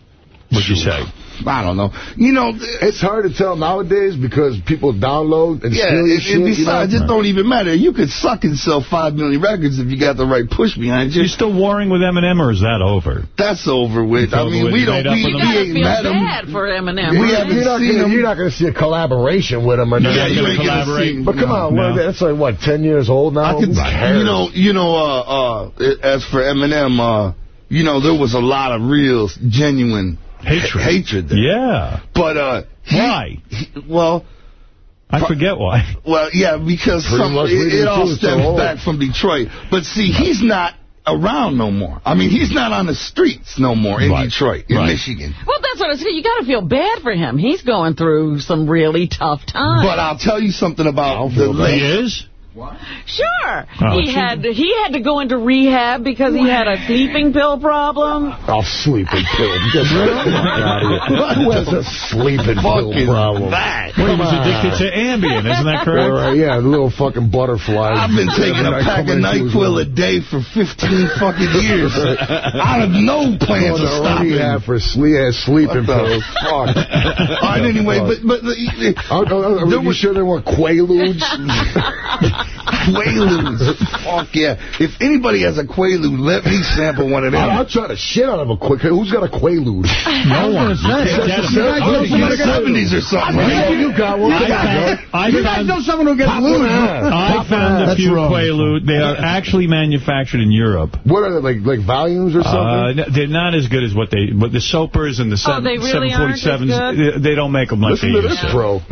Would you say? I don't know. You know, It's hard to tell nowadays because people download and yeah, steal and, your and shit. you besides, know? it don't even matter. You could suck and sell five million records if you got the right push behind you. You still warring with Eminem, or is that over? That's over with. It's I mean, with. we don't. made up We, we ain't feel met him. bad for Eminem. We right? haven't you're not seen gonna, him. You're not going to see a collaboration with him or No, nothing. you're you gonna ain't gonna collaborate? see- But come on, No. what, that's like, what, 10 years old now? I could, Who cares? you know, you know. Uh, uh, as for Eminem, uh, you know, there was a lot of real, genuine Hatred. hatred there. Yeah. But uh, he- Why? he- well, I forget why. well, yeah, because Pretty some, much it, it all to it, so stems back from Detroit. But see, he's not around no more. I mean, he's not on the streets no more in Right. Detroit, in Right. Michigan. Well, that's what I said. You got to feel bad for him. He's going through some really tough times. But I'll tell you something about the He late. Is? Sure. Oh, he gee. had he had to go into rehab because he had a sleeping pill problem. Oh, I'll sleep and pill. Get the fuck out of here. Who has a sleeping pill problem? that. Well, he was addicted to Ambien, isn't that All correct? right, yeah, the little fucking butterfly. I've been taking a pack of coming into NyQuil a day for 15 fucking years. I have no plans to stop rehab for sleep, yeah, sleeping pills. Fuck. All right, anyway, but but the, Oh, oh, oh, There you was- sure there weren't Quaaludes? Quaaludes. Fuck yeah. If anybody has a Quaalude, let me sample one of them. I'll, I'll try to shit out of a quick. Who's got a Quaalude? No one. You can't That's him. the I Somebody in the got 70s or something, right? know you got one. I got found, one. I You guys know someone who gets Pop lewd. one. I found a few wrong. Quaalude. They are actually manufactured in Europe. What are they, like, like volumes or Uh, something? n- they're not as good as what they, what the Soapers and the Oh, seven, they really aren't as 747s, good? they, they don't make them like Listen they to used this, bro.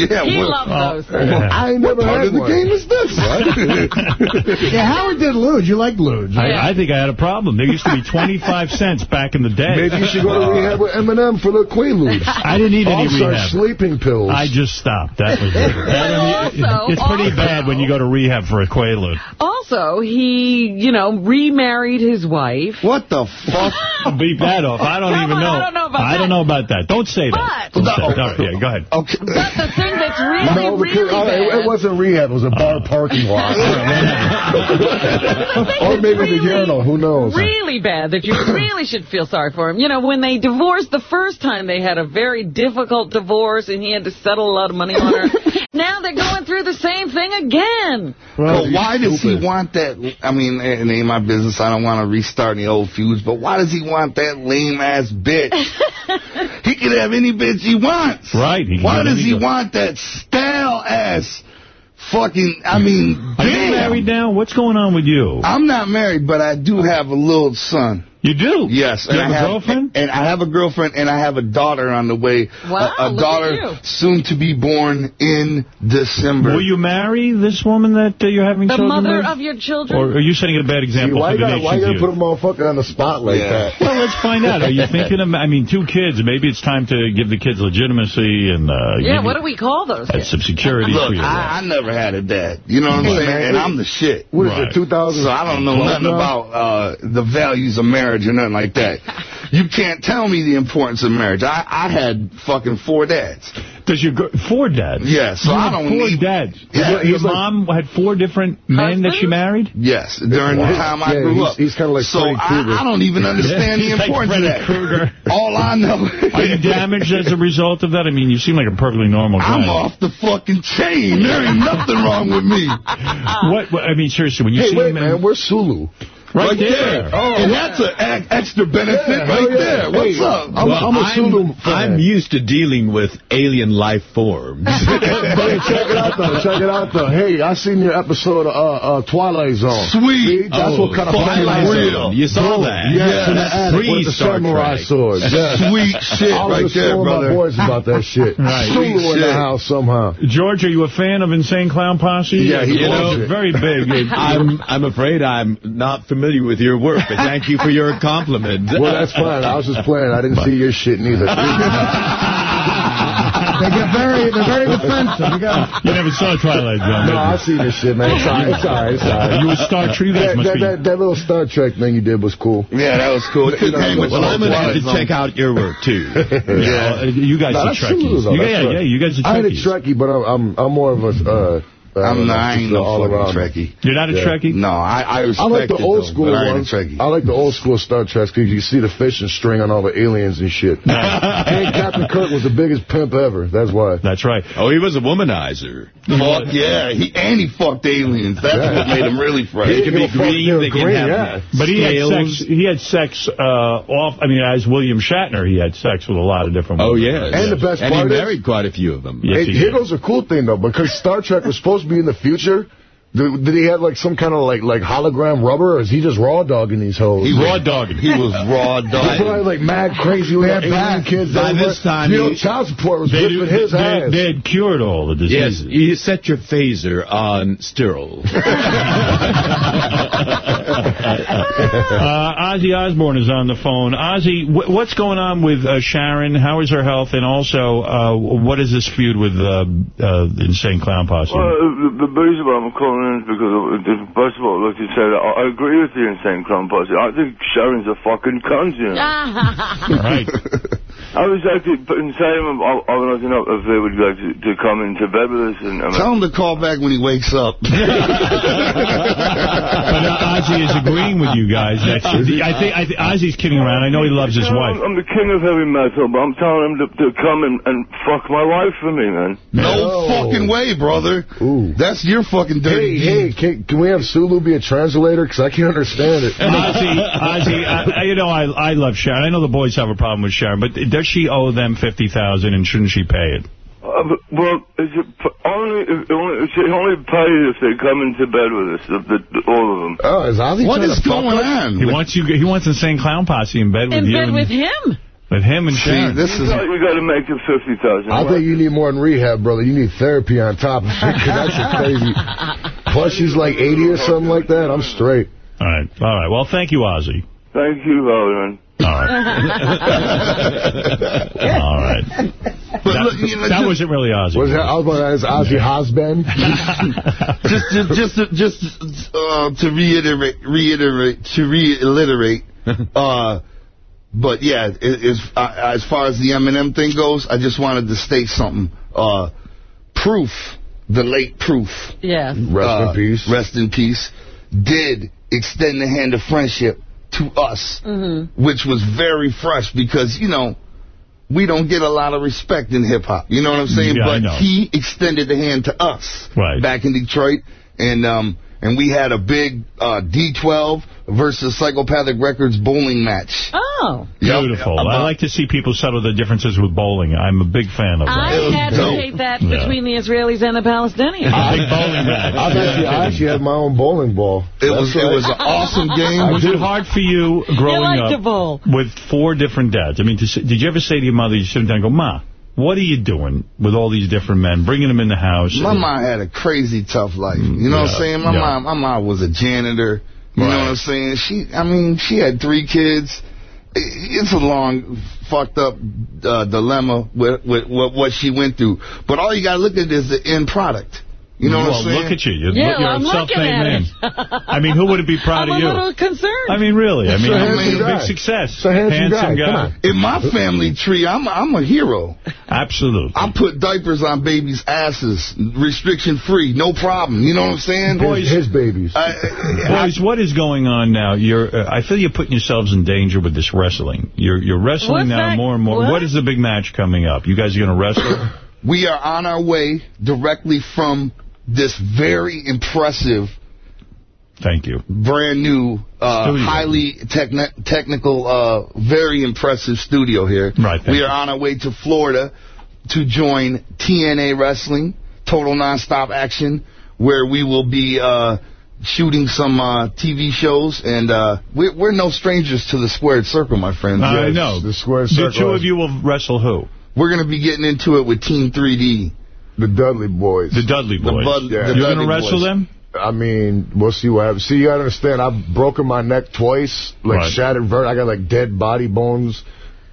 yeah, He what, loves those. Yeah. I ain't what never part had of the one. game is this? Yeah, Howard did lewd. You like lewd. I, I think I had a problem. There used to be 25 cents back in the day. Maybe you should go to rehab with Eminem for the Queen Quaaludes. I didn't need any also rehab. sleeping pills. I just stopped. That was it. That- also- it's pretty also- bad when you go to rehab for a Quaalude. Also, he, you know, remarried his wife. What the fuck? Beat that off. I don't Come even on, know. I don't know about I that. don't know about that. Don't say that. But- Don't say that. All right, yeah, go ahead. Okay. But the thing that's really, no, because, really uh, it, bad... it wasn't rehab. It was a bar oh. parking lot. or maybe the really, urinal. Who knows? Really bad that you really should feel sorry for him. You know, when they divorced the first time, they had a very difficult divorce, and he had to settle a lot of money on her. now they're going through the same thing again. But why does he want that? I mean, eh, it ain't my business. I don't want to restart any old feuds. But why does he want that lame ass bitch? he can have any bitch he wants. Right. he Why does he want that stale ass fucking? I mean, Are you married now? What's going on with you? I'm not married, but I do have a little son. You do? Yes, You and have I a girlfriend? And I have a girlfriend, and I have a daughter on the way. Wow, a, a look at daughter soon to be born in December. Will you marry this woman that uh, you're having The children mother of your children? Or are you setting a bad See, example why for you the gotta, why you nation's gotta put a motherfucker on the spot like Yeah. that? Well, let's find out. Are you thinking of, I mean, two kids, maybe it's time to give the kids legitimacy and, uh, yeah, what do we call those? add some security Look, for your I, I never had a dad. You know what I'm saying? man, and I'm the shit. What is Right. it, 2000? So I don't know nothing about uh, the values of marriage or nothing like that. You can't tell me the importance of marriage. I, I had fucking four dads. Does your gr- four dads? Yeah, so You I don't four need- dads. Yeah, your your he's like- mom had four different men that she married? Yes, during the time I Yeah, grew he's- up. he's kinda like so Freddy Krueger. I, I don't even understand He's the importance Freddy of that. Krueger. All I know. Are you damaged as a result of that? I mean, you seem like a perfectly normal guy. I'm off the fucking chain. There ain't nothing wrong with me. What, what- I mean, seriously, when you Hey, see wait, men... man, we're Sulu. Right there. Oh, and that's an extra benefit Yeah, right hell yeah. there. What's Hey, up? I'm- Well, I'm a Sulu fan. I'm used to dealing with alien life forms. Hey, check it out though. Check it out though. Hey, I seen your episode of uh, uh, Twilight Zone. Sweet. See, that's Oh, what kind of Twilight fucking Zone. You saw Boom. that. Yes, Yes. in the attic with the Pre-Star samurai Trek. swords. Yes. Sweet shit I was right just there, showing brother. my boys about that shit. Right. Sulu Sweet in the shit. house somehow. George, are you a fan of Insane Clown Posse? Yeah, he you loves know, it. very big. I'm I'm afraid I'm not familiar with your work, but thank you for your compliment. Well, that's fine. I was just playing. I didn't see your shit neither. They get very, they're very defensive. You got You never saw Twilight Zone. No, I you? see this shit, man. It's all right. It's all right. It's all right. You were Star Trek. That, that, that, that little Star Trek thing you did was cool. Yeah, that was cool. Couldn't know, well, Well, I'm going to have to check out your work, too. Yeah, you guys Nah, are that's Sulu, Trekkies. though. You- yeah, right. yeah, you guys are I ain't a Trekkie, but I'm I'm, I'm more of a. Uh, I I'm don't know, not, I ain't no all around. Trekkie. You're not a Yeah. Trekkie? No, I, I I like the old though, school I ones. I like the old school Star Treks because you see the fishing string on all the aliens and shit. and Captain Kirk was the biggest pimp ever. That's why. That's right. Oh, he was a womanizer. Fuck yeah. He, and he fucked aliens. That's Yeah. what made him really fresh. They can be give a fuck, green, they're can green, have yeah. But he had sex. He had sex uh, off. I mean, as William Shatner, he had sex with a lot of different. Oh, women. yes. And the best And he part is- married quite a few of them. Yes, Hey, he here did. goes a cool thing though, because Star Trek was supposed to be in the future. Did, did he have like some kind of like like hologram rubber, or is he just raw dogging these hoes? He Raw was, dogging. He was raw There's dogging. probably like mad crazy little Bad back. kids. By everywhere. this time, you know, child support was They, ripping his they, ass. they had cured all the diseases. Yes, diseases. you set your phaser on sterile. Uh, Ozzy Osbourne is on the phone. Ozzy, wh what's going on with uh, Sharon? How is her health? And also, uh, what is this feud with uh, uh, the Insane Clown Posse? Well, the, the reason why I'm calling in because, first of all, like say that I, agree with the Insane Clown Posse. I think Sharon's a fucking cunt, you know. right. I was actually putting saying I, I was not know if they would like to, to come into bed with us. And, I mean, Tell him to call back when he wakes up. But uh, Ozzy is agreeing with you guys. That's, I think I th Ozzy's kidding around. I know he loves his you know, wife. I'm, I'm the king of heavy metal, but I'm telling him to, to come and, and fuck my wife for me, man. No fucking way, brother. Ooh. That's your fucking dirty Hey, hey, can, can we have Sulu be a translator? Because I can't understand it. Ozzy, Ozzy, I, I- you know, I I love Sharon. I know the boys have a problem with Sharon, but does she owe them 50,000 and shouldn't she pay it? Uh, well, is it p- only, if, only, she only pay if they come into bed with us, the, the, the, all of them. Oh, is Ozzy What trying is going us? on? He wants you. He wants Insane Clown Posse in bed with In you. bed with him. With him and See, Sharon. this You is... got, you got to make it 50000 I think you need more than rehab, brother. You need therapy on top of it, because that's just crazy. Plus, she's like 80 or something like that. I'm straight. All right. All right. Well, thank you, Ozzy. Thank you, Roland. All right. All right. But That, look, you know, that just- wasn't really Ozzy. Was that, I was about to ask Ozzy Hosben. just, just, just, just uh, to reiterate, reiterate, to reiterate, uh, but yeah, it, it's, uh, as far as the Eminem thing goes, I just wanted to state something. Uh, Proof, the late Proof, Yes. Rest uh, in peace. rest in peace, did extend the hand of friendship to us, Mm-hmm. which was very fresh because, you know, we don't get a lot of respect in hip hop. You know what I'm saying? Yeah, but he extended the hand to us Right. back in Detroit, and um, and we had a big uh, D12 versus Psychopathic Records bowling match. Oh. Yep. Beautiful. I like to see people settle the differences with bowling. I'm a big fan of that. I advocate that Yeah. between the Israelis and the Palestinians. A big bowling match. I've actually, I actually had my own bowling ball. It was That's it was an awesome game. Was it hard for you growing like up with four different dads? I mean, to, say- did you ever say to your mother, you sit down and go, Ma, what are you doing with all these different men, bringing them in the house? My mom had a crazy tough life. You know what I'm saying? My yeah. mom, my mom was a janitor. You know what I'm saying? She, I mean, she had three kids. It's a long, fucked up uh, dilemma with, with what, what she went through. But all you got to look at is the end product. You know well, what I'm saying? look at you. You're, Yeah, you're I'm a looking self-made at man. it. I mean, who wouldn't be proud I'm of you? a little concerned. I mean, really. I mean, a you're a big success. It's a handsome guy. Come on. In my family tree, I'm I'm a hero. Absolutely. I put diapers on babies' asses, restriction free, no problem. You know what I'm saying? Boys- His, his babies. I, Boys, what is going on now? You're, uh, I feel you're putting yourselves in danger with this wrestling. You're you're wrestling What's now that? more and more. What? what is the big match coming up? You guys are going to wrestle? we are on our way directly from this very impressive Thank you. brand new, uh, highly techni- technical, uh, very impressive studio here. Right, thank we you. are on our way to Florida to join TNA Wrestling, Total Nonstop Action, where we will be uh, shooting some uh, TV shows. And uh, we're, we're no strangers to the squared circle, my friends. I Yes. know. The square The two of you will wrestle who? We're going to be getting into it with Team 3D. The Dudley Boyz. The Dudley The boys. Bud- Yeah. the You're going to wrestle boys. them? I mean, we'll see what happens. See, you understand, I've broken my neck twice, like Right. shattered vert. I got like dead body bones,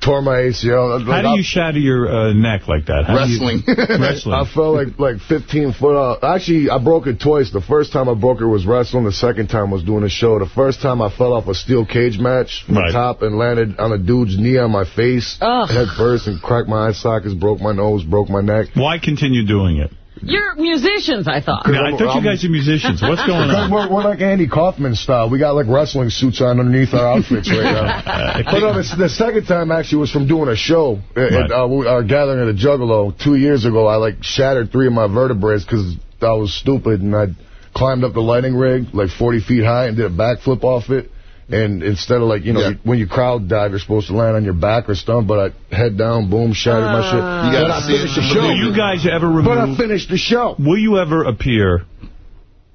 tore my ACL. How Like, do I- you shatter your uh, neck like that? How do you- Wrestling. wrestling. I fell like like 15 foot off. Actually, I broke it twice. The first time I broke it was wrestling. The second time was doing a show. The first time I fell off a steel cage match from Right. the top and landed on a dude's knee on my face Ugh. head first and cracked my eye sockets, broke my nose, broke my neck. Why continue doing it? You're musicians, I thought. Yeah, I thought you guys are musicians. What's going on? we're, we're like Andy Kaufman style. We got like wrestling suits on underneath our outfits right now. but no, the, the second time actually was from doing a show at, Right. at uh, we- our gathering at the Juggalo two years ago. I like shattered three of my vertebrae because I was stupid and I climbed up the lighting rig like 40 feet high and did a backflip off it. And instead of like, you know, Yeah. you- when you crowd dive, you're supposed to land on your back or stomach, but I head down, boom, shattered my shit. Ah. You gotta I finished the show. Do you guys ever But I finished the show. Will you ever appear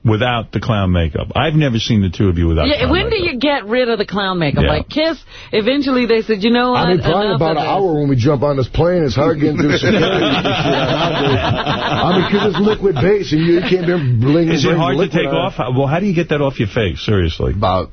without the clown makeup? I've never seen the two of you without Yeah, clown when do you get rid of the clown makeup? Yeah. Like Kiss, eventually they said, you know what? I mean, probably enough about an hour when we jump on this plane. It's hard getting through security. shit nowadays. I mean, because it's liquid base, and you can't be bling. Is it hard to take on. off? Well, how do you get that off your face? Seriously. About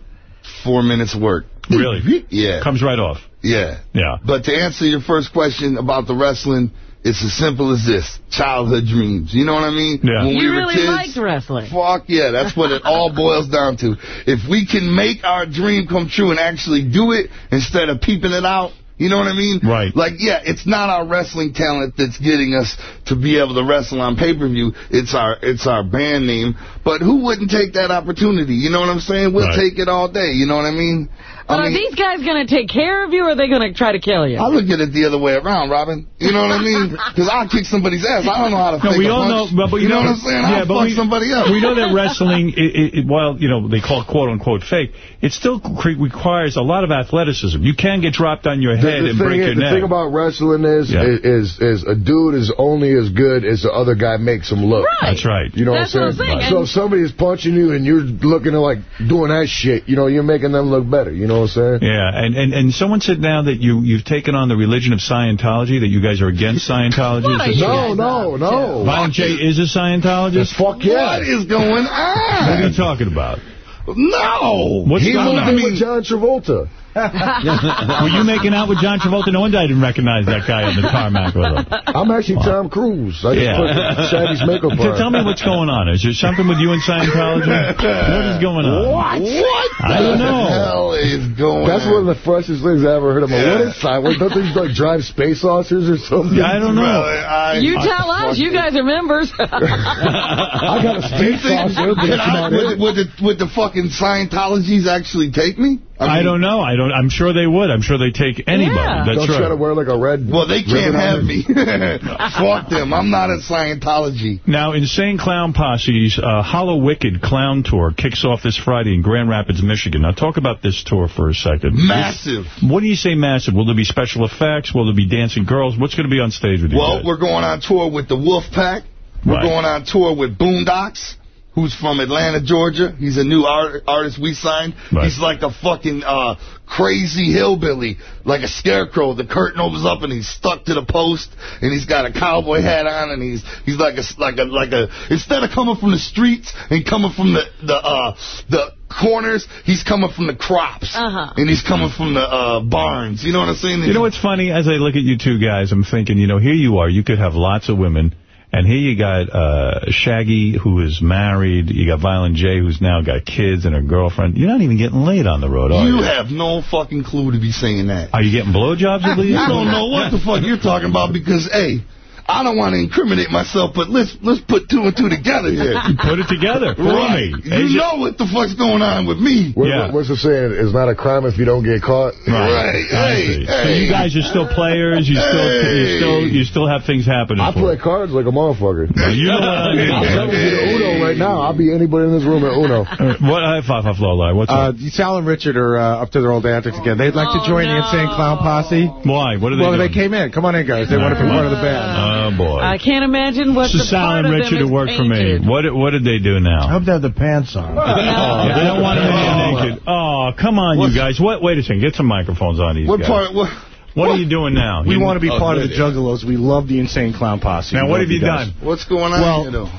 four minutes work. Really? Yeah. Comes right off. Yeah. Yeah. But to answer your first question about the wrestling, it's as simple as this. Childhood dreams. You know what I mean? Yeah. When we You were really kids, liked wrestling. Fuck yeah, that's what it all boils down to. If we can make our dream come true and actually do it instead of peeping it out, you know what I mean? Right. Like, yeah, it's not our wrestling talent that's getting us to be able to wrestle on pay-per-view. It's our it's our band name. But who wouldn't take that opportunity? You know what I'm saying? We'll Right. take it all day. You know what I mean? But I are these guys going to take care of you, or are they going to try to kill you? I look at it the other way around, Robin. You know what I mean? Because I'll kick somebody's ass. I don't know how to No, fake we a all know, punch. but, but you know, what I'm saying? Yeah, I'll but fuck we, somebody else. We know that wrestling, it, it, it, while you know they call it quote unquote fake, it still requires a lot of athleticism. You can get dropped on your The, head the and thing break is, your the neck. thing about wrestling is, Yeah. is is a dude is only as good as the other guy makes him look. Right. That's right. You know That's what I'm what saying? I'm saying. So if somebody is punching you and you're looking at like doing that shit, you know, you're making them look better. You know what I'm saying? Yeah, and, and, and someone said now that you, you've taken on the religion of Scientology, that you guys are against Scientology. What are Is you? No, no, no. Violent J is a Scientologist? Fuck yeah. What is going on? What are you talking about? No. What's He going moved on? in with John Travolta. Were you making out with John Travolta? No wonder I didn't recognize that guy on the tarmac with him. I'm actually Tom Cruise. I just Yeah. put Shaggy's makeup on. Tell me what's going on. Is there something with you and Scientology? What is going on? What? What? I don't the know. hell is going That's on? one of the freshest things I ever heard of. Yeah. What is Silent? Don't they like drive space saucers or something? I don't know. Well, I, You tell us. You guys are members. I got a You space think, saucer. but can it's I, not would, would, the, would the fucking Scientologies actually take me? I don't know. I don't. I'm sure they would. I'm sure they take anybody. Yeah. That's Don't try to wear like a red. Well, they can't have me. Fuck them. I'm not in Scientology. Now, Insane Clown Posse's uh, Hollow Wicked Clown Tour kicks off this Friday in Grand Rapids, Michigan. Now, talk about this tour for a second. Massive. What do you say massive? Will there be special effects? Will there be dancing girls? What's going to be on stage with you Well, guys? we're going on tour with the Wolf Pack. We're Right. going on tour with Boondox, who's from Atlanta, Georgia. He's a new art artist we signed. Right. He's like a fucking uh, crazy hillbilly, like a scarecrow. The curtain opens up and he's stuck to the post, and he's got a cowboy hat on, and he's he's like a like a like a instead of coming from the streets and coming from the the uh the corners, he's coming from the crops, Uh-huh. and he's coming from the uh barns. You know what I'm saying? You know what's funny? As I look at you two guys, I'm thinking, you know, here you are. You could have lots of women. And here you got uh, Shaggy, who is married. You got Violent J, who's now got kids and a girlfriend. You're not even getting laid on the road, are you? You have no fucking clue to be saying that. Are you getting blowjobs at least? You don't know what the fuck you're talking about because, hey, I don't want to incriminate myself, but let's let's put two and two together here. Put it together for Right. me. You know what the fuck's going on with me. What, What's the saying? It's not a crime if you don't get caught. Right. I see. So you guys are still players. You still, you still, you still have things happening. I for play cards like a motherfucker. You know what I mean. I'm telling you the Uno right now. I'll be anybody in this room at Uno. What? Uh, five, five, low, low. What's Uh, up? Sal and Richard are uh, up to their old antics again. They'd like to join the Insane Clown Posse. Why? What are they Well, doing? they came in. Come on in, guys. They want to be part of the band. Oh, boy. I can't imagine what So the Sal part and of Richard them who work is for me. What What did they do now? I hope they have the pants on. Oh, they don't want to be oh. naked. Oh, come on, you guys. What? Wait a second. Get some microphones on these What guys. part? What? What are you doing now? We You- want to be Oh, part of the good. Juggalos. We love the Insane Clown Posse. Now, We what love have you guys. done? What's going on Well, here, though?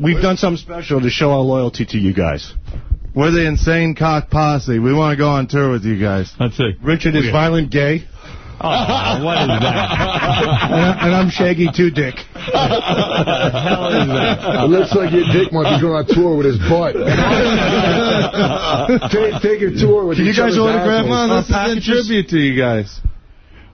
We've done something special to show our loyalty to you guys. We're the Insane Cock Posse. We want to go on tour with you guys. That's it. see. Richard is oh, violent gay. Oh, what is that? and, I- and I'm Shaggy Two Dick. It looks like your dick might be going on tour with his butt. take, take your tour with Can you guys other's autograph assholes. one? This is in tribute to you guys.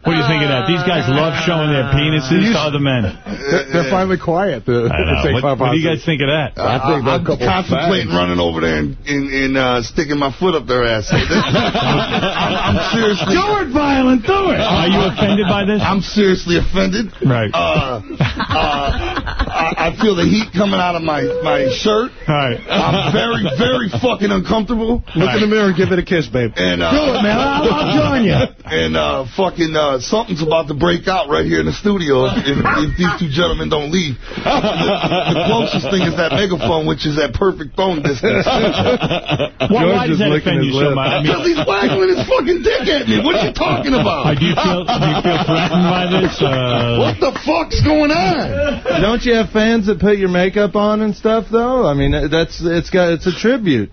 What do you think of that? These guys love showing their penises to other men. They're, they're finally quiet. The, I. What, what do you guys think of that? I think they're a I'm contemplating fags. running over there and, and, and uh, sticking my foot up their ass. I'm, I'm seriously. Do it, violent. Do it. Are you offended by this? I'm seriously offended. Right. Uh, uh, I, I feel the heat coming out of my, my shirt. Right. I'm very, very fucking uncomfortable. Look in the mirror and give it a kiss, babe. And, uh, Do it, man. I'll, I'll join you. And uh, fucking uh, something's about to break out right here in the studio if, if, if these two gentlemen don't leave. The, the closest thing is that megaphone, which is at perfect phone distance. Why, why does that offend you so much? I mean, Because he's waggling his fucking dick at me. What are you talking about? do you feel do you feel threatened by this? Uh, What the fuck's going on? Don't you have fans that put your makeup on and stuff, though? I mean, that's it's got it's a tribute.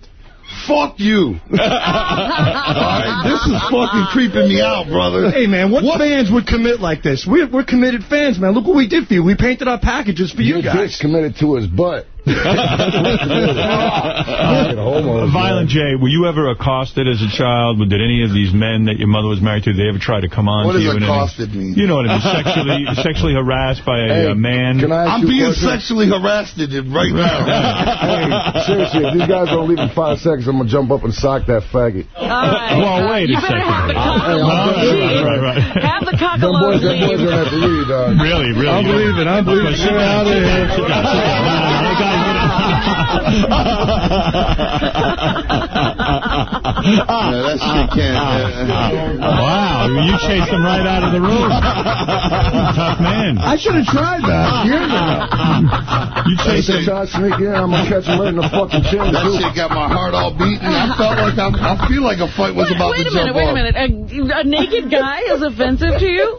Fuck you. All right, this is fucking creeping me out, brother. Hey, man, what, fans would commit like this? We're, we're committed fans, man. Look what we did for you. We painted our packages for Your you guys. dick's committed to his butt. Violent J, were you ever accosted as a child? Did any of these men that your mother was married to, they ever try to come on What to you? in any- accosted mean? You know what I mean? Sexually, sexually harassed by a, Hey, a man. Can I ask I'm you being question? sexually harassed right now. Hey, seriously, if these guys don't leave in five seconds, I'm going to jump up and sock that faggot. All right. Well, uh, wait you a better second. have the Hey, cock I'm right, right, right. Have the cock Them boys, them boys don't have to leave, dog. Really, really. I'm leaving. I'm leaving. Get out of here. Down, sit down, sit down. No, no, you guys get Yeah, that shit can't. Wow, you chased him right out of the room. Tough man. I should have tried that years ago. You Hey, chased him. try to sneak in, I'm going to catch him right in the fucking chin, That too. shit got my heart all beating. I felt like I, I feel like a fight was Wait, about wait to a minute, jump wait a off. minute. A, a naked guy is offensive to you?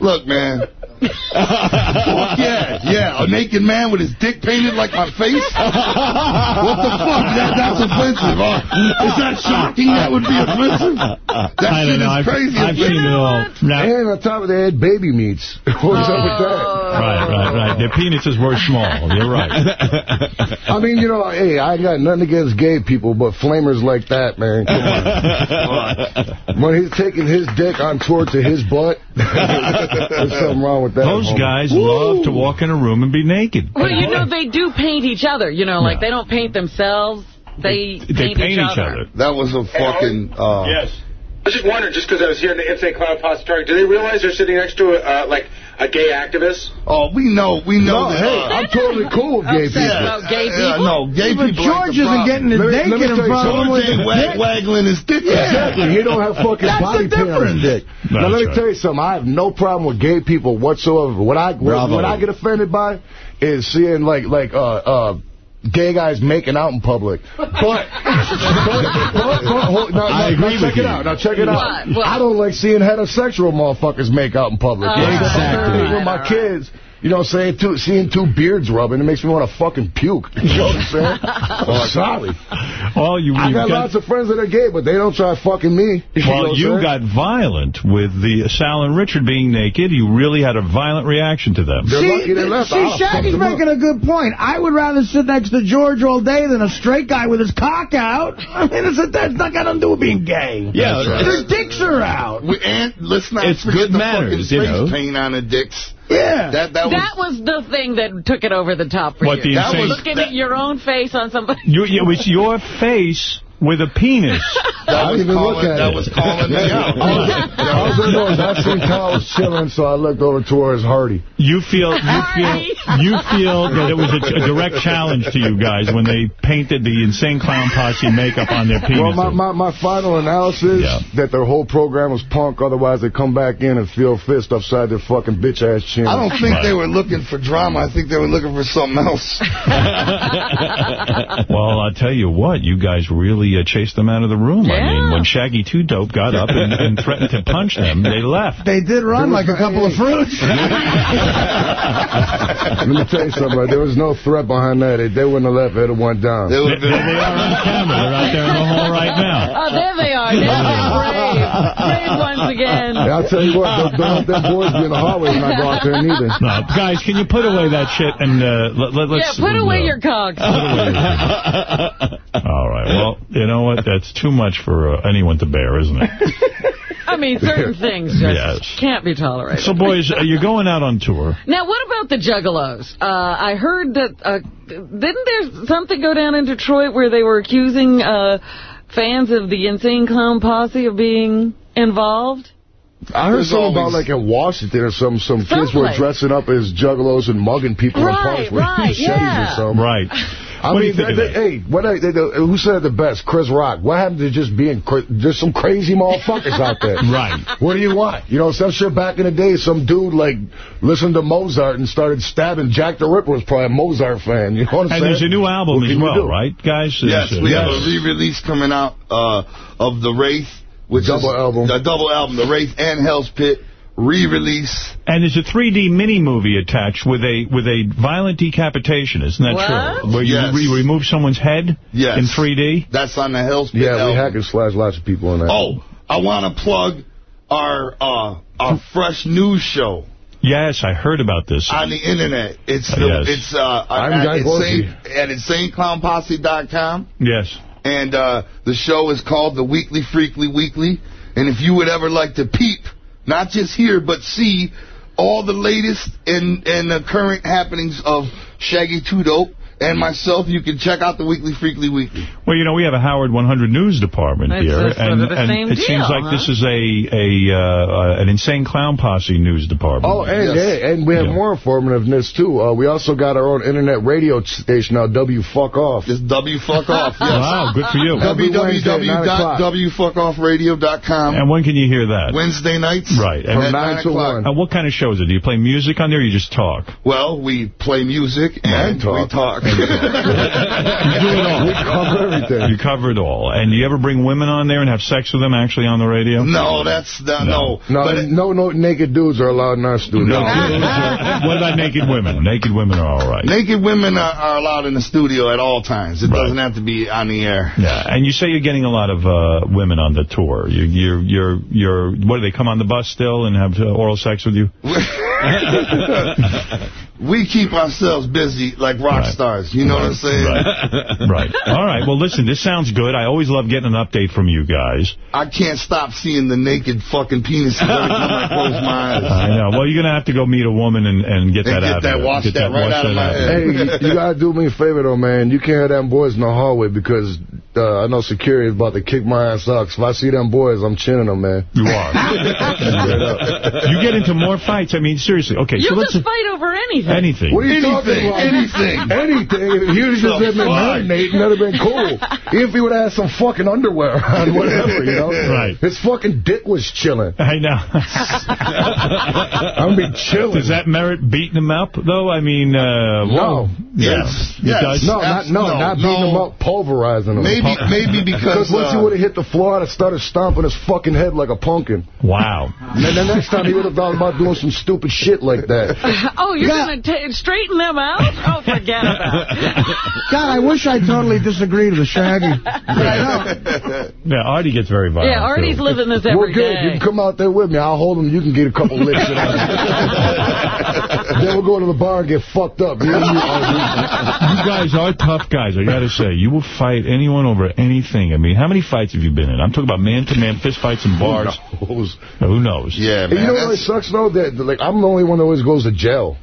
Look, man. Fuck yeah, yeah. A naked man with his dick painted like my face? what the fuck? That, that's offensive. huh? is that shocking? That would be offensive? That I shit know. is I've, crazy. I've seen it all. Now, And on top of that, they had baby meats. What's up with that? Oh. right, right, right. Their penises were small. You're right. I mean, you know, hey, I got nothing against gay people, but flamers like that, man, come on. when he's taking his dick on tour to his butt, there's something wrong with that. Those homie. guys love to walk in a room and be naked. Well, you know, they do paint each other. You know, like they don't paint themselves. They, They paint, paint each other. That was a fucking... Uh, Yes. I was just wondering, just because I was here in the Insane Clown Posse Target, do they realize they're sitting next to, a, uh, like, a gay activist? Oh, we know, we know No, that. hey, I'm totally cool with gay people. about gay Yeah, people? no, gay But people George ain't isn't getting his Let me- let naked me in tell you front of him George with ain't his wag, dick. waggling his dick. Exactly. He don't have fucking That's body the paint on his dick. That's now, let me right. tell you something. I have no problem with gay people whatsoever. What I what, what I get offended by is seeing like like uh uh gay guys making out in public. But, but, but, but hold, now, I now, agree now check with it you. out. Now check it out. What? What? I don't like seeing heterosexual motherfuckers make out in public. You know, if I'm exactly. with my kids. You know what I'm saying? Two, seeing two beards rubbing, it makes me want to fucking puke. You know what I'm saying? oh, sorry. Well, you, I you've got, got, lots of friends that are gay, but they don't try fucking me. You know well, what I'm you got violent with the Sal and Richard being naked. You really had a violent reaction to them. They're See, lucky they left. see Shaggy's them up. making a good point. I would rather sit next to George all day than a straight guy with his cock out. I mean, it's a, that's not got nothing to do with being gay. Yeah, Their dicks are out. We, and let's not It's forget good the manners, fucking you know. face paint on the dicks. Yeah. That, that, That was the thing that took it over the top for What, you. the That insane- was- Looking at your own face on somebody. You, it was your face with a penis. I didn't even look at that it. was calling me out. I was, I was indoors. I seen Kyle was chilling, so I looked over towards Artie. You feel you feel you feel that it was a, a direct challenge to you guys when they painted the insane clown posse makeup on their penis. Well, my, my, my final analysis that their whole program was punk. Otherwise, they come back in and feel fist upside their fucking bitch ass chin. I don't think they were looking for drama. I think they were looking for something else. well, I'll tell you what, you guys really uh, chased them out of the room. I mean, when Shaggy Two Dope got up and, and threatened to punch them, they left. They did run like a couple of fruits. Let me tell you something. There was no threat behind that. They, they wouldn't have left. They'd have went down. They, they are on camera. They're out there in the hall right now. Oh, there they are. Now they're brave. Brave once again. Hey, I'll tell you what, don't, don't let them boys be in the hallway when I go out there neither. No, guys, can you put away that shit and uh, let, let, Yeah, let's... put away uh, your cocks. All right. Well, you know what? That's too much for uh, anyone to bear, isn't it? I mean, certain things just Yes. can't be tolerated. So, boys, uh, you're going out on tour. Now, what about the Juggalos? Uh, I heard that, uh, didn't there something go down in Detroit where they were accusing uh, fans of the Insane Clown Posse of being involved? I heard There's something about like in Washington or some some kids were dressing up as juggalos and mugging people in Right, parks with right, machetes yeah. or something. Right. I What do you mean, think they, of they, hey, what they, they, they- who said it the best? Chris Rock. What happened to just being cra- just some crazy motherfuckers out there? Right. What do you want? You know, some shit back in the day, some dude like listened to Mozart and started stabbing. Jack the Ripper was probably a Mozart fan. You know what I'm And saying? And there's a new album What as well, do? right, guys? Yes, There's, we have yes. a re-release coming out uh, of The Wraith. Which Double is album. A double album, The Wraith and Hell's Pit. Re-release. And there's a 3D mini movie attached with a with a violent decapitation. Isn't that What? true? Where you Yes. re remove someone's head Yes. in 3D. That's on the Hell's Pit Yeah, we hack and slash lots of people on that. Oh, I want to plug our uh, our fresh news show Yes, I heard about this. on the internet. It's the, Yes. it's uh, I'm at, Guy insane, at insaneclownposse.com. Yes. And uh, the show is called The Weekly Freakly Weekly. And if you would ever like to peep, not just hear, but see all the latest and, and the current happenings of Shaggy Two Dope and myself, you can check out The Weekly Freakly Weekly. Well, you know, we have a Howard 100 News department It's here, and, the and same it seems like huh? this is a a uh, uh, an insane clown posse news department. Oh, and yeah, and we have more informativeness too. Uh, we also got our own internet radio station now, W Fuck Off. It's W Fuck Off. Yes. Wow, good for you. Every Wednesday at 9 o'clock. www.wfuckoffradio.com. And when can you hear that? Wednesday nights. Right. From And, 9 o'clock. and what kind of shows is it? Do you play music on there or you just talk? Well, we play music and, we talk. You do it all. We cover everything. You cover it all. And do you ever bring women on there and have sex with them actually on the radio? No, that's the, no. No, no, no naked dudes are allowed in our studio. what about naked women? Naked women are all right. Naked women are, are allowed in the studio at all times. It doesn't have to be on the air. Yeah, and you say you're getting a lot of uh, women on the tour. You, you're, you're, you're. What do they come on the bus still and have uh, oral sex with you? we keep ourselves busy like rock stars. You know what I'm saying? Right. right. All right. Well, listen, this sounds good. I always love getting an update from you guys. I can't stop seeing the naked fucking penises every time I close my eyes. I know. Well, you're gonna have to go meet a woman and, and get And that get out. that- of you. wash get that right wash out of my head. Hey, you, you gotta do me a favor though, man. You can't have them boys in the hallway because uh, I know security is about to kick my ass out. 'Cause if I see them boys, I'm chinning them, man. You are. You get into more fights. I mean, seriously. Okay, so You'll let's just fight over anything. anything. What are you talking about? Anything. Anything. If he was just been marinating, that'd have been cool. If he would have had some fucking underwear on, whatever, you know? Right. His fucking dick was chilling. I know. I'm be chilling. Does that merit beating him up, though? I mean, uh, No. whoa. Yeah. Yes. It Yes. does? No, not no, No, not beating no. him up, pulverizing him. Maybe, maybe because Because once he uh, would have hit the floor, I'd have started stomping his fucking head like a pumpkin. Wow. And then the next time he would have thought about doing some stupid shit like that. Oh, you're going to straighten them out? Oh, forget about it. God, I wish I totally disagreed with the Shaggy. Yeah, Artie gets very violent. Yeah, Artie's too. living this every We're good. You can come out there with me. I'll hold him. You can get a couple licks in on him. then we'll go to the bar and get fucked up. You, you guys are tough guys, I got to say. You will fight anyone over anything. I mean, how many fights have you been in? I'm talking about man-to-man fist fights in bars. Who knows? Who knows? Yeah, man. You know what really sucks, though? That, like, I'm the only one that always goes to jail.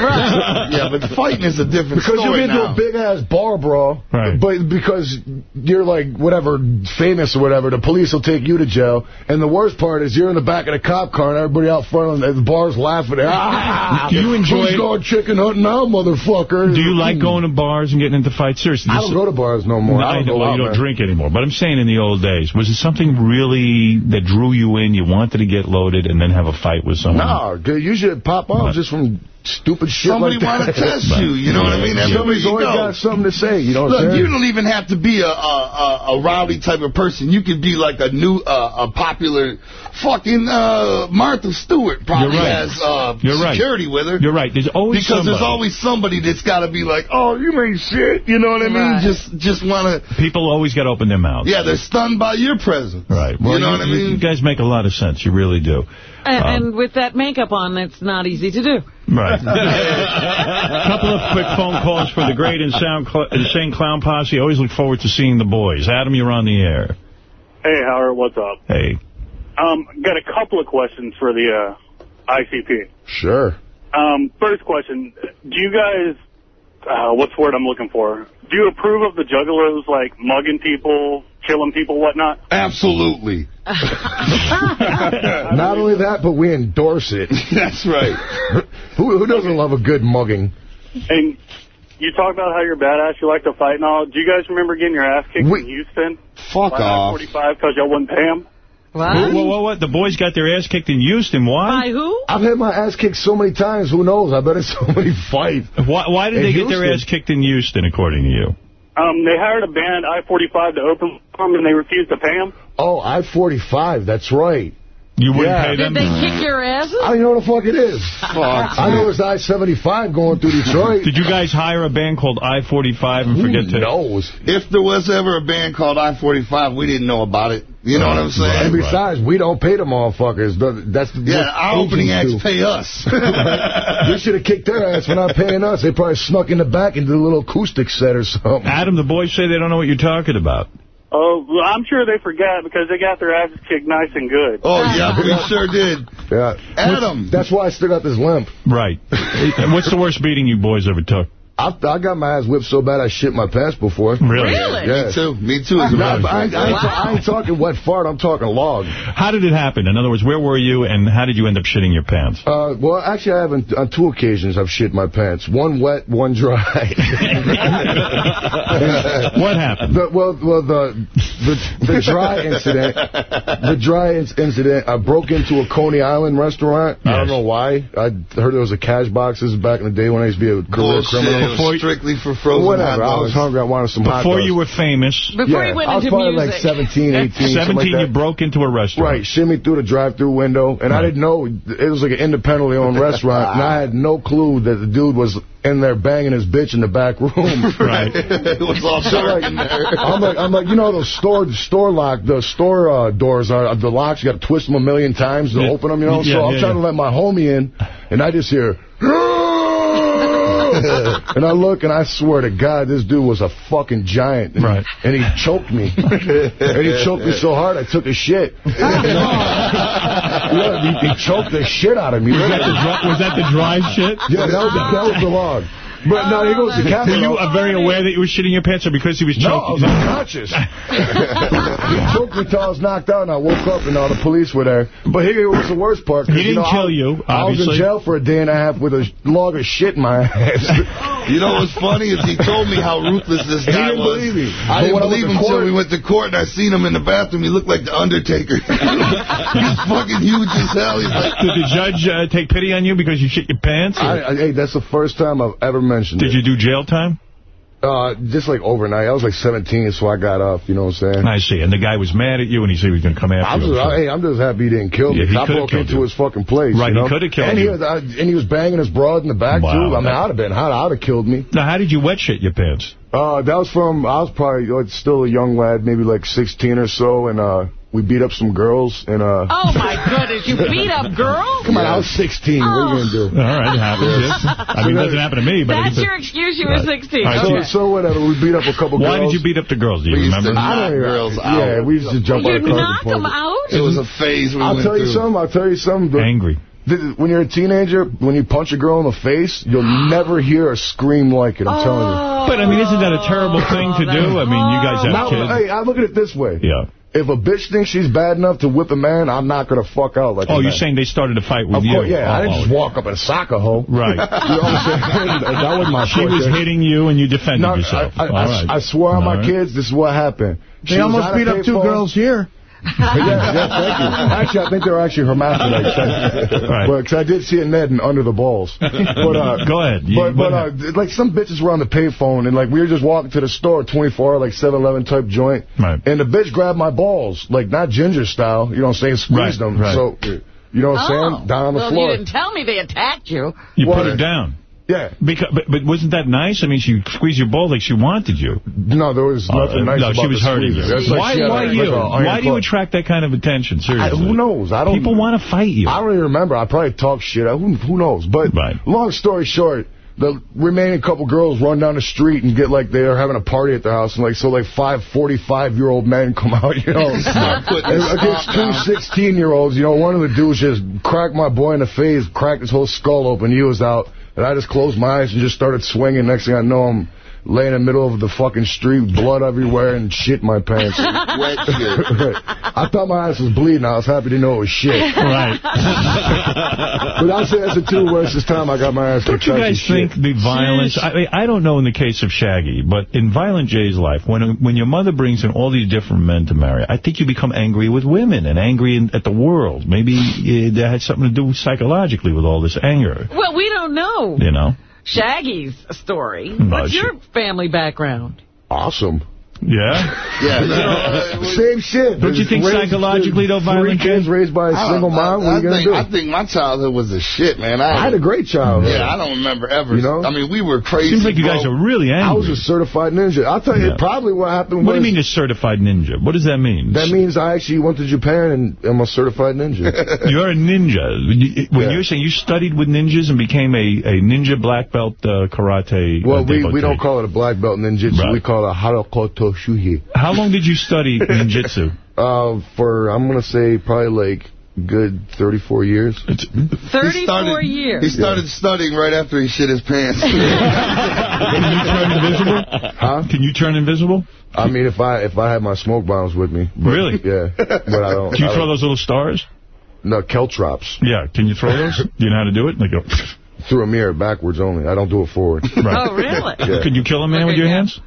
Yeah, but fighting is a different because story you get into now. a big-ass bar brawl, Right. but because you're, like, whatever, famous or whatever, the police will take you to jail. And the worst part is you're in the back of the cop car and everybody out front of the bar's laughing. Ah, Do you enjoy Who's it? going chicken hunting now, motherfucker? Do you like going to bars and getting into fights? Seriously. I don't go to bars no more. No, I I don't know well, you don't drink anymore. But I'm saying in the old days, was it something really that drew you in? You wanted to get loaded and then have a fight with someone? No, dude, you should pop off just from stupid shit Somebody like that. wanna test you, you know what I mean? Everywhere Somebody's you always go. got something to say, you know what Look, I'm saying? you don't even have to be a a, a, a rowdy type of person. You could be like a new, uh, a popular fucking uh, Martha Stewart probably You're right. has uh, You're right. with her. You're right. There's always because there's always somebody that's got to be like, oh, you ain't shit. You know what I mean? Right. Just just want to. People always got to open their mouths. Yeah, they're stunned by your presence. Right. Well, you know what I mean? You guys make a lot of sense. You really do. And, Um, and with that makeup on, it's not easy to do. Right. A couple of quick phone calls for the great and sound cl insane clown posse. Always look forward to seeing the boys. Adam, you're on the air. Hey, Howard, what's up? Hey. Um, got a couple of questions for the uh, ICP. Sure. Um, first question, do you guys, uh, what's the word I'm looking for? Do you approve of the juggalos, like, mugging people, killing people, whatnot? Absolutely. Not only that, but we endorse it. That's right. who, who doesn't love a good mugging? And you talk about how you're badass, you like to fight and all. Do you guys remember getting your ass kicked in Houston? Fuck off. 45 because y'all wouldn't pay him? Whoa, whoa, whoa, what? The boys got their ass kicked in Houston. Why? By who? I've had my ass kicked so many times. Who knows? I bet it's so many fights. Why, why did In they get their ass kicked in Houston, according to you? Um, they hired a band, I-45, to open for them, and they refused to pay them. Oh, I-45. That's right. You wouldn't Yeah. pay Did they kick your asses? I know what the fuck it is. Fuck. I know it's I-75 going through Detroit. Did you guys hire a band called I-45 and forget to... Who to... knows? If there was ever a band called I-45, we didn't know about it. You know what I'm saying? And besides, we don't pay the motherfuckers. That's the Yeah, our opening acts do. pay us. They should have kicked their ass for not paying us. They probably snuck in the back and did a little acoustic set or something. Adam, the boys say they don't know what you're talking about. Oh, well, I'm sure they forgot because they got their asses kicked nice and good. oh, yeah, we sure did. Yeah. Adam. That's why I still got this limp. Right. What's the worst beating you boys ever took? I, I got my ass whipped so bad I shit my pants before. Really? Really? Yeah. Me too. Me too. As a No, matter of I, ain't- I, ain't, I ain't talking wet fart. I'm talking log. How did it happen? In other words, where were you and how did you end up shitting your pants? Uh, well, actually, I haven't. On two occasions, I've shit my pants. One wet, one dry. what happened? The, well, well, the the the dry incident. The dry incident. I broke into a Coney Island restaurant. I don't know why. I heard there was a cash box. This back in the day when I used to be a career Bullshit. criminal. It was strictly for frozen Whatever. hot I was hungry. I wanted some hot Before you were famous, Before yeah, you went I was probably music. like 17, 18, 17, like you broke into a restaurant. Right, shimmy through the drive-through window, and I didn't know it was like an independently owned restaurant, and I had no clue that the dude was in there banging his bitch in the back room. Right. it was all So like, in there. I'm like, I'm like, you know those store store lock, the store uh, doors are the locks. You got to twist them a million times to Yeah. open them, you know. Yeah, so I'm yeah, trying to let my homie in, and I just hear. and I look and I swear to God, this dude was a fucking giant. Right. And he choked me. and he choked me so hard I took a shit. he, he choked the shit out of me. Was that the dry, was that the dry shit? Yeah, that was, that was the log. But no, he goes to Were camera. you uh, very aware that you were shitting your pants or because he was No, I was choking? unconscious. he choked me till was knocked out, and I woke up, and all the police were there. But here was the worst part. He didn't you know, kill I, you, I was in jail for a day and a half with a log of shit in my ass. You know what's funny is he told me how ruthless this He guy didn't was. believe me. I But didn't believe him to until we went to court and I seen him in the bathroom. He looked like the Undertaker. He's fucking huge as hell. Like, Did the judge uh, take pity on you because you shit your pants? I, I, hey, that's the first time I've ever mentioned Did it. you do jail time? Uh, just like overnight. I was like 17, so I got off, you know what I'm saying? I see. And the guy was mad at you, and he said he was going to come after I'm you. just, I, hey, I'm just happy he didn't kill me. Yeah, I broke into you. his fucking place. Right, you he could've killed and you. He was, I, and he was banging his broad in the back, Wow. too. I mean, I'd have been hot. I'd have killed me. Now, how did you wet shit your pants? Uh, that was from, I was probably like, still a young lad, maybe like 16 or so, and uh, we beat up some girls and uh. Oh my goodness, you beat up girls? Come on, I was 16. What are you gonna do? All right, it happens. yes. I mean, it doesn't happen to me, but That's your excuse. You were 16. All right, So, Okay. so whatever. We beat up a couple Why girls. did you beat up the girls? Do you We used remember? to knock girls Yeah, we used to jump You on the cars and knock them out? It was a phase we I'll went tell you through. something. I'll tell you something. The- Angry. when you're a teenager, when you punch a girl in the face, you'll never hear a scream like it. I'm telling you. But, I mean, isn't that a terrible thing to do? I mean, you guys have Now, kids. hey, I look at it this way. Yeah. If a bitch thinks she's bad enough to whip a man, I'm not going to fuck out like a Oh, you're man. saying they started a fight with Of you? course, yeah. I Oh, didn't oh. just walk up and sock a hoe. Right. you know what I'm saying? that was my She was there. hitting you and you defended No, yourself. I, I, All I, right. I swear on my right. kids, this is what happened. They She almost beat up two payphone. girls here. Yeah, yeah, thank you. Actually, I think they were actually hermaphrodites. Right. But, cause I did see a Ned and under the balls. But, uh, Go ahead. You- But, but what uh, like, some bitches were on the payphone, and, like, we were just walking to the store, 24 hour, like, 7-Eleven type joint. Right. And the bitch grabbed my balls, like, not ginger style, you know what I'm saying, squeezed Right, them. right. So, you know what I'm Oh. saying? Down on the well, floor. you didn't tell me they attacked you. You put What? her down. Yeah. Because, but, but wasn't that nice? I mean, she squeezed your ball like she wanted you. No, there was nothing Uh, nice no, about she was hurting you. Like why why a- you? like why do you attract that kind of attention? I, Seriously. who knows? I don't. People want to fight you. I don't even remember. I probably talk shit. I, who, who knows? But Right. long story short, the remaining couple girls run down the street and get like they're having a party at their house, and like so like five 45 year old men come out, you know, and against two 16 year olds. You know, one of the dudes just cracked my boy in the face, cracked his whole skull open. He was out, and I just closed my eyes and just started swinging. Next thing I know, I'm laying in the middle of the fucking street, blood everywhere, and shit in my pants. Wet shit. I thought my ass was bleeding. I was happy to know it was shit. Right. But I'll say that's the two worstest time I got my ass Don't you guys to shit. think the violence... I, mean, I don't know in the case of Shaggy, but in Violent J's life, when when your mother brings in all these different men to marry, I think you become angry with women and angry in, at the world. Maybe uh, that had something to do psychologically with all this anger, Well, we don't know you know? Shaggy's story. What's your family background? Awesome. Yeah? Yeah, you know, same shit. Don't you think Raised- psychologically, though, Three Violent J? kids raised by a I single mom, I, what are you I going to think, do? I think my childhood was the shit, man. I, I had a great childhood. Yeah, I don't remember ever. You know? I mean, we were crazy. Seems like you bro. guys are really angry. I was a certified ninja. I'll tell you, Yeah. probably what happened What do you mean a certified ninja? What does that mean? That means I actually went to Japan and I'm a certified ninja. You're a ninja. When you- When Yeah. you're saying you studied with ninjas and became a, a ninja black belt uh, karate well, uh, we, we don't call it a black belt ninjutsu. Right. We call it a harakoto shuhi. How long did you study ninjutsu? Uh, for, I'm going to say, probably like good 34 years. 34 He started- years. He started studying right after he shit his pants. Can you turn invisible? Huh? Can you turn invisible? I mean, if I if I had my smoke bombs with me. But, Really? Yeah. But I don't. Can you I throw don't- those little stars? No, caltrops. Yeah. Can you throw those? Do you know how to do it? They go. Through a mirror, backwards only. I don't do it forward. Right. Oh, really? Yeah. Could you kill a man with your hands?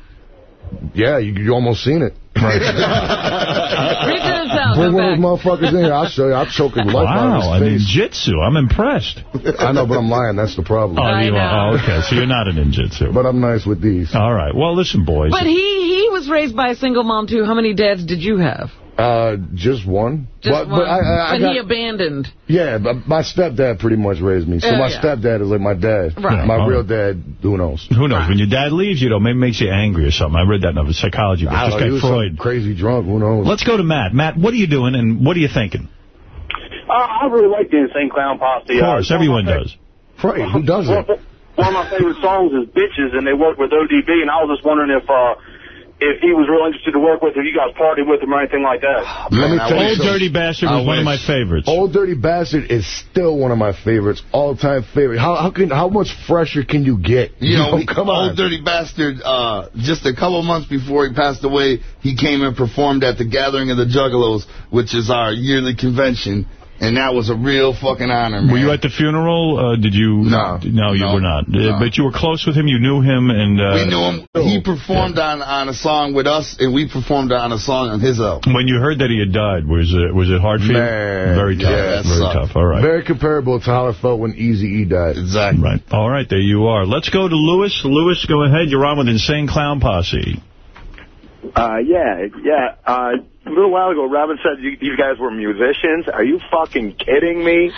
Yeah, you, you almost seen it. Read to himself. Bring one of those motherfuckers in here. I'll show you. I'll choke his life Wow. out of his face. jitsu. I'm impressed. I know, but I'm lying. That's the problem. Oh, you are. Oh, okay. So you're not a ninjutsu. But I'm nice with these. All right. Well, listen, boys. But he he was raised by a single mom, too. How many dads did you have? Uh, just one. Just but, one. But I, I, I and got, he abandoned. yeah, but my stepdad pretty much raised me. So Yeah, my yeah. stepdad is like my dad. Right. My Oh. real dad, who knows? Who knows? When your dad leaves you, though, maybe makes you angry or something. I read that in a psychology book. I This don't he guy was Freud. crazy drunk. Who knows? Let's go to Matt. Matt, what are you doing and what are you thinking? Uh, I really like the Insane Clown Posse. Of course, Uh, everyone one of my does. Right, who doesn't? One of my favorite songs is Bitches, and they work with ODB, and I was just wondering if uh, if he was real interested to work with, if you guys partied with him or anything like that. Let me Man, I tell Old something. Dirty Bastard I was one of my favorites. Old Dirty Bastard is still one of my favorites, all-time favorite. How how can how much fresher can you get? You know, he- come old on. dirty bastard. Uh, just a couple months before he passed away, he came and performed at the Gathering of the Juggalos, which is our yearly convention, and that was a real fucking honor. Man. Were you at the funeral? Uh, did you? No. No, you No. were not. Uh, No. But you were close with him. You knew him. and uh, we knew him. He performed on on a song with us, and we performed on a song on his album. When you heard that he had died, was it was it hard for you? Man, Very tough. yeah, very sucked. tough. All right. Very comparable to how I felt when Easy E died. Exactly. Right. All right, there you are. Let's go to Lewis. Lewis, go ahead. You're on with Insane Clown Posse. Uh, yeah, yeah. Uh, a little while ago, Robin said you, you guys were musicians. Are you fucking kidding me?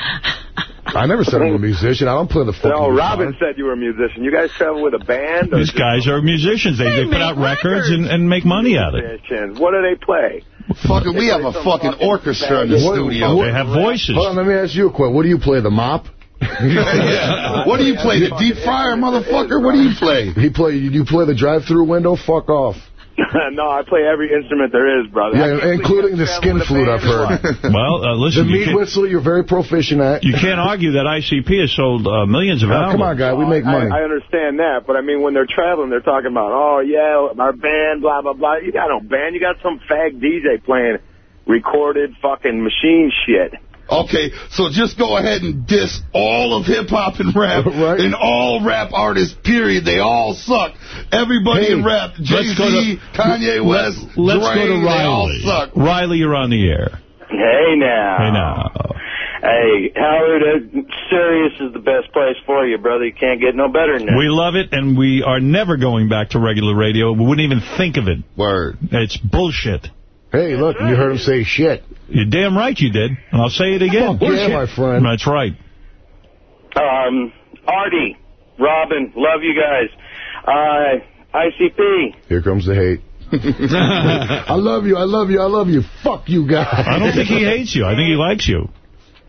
I never said I'm a musician. I don't play the fucking No, guitar. Robin said you were a musician. You guys travel with a band? These guys are musicians. They, they, put out records and, and make money out of it. musicians? What do they play? Fucking, we have a fucking orchestra in the What- studio. what- they have voices. Hold on, let me ask you a question. What do you play, the mop? Yeah. What do you play, the deep fryer, motherfucker? What do you play? He play. You play the drive-through window? Fuck off. no, I play every instrument there is, brother. Yeah, including the skin travel flute, I've heard. Well, uh, listen, the you meat can't- whistle, you're very proficient at. You can't argue that ICP has sold uh, millions of Oh, albums. come on, guy. We make money. I, I understand that, but I mean, when they're traveling, they're talking about, oh yeah, our band, blah blah blah. You got no band. You got some fag DJ playing recorded fucking machine shit. Okay, so just go ahead and diss all of hip-hop and rap and all rap artists, period. They all suck. Everybody Hey, in rap, Jay-Z, to- Kanye West, Let's go Dre, to they all Riley. suck. Riley, you're on the air. Hey now. Hey now. Hey, Howard, uh, Sirius is the best place for you, brother. You can't get no better than that. We love it, and we are never going back to regular radio. We wouldn't even think of it. Word. It's bullshit. Hey, look, you heard him say shit. You're damn right you did, and I'll say it again. Fuck yeah, my friend. That's right. Um, Artie, Robin, love you guys. Uh, ICP. Here comes the hate. I love you, I love you, I love you. Fuck you guys. I don't think he hates you. I think he likes you.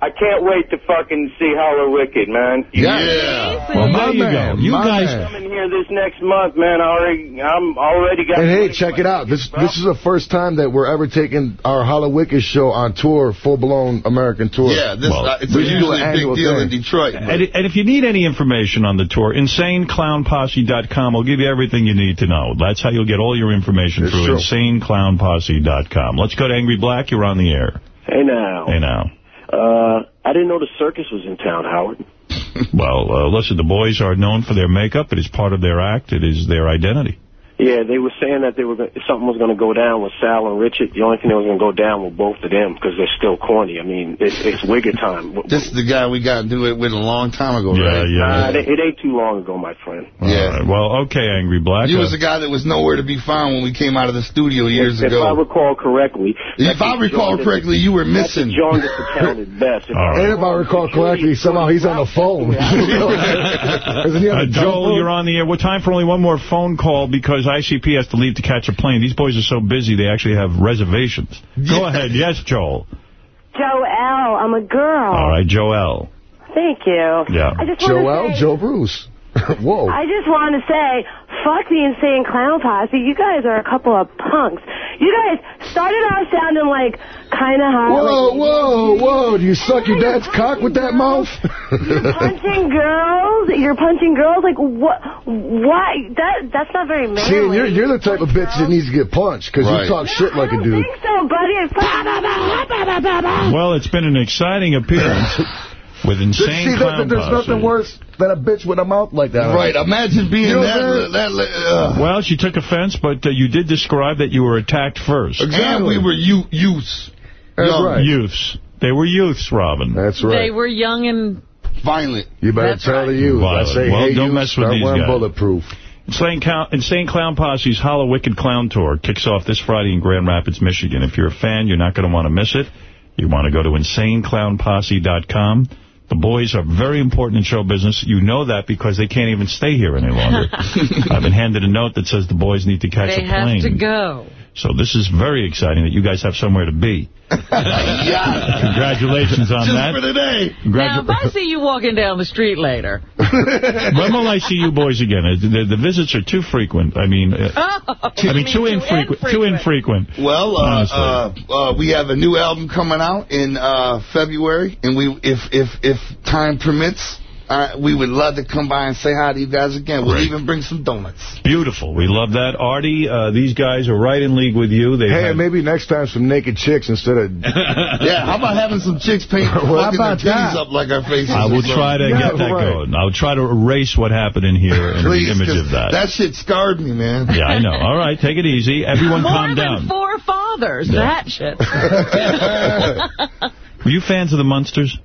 I can't wait to fucking see Hallowicked, man. You Yeah. Well, My there you man, go. You my guys. man. coming here this next month, man. I already, I'm already got. And hey, check it out. This this is the first time that we're ever taking our Hallowicked show on tour, full-blown American tour. Yeah, this, Well, uh, it's we a should usually a big annual deal thing. in Detroit. but- And, and if you need any information on the tour, InsaneClownPosse.com will give you everything you need to know. That's how you'll get all your information It's through true. InsaneClownPosse.com. Let's go to Angry Black. You're on the air. Hey now. Hey, now. Uh, I didn't know the circus was in town, Howard. Well, uh, listen, the boys are known for their makeup. It is part of their act. It is their identity. Yeah, they were saying that they were gonna, something was going to go down with Sal and Richard. The only thing that was going to go down with both of them because they're still corny. I mean, it's, it's Wigger time. This is the guy we got to do it with a long time ago, Yeah, right? yeah. Uh, it, it ain't too long ago, my friend. All Yeah. right. Well, okay, Angry Black. You was the guy that was nowhere to be found when we came out of the studio years if, if I ago. recall correctly. If I recall correctly, you were missing. Jaundice account is best. If All right. And if I recall correctly, somehow he's on the phone. Isn't he on Uh, Joel, telephone? you're on the air. We're time for only one more phone call because ICP has to leave to catch a plane. These boys are so busy, they actually have reservations. Go ahead. Yes, Joel. Joel. I'm a girl. All right, Joel. Thank you. Yeah. I just Joel, say, Joe Bruce. Whoa. I just want to say, fuck the insane clown posse. You guys are a couple of punks. You guys started off sounding like kind of hot. Whoa, like, whoa, whoa. Do you suck your dad's cock with that mouth? You're punching girls. You're punching girls. Like what? Why? That that's not very manly. See, you're, you're the type of bitch that needs to get punched because Right. you talk shit like a dude. think so, buddy. Well, it's been an exciting appearance with Insane See, Clown that, there's Posse. nothing worse than a bitch with a mouth like that. Right, imagine being You know that. what I'm that, uh, Well, she took offense, but uh, you did describe that you were attacked first. Exactly. and we were you, youths. That's Young, right. Youths. They were youths, Robin. That's right. They were young and Violent. You better That's tell right. the youth. I say, Well, hey, don't you mess with start these guys. bulletproof. Insane, Clown, Insane Clown Posse's Hallowicked Clown Tour kicks off this Friday in Grand Rapids, Michigan. If you're a fan, you're not going to want to miss it. You want to go to InsaneClownPosse.com. The boys are very important in show business. You know that because they can't even stay here any longer. I've been handed a note that says the boys need to catch they a plane. They have to go. So this is very exciting that you guys have somewhere to be. Congratulations on Just that. for today. Now, if I see you walking down the street later, when will I see you boys again? Uh, The, the visits are too frequent. I mean, uh, oh, I mean, too infrequent. Too infrequent. Well, uh, uh, uh, we have a new album coming out in uh, February, and we, if if if time permits, uh, we would love to come by and say hi to you guys again. We'll Great. even bring some donuts. Beautiful. We love that. Artie, uh, these guys are right in league with you. They Hey, have, maybe next time some naked chicks instead of... yeah, how about having some chicks paint Well, how fucking their about titties that? up like our faces? I will try to Yeah, get that right. going. I'll try to erase what happened in here and Please, the image of that. That shit scarred me, man. Yeah, I know. All right, take it easy. Everyone more calm than down. four fathers. Yeah. That shit. Were you fans of the Munsters?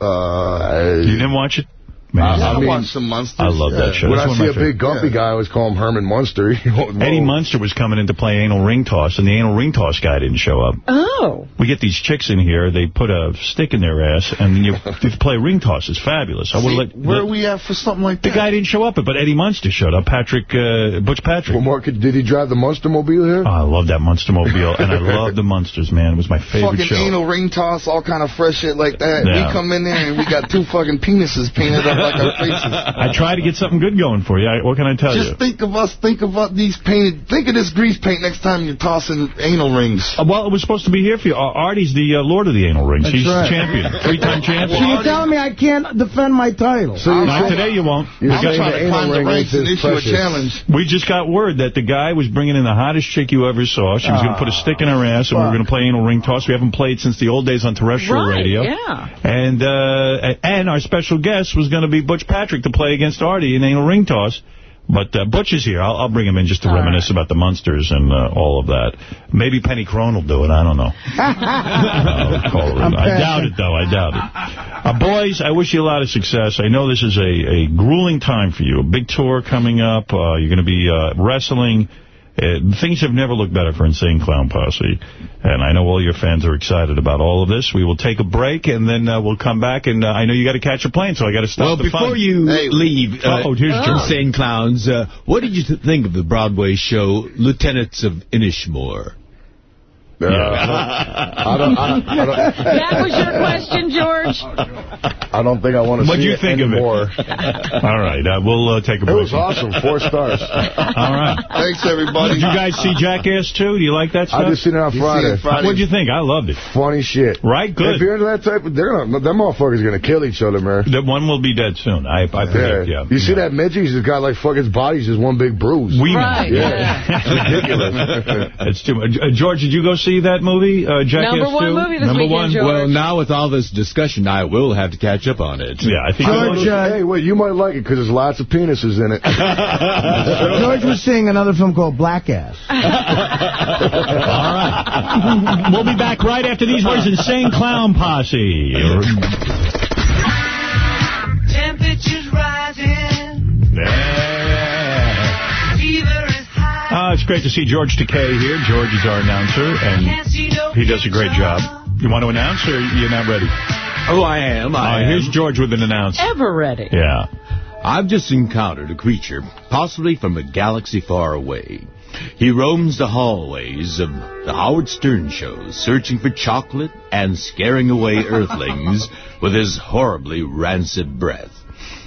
Uh, You didn't watch it? Man, I, I mean, watched some Munsters. I love that show. when That's I see a my big gumpy guy, I always call him Herman Munster. Eddie Munster was coming in to play anal ring toss, and the anal ring toss guy didn't show up. Oh. We get these chicks in here, they put a stick in their ass, and you, you play ring toss. It's fabulous. I would See, let, where let- are we at for something like that? The guy didn't show up, but Eddie Munster showed up. Patrick, uh, Butch Patrick. Well, Mark, did he drive the Munster mobile here? Oh, I love that Munster mobile, and I love the Munsters, man. It was my favorite fucking show. anal ring toss, all kind of fresh shit like that. Yeah. We come in there and we got two fucking penises painted up like our faces. I try to get something good going for you. I, what can I tell Just you? Just think of us, think about these painted, think of this grease paint next time you're tossing anal rings. Uh, well, it was supposed to be here for you. Uh, Artie's the uh, lord of the anal rings. That's He's right. champion, three-time So champion. you're telling me I can't defend my title? So Not saying- today you won't. You're We got- saying the anal ring ranks is and issue a precious. challenge. We just got word that the guy was bringing in the hottest chick you ever saw. She was going to put a stick in her ass, and we were going to play anal ring toss. We haven't played since the old days on terrestrial Right, radio. yeah. And uh, and our special guest was going to be Butch Patrick to play against Artie in anal ring toss. But uh, Butch is here. I'll, I'll bring him in just to reminisce about the Munsters and uh, all of that. Maybe Penny Crone will do it. I don't know. Her. I doubt it, though. I doubt it. Uh, boys, I wish you a lot of success. I know this is a, a grueling time for you. A big tour coming up. Uh, you're going to be uh, wrestling. Uh, things have never looked better for Insane Clown Posse. And I know all your fans are excited about all of this. We will take a break, and then uh, we'll come back. And uh, I know you got to catch a plane, so I got to stop Well, the before fun. you leave, uh, Uh-oh, here's George. Insane Clowns, uh, what did you th think of the Broadway show Lieutenants of Inishmore? Yeah. I don't, I, don't, I, don't, That was your question, George? I don't think I want to What'd see you it think of it? anymore. All right, uh, we'll uh, take a break. It break. was awesome. Four stars. All right. Thanks, everybody. Did you guys see Jackass 2? Do you like that stuff? I just seen it on Friday. see it Friday. What'd you think? I loved it. Funny shit. Right? Good. If you're into that type of, they're gonna, them motherfuckers gonna kill each other, man. That one will be dead soon. I, I predict, yeah. You see that midget? He's just got like fuck his body's just one big bruise. We Right, Yeah. It's ridiculous. It's too much. Uh, George, did you go see that movie, uh, Jackass Number one 2? movie this Number weekend, one. George. Well, now with all this discussion, I will have to catch up on it. Yeah, I think George, uh, hey, wait, you might like it because there's lots of penises in it. George was seeing another film called Black Ass. All right. we'll be back right after these words. Insane Clown Posse. Temperatures rising, Yeah. Fever. Uh, it's great to see George Takei here. George is our announcer, and he does a great job. You want to announce, or you're not ready? Oh, I am. I Uh, am. here's George with an announcement. Ever ready. Yeah. I've just encountered a creature, possibly from a galaxy far away. He roams the hallways of the Howard Stern show, searching for chocolate and scaring away earthlings with his horribly rancid breath.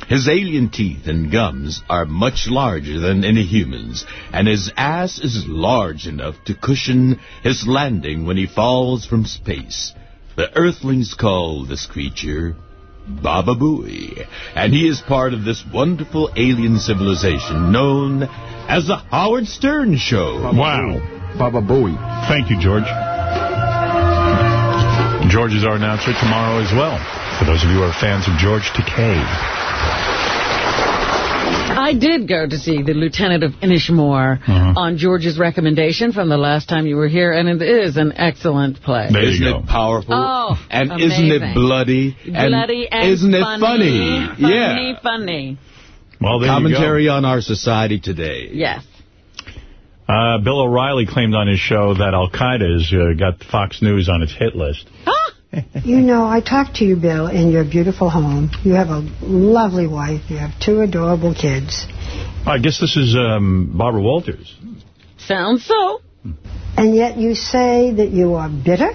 His alien teeth and gums are much larger than any human's, and his ass is large enough to cushion his landing when he falls from space. The earthlings call this creature Baba Booey, and he is part of this wonderful alien civilization known as the Howard Stern Show. Wow. Baba Booey. Thank you, George. George is our announcer tomorrow as well. For those of you who are fans of George Takei. I did go to see the Lieutenant of Inishmore Uh-huh. on George's recommendation from the last time you were here, and it is an excellent play. There you Isn't go. it powerful? Oh, and amazing. isn't it bloody? And Bloody and isn't it funny. funny? Funny, Yeah. funny. Well, there Commentary on our society today. Yes. Uh, Bill O'Reilly claimed on his show that Al-Qaeda has uh, got Fox News on its hit list. You know, I talked to you, Bill, in your beautiful home. You have a lovely wife. You have two adorable kids. I guess this is um, Barbara Walters. Sounds so. And yet you say that you are bitter?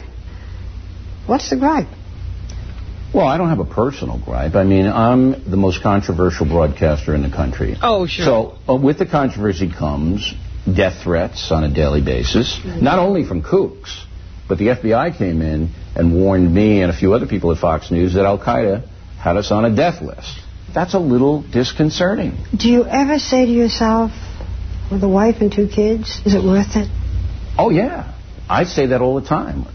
What's the gripe? Well, I don't have a personal gripe. I mean, I'm the most controversial broadcaster in the country. Oh, sure. So uh, with the controversy comes death threats on a daily basis, not only from kooks, but the FBI came in and warned me and a few other people at Fox News that Al-Qaeda had us on a death list. That's a little disconcerting. Do you ever say to yourself, with a wife and two kids, is it worth it? Oh, yeah. I say that all the time.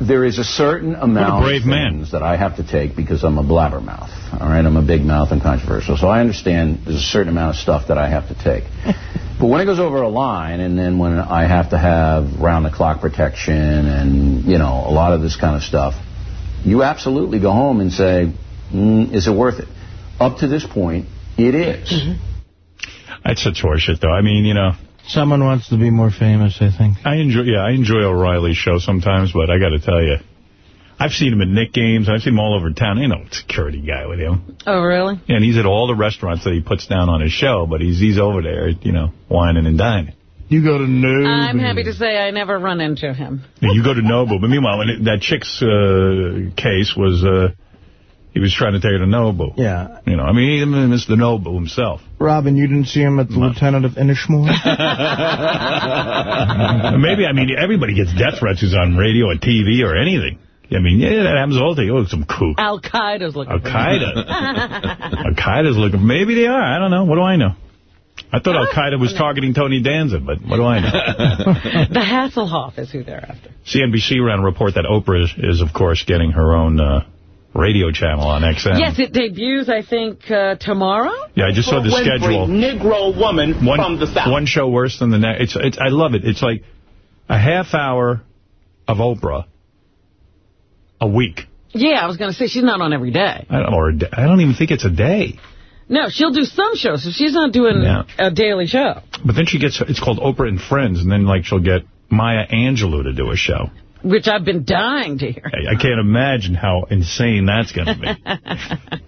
There is a certain amount brave of man. that I have to take because I'm a blabbermouth. All right, I'm a big mouth and controversial. So I understand there's a certain amount of stuff that I have to take. but when it goes over a line, and then when I have to have round-the-clock protection and, you know, a lot of this kind of stuff, you absolutely go home and say, mm, is it worth it? Up to this point, it is. That's such horseshit, though. I mean, you know. Someone wants to be more famous, I think. I enjoy, yeah, I enjoy O'Reilly's show sometimes, but I got to tell you, I've seen him at Knick games. I've seen him all over town. You know, security guy with him. Oh, really? Yeah, and he's at all the restaurants that he puts down on his show, but he's he's over there, you know, whining and dining. You go to Nobu. I'm happy to say I never run into him. Yeah, you go to Nobu. But meanwhile, when it, that chick's uh, case was, uh, he was trying to take her to Nobu. Yeah. You know, I mean, he Mr. Nobu himself. Robin, you didn't see him at the Lieutenant of Inishmore? Maybe, I mean, everybody gets death threats who's on radio or TV or anything. I mean, yeah, that happens all the time. Oh, some kook. Al-Qaeda's looking Al-Qaeda. Al-Qaeda's looking. Maybe they are. I don't know. What do I know? I thought Al-Qaeda was targeting Tony Danza, but what do I know? the Hasselhoff is who they're after. CNBC ran a report that Oprah is, is of course, getting her own uh, radio channel on XM. Yes, it debuts, I think, uh, tomorrow? Yeah, I just saw the Winfrey, schedule. Negro woman one, from the South. One show worse than the next. It's, it's, I love it. It's like a half hour of Oprah a week. Yeah, I was going to say, she's not on every day. I don't, or a day. I don't even think it's a day. No, she'll do some shows, so she's not doing Yeah. a daily show. But then she gets, it's called Oprah and Friends, and then like she'll get Maya Angelou to do a show. Which I've been dying to hear. I, I can't imagine how insane that's going to be.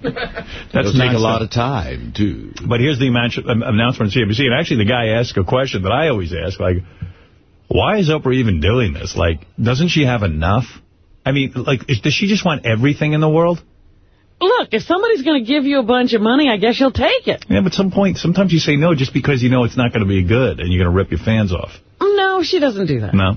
That's It'll take a lot of time, too. But here's the announce- um, announcement on CNBC, and actually the guy asked a question that I always ask, like, why is Oprah even doing this? Like, doesn't she have enough? I mean, like, is, does she just want everything in the world? Look, if somebody's going to give you a bunch of money, I guess you'll take it. Yeah, but some point, sometimes you say no just because you know it's not going to be good and you're going to rip your fans off. No, she doesn't do that. No.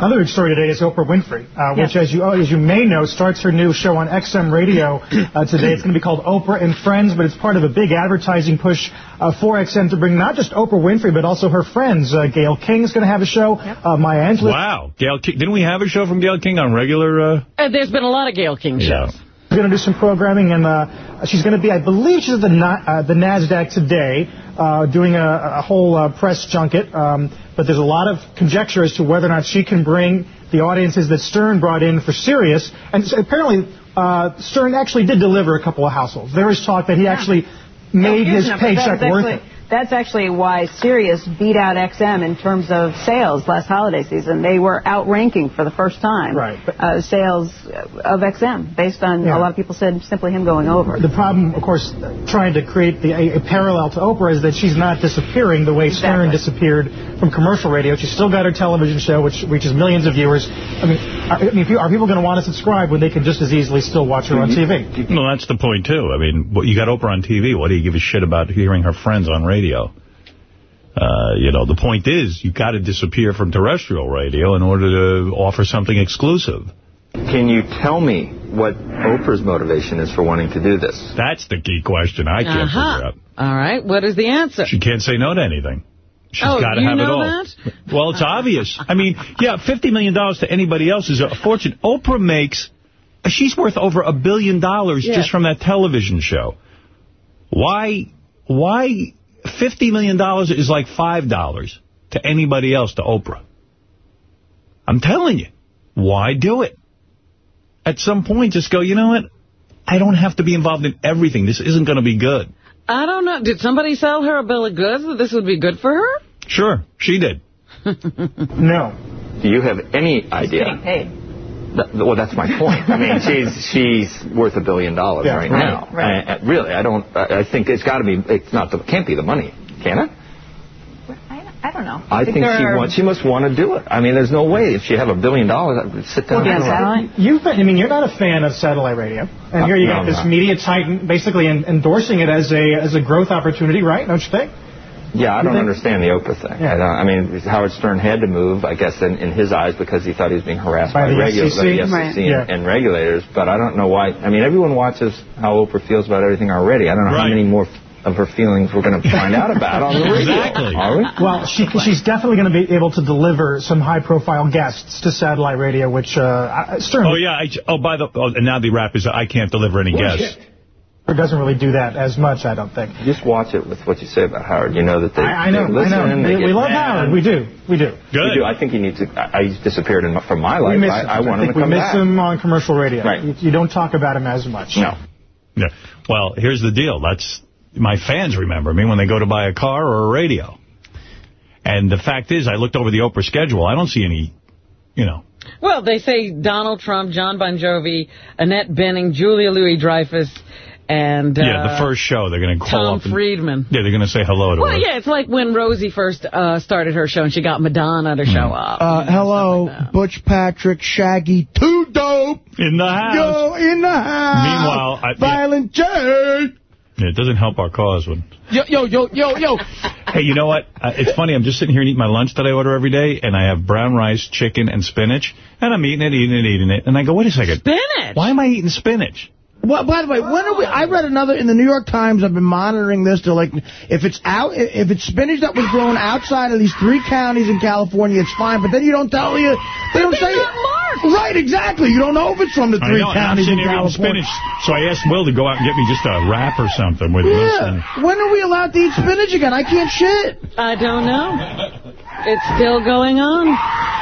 Another big story today is Oprah Winfrey, uh, which, as you as you may know, starts her new show on XM Radio uh, today. It's going to be called Oprah and Friends, but it's part of a big advertising push uh, for XM to bring not just Oprah Winfrey, but also her friends. Uh, Gail is going to have a show. Uh, Maya Angelou. Wow. Gail King, didn't we have a show from Gail King on regular... Uh... Uh, there's been a lot of Gail King shows. She's going to do some programming, and uh, she's going to be, I believe, she's at the, uh, the NASDAQ today uh, doing a, a whole uh, press junket. Um, but there's a lot of conjecture as to whether or not she can bring the audiences that Stern brought in for Sirius. And s- apparently, uh, Stern actually did deliver a couple of households. There is talk that he actually made his paycheck worth it. That's actually why Sirius beat out XM in terms of sales last holiday season. They were outranking for the first time uh, sales of XM, based on Yeah. a lot of people said simply him going over. The problem, of course, trying to create the, a, a parallel to Oprah is that she's not disappearing the way Stern disappeared from commercial radio. She's still got her television show, which reaches millions of viewers. I mean, are, I mean, are people going to want to subscribe when they can just as easily still watch her on TV? Well, that's the point, too. I mean, you got Oprah on TV. What do you give a shit about hearing her friends on radio? Uh, you know, the point is, you've got to disappear from terrestrial radio in order to offer something exclusive. Can you tell me what Oprah's motivation is for wanting to do this? That's the key question I can't Uh-huh. figure out. All right, what is the answer? She can't say no to anything. She's oh, got to have know it all. that? Well, it's obvious. I mean, yeah, $50 million to anybody else is a fortune. Oprah makes, she's worth over a billion dollars Yeah. just from that television show. Why, why $50 million is like $5 to anybody else to Oprah? I'm telling you, why do it? At some point, just go, you know what? I don't have to be involved in everything. This isn't going to be good. I don't know. Did somebody sell her a bill of goods that this would be good for her? Sure, she did. no. Do you have any idea? Getting. That- well, that's my point. I mean, she's she's worth a billion dollars Yeah, right, right, now. right. I- I- really, I don't. I I think it's got to be. It's not. The, can't be the money, can it? I don't know. I think there she are- wants. She must want to do it. I mean, there's no way if she have a billion dollars, I would sit down. and do it. You've been, I mean, you're not a fan of satellite radio, and Uh, here you no, got I'm this not. media titan basically en- endorsing it as a as a growth opportunity, right? Don't you think? Yeah, I don't think- understand the Oprah thing. I, don't, I mean, Howard Stern had to move, I guess, in, in his eyes because he thought he was being harassed By by, the regulators, FCC? the FCC Right. and, Yeah. and regulators. But I don't know why. I mean, everyone watches how Oprah feels about everything already. I don't know how many more of her feelings we're going to find out about on the radio. Are we? Well, she, she's definitely going to be able to deliver some high-profile guests to satellite radio, which uh, uh, Stern Oh, yeah. I, oh, by the oh, and now the rap is I can't deliver any guests. Doesn't really do that as much, I don't think. Just watch it with what you say about Howard. You know that they, I, I know, they listen. I know. They We, we love mad. Howard. We do. We do. We do. I think he needs to. I, I he's disappeared in, from my life. we miss I, him. I want him think to come back. we miss back. him on commercial radio. Right. You, you don't talk about him as much. No. Yeah. Well, here's the deal. That's my fans remember me when they go to buy a car or a radio. And the fact is, I looked over the Oprah schedule. I don't see any, you know. Well, they say Donald Trump, John Bon Jovi, Annette Bening, Julia Louis-Dreyfus, and uh, yeah, the first show, they're going to call Tom up. And, Friedman. yeah, they're going to say hello to Well, her. yeah, it's like when Rosie first uh, started her show and she got Madonna to show up. Uh, hello, Butch Patrick, Shaggy, too dope. In the house. Yo, in the house. Meanwhile, I- Violent J. Yeah, it doesn't help our cause when Yo, yo, yo, yo, yo. Hey, you know what? Uh, it's funny. I'm just sitting here and eating my lunch that I order every day, and I have brown rice, chicken, and spinach, and I'm eating it, eating it, eating it. And I go, wait a second. Spinach? Why am I eating spinach? Well, by the way, when are we? I read another in the New York Times. I've been monitoring this. To like, if it's out, if it's spinach that was grown outside of these three counties in California, it's fine. But then you don't tell you. They don't say Right, exactly. You don't know if it's from the I three know, I'm counties in here eating California. spinach, so I asked Will to go out and get me just a wrap or something with this. And Yeah. When are we allowed to eat spinach again? I can't shit. I don't know. It's still going on.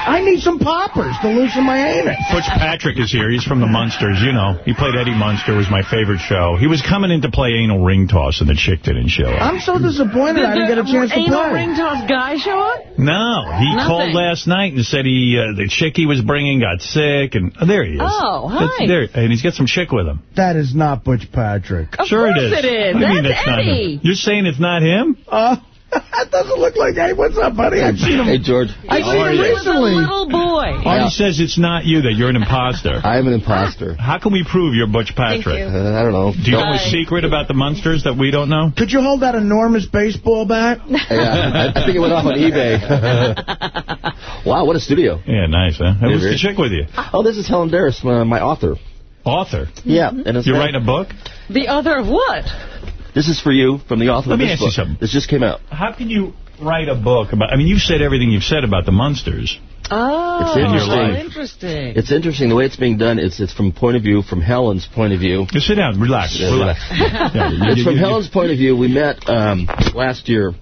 I need some poppers to loosen my anus. Butch Patrick is here. He's from the Munsters. You know, he played Eddie Munster. was my favorite show. He was coming in to play anal ring toss, and the chick didn't show up. I'm so disappointed I didn't get a chance to anal ring toss guy show up? No, he Nothing. called last night and said he uh, the chick he was bringing got sick, and oh, there he is. Oh, That's- hi. there, and he's got some chick with him. That is not Butch Patrick. Of sure it is. it is. What do you mean That's that's not him? Eddie. You're saying it's not him? Uh, that doesn't look like, hey, what's up, buddy? I've seen him. Hey, George. I've seen him you? A recently. little boy. Artie says it's not you, that you're an imposter. I am an imposter. How can we prove you're Butch Patrick? Uh, I don't know. Do you know a secret about the Munsters that we don't know? Could you hold that enormous baseball bat? Yeah, I, I think it went off on eBay. wow, what a studio. Yeah, nice, huh? Who's the chick with you? Oh, this is Helen Darris, uh, my author. Author? Yeah. And it's You're writing a book? The other of what? This is for you from the author Let of me this ask you book. something. This just came out. How can you write a book about... I mean, you've said everything you've said about the Munsters. Oh, It's interesting. interesting. It's interesting the way it's being done. It's it's from point of view, from Helen's point of view. Just sit down, relax, Yeah, relax. Yeah, you- it's from Helen's point of view. We met um, last year,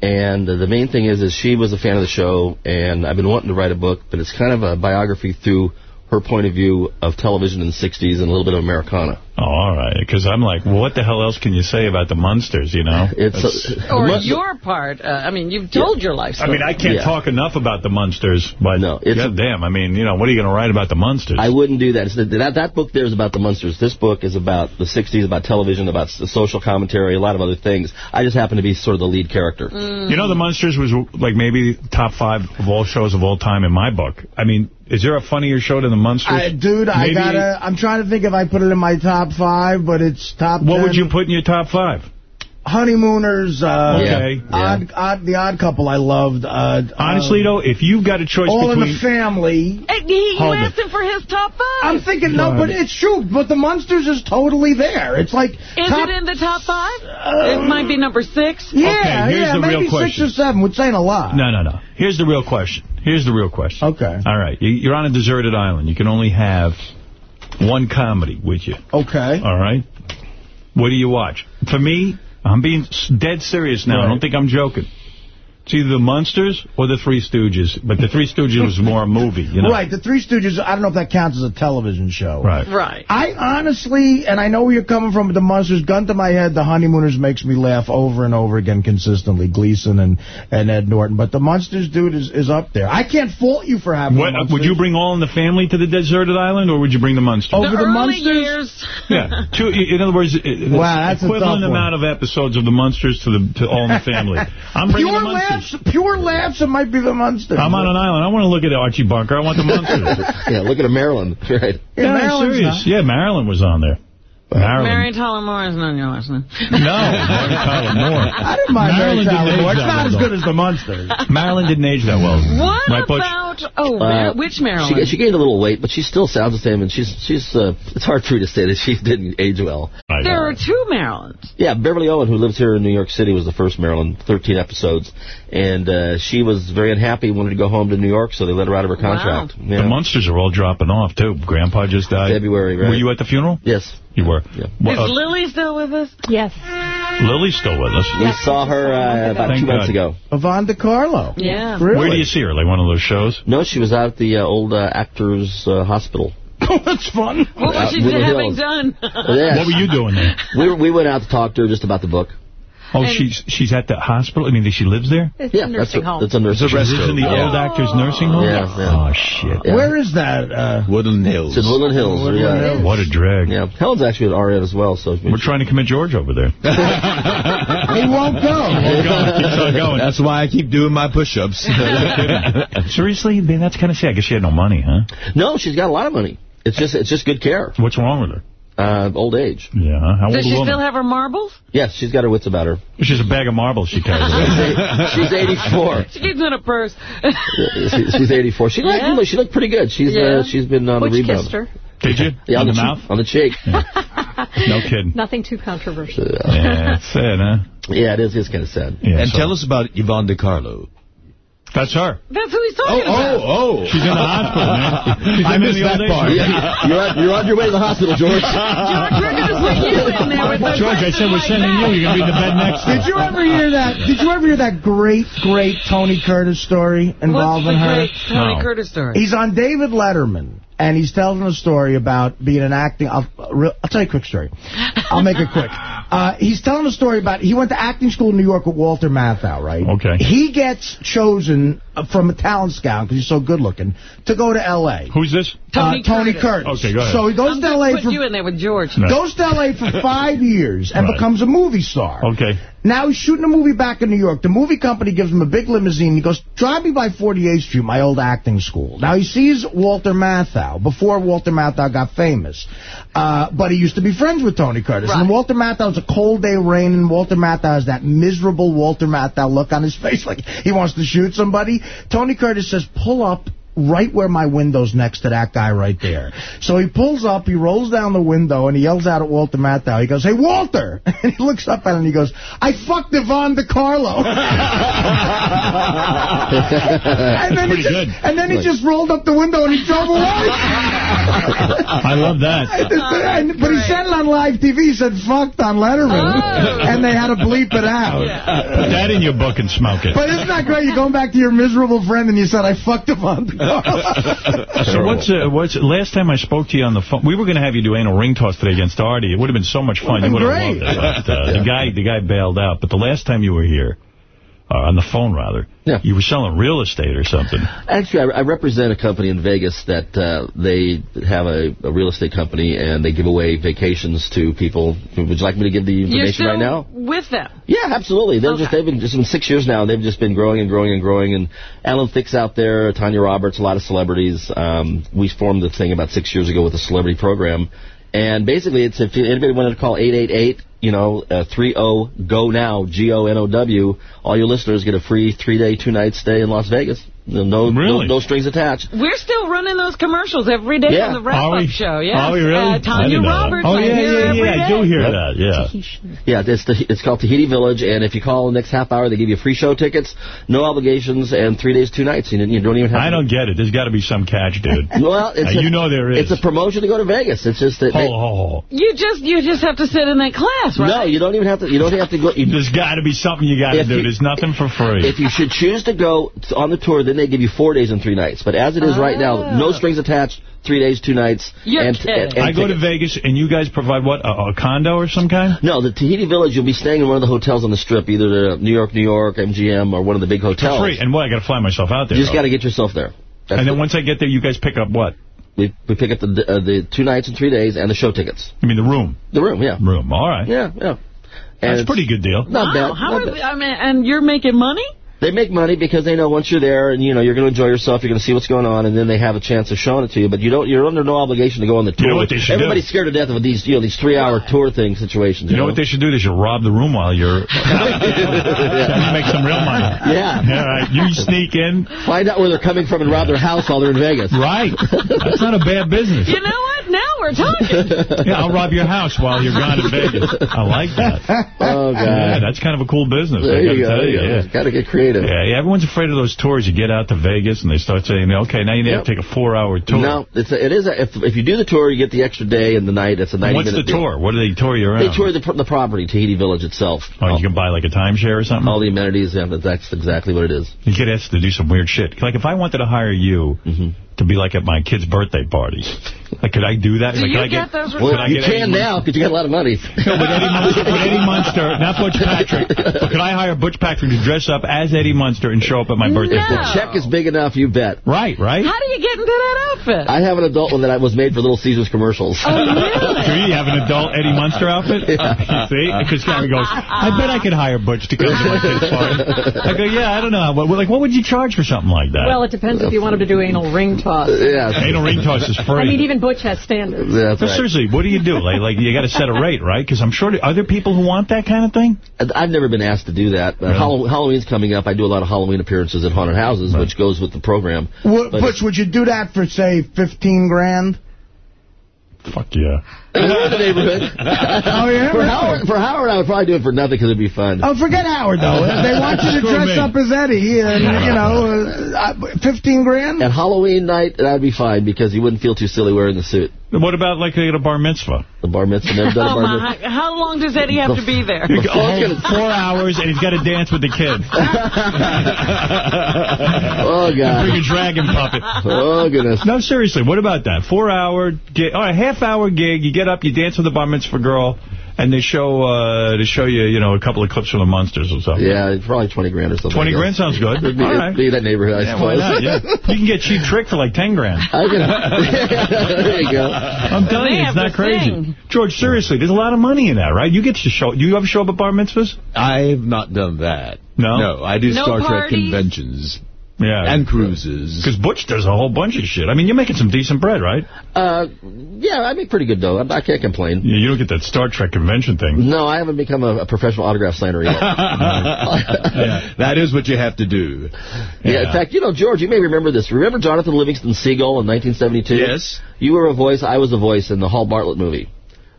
and uh, the main thing is, is she was a fan of the show, and I've been wanting to write a book, but it's kind of a biography through her point of view of television in the 60s and a little bit of Americana. Oh, all right. Because I'm like, well, what the hell else can you say about the Munsters, you know? It's That's- or your part. Uh, I mean, you've told your life story. I mean, I can't Yeah. talk enough about the Munsters, but no, it's- damn. I mean, you know, what are you going to write about the Munsters? I wouldn't do that. It's the, that. That book there is about the Munsters. This book is about the 60s, about television, about social commentary, a lot of other things. I just happen to be sort of the lead character. You know, the Munsters was like maybe top five of all shows of all time in my book. I mean, is there a funnier show than the Munsters? I, dude, I gotta. I'm trying to think if I put it in my top five, but it's top. What 10. would you put in your top five? Honeymooners. Uh, Okay. Odd, odd, the Odd Couple. I loved. Uh, Honestly, uh, though, if you've got a choice All in the Family. Hey, he, you Hold asked him for his top five. I'm thinking no, but it's true. But the Munsters is totally there. It's like Is top, it in the top five? it might be number six. Yeah, Okay, here's yeah, the maybe real six question. or seven. Which ain't a lot. No, no, no. Here's the real question. Here's the real question. Okay. All right. You're on a deserted island. You can only have one comedy with you. Okay. All right? What do you watch? For me, I'm being dead serious now. I don't think I'm joking. It's either the Munsters or the Three Stooges. But the Three Stooges was more a movie, you know? Right, the Three Stooges, I don't know if that counts as a television show. Right. Right. I honestly, and I know where you're coming from with the Munsters, gun to my head, the Honeymooners makes me laugh over and over again consistently, Gleason and, and Ed Norton. But the Munsters, dude, is, is up there. I can't fault you for having What, the would you bring All in the Family to the deserted island, or would you bring the Munsters? Over the, the early Munsters? years. Yeah. Two, in other words, it- it's Wow, that's a equivalent tough one. amount of episodes of the Munsters to the to All in the Family. I'm bringing Pure the Munsters. Laughs, pure laughs, it might be the Munsters. I'm on an island. I want to look at Archie Bunker. I want the Munsters. yeah, look at a Marilyn. Right. Yeah, yeah, Marilyn's serious. not- Yeah, Marilyn was on there. Marilyn. Mary Tyler Moore is on your last name. No, Mary Tyler Moore. I didn't mind Mary Maryland didn't Tyler Moore. It's not as good as the Munsters. Marilyn didn't age that well. What Right, Butch? about, oh, Mar- Uh, which Marilyn? She, she gained a little weight, but she still sounds the same, and she's she's. Uh, it's hard for me to say that she didn't age well. I know. there are two Marilyns. Yeah, Beverly Owen, who lives here in New York City, was the first Marilyn, 13 episodes, and uh, she was very unhappy, wanted to go home to New York, so they let her out of her contract. Wow, The Munsters are all dropping off, too. Grandpa just died. February, right. Were you at the funeral? Yes. You were. Yeah. Well, Is uh, Lily still with us? Yes. Lily's still with us. We saw her uh, about Thank two months God. ago. Yvonne Yeah. Really? Where do you see her? Like one of those shows? No, she was out at the uh, old uh, Actors uh, Hospital. Oh, that's fun. What was she Woodland having done? Yeah. What were you doing there? We, we went out to talk to her just about the book. Oh, And- she's she's at the hospital? I mean, she lives there? It's yeah, a that's nursing a, home. That's a nursing She lives in the Yeah. old actor's nursing home? Yeah, yeah. Oh, shit. Yeah. Where is that? Uh, Woodland Hills. It's in Woodland Hills. Woodland yeah. Hills. What a drag. Yeah. Helen's actually at RN as well, so We're trying to commit George over there. he won't go. Won't go. Keeps on going. That's why I keep doing my push-ups. Seriously? Man, that's kind of sad. I guess she had no money, huh? No, she's got a lot of money. It's just it's just good care. What's wrong with her? Uh, old age. Yeah, how old Does she woman? still have her marbles? Yes, she's got her wits about her. She's a bag of marbles she carries. She's 84. She keeps in a purse. She- she's 84. She looked, Yeah. she looked pretty good. She's Yeah. uh, she's been on Butch the rebound. kissed her. Did you? Yeah, on, on, the, the, mouth? on the cheek. No kidding. Nothing too controversial. Yeah, it's sad, huh? Yeah, it is. It's kind of sad. Yeah, and so- tell us about Yvonne De Carlo. That's her. That's who he's talking oh, about. oh. Oh, She's in the hospital, man. She's I in missed the that part. Yeah, you're, on, you're on your way to the hospital, George. George, we're going to put you in there with the George, I said we're question sending like you. You're going to be in the bed next to Did you ever hear that? Did you ever hear that great, great Tony Curtis story that. What's involving the her? Tony No. Curtis story? He's on David Letterman, and he's telling a story about being an acting. I'll, I'll tell you a quick story. I'll make it quick. Uh, he's telling a story about he went to acting school in New York with Walter Matthau, right? Okay. He gets chosen from a talent scout because he's so good looking to go to L.A. Who's this? Tony uh, Tony Curtis. Curtis. Okay, go ahead. So he goes I'm to L.A. to put for you in there with George. No. goes to L.A. for five years and Right. becomes a movie star. Okay. Now he's shooting a movie back in New York. The movie company gives him a big limousine. He goes, drive me by 48th Street, my old acting school. Now he sees Walter Matthau before Walter Matthau got famous. Uh, but he used to be friends with Tony Curtis. Right. And Walter Matthau's a cold day rain, and Walter Matthau has that miserable Walter Matthau look on his face like he wants to shoot somebody. Tony Curtis says, pull up right where my window's next to that guy right there. So he pulls up, he rolls down the window, and he yells out at Walter Matthau. He goes, hey, Walter! And he looks up at him and he goes, I fucked Yvonne De Carlo. and then, he Pretty just, good. and then he just rolled up the window and he drove away. I love that. And- but he said it on live TV. He said fucked on Letterman. Oh. And they had to bleep it out. Put that in your book and smoke it. But isn't that great? You're going back to your miserable friend and you said, I fucked Yvonne De Carlo. So what's uh, what's last time I spoke to you on the phone? We were going to have you do anal ring toss today against Artie. It would have been so much fun. You would Would've loved it. But, uh, the guy the guy bailed out. But the last time you were here, uh, on the phone rather, Yeah. you were selling real estate or something. Actually, I, I represent a company in Vegas that uh, they have a, a real estate company and they give away vacations to people. Would you like me to give the information right now? with them. Yeah, absolutely. They've just they've been just been six years now. They've just been growing and growing and growing. And Alan Thicke's out there, Tanya Roberts, a lot of celebrities. Um, we formed the thing about six years ago with a celebrity program. And basically, it's if anybody wanted to call 888, you know, uh, 30 go now, G O N O W. All your listeners get a free three day, two night stay in Las Vegas. No, no, Really? no, no strings attached. We're still running those commercials every day Yeah. on the Are wrap-up show. Yeah. Are we really? Uh, Tanya didn't know that. Roberts. Oh I yeah, hear yeah, every yeah. I do hear Yep. that. Yeah. Yeah, it's the it's called Tahiti Village, and if you call the next half hour, they give you free show tickets, no obligations, and three days, two nights. You, you don't even have. I to don't get it. There's got to be some catch, dude. Well, it's Uh, a, you know there is. It's a promotion to go to Vegas. It's just that. Ho, ho, ho. You just you just have to sit in that class, right? No, you don't even have to. You don't have to go. You, There's got to be something you got to do. you- There's nothing for free. if you should choose to go on the tour, then they give you four days and three nights. But as it is right now, ah. no strings attached. Three days, two nights. You're and, kidding. and- and I go to. Vegas, and you guys provide what? A, a condo or some kind? No, the Tahiti Village. You'll be staying in one of the hotels on the Strip, either the New York, New York, MGM, or one of the big hotels. Free. And what? I got to fly myself out there. You just got to get yourself there. That's And then the- once I get there, you guys pick up what? We we pick up the uh, the two nights and three days and the show tickets. I mean, the room. The room, yeah, Room. All right. yeah, yeah. And That's a pretty good deal. Not wow, bad. how not are bad. we- I mean, and you're making money? They make money because they know once you're there and you know you're going to enjoy yourself, you're going to see what's going on, and then they have a chance of showing it to you. But you don't, you're under no obligation to go on the tour. You know what they should do? Everybody's scared to death of these, you know, these three-hour tour thing situations. You know what they should do? They should rob the room while you're... Then you make some real money. Yeah. All right. You sneak in. Find out where they're coming from and rob their house while they're in Vegas. Right. That's not a bad business. You know what? now we're talking. Yeah, I'll rob your house while you're gone in Vegas. I like that. Oh, God. Yeah, that's kind of a cool business. There I you go, tell there you go. yeah. Got to get creative. Yeah, yeah, everyone's afraid of those tours. You get out to Vegas and they start saying, okay, now you have to take a four-hour tour. No, it's a, it is. A, if if you do the tour, you get the extra day and the night. It's a And ninety What's the deal. tour? What do they tour you around? They tour the, the property, Tahiti Village itself. Oh, you can buy like a timeshare or something? All the amenities, yeah, that's exactly what it is. You get asked to do some weird shit. Like, if I wanted to hire you Mm-hmm. To be like at my kid's birthday party, like, could I do that? Do like, you I get those Well, I you get can Eddie now because you got a lot of money. No, with Eddie, Munster, with Eddie Munster, not Butch Patrick. But could I hire Butch Patrick to dress up as Eddie Munster and show up at my birthday If the party? check is big enough, you bet. Right, right. How do you get into that outfit? I have an adult one that I was made for Little Caesars commercials. Oh, really? Do you have an adult Eddie Munster outfit? See? Because Gary goes, I bet I could hire Butch to come to my kid's party. I go, yeah, I don't know. Like, what would you charge for something like that? Well, it depends if you want him to do anal ring toss. Anal ring toss is free. I mean, even Butch has standards. No, seriously, what do you do? Like, like you got to set a rate, right? Because I'm sure, there are there people who want that kind of thing? I've never been asked to do that. Uh, Hall- Halloween's coming up. I do a lot of Halloween appearances at haunted houses, which goes with the program. Would, But Butch, would you do that for, say, 15 grand? Fuck yeah. In the neighborhood. Oh, yeah? For Howard, for Howard, I would probably do it for nothing because it'd be fun. Oh, forget Howard, though. they want you to dress me. up as Eddie, and, you know, uh, uh, 15 grand? At Halloween night, that'd be fine because you wouldn't feel too silly wearing the suit. What about like at a bar mitzvah? The bar mitzvah, never done a Oh, bar mitzvah. my. How long does Eddie have to be there? You go home four hours and he's got to dance with the kids. Oh, God. Bring a dragon puppet. Oh, goodness. No, seriously, what about that? Four-hour gig, all right, half-hour gig, you get up, you dance with the bar mitzvah girl, and they show uh, they show you, you know, a couple of clips from the Munsters or something. Yeah, probably 20 grand or something. 20 I grand sounds good. It'd be, All be that neighborhood, I Yeah, why suppose. not? Yeah. You can get cheap trick for like 10 grand. I can, there you go. I'm telling you, it's not crazy. sing. George, seriously, there's a lot of money in that, right? You get to show. Do you ever show up at bar mitzvahs? I've not done that. No? No, I do No Star Trek conventions Yeah. and cruises. Because Butch does a whole bunch of shit. I mean, you're making some decent bread, right? Uh, yeah, I make pretty good dough. I, I can't complain. You you don't get that Star Trek convention thing. No, I haven't become a, a professional autograph signer yet. That is what you have to do. Yeah. in fact, you know, George, you may remember this. Remember Jonathan Livingston Seagull in 1972? Yes. You were a voice, I was a voice in the Hall Bartlett movie.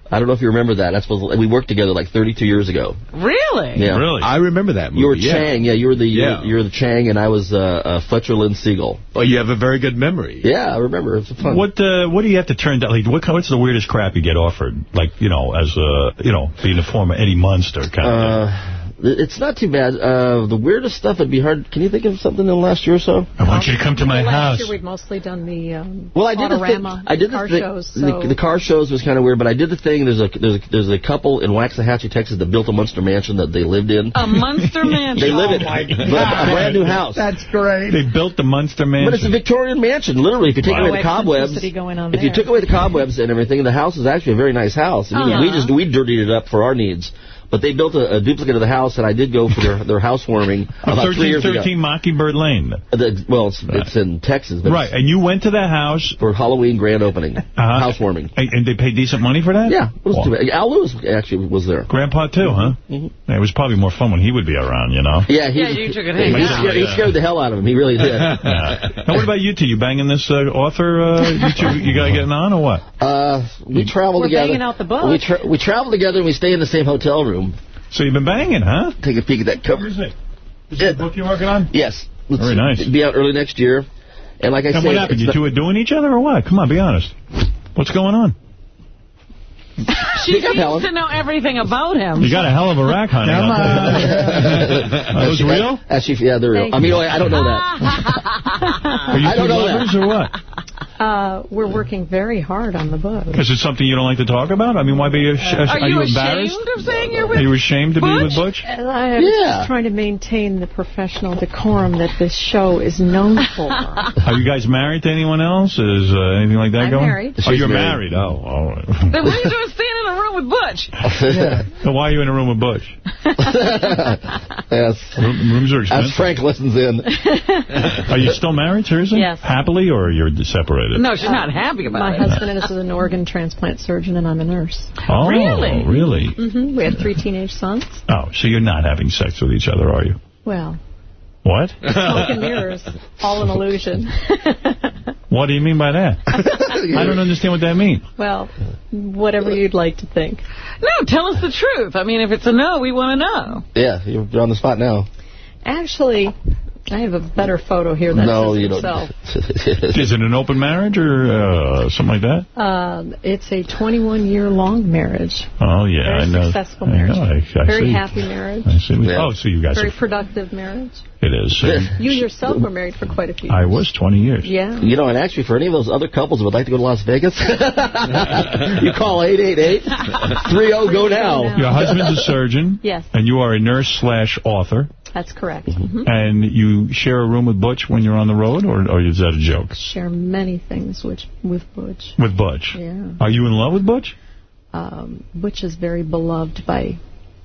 I don't know if you remember that. That's what, we worked together like 32 years ago. Really? Yeah. Really? I remember that movie. You were yeah. Chang, yeah. You were the Yeah. you were the Chang, and I was uh, uh, Fletcher Lynd Seagull. Oh, you have a very good memory. Yeah, I remember. It was fun. What uh, what do you have to turn down? Like, what, what's the weirdest crap you get offered? Like, you know, as a, you know, being a former Eddie Munster kind of thing. Uh, it's not too bad. Uh, the weirdest stuff would be hard. Can you think of something in the last year or so? I want you to come to my Last house. year we've mostly done the um, Well, I did the thing. I did the car thing. shows. the, So the car shows was kind of weird, but I did the thing. There's a there's a, there's a couple in Waxahachie, Texas, that built a Munster mansion that they lived in. A Munster mansion. They live in Oh, my but a brand new house. That's great. They built the Munster mansion. But it's a Victorian mansion, literally. If you take No away the cobwebs, going on if you took away the cobwebs and everything, the house is actually a very nice house. I mean, Uh-huh. We just we dirtied it up for our needs. But they built a, a duplicate of the house, and I did go for their, their housewarming about three years ago. 1313 Mockingbird Lane. Uh, the- well, it's, it's in Texas, but Right, and you went to that house. for Halloween grand opening, Uh-huh. housewarming. And and they paid decent money for that? Yeah, it was Wow. too bad. Al Lewis actually was there. Grandpa, too, huh? Mhm. Yeah, it was probably more fun when he would be around, you know? Yeah, he, Yeah, you took it he, he out. scared, he scared the hell out of him. He really did. Yeah. Now, what about you two? You banging this uh, author? Uh, you two, you guys getting on or what? Uh, we travel We're together. banging out the book. We tra- we travel together and we stay in the same hotel room. So you've been banging, huh? Take a peek at that cover. Is this the book you're working on? Yes. Let's Very nice. Be out early next year. And like I And said, what happened? You not- two are doing each other or what? Come on, be honest. What's going on? She Pick up, seems to know everything about him. You got a hell of a rack, honey. Come Are those real? Actually, yeah, they're real. Thank I mean, you. I don't know that. Are you I don't two know that. or what? uh, we're working very hard on the book. Is it something you don't like to talk about? I mean, why be? Ash- Are, are you, embarrassed? ashamed of saying you're with Are you ashamed to be with Butch? And I was Yeah. just trying to maintain the professional decorum that this show is known for. Are you guys married to anyone else? Is uh, anything like that I'm going? married. Oh, you're married. married. Oh, all right. Then what are you doing staying in a room with Butch? So why are you in a room with Butch? yes. Room- Rooms are expensive. As. Frank listens in. Are you still married, seriously? Yes. Happily, or you're separated? No, she's not happy about My it. husband is an organ transplant surgeon, and I'm a nurse. Oh, Really? Really? hmm We have three teenage sons. Oh, so you're not having sex with each other, are you? Well, What? smoke and mirrors, all an illusion. What do you mean by that? I don't understand what that means. Well, whatever you'd like to think. No, tell us the truth. I mean, if it's a no, we want to know. Yeah, you're on the spot now. Actually, I have a better photo here that no, says you himself. don't. Is it an open marriage or uh, something like that? Um, it's a 21-year-long marriage. Oh, yeah. Very I know. successful I marriage. know, I, I Very see. happy marriage. I see. Oh, so you guys Very are... productive marriage. It is. So You yourself were married for quite a few years. I was 20 years. Yeah. You know, and actually, for any of those other couples who would like to go to Las Vegas, you call 888-30, go now. Your husband's a surgeon. Yes. And you are a nurse slash author. That's correct. Mm-hmm. Mhm. And you share a room with Butch when you're on the road, or, or is that a joke? Share many things with, with Butch. With Butch. Yeah. Are you in love with Butch? Um, Butch is very beloved by...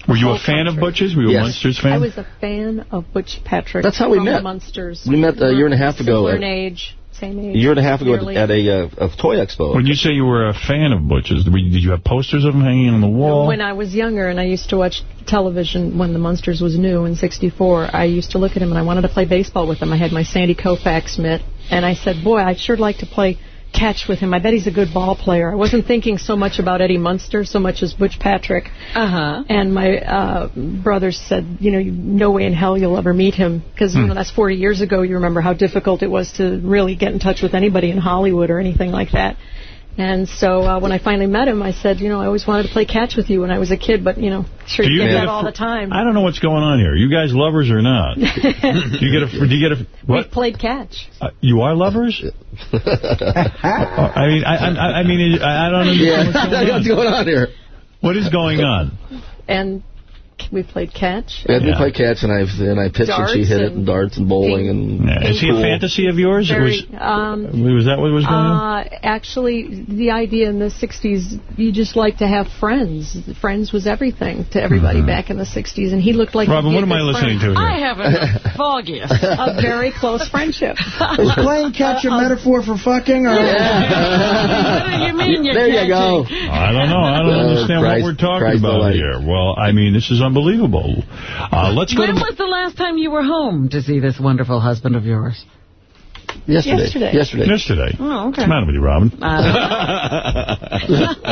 Were you a whole fan of country. Butch's? Were you a Munsters fan? I was a fan of Butch Patrick. That's how we from met. The Munsters. We met a year and a half ago Similar at- age, same age. A year and a half ago at, nearly. at a, uh, a toy expo. When you say you were a fan of Butch's, did you have posters of him hanging on the wall? When I was younger and I used to watch television when the Munsters was new in 64, I used to look at him and I wanted to play baseball with him. I had my Sandy Koufax mitt and I said, boy, I'd sure like to play catch with him. I bet he's a good ball player. I wasn't thinking so much about Eddie Munster so much as Butch Patrick. Uh-huh. And my uh, brothers said, you know, you- no way in hell you'll ever meet him. Because you know, that's 40 years ago. You remember how difficult it was to really get in touch with anybody in Hollywood or anything like that. And so uh, when I finally met him, I said, you know, I always wanted to play catch with you when I was a kid, but, you know, sure Do you you get get that all the time. I don't know what's going on here. You guys lovers or not? do you get a? Do you get a? We What? played catch. Uh, you are lovers? I mean, I, I, I mean, I I don't understand Yeah, what's going on. what's going on here? What is going on? And we played catch. We had Yeah. to play catch, and I and I pitched, and she Darts hit it, and and darts and bowling, and Yeah. Is he a fantasy of yours? Very, was, um, was that what was going on? Uh, actually, the idea in the 60s, you just like to have friends. Friends was everything to everybody back in the 60s, and he looked like Robin, what am I good listening friend. to here? I haven't the foggiest. A very close friendship. Is playing catch a metaphor for fucking? Or what do you mean you're There you go. I don't know. I don't Uh, understand Christ- what we're talking Christ about here. Well, I mean, this is unbelievable. Uh, let's go When was the last time you were home to see this wonderful husband of yours? Yesterday. Yesterday. Yesterday. Yesterday. Oh, okay. What's the matter with you, Robin? Uh,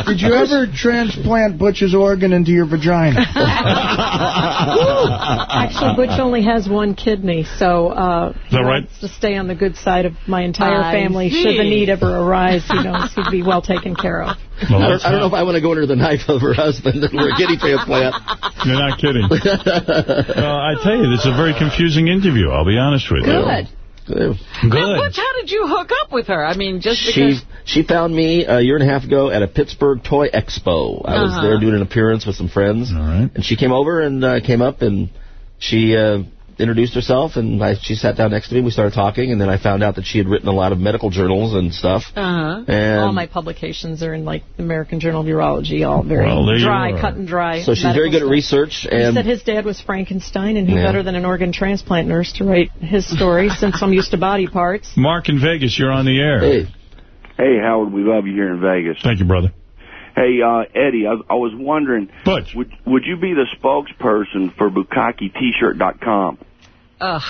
Did you ever transplant Butch's organ into your vagina? Actually, Butch only has one kidney, so uh, he that right? to stay on the good side of my entire I family. see. Should the need ever arise, he knows he'd be well taken care of. Well, I don't, I don't know if I want to go under the knife of her husband and we're a guinea transplant. You're not kidding. Uh, I tell you, this is a very confusing interview. I'll be honest with you. Good. Good. Now, Butch, how did you hook up with her? I mean, just She because... she found me a year and a half ago at a Pittsburgh Toy Expo. I was Uh-huh. there doing an appearance with some friends, All right. and she came over and uh, came up and she uh, introduced herself, and I, she sat down next to me. We started talking, and then I found out that she had written a lot of medical journals and stuff. Uh-huh. And all my publications are in like the American Journal of Urology, all very Well, dry, cut and dry. so she's very good at stuff. research, He and said his dad was Frankenstein, and who Yeah. better than an organ transplant nurse to write his story, since I'm used to body parts. Mark in Vegas, you're on the air. hey, Hey, Howard, we love you here in Vegas. Thank you, brother. Hey, uh, Eddie, I, I was wondering, Butch. would would you be the spokesperson for BukkakeT-shirt.com? Ugh.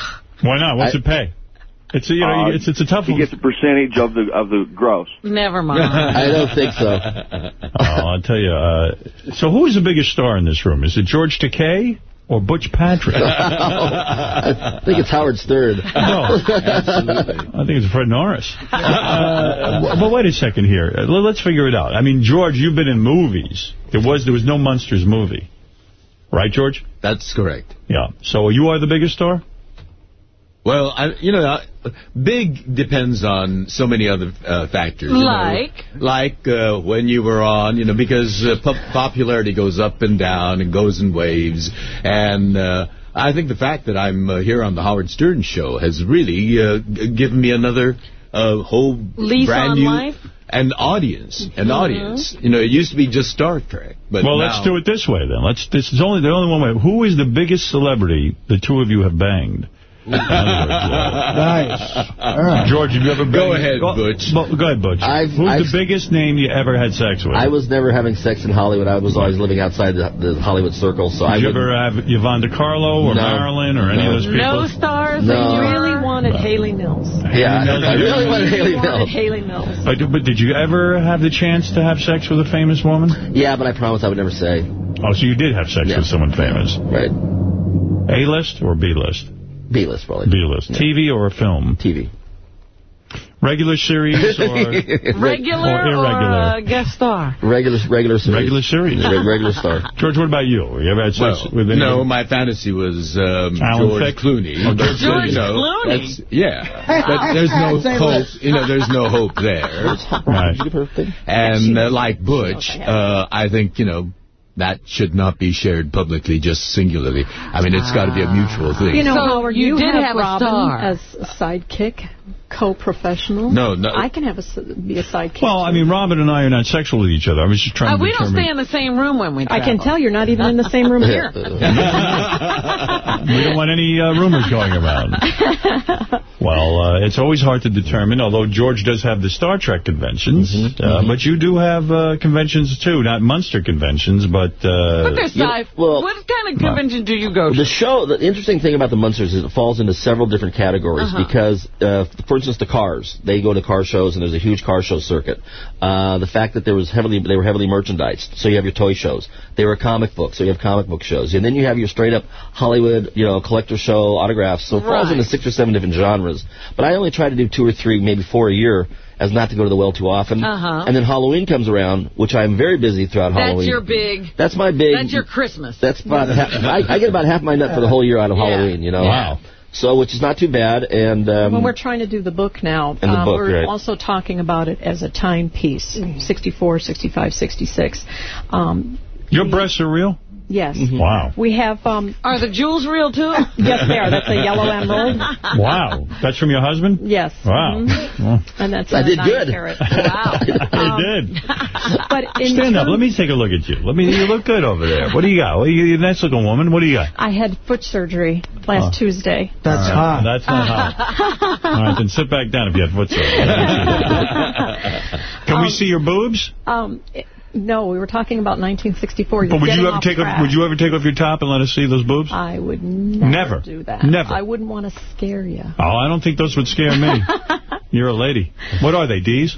Why not? What's I- it pay? It's a, you know, Uh, it's it's a tough He one. gets a percentage of the of the gross. Never mind. I don't think so. Oh, I'll tell you. Uh, so who's the biggest star in this room? Is it George Takei or Butch Patrick? I think it's Howard Stern. No, I think it's Fred Norris. Uh, but wait a second here. Uh, Let's figure it out. I mean, George, you've been in movies. There was there was no Munsters movie, right, George? That's correct. Yeah. So you are the biggest star. Well, I, you know, uh, big depends on so many other uh, factors. you know. Like? Like uh, when you were on, you know, because uh, pop- popularity goes up and down and goes in waves. And uh, I think the fact that I'm uh, here on the Howard Stern show has really uh, given me another uh, whole Lease brand new... life? An audience, an Mhm. audience. You know, it used to be just Star Trek, but well, now, let's do it this way then. Let's. This is only the only one way. Who is the biggest celebrity the two of you have banged? Nice. All right. George, have you ever banged? Go ahead, go, Butch. Go, go ahead, Butch. I've- Who's I've- the biggest name you ever had sex with? I was never having sex in Hollywood. I was always living outside the, the Hollywood circle. So I Did you ever have Yvonne De Carlo or No. Marilyn or any No. of those people? No stars No. that you Really wanted Hayley Mills. Yeah, I really wanted Hayley Mills. Hayley Mills. But, but did you ever have the chance to have sex with a famous woman? Yeah, but I promised I would never say. Oh, so you did have sex with someone famous. Right. A-list or B-list? B-list, probably. B-list. TV or a film? TV. Regular series or, Regular or or, uh, guest star? Regular, regular series. Regular series. Re- regular star. George, what about you? You ever had sex Well, with anyone? no, my fantasy was um, George Thicke? Clooney. Oh, But, George you know, Clooney? that's- Yeah, but there's no hope. You know, there's no hope there. Right. And uh, like Butch, uh, I think you know that should not be shared publicly, just singularly. I mean, it's got to be a mutual thing. You know, So Howard, you you, did have, have a Robin star. as a sidekick, co-professional. No, no. I can have a, s- be a sidekick. Well, I mean, Robin and I are not sexual with each other. I was just trying Uh, to we don't stay in the same room when we I can tell you're not even in the same room here. we don't want any uh, rumors going around. Well, uh, it's always hard to determine, although George does have the Star Trek conventions. Mm-hmm. Uh, but you do have uh, conventions, too. Not Munster conventions, but... Uh, But there's Yeah, sci- well- what kind of convention do you go to? The show, the interesting thing about the Munsters is it falls into several different categories Uh-huh. because, uh, for instance, the cars. They go to car shows and there's a huge car show circuit. Uh, the fact that there was heavily, they were heavily merchandised. So you have your toy shows. They were comic books, so you have comic book shows. And then you have your straight up Hollywood, you know, collector show, autographs. So it falls Right. into six or seven different genres. But I only try to do two or three, maybe four a year as not to go to the well too often. Uh-huh. And then Halloween comes around, which I'm very busy throughout That's Halloween. That's your big... That's my big. That's your Christmas. That's about half, I, I get about half my nut for the whole year out of Yeah. Halloween, you know. Wow. So, which is not too bad, and um, when we're trying to do the book now, And the um, book, we're right. also talking about it as a timepiece, 64, 65, 66. Um, Your breasts are real? Yes. Mm-hmm. Wow. We have, um, Are the jewels real, too? yes, they are. That's a yellow emerald. Wow. That's from your husband? Yes. Wow. Mhm. And that's I a did good. carat. Wow. I did. But in Stand up. Let me take a look at you. Let me. You look good over there. What do you got? What, you, you're a nice looking woman. What do you got? I had foot surgery last Oh. Tuesday. That's All hot. That's not hot. All right, then sit back down if you have foot surgery. Can we see your boobs? Um, it- no, we were talking about 1964. You're But would you ever take off, would you ever take off your top and let us see those boobs? I would never, Never. do that. Never. I wouldn't want to scare you. Oh, I don't think those would scare me. You're a lady. What are they, D's?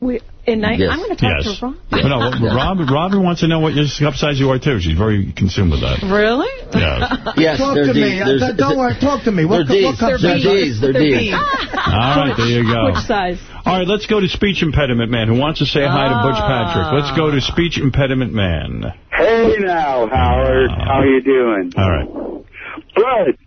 We, in ni- Yes. I'm going to talk yes. to Ron. But no, Rob, Robin wants to know what your upsize you are, too. She's very consumed with that. Really? Yeah. yes, Talk they're to D- me. there's- Don't worry. Talk to me. They're What, co- what D's. They're size? D's. They're D's. Ah. All right, there you go. Which size? All right, let's go to Speech Impediment Man, who wants to say hi to Butch ah. Patrick. Let's go to Speech Impediment Man. Hey now, Howard. Ah. How you doing? All right. Bud,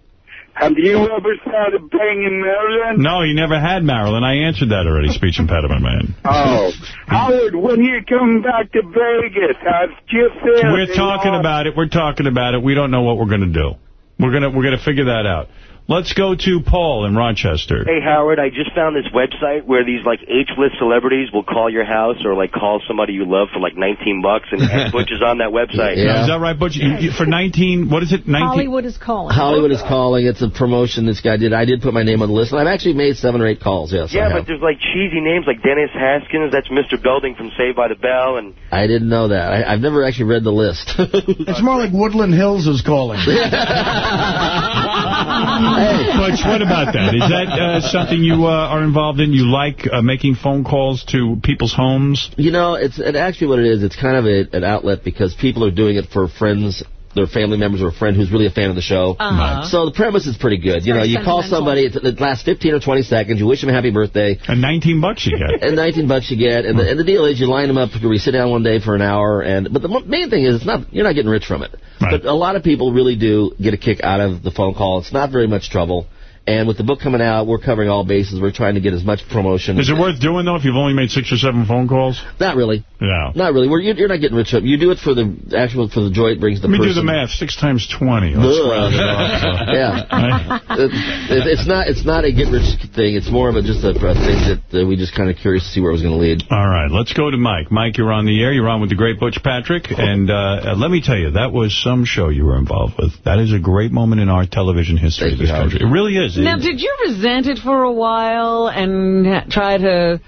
have you ever started banging Marilyn? No, he never had Marilyn. I answered that already, Speech Impediment Man. Oh. Howard, when you coming back to Vegas? I've just said... We're talking about it. We're talking about it. We don't know what we're going to do. We're going to we're going to figure that out. Let's go to Paul in Rochester. Hey, Howard, I just found this website where these, like, H-list celebrities will call your house or, like, call somebody you love for, like, 19 bucks, and Butch is on that website. Is that right, Butch? You- you- For 19, what is it? 19? Hollywood is calling. Hollywood is calling. It's a promotion this guy did. I did put my name on the list, and I've actually made seven or eight calls. Yes, Yeah, but there's, like, cheesy names like Dennis Haskins. That's Mr. Belding from Saved by the Bell, and... I didn't know that. I, I've never actually read the list. It's more like Woodland Hills is calling. Butch, what about that? Is that uh, something you uh, are involved in? You like uh, making phone calls to people's homes? You know, it's it actually what it is. It's kind of a, an outlet because people are doing it for friends, their family members, or a friend who's really a fan of the show. Uh-huh. So the premise is pretty good. you know, you call somebody, it, it lasts 15 or 20 seconds. You wish them a happy birthday. And 19 bucks you get. And 19 bucks you get, and the, and the deal is you line them up. We sit down one day for an hour, and but the mo- main thing is it's not you're not getting rich from it. But a lot of people really do get a kick out of the phone call. It's not very much trouble. And with the book coming out, we're covering all bases. We're trying to get as much promotion. Is it worth doing, though, if you've only made six or seven phone calls? Not really. Yeah. Not really. We're, you're not getting rich. up. You do it for the actual for the joy it brings the Let me person. do the math. Six times 20. Let's Ugh. round it off. so. yeah. It- it- it's not it's not a get rich thing. It's more of a just a, a thing that uh, we just kind of curious to see where it was going to lead. All right, let's go to Mike. Mike, you're on the air. You're on with the great Butch Patrick. And uh, uh, let me tell you, that was some show you were involved with. That is a great moment in our television history of this country. It really is. Now, did you resent it for a while and try to...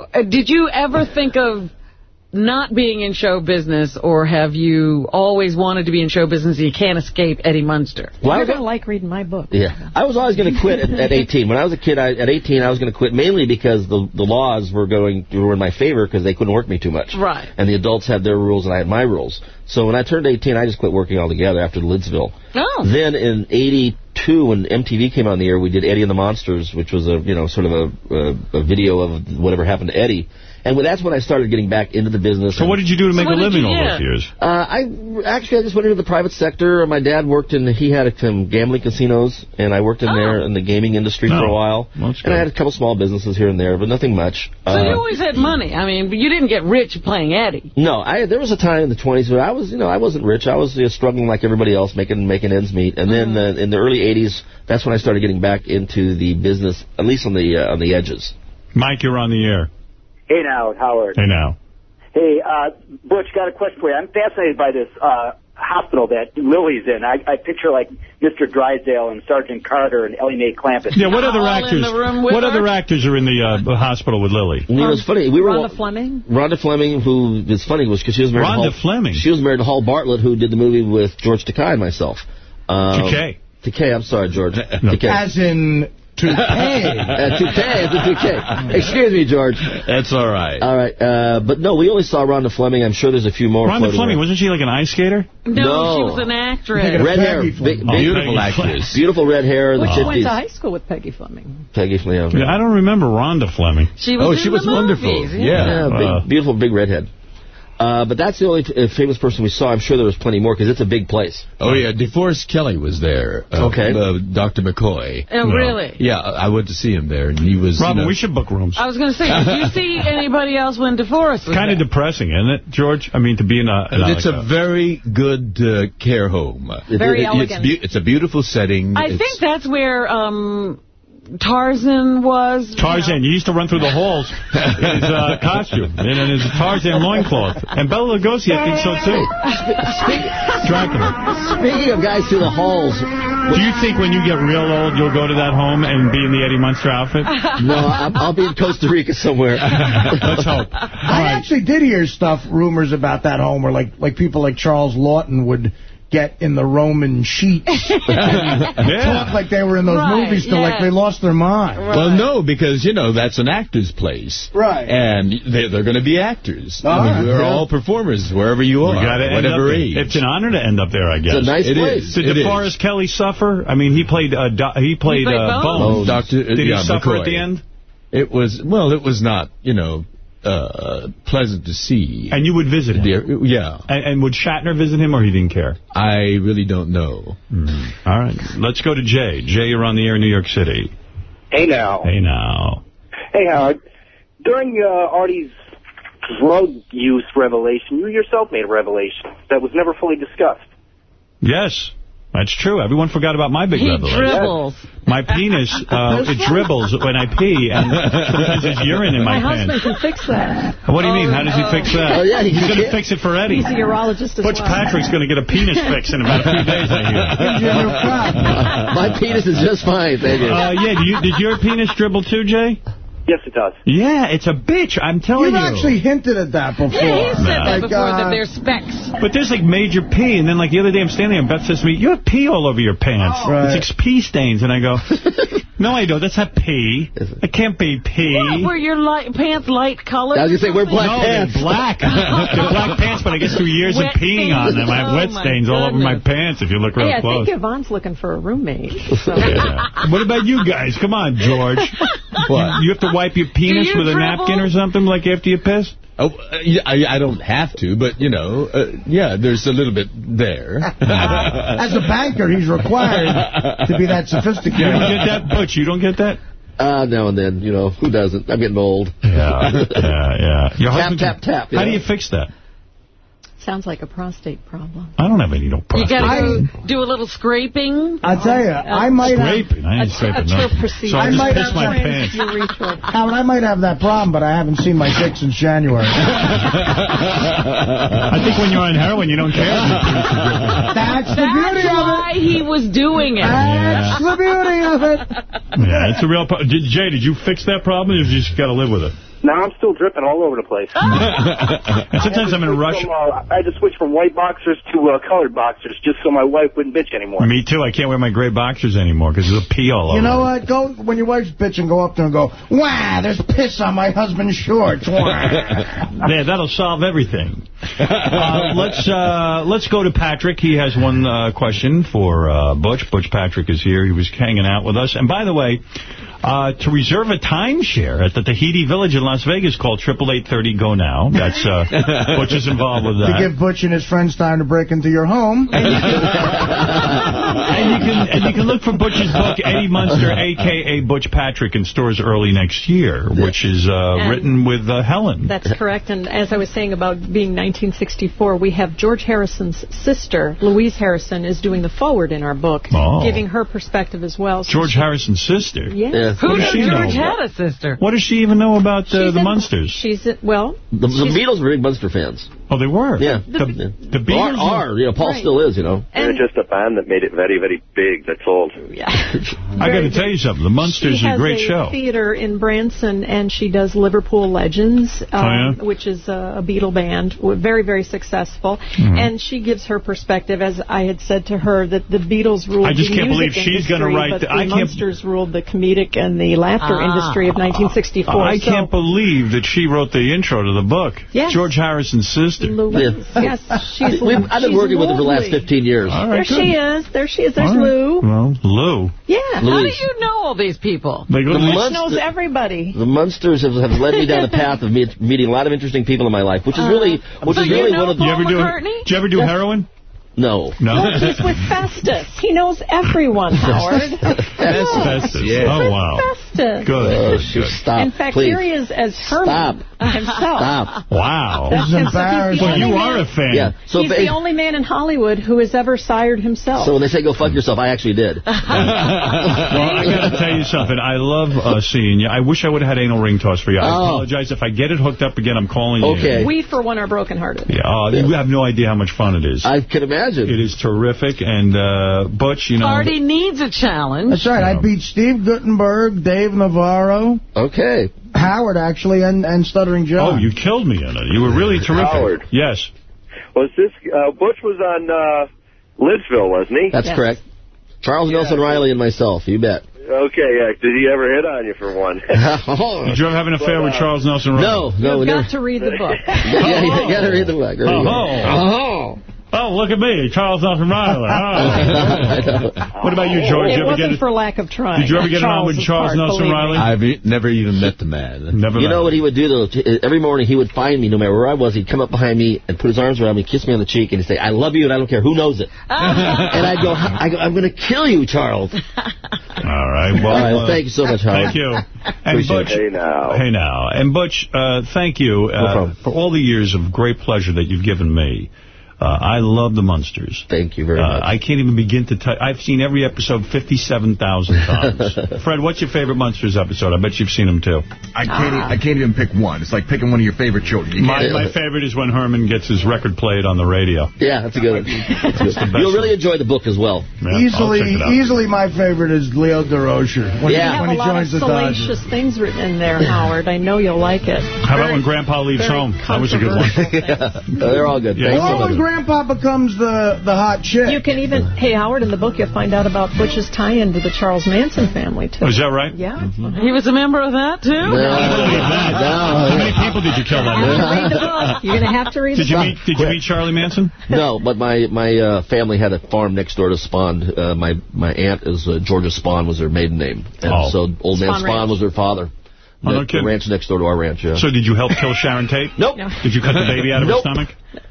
uh, Did you ever think of not being in show business, or have you always wanted to be in show business and you can't escape Eddie Munster? Well, You're going to like reading my book. Yeah, I was always going to quit at, at 18. When I was a kid, I, at 18, I was going to quit mainly because the the laws were going were in my favor because they couldn't work me too much. Right. And the adults had their rules and I had my rules. So when I turned 18, I just quit working altogether after Lidsville. Oh. Then in 82, when MTV came on the air, we did Eddie and the Monsters, which was a you know sort of a, a, a video of whatever happened to Eddie. And that's when I started getting back into the business. So what did you do to make a living all those years? Uh, I actually I just went into the private sector. My dad worked in he had some gambling casinos, and I worked in there in the gaming industry for Oh, a while. that's and I had a couple small businesses here and there, but nothing much. So Uh, you always had money. I mean, you didn't get rich playing Eddie. no, I there was a time in the 20s where I was, you know, I wasn't rich. I was you know, struggling like everybody else, making making ends meet. And then uh, in the early 80s, that's when I started getting back into the business, at least on the uh, on the edges. Mike, you're on the air. Hey now, Howard. Hey now. Hey, uh, Butch, got a question for you. I'm fascinated by this uh, hospital that Lily's in. I, I picture like Mr. Drysdale and Sergeant Carter and Ellie Mae Clampett. Yeah, what other actors? What other actors are in the uh, hospital with Lily? You know, it's funny. We were Rhonda Fleming? Rhonda Fleming, who is funny, was because she was married Rhonda to Hall, Fleming? She was married to Hall Bartlett, who did the movie with George Takei and myself. Um, Takei. Takei, I'm sorry, George. Takei. As in toupee. Uh, Takei, it's a Takei. Excuse me, George. That's all right. All right, uh, but no, we only saw Rhonda Fleming. I'm sure there's a few more. Rhonda floating Fleming, around. wasn't she like an ice skater? No, No. she was an actress. Red hair, big, big, Oh, beautiful actress, beautiful red hair, the Well, she went to high school with Peggy Fleming. Peggy Fleming. Yeah, I don't remember Rhonda Fleming. She was Oh, in she the was wonderful. movies, Yeah. big, Uh, beautiful, big redhead. Uh, but that's the only uh, famous person we saw. I'm sure there was plenty more because it's a big place. Oh, yeah, DeForest Kelley was there. Uh, Okay. Uh, Dr. McCoy. Oh, really? Yeah, I went to see him there, and he was... Robin, you know, we should book rooms. I was going to say, did you see anybody else when DeForest was Kind of depressing, isn't it, George? I mean, to be in a... in It's like a very good uh, care home. Very It- elegant. It's, it's a beautiful setting. I It's- think that's where um, Tarzan was. you Tarzan, know. you used to run through the halls in his uh, costume, and in his Tarzan loincloth. And Bela Lugosi, I think so, too. Dracula. Speaking of guys through the halls, Do you think when you get real old, you'll go to that home and be in the Eddie Munster outfit? no, I'm, I'll be in Costa Rica somewhere. Let's hope. I actually did hear stuff, rumors about that home where like like people like Charles Laughton would get in the Roman sheets and talk like they were in those Right, movies till like they lost their mind. Well, no, because, you know, that's an actor's place. Right. And they're, they're going to be actors. All I mean, right. we're Yeah. all performers, wherever you are, We whatever up there. age. It's an honor to end up there, I guess. It's a nice It place. is. Did It is. DeForest Kelley suffer? I mean, he played uh, Do- he played, played uh, Bones. Bones. Dr. Did he suffer McCoy. at the end? It was, well, it was not, you know, uh, pleasant to see. And you would visit him? The- yeah. And, and would Shatner visit him, or he didn't care? I really don't know. All right. Let's go to Jay. Jay, you're on the air in New York City. Hey now. Hey, now. Hey Howard. During uh, Artie's drug use revelation, you yourself made a revelation that was never fully discussed. Yes, that's true. Everyone forgot about my big He revelation. dribbles. My penis, uh, it dribbles when I pee, and sometimes there's urine in my, My husband can fix that. What do you mean? How does he fix that? Oh, yeah, he He's going to fix it for Eddie. He's a urologist as Butch well. Patrick's going to get a penis fix in about a few days, I hear. My penis is just fine, thank you. Uh, yeah, do you, did your penis dribble too, Jay? Yes, it does. Yeah, it's a bitch, I'm telling You've you. actually hinted at that before. Yeah, he said that Like, before, uh, that there's specks. But there's like major pee, and then like the other day I'm standing there and Beth says to me, you have pee all over your pants. Right. It's like pee stains. And I go, no, I don't. That's not pee. It can't be pee. What, were your light, pants light colored? I was going to say, wear black no, pants. they're black. they're black pants, but I guess through years Wet of peeing on them, I have Oh, wet my stains all over my pants if you look real Hey, I close. think Yvonne's looking for a roommate. So. Yeah. What about you guys? Come on, George. What? You have to wipe your penis you with a napkin or something, like after you piss? Oh, yeah, I, I don't have to, but, you know, uh, yeah, there's a little bit there. As a banker, he's required to be that You don't sophisticated. get that, Butch? You don't get that? Uh, now and then, you know, who doesn't? I'm getting old. Yeah, yeah, yeah. Your Tap, husband- tap, tap. How do you fix that? Sounds like a prostate problem. I don't have any no problem. You got to do a little scraping. I tell you, uh, I might have, Scraping. I ain't A, a scraping trip nothing. procedure. So I I just might piss have my pants. Urethral. Alan, I might have that problem, but I haven't seen my dick since January. I think when you're on heroin, you don't care. That's the That's beauty of it. why he was doing it. That's the beauty of it. yeah, it's a real problem. Jay, did you fix that problem or you just got to live with it? Now I'm still dripping all over the place. Sometimes I'm in a rush. From, uh, I had to switch from white boxers to uh, colored boxers just so my wife wouldn't bitch anymore. Me too. I can't wear my gray boxers anymore because there's a pee all over. You know what? Go When your wife's bitching, go up there and go, Wow, there's piss on my husband's shorts. Wah." Yeah, that'll solve everything. Uh, let's uh, let's go to Patrick. He has one uh, question for uh, Butch. Butch Patrick is here. He was hanging out with us. And by the way, uh, to reserve a timeshare at the Tahiti Village in Las Vegas, called triple eight thirty go now. That's uh, Butch is involved with that. to give Butch and his friends time to break into your home. and you can and you can look for Butch's book Eddie Munster, a.k.a. Butch Patrick, in stores early next year, which is uh, written with uh, Helen. That's correct. And as I was saying about being 1964, we have George Harrison's sister, Louise Harrison, is doing the forward in our book, Oh. giving her perspective as well. So George she- Harrison's sister. Yes. Who does knew she know? Had a sister? What does she even know about uh, the in- Munsters? She's, well, The, the she's- Beatles were big Munster fans. Oh, they were? Yeah. The, the Beatles Are, are, you know, Paul Right. still is, you know. They're just a band that made it very, very big, that's all. Yeah. I got to tell you something. The Munsters she are has a great a show. theater in Branson, and she does Liverpool Legends, um, Oh, yeah? which is a, a Beatle band, very, very successful. Mhm. And she gives her perspective, as I had said to her, that the Beatles ruled I just the can't music believe she's industry, gonna write the- the I can't- Munsters ruled the comedic and the laughter Ah. industry of 1964. I So- can't believe that she wrote the intro to the book. Yes. George Harrison's sister. Louise, yes, she's. We've, I've been she's working with her for the last 15 years. All There good. she is. There she is. There's All right. Lou. Well, Lou. Yeah. How do you know all these people? They go The to Munster- knows everybody. The Munsters have, have led me down the path of meet, meeting a lot of interesting people in my life, which is really, uh, which so is you really know one of the. you ever do? McCartney? Did you ever do heroin? No. No. Look, he's with Festus. He knows everyone, Howard. That's Festus. Oh wow. Festus. Good. Oh, good, shoot, stop. In fact, please. here he is as Herman himself. Stop. Wow. This is so embarrassing. Well, you are man- a fan. Yeah. So, he's if- the only man in Hollywood who has ever sired himself. so when they say go fuck yourself, I actually did. well, I got to tell you something. I love uh, seeing you. I wish I would have had anal ring toss for you. I Oh. apologize. If I get it hooked up again, I'm calling you. Okay. we, for one, are brokenhearted. Yeah, oh, you have no idea how much fun it is. I can imagine. It is terrific. And uh, Butch, you know... Party needs a challenge. That's right. I beat Steve Guttenberg, Dave Navarro, Okay. Howard, actually, and, and Stuttering John. Oh, you killed me in it. You were really terrific. Howard. Yes. Was this, uh, Butch was on, uh, Lidsville, wasn't he? That's Yes. correct. Charles Nelson Reilly and myself, you bet. Okay, yeah. Did he ever hit on you for one? Did you ever have an affair with Charles Nelson Reilly? no, no, You've never. got to read the book. Yeah, you gotta read the book. There you. Oh. Oh, look at me, Charles Nelson Reilly. Oh. what about you, George? it you ever wasn't get for lack of trying. Did you ever get it on with Charles Nelson believe me. Reilly? I've never even met the man. Never. You know him. what he would do, though? Every morning he would find me, no matter where I was. He'd come up behind me and put his arms around me, kiss me on the cheek, and he'd say, I love you, and I don't care who knows it. and I'd go, I go, I'm going to kill you, Charles. All right. Well, All right, well, uh, thank you so much, Howard. Thank you. And Appreciate Butch, Hey, now. Hey now. And Butch, uh, thank you uh, problem. for all the years of great pleasure that you've given me. Uh, I love the Munsters. Thank you very Uh, much. I can't even begin to tell. I've seen every episode 57,000 times. Fred, what's your favorite Munsters episode? I bet you've seen them too. I can't. e- I can't even pick one. It's like picking one of your favorite children. You My, my favorite is when Herman gets his record played on the radio. Yeah, that's a good one. That's the best You'll really one. enjoy the book as well. Yeah, easily, check it out. easily my favorite is Leo Durocher. When, Yeah. he, when have he a lot joins of the Dodgers. salacious things written in there, Howard. I know you'll like it. How about when Grandpa leaves home? That was a good one. controversial things. Uh, they're all good. Yeah. Thanks so Or when much. Grandpa becomes the, the hot chick. You can even, hey Howard, in the book you'll find out about Butch's tie-in to the Charles Manson family too. Oh, Is that right? Yeah. He was a member of that, too? No, How many people did you kill that Read the book. You're going to have to read Did the you book. meet Did you meet Charlie Manson? no, but my my uh, family had a farm next door to Spahn. Uh, my my aunt is uh, Georgia Spahn was her maiden name, and Oh. so old man Spahn Spahn was her father. Oh, no the, the kidding. ranch next door to our ranch. Yeah. So did you help kill Sharon Tate? nope. No. Did you cut the baby out of Nope. her stomach?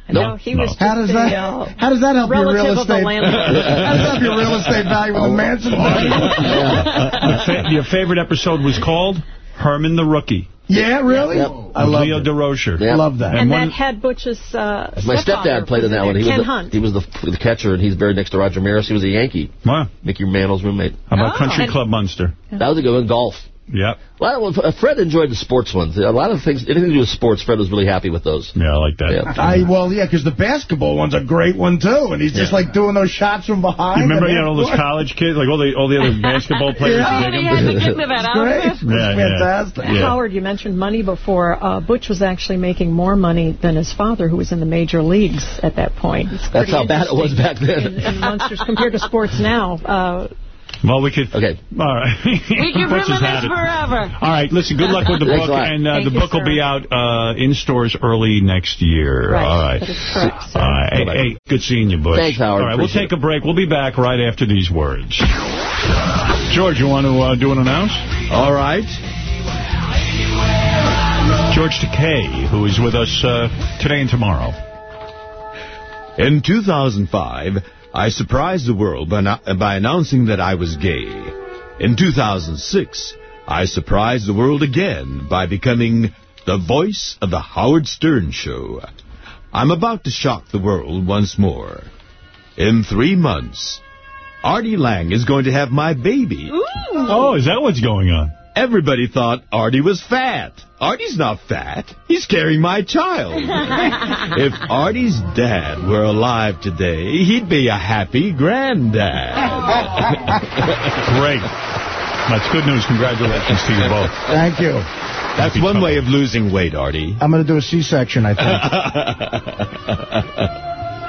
No, he was No. just How does that uh, How does that help your real estate? How does that help your real estate value with the Manson money? Your, fa- your favorite episode was called Herman the Rookie. Yeah, really? Yep. I love Leo it. Durocher. Yeah. Love that. And And that one- had Butch's uh, My stepdad played in that one. He Ken was the, Hunt. he was the, the catcher, and he's buried next to Roger Maris. He was a Yankee. Wow. Mickey Mantle's roommate. How about Oh. Country Club Munster? That was a good one. Golf. Yep. Well, uh, Fred enjoyed the sports ones. A lot of things, anything to do with sports, Fred was really happy with those. Yeah, I like that. Yeah. I Well, yeah, because the basketball one's a great one, too. And he's just, Yeah. like, doing those shots from behind. You remember and you had all those college kids, like all the all the other basketball players? Yeah. dig He them? had to get into that It's great. outfit. Yeah, yeah. fantastic. Yeah. Howard, you mentioned money before. Uh, Butch was actually making more money than his father, who was in the major leagues at that point. It's That's pretty how bad it was back then. In, in Munsters compared to sports now. Uh, Well, we could. Okay. All right. We can Butch has had reminisce it. forever. All right, listen, good luck with the book. And uh, Thank the you, book will be out uh, in stores early next year. Right, All right. that is correct, sir. All right. Hey, hey, good seeing you, Butch. Thanks, Howard. All right, we'll Appreciate take a break. We'll be back right after these words. George, you want to uh, do an announce? All right. George Takei, who is with us uh, today and tomorrow. In 2005, I surprised the world by, no- by announcing that I was gay. In 2006, I surprised the world again by becoming the voice of the Howard Stern Show. I'm about to shock the world once more. In three months, Artie Lange is going to have my baby. Oh, is that what's going on? Everybody thought Artie was fat. Artie's not fat. He's carrying my child. if Artie's dad were alive today, he'd be a happy granddad. Great. That's good news. Congratulations to you both. Thank you. That's one way of losing weight, Artie. I'm going to do a C-section, I think.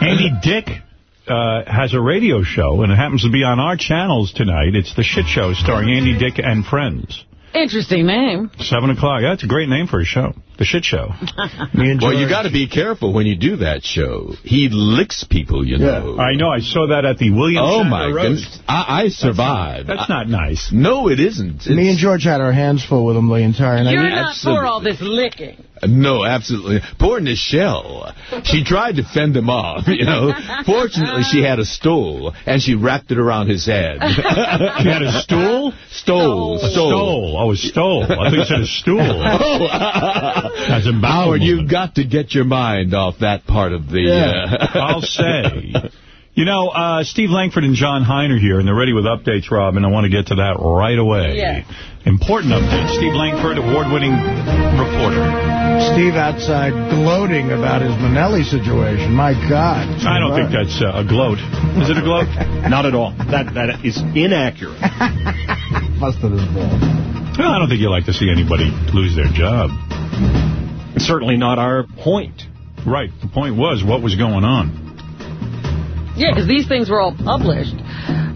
Andy Dick uh, has a radio show, and it happens to be on our channels tonight. It's The Shit Show, starring Andy Dick and friends. Interesting name. 7 o'clock. Yeah, That's a great name for a show. The Shit Show. Me and Well, you got to be careful when you do that show. He licks people, you Yeah. know. I know. I saw that at the William Oh, Shatner my goodness. I, I survived. That's not nice. No, it isn't. Me and George had our hands full with him the entire night. You're not absolutely. for all this licking. No, absolutely. Poor Nichelle. She tried to fend him off, you know. Fortunately, she had a stool, and she wrapped it around his head. She had a stool? Stole. A Stole. stole. Oh, a stole. I think you said a stool. Oh. That's a Howard, you've got to get your mind off that part of the... Uh, I'll say. You know, uh, Steve Langford and John Hein are here, and they're ready with updates, Rob, and I want to get to that right away. Yeah. Important update. Steve Langford, award-winning reporter. Steve outside gloating about his Mainelli situation. My God. I don't think that's uh, a gloat. Is it a gloat? Not at all. That That is inaccurate. Busted his balls. Well, I don't think you like to see anybody lose their job. Certainly not our point. Right. The point was what was going on. Yeah, because these things were all published.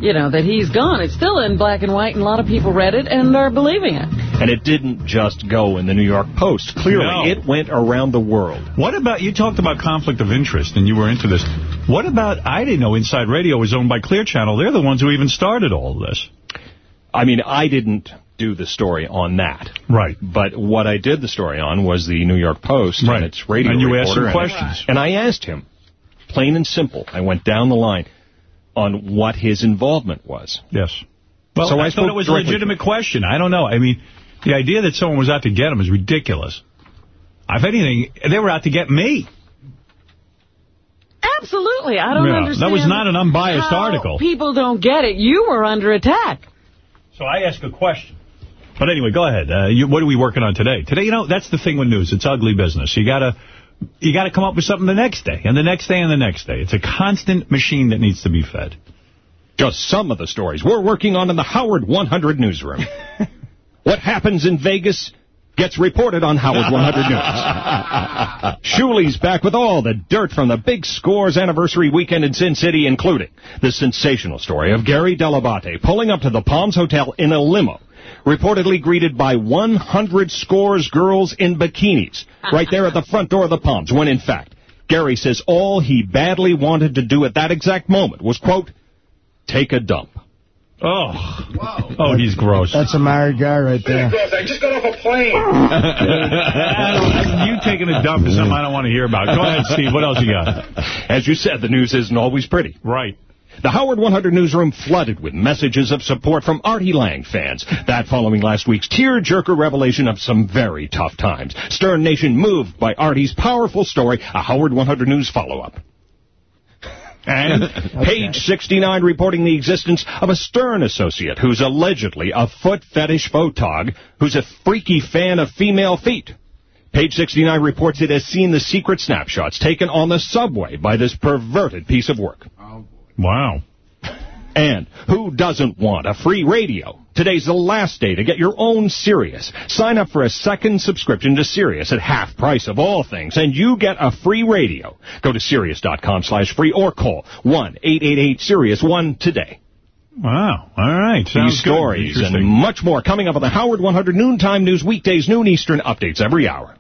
You know, that he's gone. It's still in black and white, and a lot of people read it and are believing it. And it didn't just go in the New York Post. Clearly, No. it went around the world. What about, you talked about conflict of interest, and you were into this. What about, I didn't know Inside Radio was owned by Clear Channel. They're the ones who even started all of this. I mean, I didn't do the story on that. Right. But what I did the story on was the New York Post Right. and its radio And you asked reporter. some and- questions. And I asked him, plain and simple, I went down the line on what his involvement was. Yes. Well, So I, I thought it was a legitimate question. I don't know. I mean, the idea that someone was out to get him is ridiculous. If anything, they were out to get me. Absolutely. I don't Yeah, that was not an unbiased article. People don't get it. You were under attack. So I ask a question. But anyway, go ahead. Uh, you, what are we working on today? Today, you know, that's the thing with news. It's ugly business. You gotta, you gotta come up with something the next day, and the next day, and the next day. It's a constant machine that needs to be fed. Just some of the stories we're working on in the Howard 100 newsroom. what happens in Vegas gets reported on Howard 100 News. Shuli's back with all the dirt from the big scores anniversary weekend in Sin City, including the sensational story of Gary Dell'Abate pulling up to the Palms Hotel in a limo, reportedly greeted by 100 scores girls in bikinis, right there at the front door of the Palms, when in fact, Gary says all he badly wanted to do at that exact moment was, quote, take a dump. Oh. Oh, he's gross. That's a married guy right there. I just got off a plane. you taking a dump is something I don't want to hear about. Go ahead, Steve. What else you got? As you said, the news isn't always pretty. Right. The Howard 100 newsroom flooded with messages of support from Artie Lange fans. That following last week's tear-jerker revelation of some very tough times. Stern Nation moved by Artie's powerful story, a Howard 100 News follow-up. And? Page 69 reporting the existence of a Stern associate who's allegedly a foot fetish photog who's a freaky fan of female feet. Page 69 reports it has seen the secret snapshots taken on the subway by this perverted piece of work. Wow. And who doesn't want a free radio? Today's the last day to get your own Sirius. Sign up for a second subscription to Sirius at half price of all things, and you get a free radio. Go to Sirius.com slash free or call 1-888-SIRIUS-1 today. Wow. All right. Sounds These stories and much more coming up on the Howard 100 Noontime News weekdays, noon Eastern, updates every hour.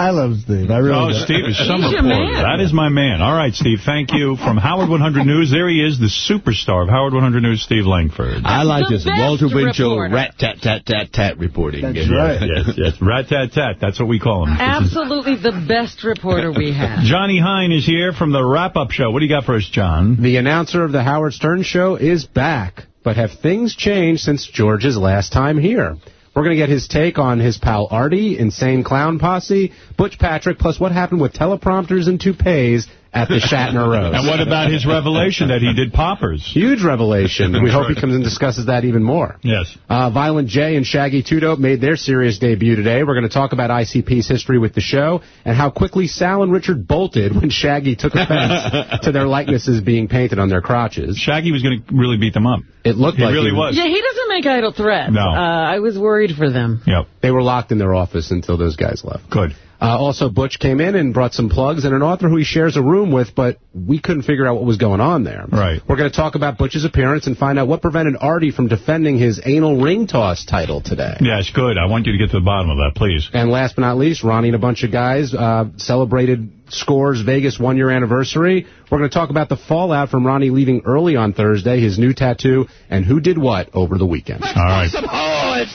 I love Steve. I really Oh, do. Steve is some He's your reporter. man. That is my man. All right, Steve, thank you. From Howard 100 News, there he is, the superstar of Howard 100 News, Steve Langford. I like The this Walter Winchell rat-tat-tat-tat-tat reporting. That's Yeah. right. Yes, yes. Rat-tat-tat. That's what we call him. Absolutely the best reporter we have. Johnny Hein is here from the wrap-up show. What do you got for us, John? The announcer of the Howard Stern Show is back. But have things changed since George's last time here? We're going to get his take on his pal Artie, Insane Clown Posse, Butch Patrick, plus what happened with teleprompters and toupees at the Shatner Roast. And what about his revelation that he did poppers? Huge revelation. We hope he comes and discusses that even more. Yes. Uh, Violent J and Shaggy 2 Dope made their Sirius debut today. We're going to talk about ICP's history with the show and how quickly Sal and Richard bolted when Shaggy took offense to their likenesses being painted on their crotches. Shaggy was going to really beat them up. It looked He like really was. Yeah, he doesn't make idle threats. No. Uh, I was worried for them. Yep. They were locked in their office until those guys left. Good. Uh, also, Butch came in and brought some plugs and an author who he shares a room with, but we couldn't figure out what was going on there. Right. We're going to talk about Butch's appearance and find out what prevented Artie from defending his anal ring toss title today. Yes, good. I want you to get to the bottom of that, please. And last but not least, Ronnie and a bunch of guys uh, celebrated Scores Vegas one-year anniversary. We're going to talk about the fallout from Ronnie leaving early on Thursday, his new tattoo, and who did what over the weekend. All right.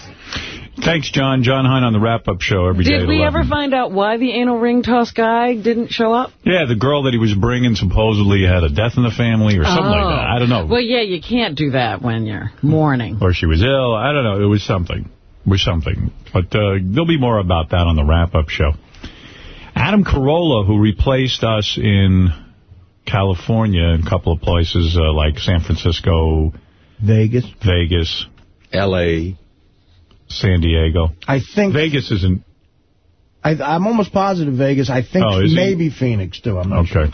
Thanks, John. John Hein on the wrap-up show every day. Did at we ever find out why the anal ring toss guy didn't show up? Yeah, the girl that he was bringing supposedly had a death in the family or something like Oh. that. I don't know. Well, yeah, you can't do that when you're mourning. Or she was ill. I don't know. It was something. It was something. But uh, there'll be more about that on the wrap-up show. Adam Carolla, who replaced us in California in a couple of places uh, like San Francisco, Vegas. Vegas, L.A., San Diego. I think Vegas isn't... I, I'm almost positive Vegas. I think Oh, is he? maybe Phoenix too. I'm not sure. Okay.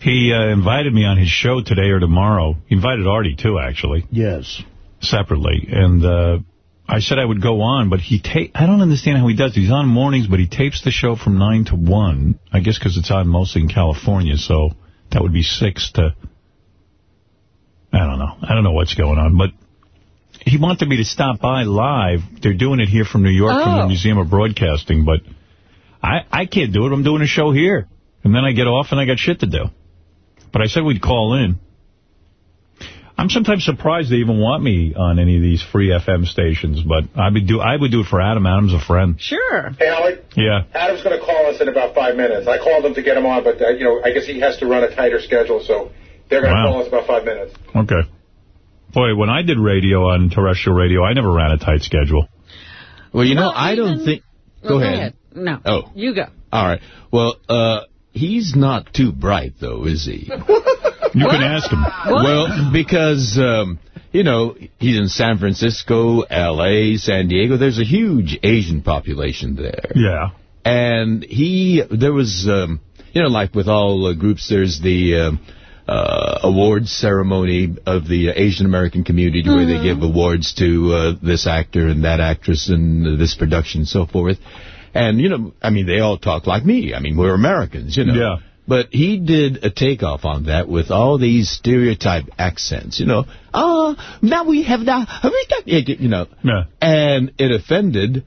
He uh, invited me on his show today or tomorrow. He invited Artie, too, actually. Yes. Separately. And uh, I said I would go on, but he ta I don't understand how he does it. He's on mornings, but he tapes the show from 9 to 1. I guess because it's on mostly in California, so that would be 6 to... I don't know. I don't know what's going on, but he wanted me to stop by live. They're doing it here from New York, from the Oh. Museum of Broadcasting, but I, I can't do it. I'm doing a show here. And then I get off and I got shit to do. But I said we'd call in. I'm sometimes surprised they even want me on any of these free FM stations, but I would do I would do it for Adam. Adam's a friend. Sure. Hey, Howard. Yeah. Adam's going to call us in about five minutes. I called him to get him on, but, uh, you know, I guess he has to run a tighter schedule, so they're going to Wow. call us about five minutes. Okay. Boy, when I did radio on terrestrial radio, I never ran a tight schedule. Well, you know, Well, I don't think... Well, Go ahead. No. Oh. You go. All right. Well, uh, he's not too bright, though, is he? You can ask him. Well, because, um, you know, he's in San Francisco, L.A., San Diego. There's a huge Asian population there. Yeah. And he, there was, um, you know, like with all uh, groups, there's the um, uh, awards ceremony of the Asian American community where they give awards to uh, this actor and that actress and uh, this production and so forth. And, you know, I mean, they all talk like me. I mean, we're Americans, you know. Yeah. But he did a takeoff on that with all these stereotype accents, you know. Oh, now we have the, you know. Yeah. And it offended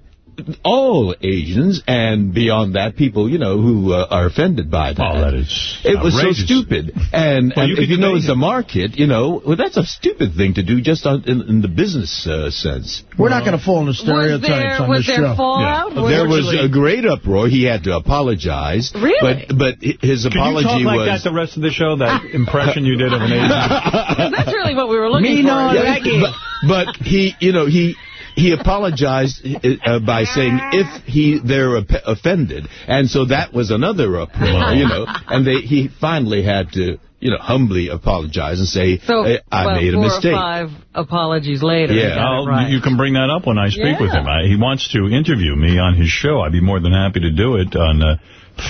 all Asians and beyond that, people, you know, who uh, are offended by that. Oh, that is It was so stupid. And, Well, and you if you know it's it. the market, you know, well, that's a stupid thing to do just on, in, in the business uh, sense. We're not going to fall into Was stereotypes there, on was this there show. fallout? Was There was a great uproar. He had to apologize. Really? But, but his Can you apology talk like was... that the rest of the show, that impression you did of an Asian? That's really what we were looking Me for. no Yeah, but, but he, you know, he he apologized uh, by saying if he they're offended, and so that was another uproar, you know. And they he finally had to you know, humbly apologize and say, so, hey, I well, made a mistake. five apologies later. Yeah, right. you can bring that up when I speak yeah. with him. I, he wants to interview me on his show. I'd be more than happy to do it on uh,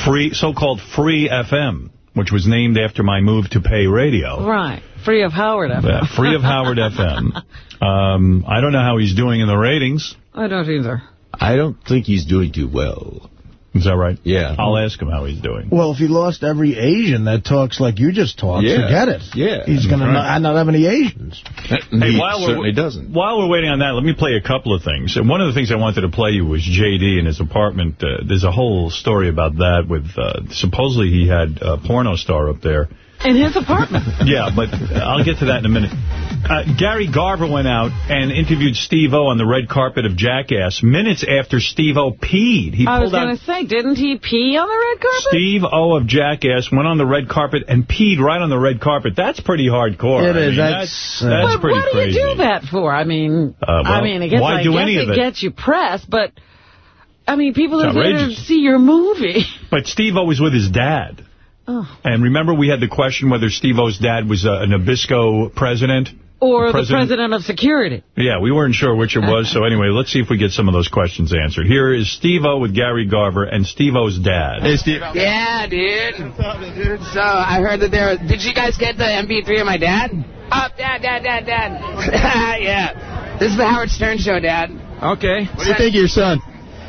free, so-called Free FM, which was named after my move to pay radio. Right, Free of Howard FM. Yeah, free of Howard FM. Um, I don't know how he's doing in the ratings. I don't either. I don't think he's doing too well. Is that right? Yeah. I'll ask him how he's doing. Well, if he lost every Asian that talks like you just talked, yeah. forget it. Yeah. He's going right. to not have any Asians. Hey, he while certainly we're, doesn't. While we're waiting on that, let me play a couple of things. And one of the things I wanted to play you was J.D. in his apartment. Uh, there's a whole story about that with, uh, supposedly he had a porno star up there. In his apartment. yeah, but I'll get to that in a minute. Uh, Gary Garver went out and interviewed Steve-O on the red carpet of Jackass minutes after Steve-O peed. He I was going to say, didn't he pee on the red carpet? Steve-O of Jackass went on the red carpet and peed right on the red carpet. That's pretty hardcore. It I is. Mean, that's that's, that's but pretty what crazy. do you do that for? I mean, uh, well, I mean, it gets, why I do guess any of it? gets you press, but, I mean, people are there to see your movie. But Steve-O was with his dad. Oh. And remember we had the question whether Steve-O's dad was uh, a Nabisco president? Or the president, the president of security. Yeah, we weren't sure which it was. so anyway, let's see if we get some of those questions answered. Here is Steve-O with Gary Garver and Steve-O's dad. Hey, Steve. Yeah, dude. So I heard that there. Did you guys get the MP3 of my dad? Oh, dad, dad, dad, dad. yeah. This is the Howard Stern show, Dad. Okay. What do you think of your son?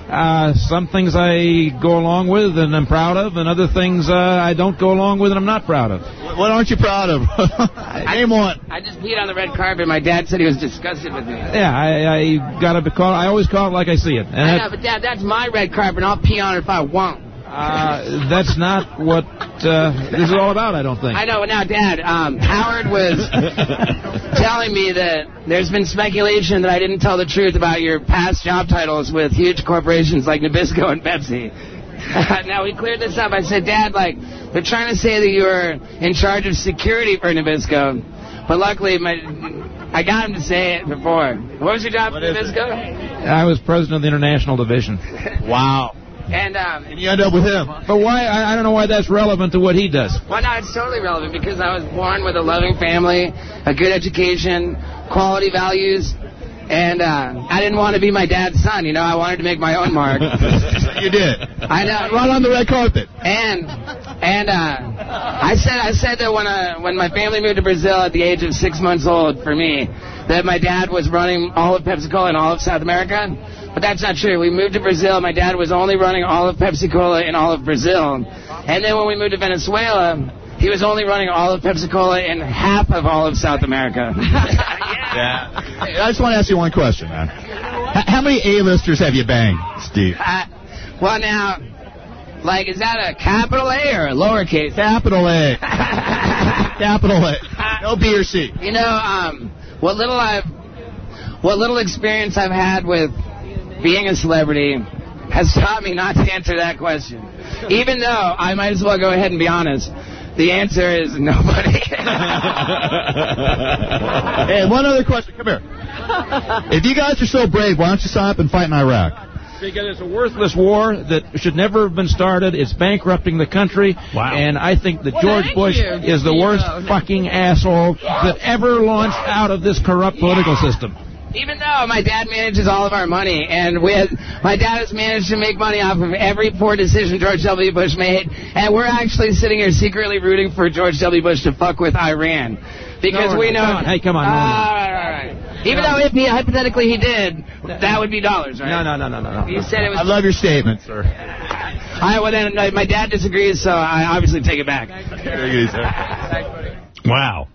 Uh, some things I go along with and I'm proud of, and other things uh, I don't go along with and I'm not proud of. What aren't you proud of? Name one. I just peed on the red carpet. My dad said he was disgusted with me. Yeah, I, I gotta call. I always call it like I see it. And I know, but Dad, that's my red carpet, and I'll pee on it if I want. Uh, that's not what uh, this is all about. I don't think. I know, but now, Dad, um, Howard was telling me that there's been speculation that I didn't tell the truth about your past job titles with huge corporations like Nabisco and Pepsi. now, we cleared this up. I said, Dad, like, they're trying to say that you were in charge of security for Nabisco. But luckily, my, I got him to say it before. What was your job at Nabisco? I was president of the international division. Wow. And, um, and you end up with him. But why? I, I don't know why that's relevant to what he does. Well, no, it's totally relevant because I was born with a loving family, a good education, quality values, and uh, I didn't want to be my dad's son. You know, I wanted to make my own mark. you did. I know. Right on the red carpet. And and uh, I said I said that when uh, when my family moved to Brazil at the age of six months old, for me, that my dad was running all of PepsiCo in all of South America. But that's not true. We moved to Brazil. My dad was only running all of Pepsi Cola in all of Brazil. And then when we moved to Venezuela, he was only running all of Pepsi Cola in half of all of South America. yeah. Hey, I just want to ask you one question, man. How many A-listers have you banged, Steve? Uh, well, now, like, is that a capital A or a lowercase? Capital A. capital A. No B or C. You know, um, what little I've, what little experience I've had with being a celebrity has taught me not to answer that question. Even though I might as well go ahead and be honest. The answer is nobody. hey, one other question. Come here. If you guys are so brave, why don't you sign up and fight in Iraq? Because it's a worthless war that should never have been started. It's bankrupting the country. Wow. And I think that George Bush you. is the worst fucking asshole that ever launched out of this corrupt political system. Even though my dad manages all of our money, and with my dad has managed to make money off of every poor decision George W. Bush made, and we're actually sitting here secretly rooting for George W. Bush to fuck with Iran. Because No, we know... come on. Hey, come on, no, no. All right, all right. Even though if he, hypothetically he did, that would be dollars, right? No, no, no, no, no. no. Said it was... I love your statement, sir. Right, well then, uh, my dad disagrees, so I obviously take it back. Wow.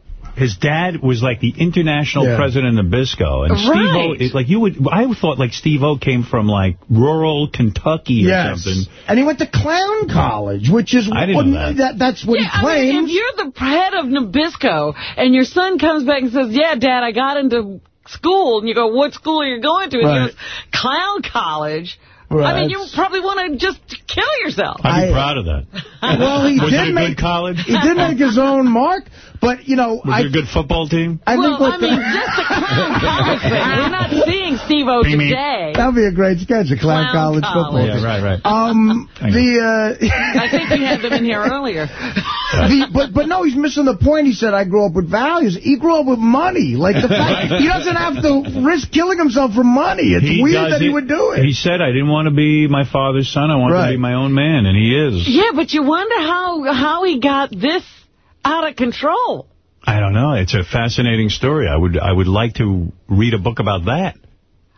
His dad was like the international Yeah. president of Nabisco. And Right. Steve-O, is like you would, I thought like Steve-O came from like rural Kentucky or Yes. something. And he went to clown college, which is... I didn't know that. That's what yeah, he claims. I mean, if you're the head of Nabisco and your son comes back and says, yeah, Dad, I got into school, and you go, what school are you going to? And he Right. goes, clown college. I mean, you probably want to just kill yourself. I'd be I- proud of that. Well, he was did it a make good college? he did make his own mark, But, you know... Was I, it a good football team? I well, think what I mean, the, just the clown college thing. We're not seeing Steve-O Beep, beep. today. That would be a great sketch, a clown, Clown college, college. football. Yeah, team. right, right. Um, the, uh... I think we had them in here earlier. the, but but no, he's missing the point. He said, I grew up with values. He grew up with money. Like, the fact, he doesn't have to risk killing himself for money. It's He weird does that he would do it. He said, I didn't want to be my father's son. I wanted Right. to be my own man, and he is. Yeah, but you wonder how how he got this out of control. I don't know. It's a fascinating story. I would I would like to read a book about that.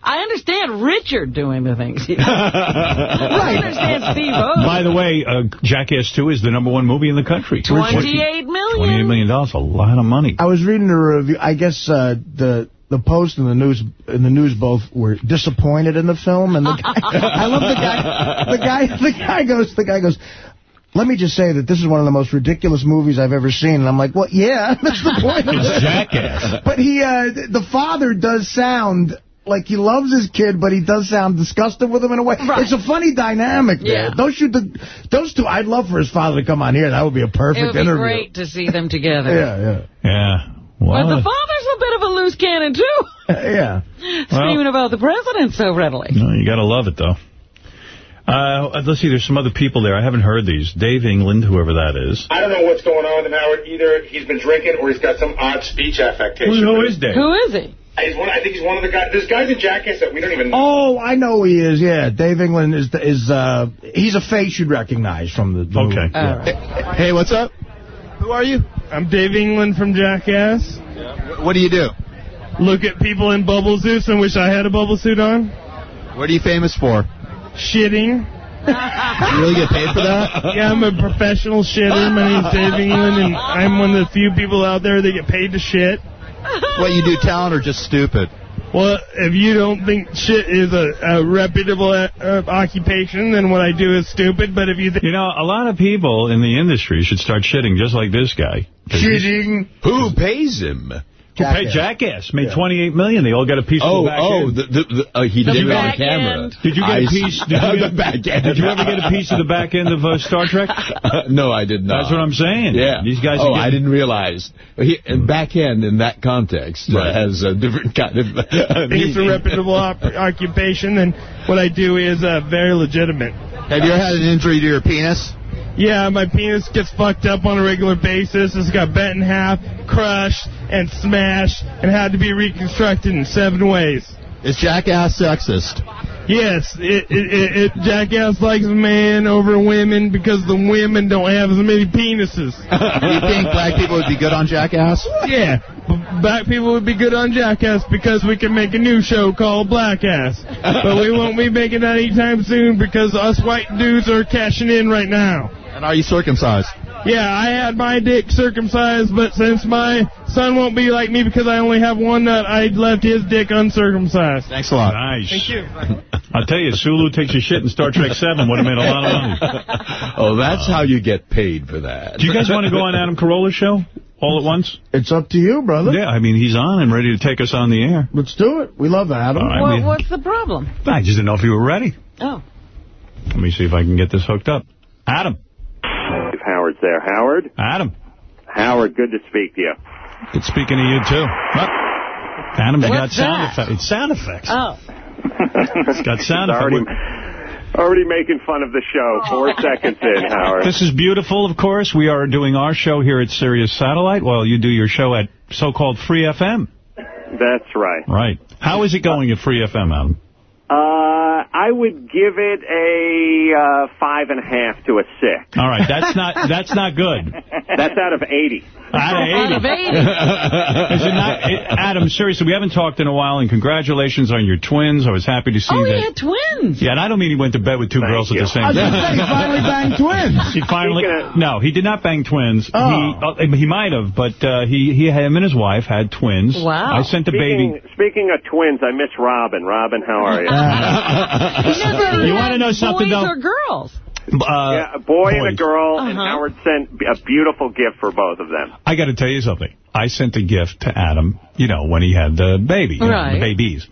I understand Richard doing the things he does. I understand Steve-O. By the way, uh, Jackass 2 is the number one movie in the country. 28 million. $28 million, a lot of money. I was reading the review. I guess uh, the the Post and the news and the news both were disappointed in the film. And the guy, I love the guy. The guy. The guy goes. The guy goes. Let me just say that this is one of the most ridiculous movies I've ever seen. And I'm like, well, yeah, that's the point. of it. Jackass. But he, uh, the father does sound like he loves his kid, but he does sound disgusted with him in a way. Right. It's a funny dynamic there. Yeah. Those shoot the, those two. I'd love for his father to come on here. That would be a perfect interview. It perfect would be interview. great to see them together. Yeah, yeah, Yeah. But the father's a bit of a loose cannon, too. yeah. Screaming about the president so readily. no, you got to love it, though. Uh, let's see, there's some other people there. I haven't heard these. Dave England, whoever that is. I don't know what's going on with him, Howard. Either he's been drinking or he's got some odd speech affectation. Who, who is Dave? Who is he? He's one, I think he's one of the guys. There's guys in Jackass that we don't even know. Oh, I know who he is. Yeah, Dave England is the, is uh he's a face you'd recognize from the. the Okay. movie. Yeah. Hey, what's up? Who are you? I'm Dave England from Jackass. Yeah. What do you do? Look at people in bubble suits and wish I had a bubble suit on. What are you famous for? Shitting. You really get paid for that? Yeah, I'm a professional shitter. My name's Dave England, and I'm one of the few people out there that get paid to shit. What you do, talent or just stupid? Well, if you don't think shit is a, a reputable uh, uh, occupation, then what I do is stupid. But if you think You know, a lot of people in the industry should start shitting just like this guy. Shitting. Who pays him? Who paid Jackass? Made 28 million. They all got a piece Oh, of the back oh, end. the, the, the, uh, he The did it on camera. end. Did you get I a piece? Did you, the back end. did you ever get a piece of the back end of uh, Star Trek? no, I did not. That's what I'm saying. Yeah. These guys Oh, are I didn't realize. He, and back end in that context uh, Right. has a different kind of uh, think it's a reputable op- occupation, and what I do is uh, very legitimate. Have you ever had an injury to your penis? Yeah, my penis gets fucked up on a regular basis. It's got bent in half, crushed, and smashed, and had to be reconstructed in seven ways. Is Jackass sexist? Yes, it, it, it, Jackass likes men over women because the women don't have as many penises. Do you think black people would be good on Jackass? Yeah, black people would be good on Jackass because we can make a new show called Blackass. But we won't be making that anytime soon because us white dudes are cashing in right now. And are you circumcised? Yeah, I had my dick circumcised, but since my son won't be like me because I only have one nut, I left his dick uncircumcised. Thanks a lot. Nice. Thank you. I'll tell you, Sulu takes a shit in Star Trek 7 would have made a lot of money. Oh, that's how you get paid for that. Do you guys want to go on Adam Carolla's show all at once? It's up to you, brother. Yeah, I mean, he's on and ready to take us on the air. Let's do it. We love Adam. All right, What, we- what's the problem? I just didn't know if you were ready. Oh. Let me see if I can get this hooked up. Adam. If Howard's there. Howard? Adam. Howard, good to speak to you. Good speaking to you, too. Oh, Adam's got What's sound effects. It's sound effects. Oh. It's got sound effects. Already making fun of the show. Four seconds in, Howard. This is beautiful, of course. We are doing our show here at Sirius Satellite while you do your show at so-called Free FM. That's right. Right. How is it going at Free FM, Adam? Uh, I would give it a uh, five and a half to a six. All right, that's not that's not good. That's out of 80. Out of 80. Out of 80. Is it not, it- Adam, seriously, we haven't talked in a while, and congratulations on your twins. I was happy to see Oh, that. he had twins. Yeah, and I don't mean he went to bed with two girls at the same I was time. gonna say, he finally banged twins. He finally, Speaking of- no, he did not bang twins. Oh. He uh, he might have, but uh, he he him and his wife had twins. Wow. I sent the Speaking, baby. speaking of twins, I miss Robin. Robin, how are you? Never You wanna know something, boys though? or girls? Uh, yeah, a boy and a girl, and Uh-huh. Howard sent a beautiful gift for both of them. I got to tell you something. I sent a gift to Adam, you know, when he had the baby, you know, the babies.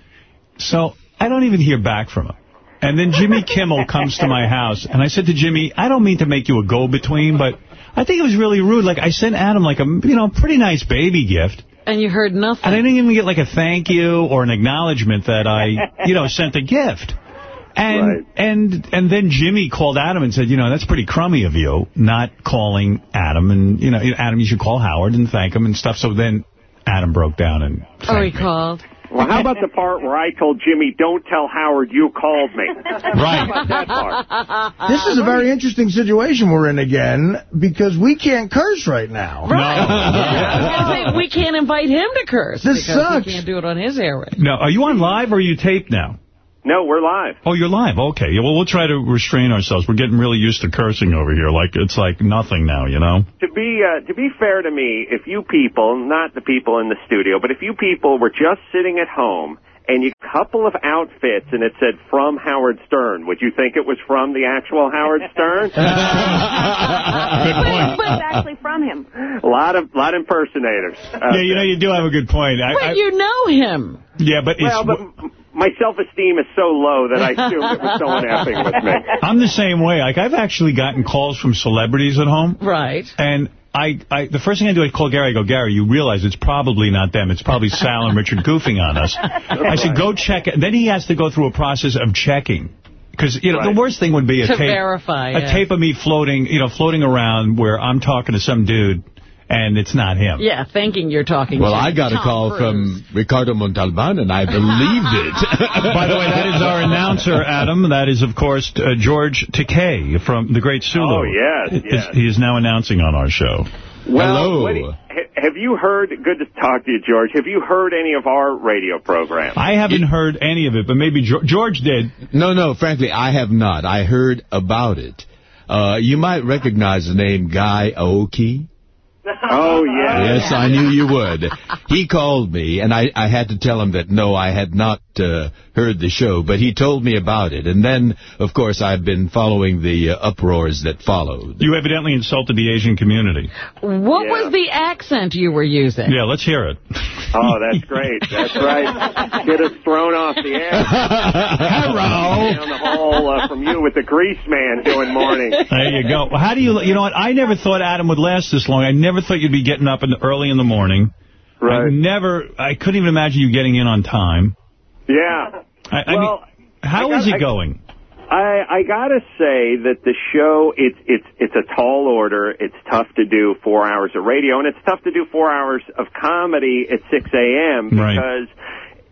So I don't even hear back from him. And then Jimmy Kimmel comes to my house, and I said to Jimmy, I don't mean to make you a go-between, but I think it was really rude. Like, I sent Adam, like, a, you know, pretty nice baby gift. And you heard nothing. And I didn't even get, like, a thank you or an acknowledgement that I, you know, sent a gift. And Right. and and then Jimmy called Adam and said, you know, that's pretty crummy of you, not calling Adam. And, you know, Adam, you should call Howard and thank him and stuff. So then Adam broke down and Oh, he called. Well, how about the part where I told Jimmy, don't tell Howard you called me? Right. How about that part? This is a very interesting situation we're in again because we can't curse right now. I was gonna we can't invite him to curse. This sucks. We can't do it on his airway. No, are you on live or are you taped now? No, we're live. Oh, you're live. Okay. Yeah, well, we'll try to restrain ourselves. We're getting really used to cursing over here. Like, it's like nothing now, you know? To be uh, to be fair to me, if you people, not the people in the studio, but if you people were just sitting at home and you couple of outfits and it said from Howard Stern, would you think it was from the actual Howard Stern? Good But, but it's actually from him. a lot of lot of impersonators. out yeah, you know, you do have a good point. I, But I- you know him. yeah, but it's... Well, but m- my self-esteem is so low that I assumed it was someone effing with me. I'm the same way. Like, I've actually gotten calls from celebrities at home. Right. And I, I, the first thing I do, I call Gary. I go, Gary, you realize it's probably not them. It's probably Sal and Richard goofing on us. I said, go check it. Then he has to go through a process of checking. Because, you know, Right. the worst thing would be a To tape, verify, a yeah. tape of me floating, you know, floating around where I'm talking to some dude and it's not him. Yeah, thinking you're talking Well, to I got a call Cruise. from Ricardo Montalban, and I believed it. By the way, that is our announcer, Adam. That is, of course, uh, George Takei from the Great Sulu. Oh, yes, yes. He is now announcing on our show. Well, Hello. what do you- ha- have you heard, good to talk to you, George, have you heard any of our radio programs? I haven't heard any of it, but maybe George, George did. No, no, frankly, I have not. I heard about it. Uh, you might recognize the name Guy Aoki. Oh, yeah. Yes, I knew you would. He called me, and I, I had to tell him that, no, I had not uh, heard the show, but he told me about it. And then, of course, I've been following the uh, uproars that followed. You evidently insulted the Asian community. What Yeah. was the accent you were using? Yeah, let's hear it. Oh, that's great. That's right. Get us thrown off the air. Hello. Down the hall uh, from you with the grease man doing morning. There you go. Well, how do you, you know what, I never thought Adam would last this long. I never thought you'd be getting up in the, early in the morning. I Right. never, I couldn't even imagine you getting in on time. Yeah. I, I Well, mean, how I is it going? I I gotta say that the show it's it's it's a tall order. It's tough to do four hours of radio, and it's tough to do four hours of comedy at six a.m. Right.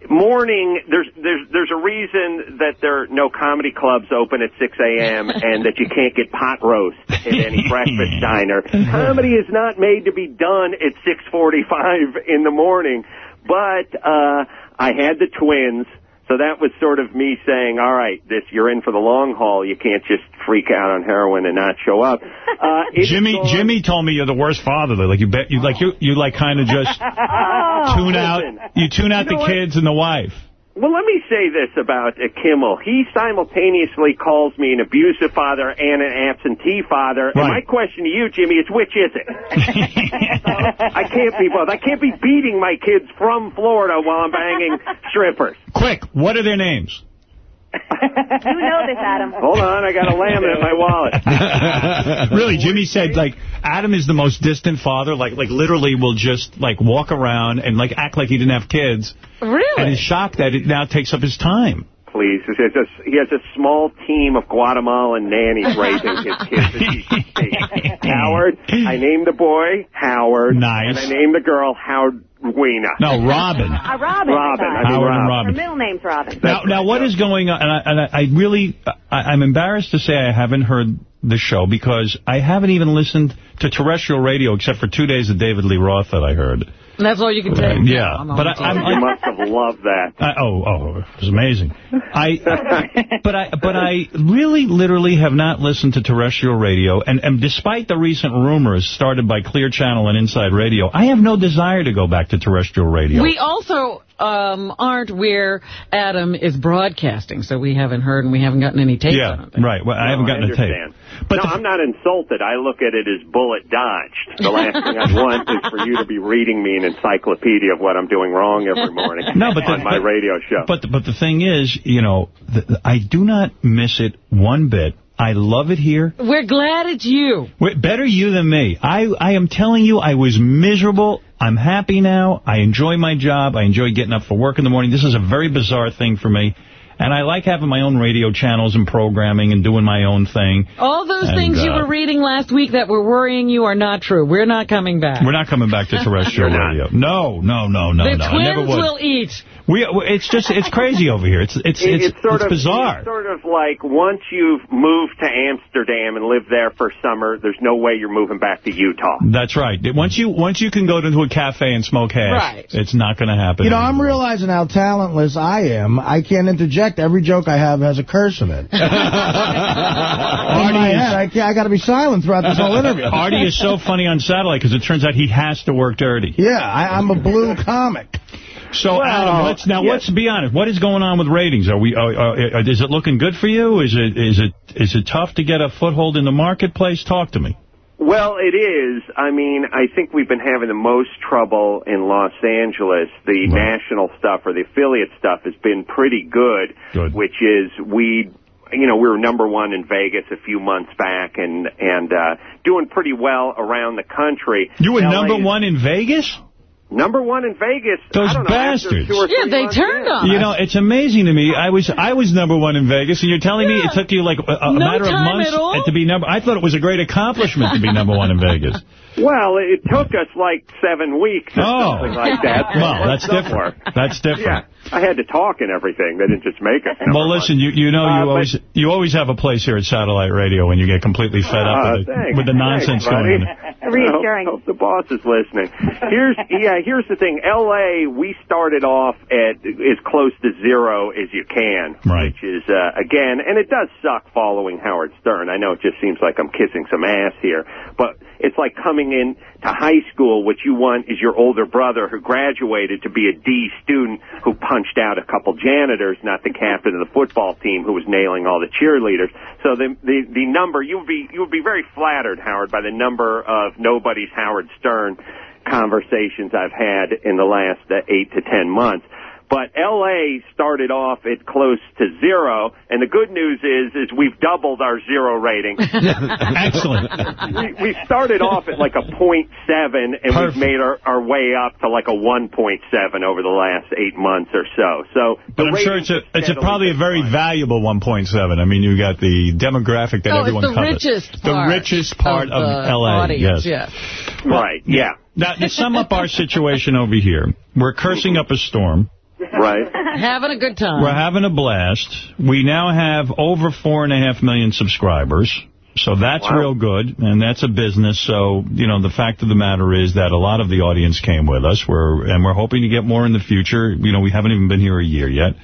Morning there's there's there's a reason that there are no comedy clubs open at 6 a.m. and that you can't get pot roast at any breakfast diner. Comedy is not made to be done at 6:45 in the morning. But uh I had the twins so that was sort of me saying, all right, this you're in for the long haul. You can't just freak out on heroin and not show up. Uh, Jimmy gone- Jimmy told me you're the worst father. Like you bet you like you you like kind of just Oh, tune out you tune out You know the what? kids and the wife. Well, let me say this about uh, Kimmel. He simultaneously calls me an abusive father and an absentee father. And my question to you, Jimmy, is which is it? I can't be both. I can't be beating my kids from Florida while I'm banging strippers. Quick, what are their names? You know this, Adam. Hold on, I got a lamb in my wallet. really, Jimmy said like Adam is the most distant father. Like like literally will just like walk around and like act like he didn't have kids. Really? And is shocked that it now takes up his time. Please, he has, a, he has a small team of Guatemalan nannies raising his kids as he speaks. Howard, I named the boy Howard. Nice. And I named the girl Howard Weena. No, Robin. Uh, Robin. Robin, I I mean Howard and Robin. Her middle name's Robin. Now, now, what is going on? And I, and I, I really, I, I'm embarrassed to say I haven't heard the show because I haven't even listened to terrestrial radio except for two days of David Lee Roth that I heard. And that's all you can take. Yeah, I'm but the I- I'm- You must have loved that. I, oh, oh, it was amazing. I, but I, but I really, literally have not listened to terrestrial radio, and, and despite the recent rumors started by Clear Channel and Inside Radio, I have no desire to go back to terrestrial radio. We also um, aren't where Adam is broadcasting, so we haven't heard and we haven't gotten any tapes yeah, on it. right. Well, I haven't gotten a understand. tape. But no, the- I'm not insulted. I look at it as bullet dodged. The last thing I want is for you to be reading me an encyclopedia of what I'm doing wrong every morning No, but the- on my but- radio show. But the, but the thing is, you know, the, I do not miss it one bit. I love it here. We're glad it's you. Wait, Better you than me. I, I am telling you, I was miserable. I'm happy now. I enjoy my job. I enjoy getting up for work in the morning. This is a very bizarre thing for me. And I like having my own radio channels and programming and doing my own thing. All those And, things you uh, were reading last week that were worrying you are not true. We're not coming back. We're not coming back to terrestrial radio. No, no, no, no, the no. I twins never will eat. We, it's just, it's crazy over here. It's, it's, It- it's, sort it's of bizarre. It's sort of like once you've moved to Amsterdam and lived there for summer, there's no way you're moving back to Utah. That's right. Once you once you can go into a cafe and smoke hash, Right. it's not going to happen. You know, I'm realizing how talentless I am. I can't interject. Every joke I have has a curse in it. in my head, I, I got to be silent throughout this whole interview. Artie is so funny on satellite because it turns out he has to work dirty. Yeah, I, I'm a blue comic. So, Well, Adam, let's now yeah. let's be honest. What is going on with ratings? Are we? Are, are, is it looking good for you? Is it is it is it tough to get a foothold in the marketplace? Talk to me. Well, it is. I mean, I think we've been having the most trouble in Los Angeles. The national stuff or the affiliate stuff has been pretty good, Good. which is we you know, we were number one in Vegas a few months back and and uh doing pretty well around the country. You were LA number is one in Vegas. Number one in Vegas. Those I don't know, after bastards. two or Yeah, they turned in. on You know, it's amazing to me. I was I was number one in Vegas, and you're telling me it took you like a, a No matter of months at all? to be number. I thought it was a great accomplishment to be number one in Vegas. Well, it took us like seven weeks or Oh. something like that. Well, that's Somewhere. different. That's different. Yeah, I had to talk and everything. They didn't just make us. Well, listen, you you know Uh, you always you always have a place here at Satellite Radio when you get completely fed up Uh, with, the, thanks, with the nonsense thanks, going on. Reassuring. I hope, hope the boss is listening. Here's yeah. Here's the thing. L.A. We started off at as close to zero as you can, Right. which is uh, again, and it does suck following Howard Stern. I know it just seems like I'm kissing some ass here, but it's like coming in to high school. What you want is your older brother who graduated to be a D student who punched out a couple janitors, not the captain of the football team who was nailing all the cheerleaders. So the the the number you would be you would be very flattered, Howard, by the number of nobody's Howard Stern conversations I've had in the last uh, eight to ten months. But L.A. started off at close to zero, and the good news is, is we've doubled our zero rating. Excellent. we, we started off at like a point seven, and Perfect. we've made our, our way up to like a one point seven over the last eight months or so. So, But I'm sure it's a it's a probably a very valuable 1.7. I mean, you've got the demographic that Oh, it's everyone the covers. richest the richest part of of, L.A. audience, yes. yes. Right, yeah. Now, to sum up our situation over here, we're cursing up a storm. Right. Having a good time. We're having a blast. We now have over four and a half million subscribers. So that's Wow. real good, and that's a business. So, you know, the fact of the matter is that a lot of the audience came with us, we're, and we're hoping to get more in the future. You know, we haven't even been here a year yet.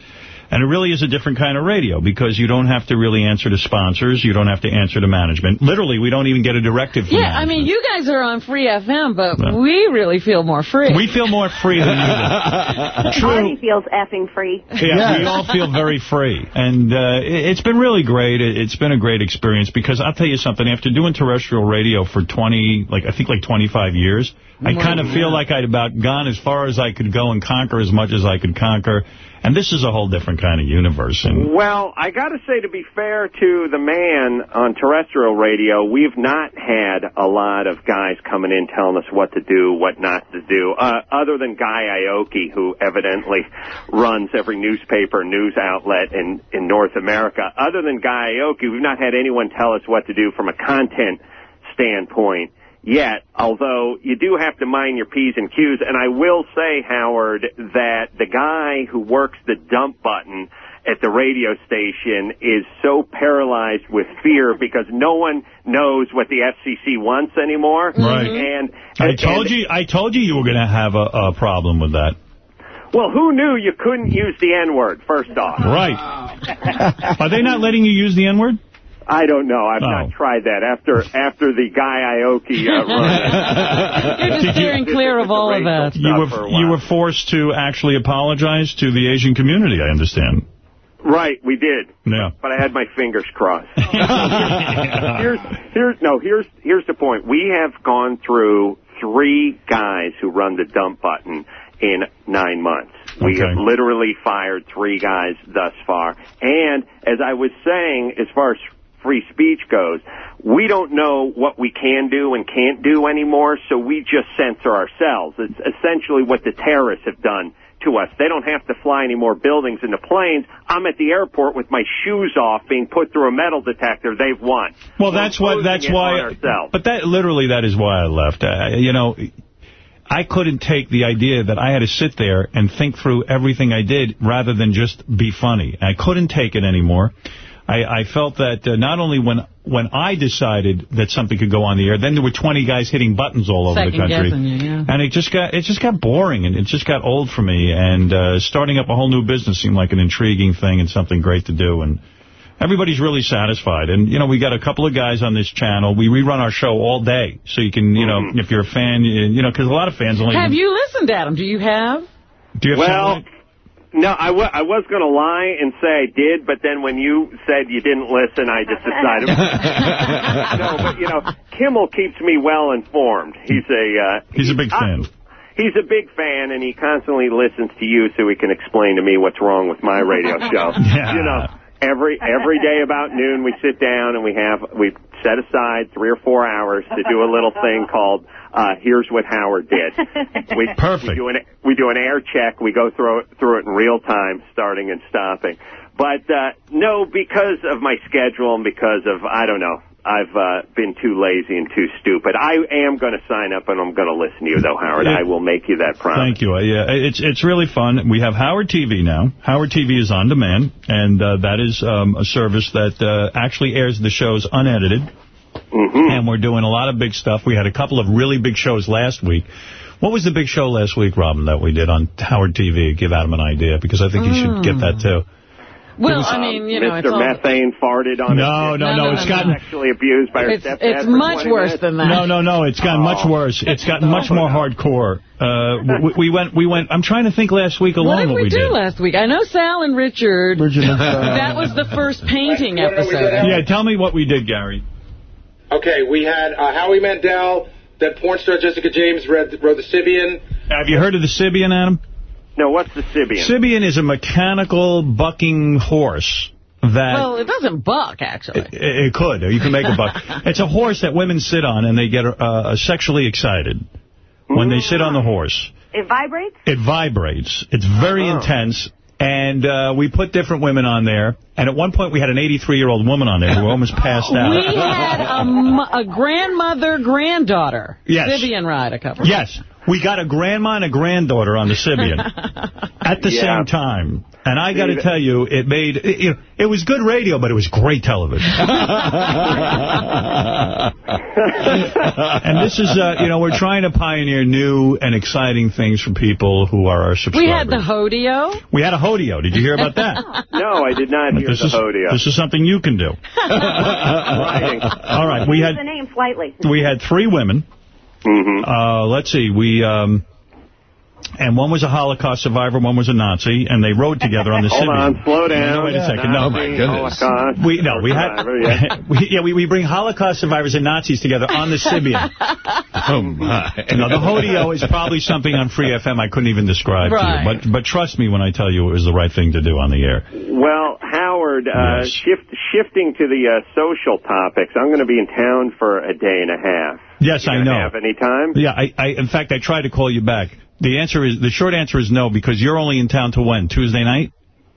And it really is a different kind of radio because you don't have to really answer to sponsors. You don't have to answer to management. Literally, we don't even get a directive from Yeah, I mean, you guys are on free FM, but No. we really feel more free. We feel more free than you do. True. Artie feels effing free. Yeah, we all feel very free. And uh, it- it's been really great. It- It's been a great experience because I'll tell you something. After doing terrestrial radio for 20, like I think like 25 years, I kind of feel like I'd about gone as far as I could go and conquer as much as I could conquer. And this is a whole different kind of universe. And Well, I got to say, to be fair to the man on terrestrial radio, we've not had a lot of guys coming in telling us what to do, what not to do, uh, other than Guy Aoki, who evidently runs every newspaper, news outlet in, in North America. Other than Guy Aoki, we've not had anyone tell us what to do from a content standpoint yet, although you do have to mind your P's and Q's. And I will say, Howard, that the guy who works the dump button at the radio station is so paralyzed with fear because no one knows what the FCC wants anymore. Right. Mm-hmm. And I told you, I told you you were going to have a, a problem with that. Well, who knew you couldn't use the N-word, first off? Right. Are they not letting you use the N-word? I don't know. I've Oh. not tried that. After after the Guy Aoki uh, run. You're just steering clear of all of that. You were you were forced to actually apologize to the Asian community, I understand. Right, we did. Yeah. But I had my fingers crossed. here's here's no here's here's the point. We have gone through three guys who run the dump button in nine months. We Okay. have literally fired three guys thus far. And as I was saying, as far as free speech goes, we don't know what we can do and can't do anymore, so we just censor ourselves. It's essentially what the terrorists have done to us. They don't have to fly any more buildings into planes. I'm at the airport with my shoes off being put through a metal detector. They've won. Well, that's what. That's why. ourselves. But that literally, that is why I left. Uh, you know, I couldn't take the idea that I had to sit there and think through everything I did rather than just be funny. I couldn't take it anymore. I, I felt that uh, not only when when I decided that something could go on the air, then there were 20 guys hitting buttons all over the country. you, yeah. And it just got it just got boring and it just got old for me. And uh, starting up a whole new business seemed like an intriguing thing and something great to do. And everybody's really satisfied. And, you know, we got a couple of guys on this channel. We rerun our show all day. So you can, you know, if you're a fan, you, you know, because a lot of fans only... Have you listened, Adam? Do you have? Do you have well, satellite? No, I, w I was going to lie and say I did, but then when you said you didn't listen, I just decided. no, but, you know, Kimmel keeps me well informed. He's a... Uh, He's a big fan. He's a big fan, and he constantly listens to you so he can explain to me what's wrong with my radio show. Yeah. You know, every every day about noon we sit down and we have we set aside three or four hours to do a little thing called uh, "Here's What Howard Did." We, Perfect. We do an we do an air check. We go through it through it in real time, starting and stopping. But uh, no, because of my schedule and because of I don't know. I've uh, been too lazy and too stupid. I am going to sign up and I'm going to listen to you, though, Howard. Yeah. I will make you that promise. Thank you. Uh, yeah, it's it's really fun. We have Howard TV now. Howard TV is on demand, and uh, that is um, a service that uh, actually airs the shows unedited. Mm-hmm. And we're doing a lot of big stuff. We had a couple of really big shows last week. What was the big show last week, Robin, that we did on Howard TV? Give Adam an idea, because I think you should get that, too. Well, I mean, you know, Mr. it's all... Methane farted on No, his no, no, it's gotten- sexually abused by her It's, stepdad it's much worse minutes. than that. No, no, no. It's gotten much Oh. worse. It's gotten much more hardcore. Uh, we, we went. We went. I'm trying to think last week alone What did what we, we do did. last week? I know Sal and Richard. Richard and Sal. that was the first painting episode. Yeah, tell me what we did, Gary. Okay, we had uh, Howie Mandel, then porn star Jessica Jaymes read, wrote the Sybian. Have you heard of the Sybian, Adam? No, what's the Sybian? Sybian is a mechanical bucking horse that... Well, it doesn't buck, actually. It, it could. You can make a buck. It's a horse that women sit on, and they get uh, sexually excited when they sit on the horse. It vibrates? It vibrates. It's very Oh. intense. And uh, we put different women on there. And at one point, we had an 83-year-old woman on there who almost passed out. We had a, m- a grandmother, granddaughter. Yes. Vivian ride a couple. Yes. We got a grandma and a granddaughter on the Sybian at the Yeah. same time. And I got to tell you, it made, it, you know, it was good radio, but it was great television. and this is, uh, you know, we're trying to pioneer new and exciting things for people who are our subscribers. We had the Hodeo. We had a Hodeo. Did you hear about that? No, I did not hear this the is, Hodeo. This is something you can do. All right, we had the name slightly. we had three women. Mm-hmm. Uh, let's see, we um, and one was a Holocaust survivor, one was a Nazi, and they rode together on the Hold Sybian. on, slow down. No, wait a second. No, Nazi, Holocaust, We no, we had survivor, yeah. we, yeah, we, we bring Holocaust survivors and Nazis together on the Sybian. Oh, my. No, the Hodeo is probably something on Free FM I couldn't even describe Right. to you. But but trust me when I tell you it was the right thing to do on the air. Well, Howard, uh, shift, shifting to the uh, social topics, I'm going to be in town for a day and a half. Yes, You I know. Have any time? Yeah, I, I in fact I tried to call you back. The answer is the short answer is no because you're only in town to when Tuesday night.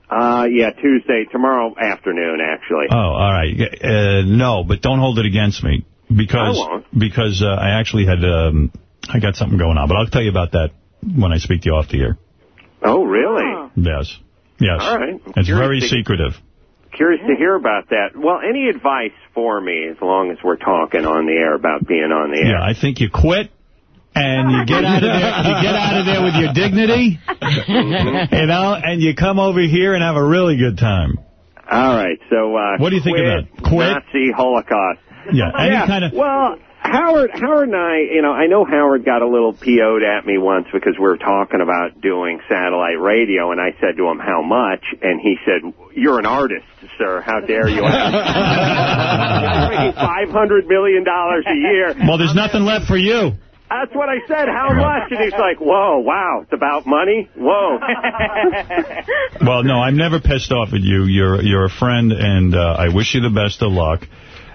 Uh, yeah, Tuesday, tomorrow afternoon, actually. Oh, all right. Uh, no, but don't hold it against me because I won't. because uh, I actually had um, I got something going on, but I'll tell you about that when I speak to you off the air. Oh, really? Yes, yes. All right. It's very to- secretive. Curious to hear about that. Well, any advice for me, as long as we're talking on the air about being on the air? Yeah, I think you quit. And you get out of there. You get out of there with your dignity, you know, and you come over here and have a really good time. All right, so uh, What do you think of that? Quit? Nazi Holocaust. Yeah, any kind of. Well, Howard, Howard and I, you know, I know Howard got a little PO'd at me once because we were talking about doing satellite radio, and I said to him, "How much?" And he said, "You're an artist, sir. How dare you?" You're making five hundred million dollars a year. Well, there's nothing left for you. That's what I said. How much? And he's like, whoa, wow, it's about money? Whoa. Well, no, I'm never pissed off at you. You're you're a friend, and uh, I wish you the best of luck.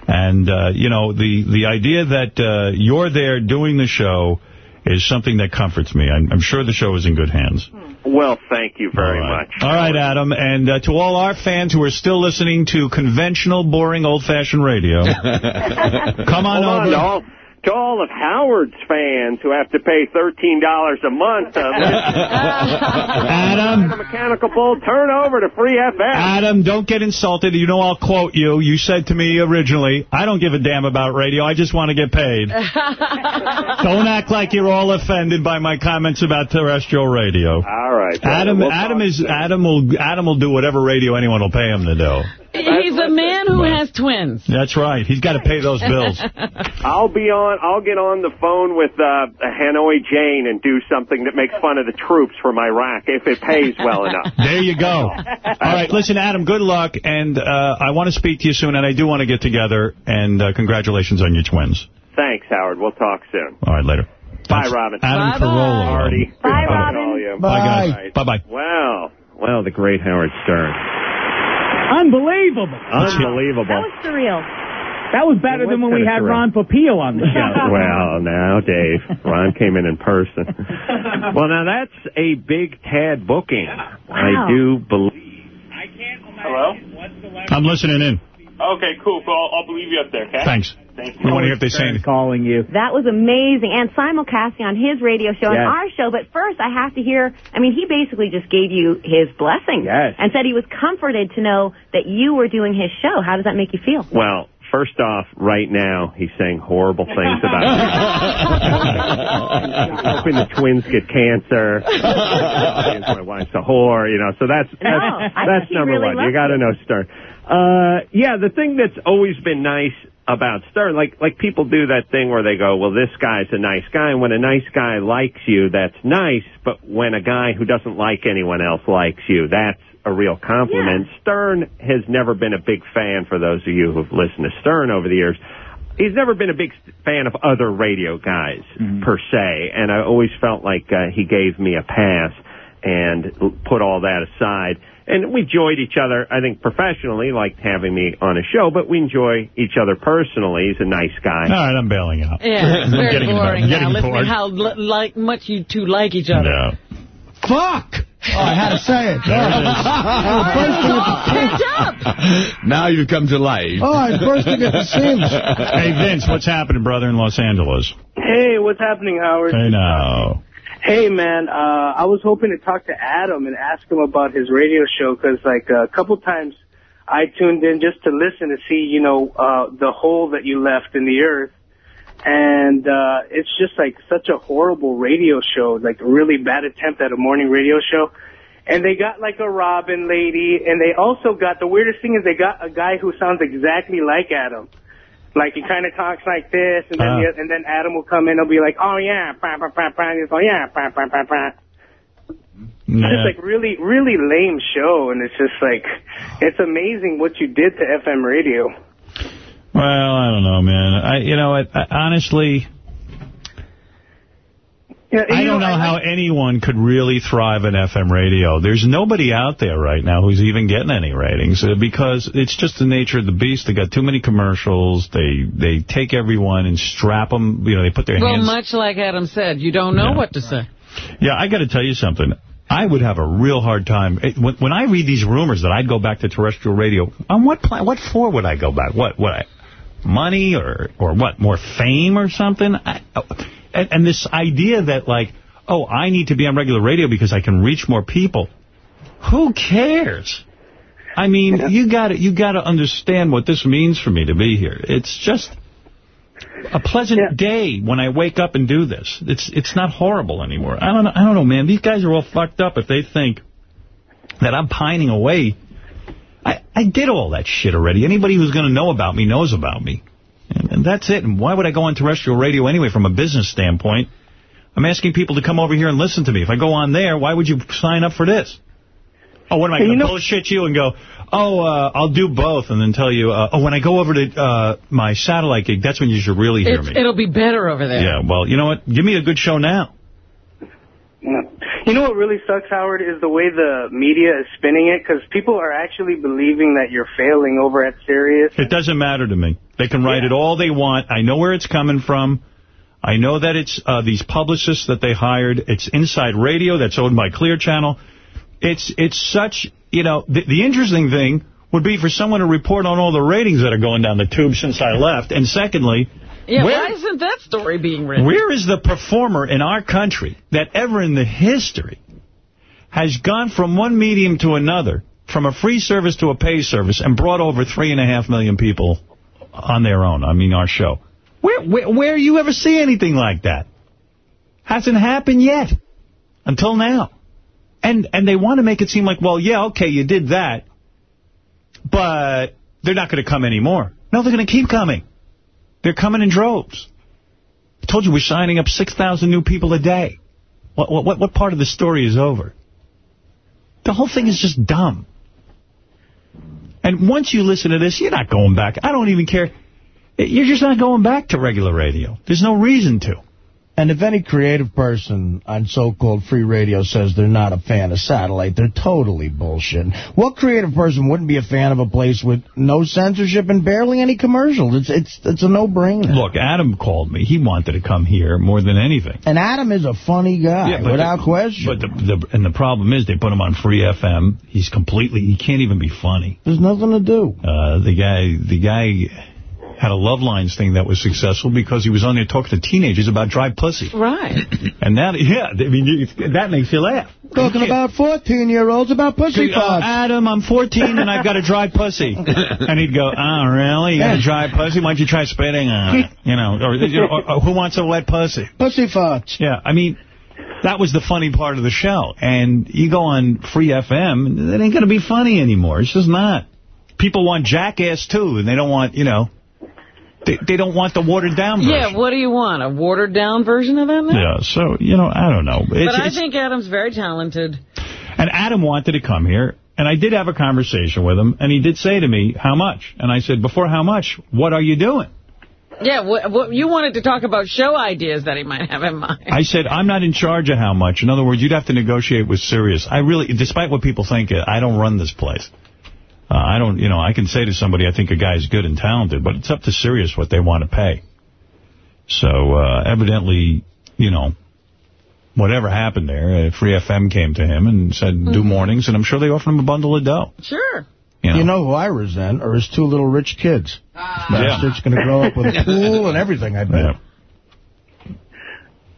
And, uh, you know, the, the idea that uh, you're there doing the show is something that comforts me. I'm, I'm sure the show is in good hands. well, thank you very All right. much. All right, Adam. And uh, to all our fans who are still listening to conventional, boring, old-fashioned radio, come on Hold over. to all, to all of Howard's fans who have to pay $13 a month to Adam. a mechanical bull, turn over to Free FM. Adam, don't get insulted. You know I'll quote you. You said to me originally, I don't give a damn about radio. I just want to get paid. don't act like you're all offended by my comments about terrestrial radio. All right. brother. Adam, We'll Adam is. Adam will Adam will do whatever radio anyone will pay him to do. He's a man who has twins. That's right. He's got to pay those bills. I'll be on. I'll get on the phone with uh, Hanoi Jane and do something that makes fun of the troops from Iraq if it pays well enough. There you go. All right, listen, Adam, good luck, and uh, I want to speak to you soon, and I do want to get together, and uh, congratulations on your twins. Thanks, Howard. We'll talk soon. All right, later. Bye, Robin. Adam Carolla. Bye, Good to Robin. call. Bye, guys. All right. Bye-bye. Wow. Well, the great Howard Stern. Unbelievable. Unbelievable. That was surreal. That was better was than when we had surreal. Ron Papillo on the show. well, now, Dave. Ron came in in person. Well, now, that's a big Tad booking. I do believe. I can't imagine Hello? I'm listening in. Okay, cool. So I'll, I'll believe you up there, okay? Thanks. Thank We want to hear if they say anything. calling you. That was amazing. And simulcasting on his radio show and our show. But first, I have to hear, I mean, he basically just gave you his blessing. Yes. And said he was comforted to know that you were doing his show. How does that make you feel? Well, first off, right now, he's saying horrible things about me. hoping the twins get cancer. my wife's a whore, you know. So that's that's, I that's number really one. You got to know Stern. Uh, yeah, the thing that's always been nice about Stern, like like people do that thing where they go, well, this guy's a nice guy, and when a nice guy likes you, that's nice. But when a guy who doesn't like anyone else likes you, that's a real compliment. Stern has never been a big fan. For those of you who've listened to Stern over the years, he's never been a big fan of other radio guys per se, and I always felt like uh, he gave me a pass and put all that aside. And we enjoyed each other, I think, professionally, liked having me on a show, but we enjoy each other personally. He's a nice guy. All right, I'm bailing out. Yeah, I'm very getting boring I'm now, getting listening bored. how li- like much you two like each other. No. Fuck! Oh, I had to say it. There it is. Catch up! Now you've come to life. Oh, I'm bursting at the seams. Hey, Vince, what's happening, brother, in Los Angeles? Hey, what's happening, Howard? Hey, now. Hey, man, uh, I was hoping to talk to Adam and ask him about his radio show 'cause like, a couple times I tuned in just to listen to see, you know, uh, the hole that you left in the earth. And, uh, it's just like such a horrible radio show, like really bad attempt at a morning radio show. And they got like a Robin lady, and they also got, the weirdest thing is they got a guy who sounds exactly like Adam. Like he kind of talks like this, and then Ah. the, and then Adam will come in and he'll be like, "Oh yeah, bah, bah, bah, bah," and he's like, "Yeah, bah, bah, bah, bah." Yeah. It's like really, really lame show, and it's just like, it's amazing what you did to FM radio. Well, I don't know, man. I, you know, I, I, honestly, Yeah, I don't know I how like- anyone could really thrive in FM radio. There's nobody out there right now who's even getting any ratings uh, because it's just the nature of the beast. They got too many commercials. They they take everyone and strap them. You know, they put their Well, hands. Well, much like Adam said, you don't know Yeah. what to say. Yeah, I got to tell you something. I would have a real hard time. It- When, when I read these rumors that I'd go back to terrestrial radio, on what plan, what for would I go back? What, what, money or, or what, more fame or something? I, and, and this idea that, like, oh, I need to be on regular radio because I can reach more people. Who cares? I mean, you got to you got to understand what this means for me to be here. It's just a pleasant day when I wake up and do this. It's it's not horrible anymore. I don't know, I don't know, man. These guys are all fucked up if they think that I'm pining away. I I did all that shit already. Anybody who's going to know about me knows about me. And, and that's it. And why would I go on terrestrial radio anyway from a business standpoint? I'm asking people to come over here and listen to me. If I go on there, why would you sign up for this? Oh, what am I going you to know- bullshit you and go, oh, uh, I'll do both, and then tell you, uh, oh, when I go over to uh, my satellite gig, that's when you should really hear It's, me. it'll be better over there. Yeah, well, you know what? Give me a good show now. Yeah. You know what really sucks, Howard, is the way the media is spinning it, because people are actually believing that you're failing over at Sirius. It doesn't matter to me. They can write it all they want. I know where it's coming from. I know that it's uh, these publicists that they hired. It's Inside Radio that's owned by Clear Channel. It's it's such, you know, the, the interesting thing would be for someone to report on all the ratings that are going down the tube since I left. And secondly, Yeah, where, why isn't that story being written? where is the performer in our country that ever in the history has gone from one medium to another, from a free service to a pay service, and brought over three and a half million people on their own, I mean our show? Where, where, where you ever see anything like that? Hasn't happened yet. Until now. And and they want to make it seem like, well, yeah, okay, you did that, but they're not going to come anymore. No, they're going to keep coming. They're coming in droves. I told you we're signing up 6,000 new people a day. What, what, what part of the story is over? The whole thing is just dumb. And once you listen to this, you're not going back. I don't even care. You're just not going back to regular radio. There's no reason to. And if any creative person on so-called free radio says they're not a fan of satellite, they're totally bullshit. What creative person wouldn't be a fan of a place with no censorship and barely any commercials? It's it's it's a no-brainer. Look, Adam called me. He wanted to come here more than anything. And Adam is a funny guy, but without the, question. But the, the and the problem is they put him on free FM. He's completely he can't even be funny. There's nothing to do. Uh, the guy the guy had a Love Lines thing that was successful because he was on there talking to teenagers about dry pussy. Right. And that, yeah, I mean, you- that makes you laugh. Talking about 14-year-olds about pussy Uh. Adam, I'm 14 and I've got a dry pussy. And he'd go, oh, really? You got a dry pussy? Why don't you try spitting on it? You know, or, you know, or, or who wants a wet pussy? Pussy farts. Yeah, I mean, that was the funny part of the show. And you go on free FM, and it ain't going to be funny anymore. It's just not. People want Jackass, too, and they don't want, you know, they, they don't want the watered-down version. Yeah, what do you want? A watered-down version of that? Yeah, so, you know, I don't know. It's, but I think Adam's very talented. And Adam wanted to come here, and I did have a conversation with him, and he did say to me, how much? And I said, before how much, what are you doing? Yeah, what, what, you wanted to talk about show ideas that he might have in mind. I said, I'm not in charge of how much. In other words, you'd have to negotiate with Sirius. I really, despite what people think, I don't run this place. Uh, I don't, you know, I can say to somebody, I think a guy's good and talented, but it's up to Sirius what they want to pay. So, uh, evidently, you know, whatever happened there, uh, Free FM came to him and said, do Mm-hmm. mornings, and I'm sure they offered him a bundle of dough. Sure. You know. You know who I resent are his two little rich kids. Bastard's going to grow up with a pool and everything, I bet.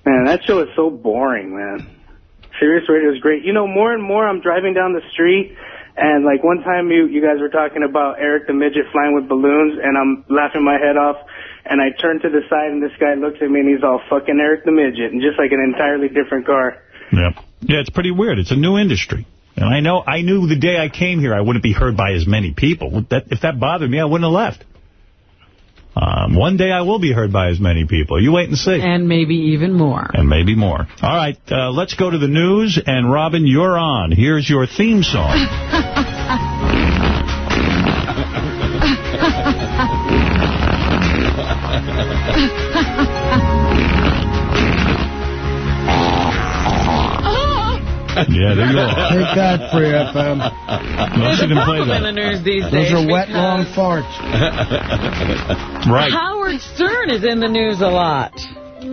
Man, that show is so boring, man. Sirius Radio is great. You know, more and more I'm driving down the street, and like one time you you guys were talking about Eric the Midget flying with balloons, and I'm laughing my head off, and I turn to the side, and this guy looks at me, and he's all fucking Eric the Midget, and just like an entirely different car. Yeah. Yeah, it's pretty weird. It's a new industry. And I know, I knew the day I came here I wouldn't be heard by as many people. That, if that bothered me, I wouldn't have left. Um, one day I will be heard by as many people. You wait and see. And maybe even more. And maybe more. All right, uh, let's go to the news. And, Robin, you're on. Here's your theme song. Yeah, there you are. Take that, Free FM. Most of them play problem in the that. news these Those are wet, long farts. Right. Howard Stern is in the news a lot.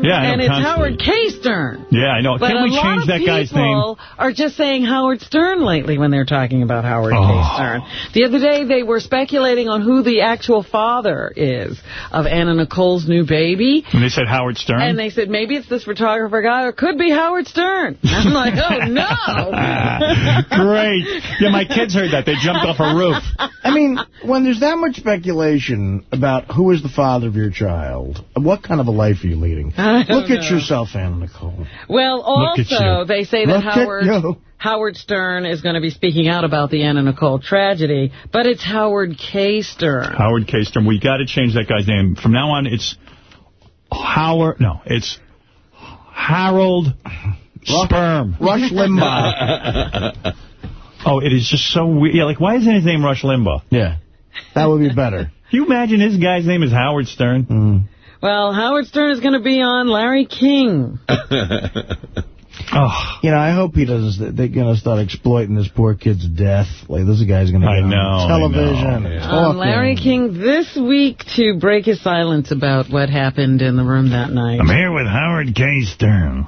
Yeah, I know, and it's constantly. Howard K. Stern. Yeah, I know. But Can a we lot change of that guy's name? people are just saying Howard Stern lately when they're talking about Howard Oh. K. Stern. The other day they were speculating on who the actual father is of Anna Nicole's new baby. And they said Howard Stern? And they said, maybe it's this photographer guy, or it could be Howard Stern. I'm like, oh, no. Great. Yeah, my kids heard that. They jumped off a roof. I mean, when there's that much speculation about who is the father of your child, what kind of a life are you leading? I don't Look at yourself, Anna Nicole. Well, also, they say that Look Howard. Howard Stern is going to be speaking out about the Anna Nicole tragedy, but it's Howard K. Stern. Howard K. Stern. We got to change that guy's name. From now on, it's Howard. No, it's Harold Sperm. Rush Limbaugh. Oh, it is just so weird. Yeah, like, why isn't his name Rush Limbaugh? Yeah. That would be better. Can you imagine his guy's name is Howard Stern? Mm. Well, Howard Stern is going to be on Larry King. Oh. You know, I hope he doesn't. They're going to start exploiting this poor kid's death. Like, this guy's going to I get know, on I television. know, yeah. On. Larry King this week to break his silence about what happened in the room that night. I'm here with Howard K. Stern.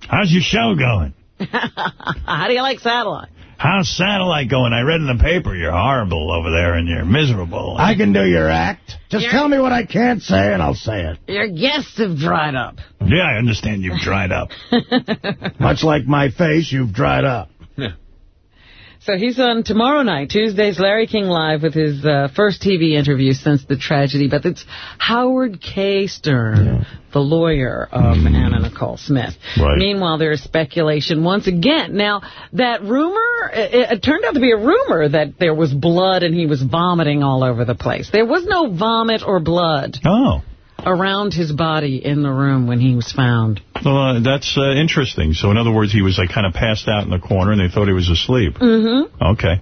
How's your show going? How do you like Satellite? How's Satellite going? I read in the paper you're horrible over there and you're miserable. I can do your act. Just tell me what I can't say, and I'll say it. Your guests have dried up. Yeah, I understand you've dried up. Much like my face, you've dried up. So he's on tomorrow night, Tuesday's Larry King Live with his uh, first TV interview since the tragedy. But it's Howard K. Stern, the lawyer of Anna Nicole Smith. Right. Meanwhile, there is speculation once again. Now, that rumor, it, it turned out to be a rumor that there was blood and he was vomiting all over the place. There was no vomit or blood Oh. Around his body in the room when he was found. Well, uh, that's uh, interesting. So, in other words, he was like kind of passed out in the corner, and they thought he was asleep. Mm-hmm. Okay.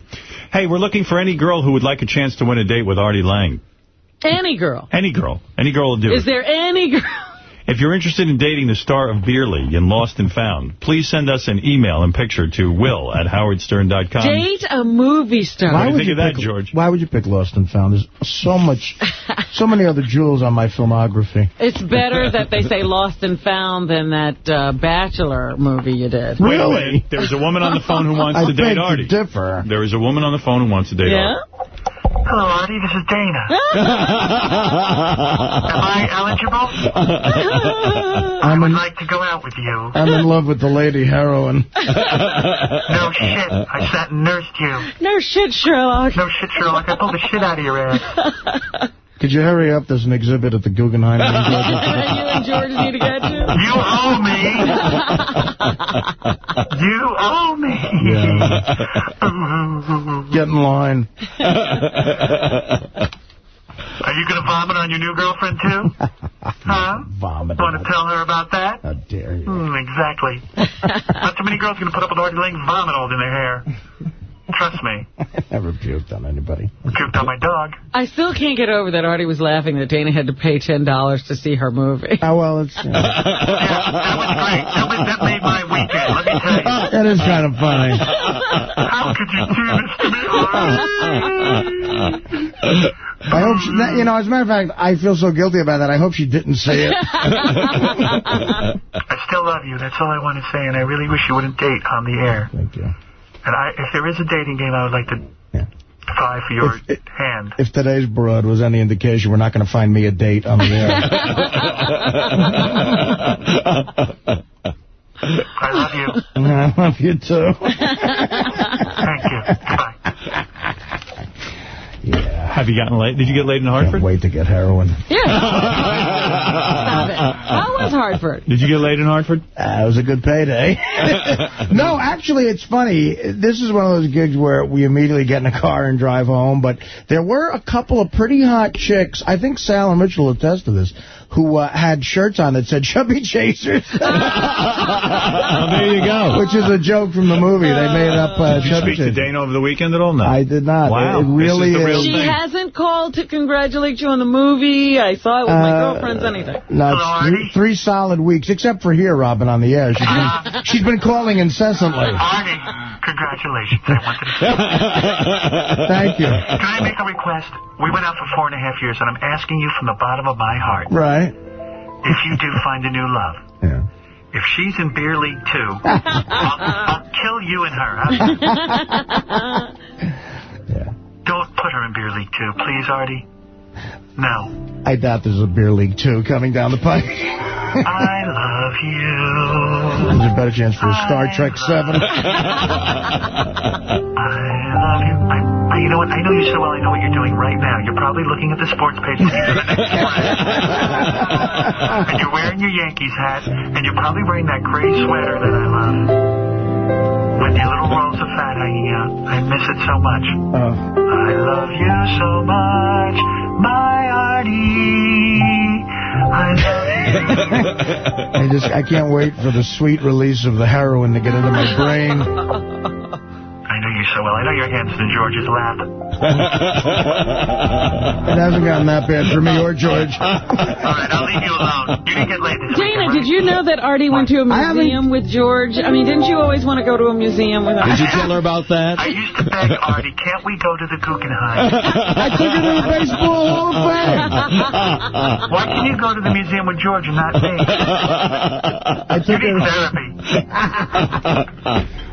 Hey, we're looking for any girl who would like a chance to win a date with Artie Lange. Any girl. Any girl. Any girl will do Is it. there any girl? If you're interested in dating the star of Beer League and Lost and Found, please send us an email and picture to will at howardstern.com. Date a movie star. What do you think of that, pick, George? Why would you pick Lost and Found? There's so much, so many other jewels on my filmography. It's better that they say Lost and Found than that uh, Bachelor movie you did. Wait a minute. There is a woman on the phone who wants I to date beg to Artie. differ. There is a woman on the phone who wants to date Yeah? Artie. Hello, Artie. This is Dana. Am I eligible? I I'm would in, like to go out with you. I'm in love with the lady heroine. No shit. I sat and nursed you. No shit, Sherlock. No shit, Sherlock. I pulled the shit out of your ass. Could you hurry up? There's an exhibit at the Guggenheim. you and George need to get you. You owe me. You owe me. Get in line. Are you going to vomit on your new girlfriend, too? Huh? Vomit. Want to tell her about that? How dare you? Mm, exactly. Not too many girls going to put up with Artie Lange's vomit all in their hair. Trust me. I never puked on anybody. Puked on my dog. I still can't get over that Artie was laughing that Dana had to pay $10 to see her movie. Oh, well, it's... You know, That was great. That, was, that made my weekend, let me tell you. that is kind of funny. How could you do this to me, I hope, she, you know, as a matter of fact, I feel so guilty about that. I hope she didn't say it. I still love you. That's all I want to say, and I really wish you wouldn't date on the air. Thank you. And I, if there is a dating game, I would like to try for your If- hand. If today's broad was any indication, we're not going to find me a date on the air. I love you. I love you, too. Thank you. Bye. Have you gotten laid? Did you get laid in Hartford? Can't wait to get heroin. Yeah. Stop it. How was Hartford? Did you get laid in Hartford? Uh, it was a good payday. no, actually, it's funny. This is one of those gigs where we immediately get in a car and drive home. But there were a couple of pretty hot chicks. I think Sal and Mitchell attest to this. Who uh, had shirts on that said "Chubby Chasers"? Oh, there you go. Which is a joke from the movie. They made up uh, Did you Chubby speak to Chasers. Dana over the weekend at all? No. I did not. Wow. It, it really this is the real She thing. hasn't called to congratulate you on the movie. I saw it with my Uh, girlfriends, anything. No, it's three, three solid weeks, except for here, Robin, on the air. She's been, she's been calling incessantly. Artie, congratulations. I Thank you. Can I make a request? We went out for four and a half years, and I'm asking you from the bottom of my heart, Right. If you do find a new love, Yeah. if she's in Beer League 2, I'll, I'll kill you and her. That? Don't put her in Beer League 2, please, Artie. No. I doubt there's a beer league, too, coming down the pike. I love you. There's a better chance for a Star Trek 7. I love you. I, I, you know what? I know you so well. I know what you're doing right now. You're probably looking at the sports page for the next play. and you're wearing your Yankees hat, and you're probably wearing that gray sweater that I love. With your little rolls of fat hanging out. I miss it so much. Oh. I love you so much, my Artie. I love you. I just I can't wait for the sweet release of the heroin to get into my brain. I you so well. I know your hand's in George's lap. It hasn't gotten that bad for me or George. All right, I'll leave you alone. You didn't get laid this Dana, weekend, did you know that Artie went to a museum with George? I mean, didn't you always want to go to a museum with Did you tell her about that? I used to beg Artie, can't we go to the Guggenheim? I took her to the Baseball Hall of Fame. Why can you go to the museum with George and not me? I You took need her. therapy.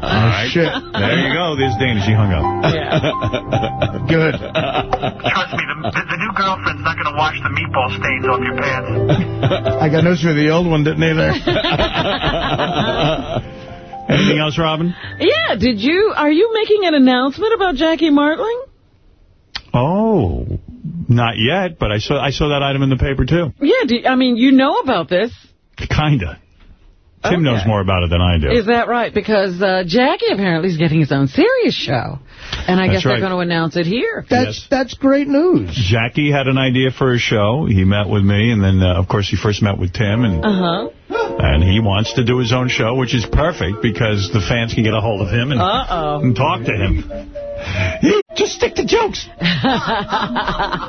All right. Oh, shit. There you go. There's Dana. She hung up. Yeah. Good. Trust me, the, the, the new girlfriend's not going to wash the meatball stains off your pants. I got news for. The old one didn't either. Anything else, Robin? Yeah, did you, are you making an announcement about Jackie Martling? Oh, not yet, but I saw I saw that item in the paper, too. Yeah, do, I mean, you know about this. Kinda. Tim Okay. knows more about it than I do. Is that right? Because uh, Jackie apparently is getting his own Sirius show. And I That's guess they're going to announce it here. That's Yes. that's great news. Jackie had an idea for a show. He met with me, and then, uh, of course, he first met with Tim, and Uh-huh. and he wants to do his own show, which is perfect because the fans can get a hold of him and, Uh-oh. and talk to him. Just stick to jokes.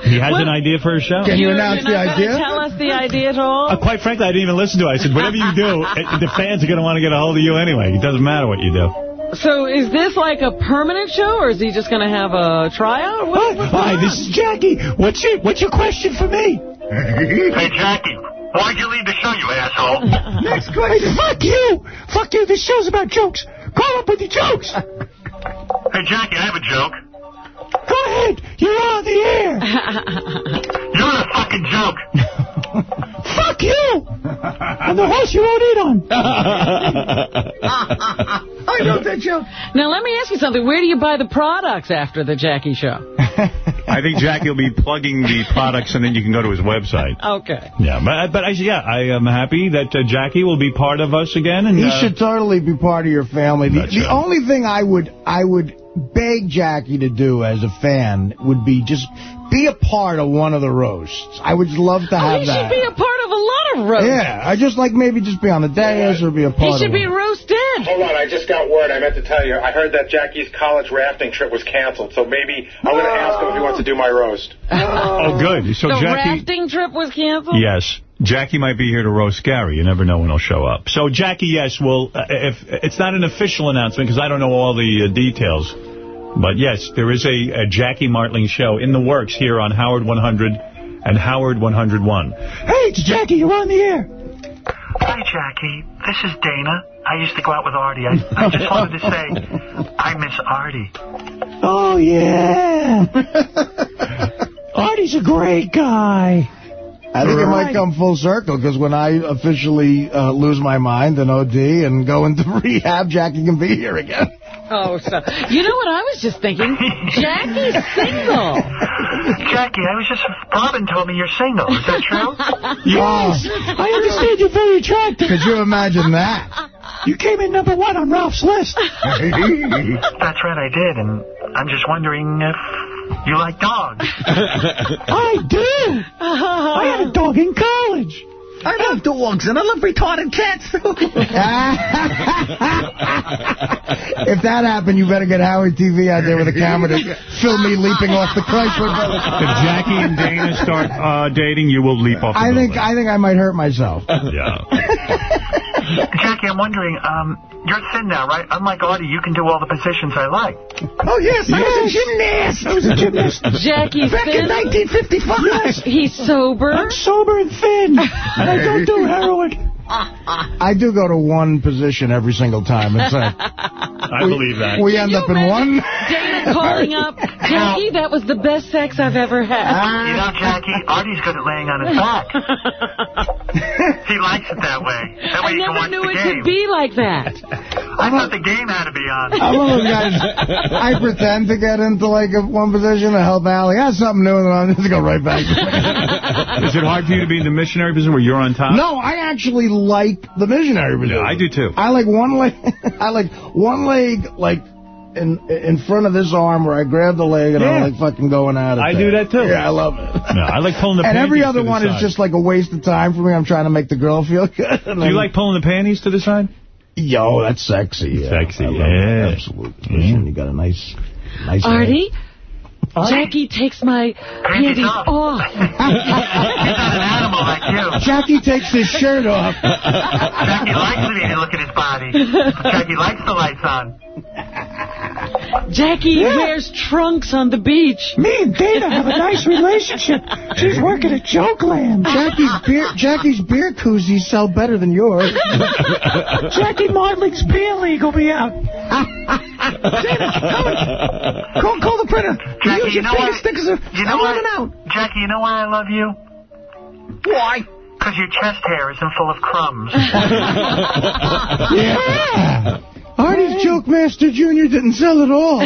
He has an idea for a show. Can you You're- announce you're the not gonna idea? tell us the idea at all? Uh, quite frankly, I didn't even listen to it. I said, whatever you do, uh, the fans are going to want to get a hold of you anyway. It doesn't matter what you do. So is this like a permanent show, or is he just going to have a tryout? What, what's Hi, going this is Jackie. What's your, what's your question for me? Hey, Jackie, why'd you leave the show, you asshole? Next question. Fuck you. Fuck you. This show's about jokes. Call up with your jokes. Hey, Jackie, I have a joke. Go ahead. You're on the air. You're a fucking joke. Fuck you. I'm the horse you won't eat on. I know that joke. Now, let me ask you something. Where do you buy the products after the Jackie show? I think Jackie will be plugging the products, and then you can go to his website. Okay. Yeah, but but I, yeah, I am happy that uh, Jackie will be part of us again. And He uh, should totally be part of your family. The, the only thing I would I would beg Jackie to do as a fan would be just be a part of one of the roasts. I would love to Oh, have he that. should be a part of a lot of roasts. yeah, I just like maybe just be on the dais or be a part He should be it. roasted. Hold on, I just got word. I meant to tell you. I heard that Jackie's college rafting trip was canceled, so maybe I'm going to ask him if he wants to do my roast. oh, good. So the Jackie, rafting trip was canceled? yes, Jackie might be here to roast Gary. You never know when he'll show up. So Jackie, yes, well, Uh, if it's not an official announcement because I don't know all the uh, details, but yes, there is a, a Jackie Martling show in the works here on Howard 100 and Howard 101. Hey, it's Jackie. You're on the air. Hi, Jackie. This is Dana. I used to go out with Artie. I, I just wanted to say I miss Artie. Oh, yeah. Artie's a great guy. I think it might come full circle because when I officially uh, lose my mind and OD and go into rehab, Jackie can be here again. Oh, so you know what I was just thinking? Jackie's single. Jackie, I was just. Robin told me you're single. Is that true? Yes. I understand you're very attractive. Could you imagine that? You came in number one on Ralph's list. That's right, I did, and I'm just wondering if you like dogs. I do. I had a dog in college. I love dogs, and I love retarded cats, if that happened, you better get Howard TV out there with a camera to film me leaping off the Chrysler. If Jackie and Dana start uh, dating, you will leap off the I think building. I think I might hurt myself. Yeah. Jackie, I'm wondering, um, you're thin now, right? Unlike Artie, you can do all the positions I like. Oh, yes, I was a gymnast. I was a gymnast. Jackie's Back in thin. 1955. He's sober. I'm sober and thin, and I don't do heroin. I do go to one position every single time. It's like I believe that. we end up in one. Dana calling up, Jackie, that was the best sex I've ever had. Ah. You know, Jackie, Artie's good at laying on his back. he likes it that way. That way I he can never watch knew the it game. could be like that. I thought the game had to be on. I'm one of those guys. I pretend to get into like a, one position to help Allie. I have something new, and then I just go right back. Is it hard for you to be in the missionary position where you're on top? no, I actually like the missionary position. Yeah, I do too. I like one leg. I like one leg, like in in front of this arm, where I grab the leg and Yeah. I'm like fucking going at it. I there. do that too. Yeah, I love it. No, I like pulling the and every other to one side. is just like a waste of time for me. I'm trying to make the girl feel good. Do you like pulling the panties to the side? Yo, that's sexy. Yeah. Sexy, I yeah. it. Absolutely. Especially You got a nice, nice. Artie, Huh? Jackie takes my panties off. He's not an animal like you. Jackie takes his shirt off. Jackie likes me to look at his body. Jackie likes the lights on. Jackie wears trunks on the beach. Me and Dana have a nice relationship. She's working at Jokeland. Jackie's beer, Jackie's beer koozies sell better than yours. Jackie Martling's beer league will be out. Dana, call, call the printer. Jackie, Use you your know finger what? stickers. Are, You know I'm out. Jackie, you know why I love you? Why? Because your chest hair isn't full of crumbs. yeah. Artie's Joke Master Jr. didn't sell at all.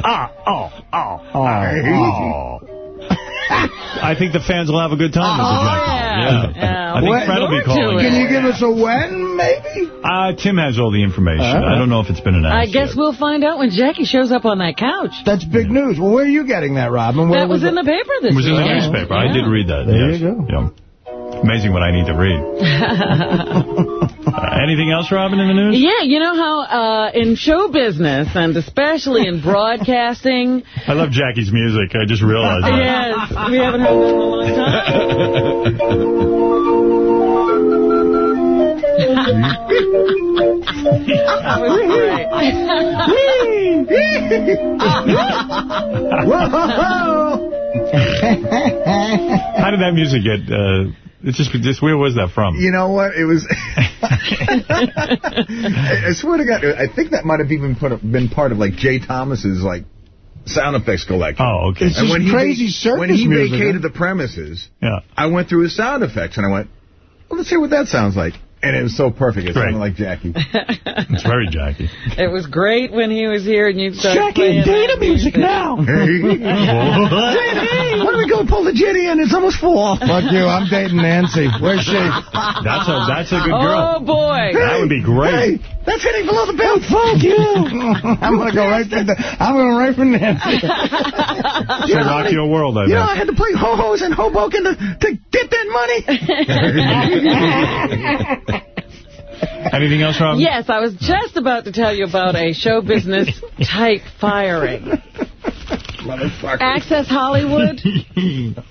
Ah, oh, oh, oh. I think the fans will have a good time. Mr. Jackson. yeah. yeah. I think When- Fred will be calling. Can you give us a when, maybe? Uh, Tim has all the information. I don't know if it's been announced I announced guess we'll find out when Jackie shows up on that couch. That's big news. Well, where are you getting that, Robin? Where That was in the paper yet. this It was in the week. newspaper. I did read that. There yes. you go. Yeah. Amazing what I need to read. Uh, anything else, Robin, in the news? Yeah, you know how uh, in show business, and especially in broadcasting, I love Jackie's music. I just realized that. yes, we haven't heard that in a long time. that was How did that music get... Uh, it's just, just where was that from? You know what? It was. I swear to God, I think that might have even put been part of like Jay Thomas's like sound effects collection. Oh, okay. It's and just when crazy va- circus when he music, vacated huh? the premises, Yeah. I went through his sound effects and I went, well, let's hear what that sounds like. And it was so perfect. It Great. sounded like Jackie. It's very Jackie. It was great when he was here and you'd start Jackie and playing Dana that music now. Hey, Why don't we go pull the jetty in? It's almost full. Fuck you. I'm dating Nancy. Where's she? That's a that's a good girl. Oh, girl. boy. That would be great. Hey, that's hitting below the belt. Fuck you. I'm gonna go right there. I'm going right for Nancy. She'll rock your world, I You know, I had to play ho-hos in Hoboken to, to get that money. Anything else, Robin? Yes, I was just about to tell you about a show business type firing. Access Hollywood,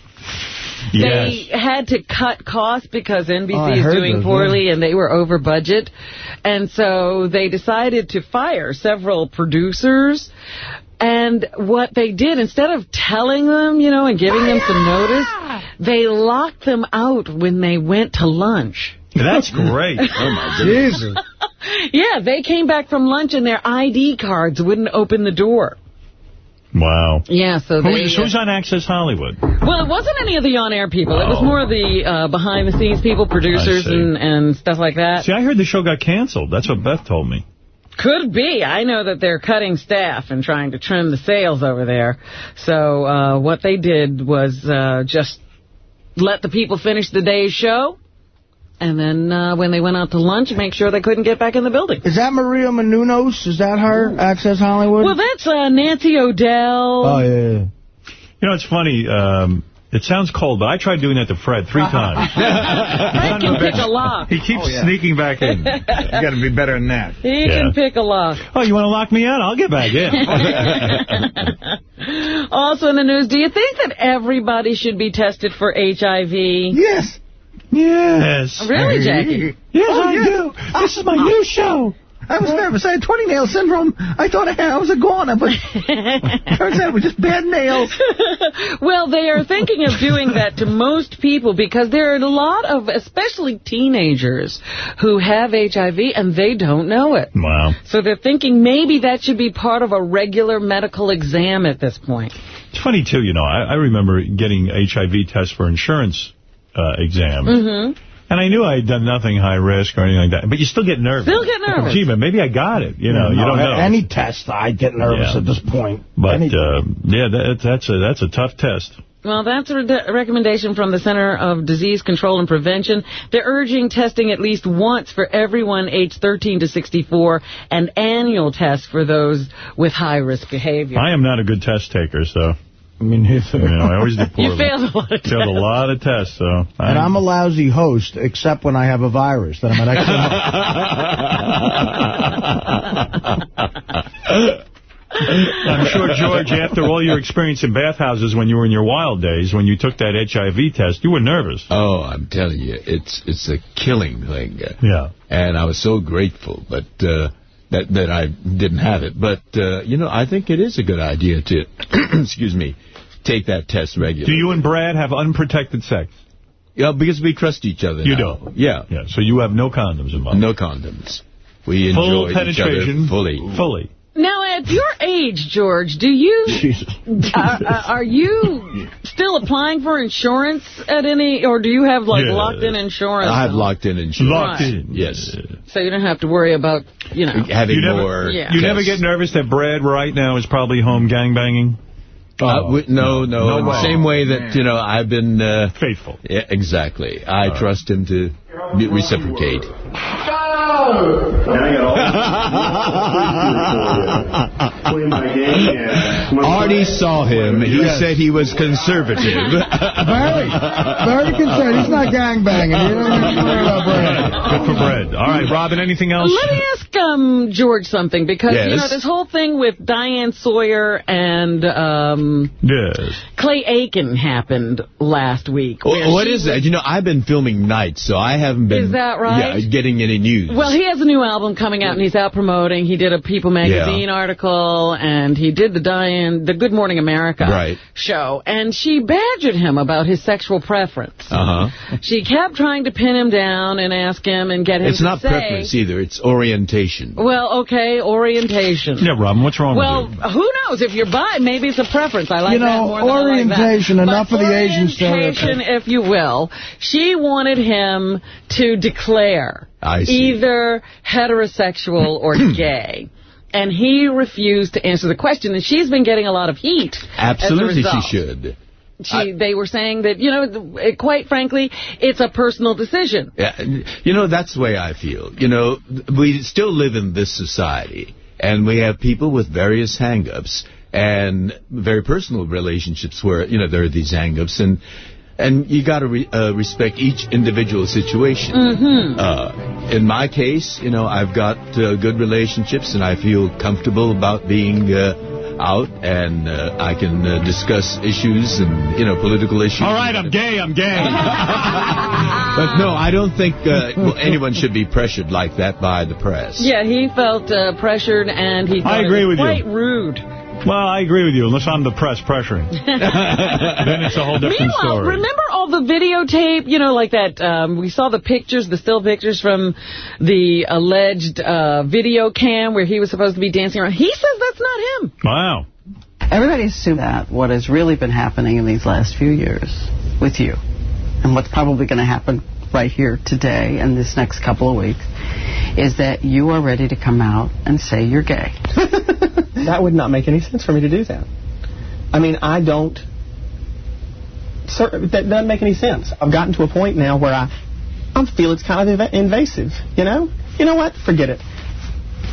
Yes. they had to cut costs because NBC Oh, is doing this, poorly and they were over budget. And so they decided to fire several producers. And what they did, instead of telling them, you know, and giving them some notice, they locked them out when they went to lunch. That's great. Oh, my. Jesus. Yeah, they came back from lunch and their ID cards wouldn't open the door. Wow. Yeah, so they... Who's, who's on Access Hollywood? Well, it wasn't any of the on-air people. It was Oh. more of the uh, behind-the-scenes people, producers and, and stuff like that. See, I heard the show got canceled. That's what Beth told me. Could be. I know that they're cutting staff and trying to trim the sales over there. So uh, what they did was uh, just let the people finish the day's show. And then uh, when they went out to lunch, make sure they couldn't get back in the building. Is that Maria Menounos? Is that her? Access Hollywood? Well, that's uh, Nancy O'Dell. oh, yeah. You know, it's funny. Um, it sounds cold, but I tried doing that to Fred three times. Fred can pick a lock. He keeps Oh, yeah. sneaking back in. You got to be better than that. He Yeah. can pick a lock. Oh, you want to lock me out? I'll get back in. Also in the news, do you think that everybody should be tested for HIV? yes. Yes. Really, Jackie? Yes, Oh, I yeah. do. This is my new oh. show. I was nervous. I had 20 nail syndrome. I thought I, had, I was a goner, but turns out it was just bad nails. well, they are thinking of doing that to most people because there are a lot of, especially teenagers, who have HIV and they don't know it. Wow. So they're thinking maybe that should be part of a regular medical exam at this point. It's funny, too, you know, I, I remember getting HIV tests for insurance uh, exams. Mm-hmm. And I knew I had done nothing high risk or anything like that. But you still get nervous. Still get nervous. Gee, but maybe I got it. You know, you don't know. Any test, I get nervous Yeah. at this point. But, uh, yeah, that, that's a that's a tough test. Well, that's a re- recommendation from the Center of Disease Control and Prevention. They're urging testing at least once for everyone aged 13 to 64 and annual tests for those with high-risk behavior. I am not a good test taker, so... I mean, You know, I always do You failed a lot of tests. Failed a lot of tests, so. and I'm a lousy host, except when I have a virus. Then I'm an excellent. I'm sure, George, after all your experience in bathhouses when you were in your wild days, when you took that HIV test, you were nervous. Oh, I'm telling you, it's it's a killing thing. Yeah. And I was so grateful, but uh, that that I didn't have it. But uh, you know, I think it is a good idea to, excuse me, take that test regularly. Do you and Brad have unprotected sex? Yeah, because we trust each other. You now. do? Yeah. Yeah, so you have no condoms involved? No condoms. We Full enjoy each other penetration. fully. Fully. Now, at your age, George, do you uh, uh, are you still applying for insurance at any, or do you have like Yeah. locked-in insurance? I have locked-in insurance. Locked in. Yes. So you don't have to worry about, you know, Having You never, more. Yeah. you never tests. get nervous that Brad right now is probably home gangbanging? Uh, we- no, no. No in the same way that, you know, I've been... Uh, Faithful. Yeah, exactly. I trust him to be- reciprocate. Artie saw him. He Yes. said he was conservative. very, very concerned. He's not gangbanging. You don't have to worry about Brad. Good for bread. All right, Robin, anything else? Let me ask um, George something, because, you know, this whole thing with Diane Sawyer and um, Yes. Clay Aiken happened last week. Wh- where what that? You know, I've been filming nights, so I haven't been Is that right? Yeah, getting any news. Well, he has a new album coming out, and he's out promoting. He did a People magazine article, and he did the Diane, the Good Morning America Right. show. And she badgered him about his sexual preference. Uh-huh. She kept trying to pin him down and ask him and get him It's to not say, preference either. It's orientation. Well, okay, orientation. Yeah, Robin, what's wrong Well, with you? who knows? If you're bi, maybe it's a preference. I like You know, that more than I like that. orientation, But enough of the Asian orientation, stereotype. if you will. She wanted him to declare I see. Either heterosexual or gay. And he refused to answer the question, and she's been getting a lot of heat. Absolutely, she should. She, they were saying that, you know, th- quite frankly, it's a personal decision. Yeah, you know, that's the way I feel. You know, we still live in this society, and we have people with various hang-ups and very personal relationships where, you know, there are these hang-ups, and, and you got to re, uh, respect each individual situation. Mm-hmm. Uh, in my case, you know, I've got uh, good relationships, and I feel comfortable about being uh, out, and uh, I can uh, discuss issues and, you know, political issues. All right, I'm gay, I'm gay. But no, I don't think uh, well, anyone should be pressured like that by the press. Yeah, he felt uh, pressured, and he thought I agree it was with you. quite rude. Well, I agree with you, unless I'm the press pressuring. then it's a whole different Meanwhile, story. remember all the videotape, you know, like that, um, we saw the pictures, the still pictures from the alleged uh, video cam where he was supposed to be dancing around. He says that's not him. Wow. Everybody assumes that what has really been happening in these last few years with you, and what's probably going to happen right here today and this next couple of weeks, is that you are ready to come out and say you're gay. that would not make any sense for me to do that. I mean, I don't. Sir, that doesn't make any sense. I've gotten to a point now where I, I feel it's kind of inv- invasive. You know, you know what? Forget it.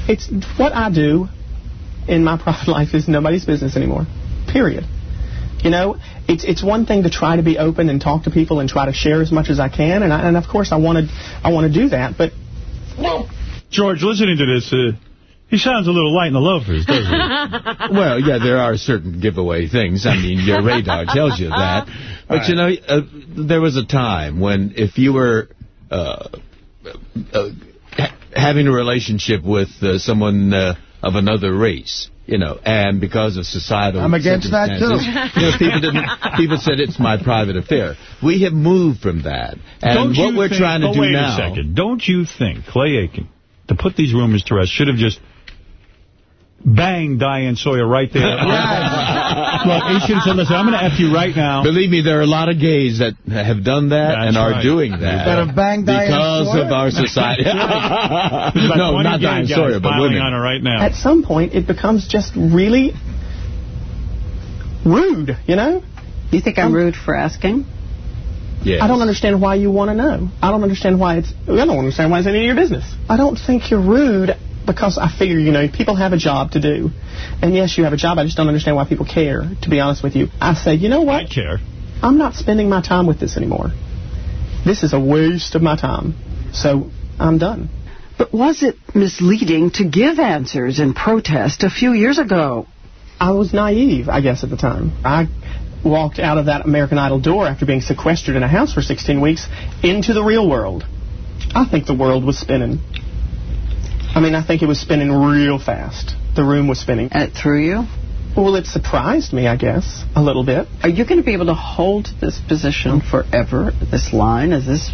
It's what I do in my private life is nobody's business anymore. Period. You know, it's it's one thing to try to be open and talk to people and try to share as much as I can, and I, and of course I want to I want to do that, but no George, listening to this, uh, he sounds a little light in the loafers, doesn't he? well, yeah, there are certain giveaway things. I mean, your radar tells you that. But, you know, uh, there was a time when if you were uh, uh, ha- having a relationship with uh, someone uh, of another race, you know, and because of societal I'm against that, too. You know, people, didn't, people said it's my private affair. We have moved from that. And Don't what we're think, trying to but do wait now... a second. Don't you think Clay Aiken, to put these rumors to rest, should have just banged Diane Sawyer right there? Look, he should have said, listen, I'm going to F you right now. Believe me, there are a lot of gays that have done that That's and are right. doing that. That have banged because of our society. There's about no, not gay Diane guys Sawyer, but piling women. on her right now. at some point it becomes just really rude, you know? You think I'm um, rude for asking? Yes. I don't understand why you want to know. I don't understand why it's. I don't understand why it's any of your business. I don't think you're rude because I figure, you know, people have a job to do. And yes, you have a job. I just don't understand why people care, to be honest with you. I say, you know what? I care. I'm not spending my time with this anymore. This is a waste of my time. So I'm done. But was it misleading to give answers in protest a few years ago? I was naive, I guess, at the time. I walked out of that American Idol door after being sequestered in a house for 16 weeks into the real world. I think the world was spinning. I mean, I think it was spinning real fast. The room was spinning. And it threw you? Well, it surprised me, I guess, a little bit. Are you going to be able to hold this position forever, this line? Is this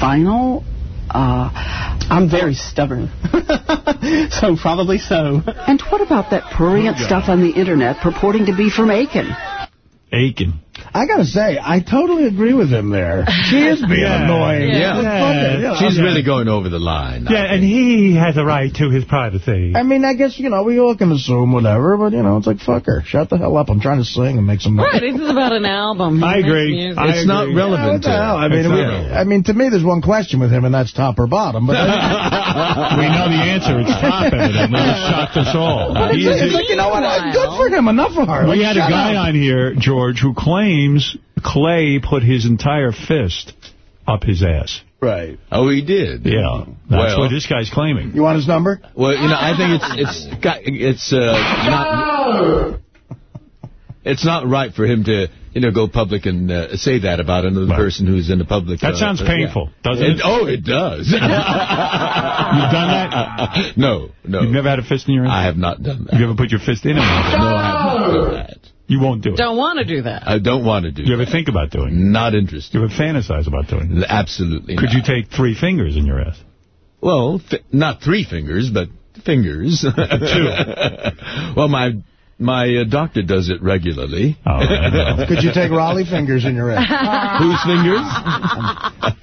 final? Uh, I'm very stubborn. so probably so. And what about that prurient stuff on the internet purporting to be from Aiken? Aiken. I gotta say, I totally agree with him there. She is being Yeah. annoying. Yeah. Fuck it, you know. She's really going over the line. Yeah, and he has a right to his privacy. I mean, I guess, you know, we all can assume whatever, but, you know, it's like, fuck her. Shut the hell up. I'm trying to sing and make some noise. Right, this is about an album. He I makes agree. music. I agree. Yeah, what the hell? I mean, we, I mean, to me, there's one question with him, and that's top or bottom. But we know the answer. It's top, evidently. It shocked us all. But it's, it's like, you know what? Good for him. Enough of her. We Like, had a guy up. on here, George, who claims Clay put his entire fist up his ass. Right. Oh, he did? Yeah. That's Well- what this guy's claiming. You want his number? Well, you know, I think it's it's got- it's uh, not it's not right for him to you know go public and uh, say that about another person who's in the public. That uh, sounds painful, yeah. doesn't it? Oh, it does. You've done that? No, no. You've never had a fist in your ass? I have not done that. You ever put your fist in it? No, I have not done that. You won't do it. Don't want to do that. I don't want to do. You ever think about doing it? Not interested. You ever fantasize about doing it? Absolutely. Could not. you take three fingers in your ass? Well, not three fingers, but fingers. Two. well, my my uh, doctor does it regularly. Oh, Could you take Rollie fingers in your ass? Whose fingers?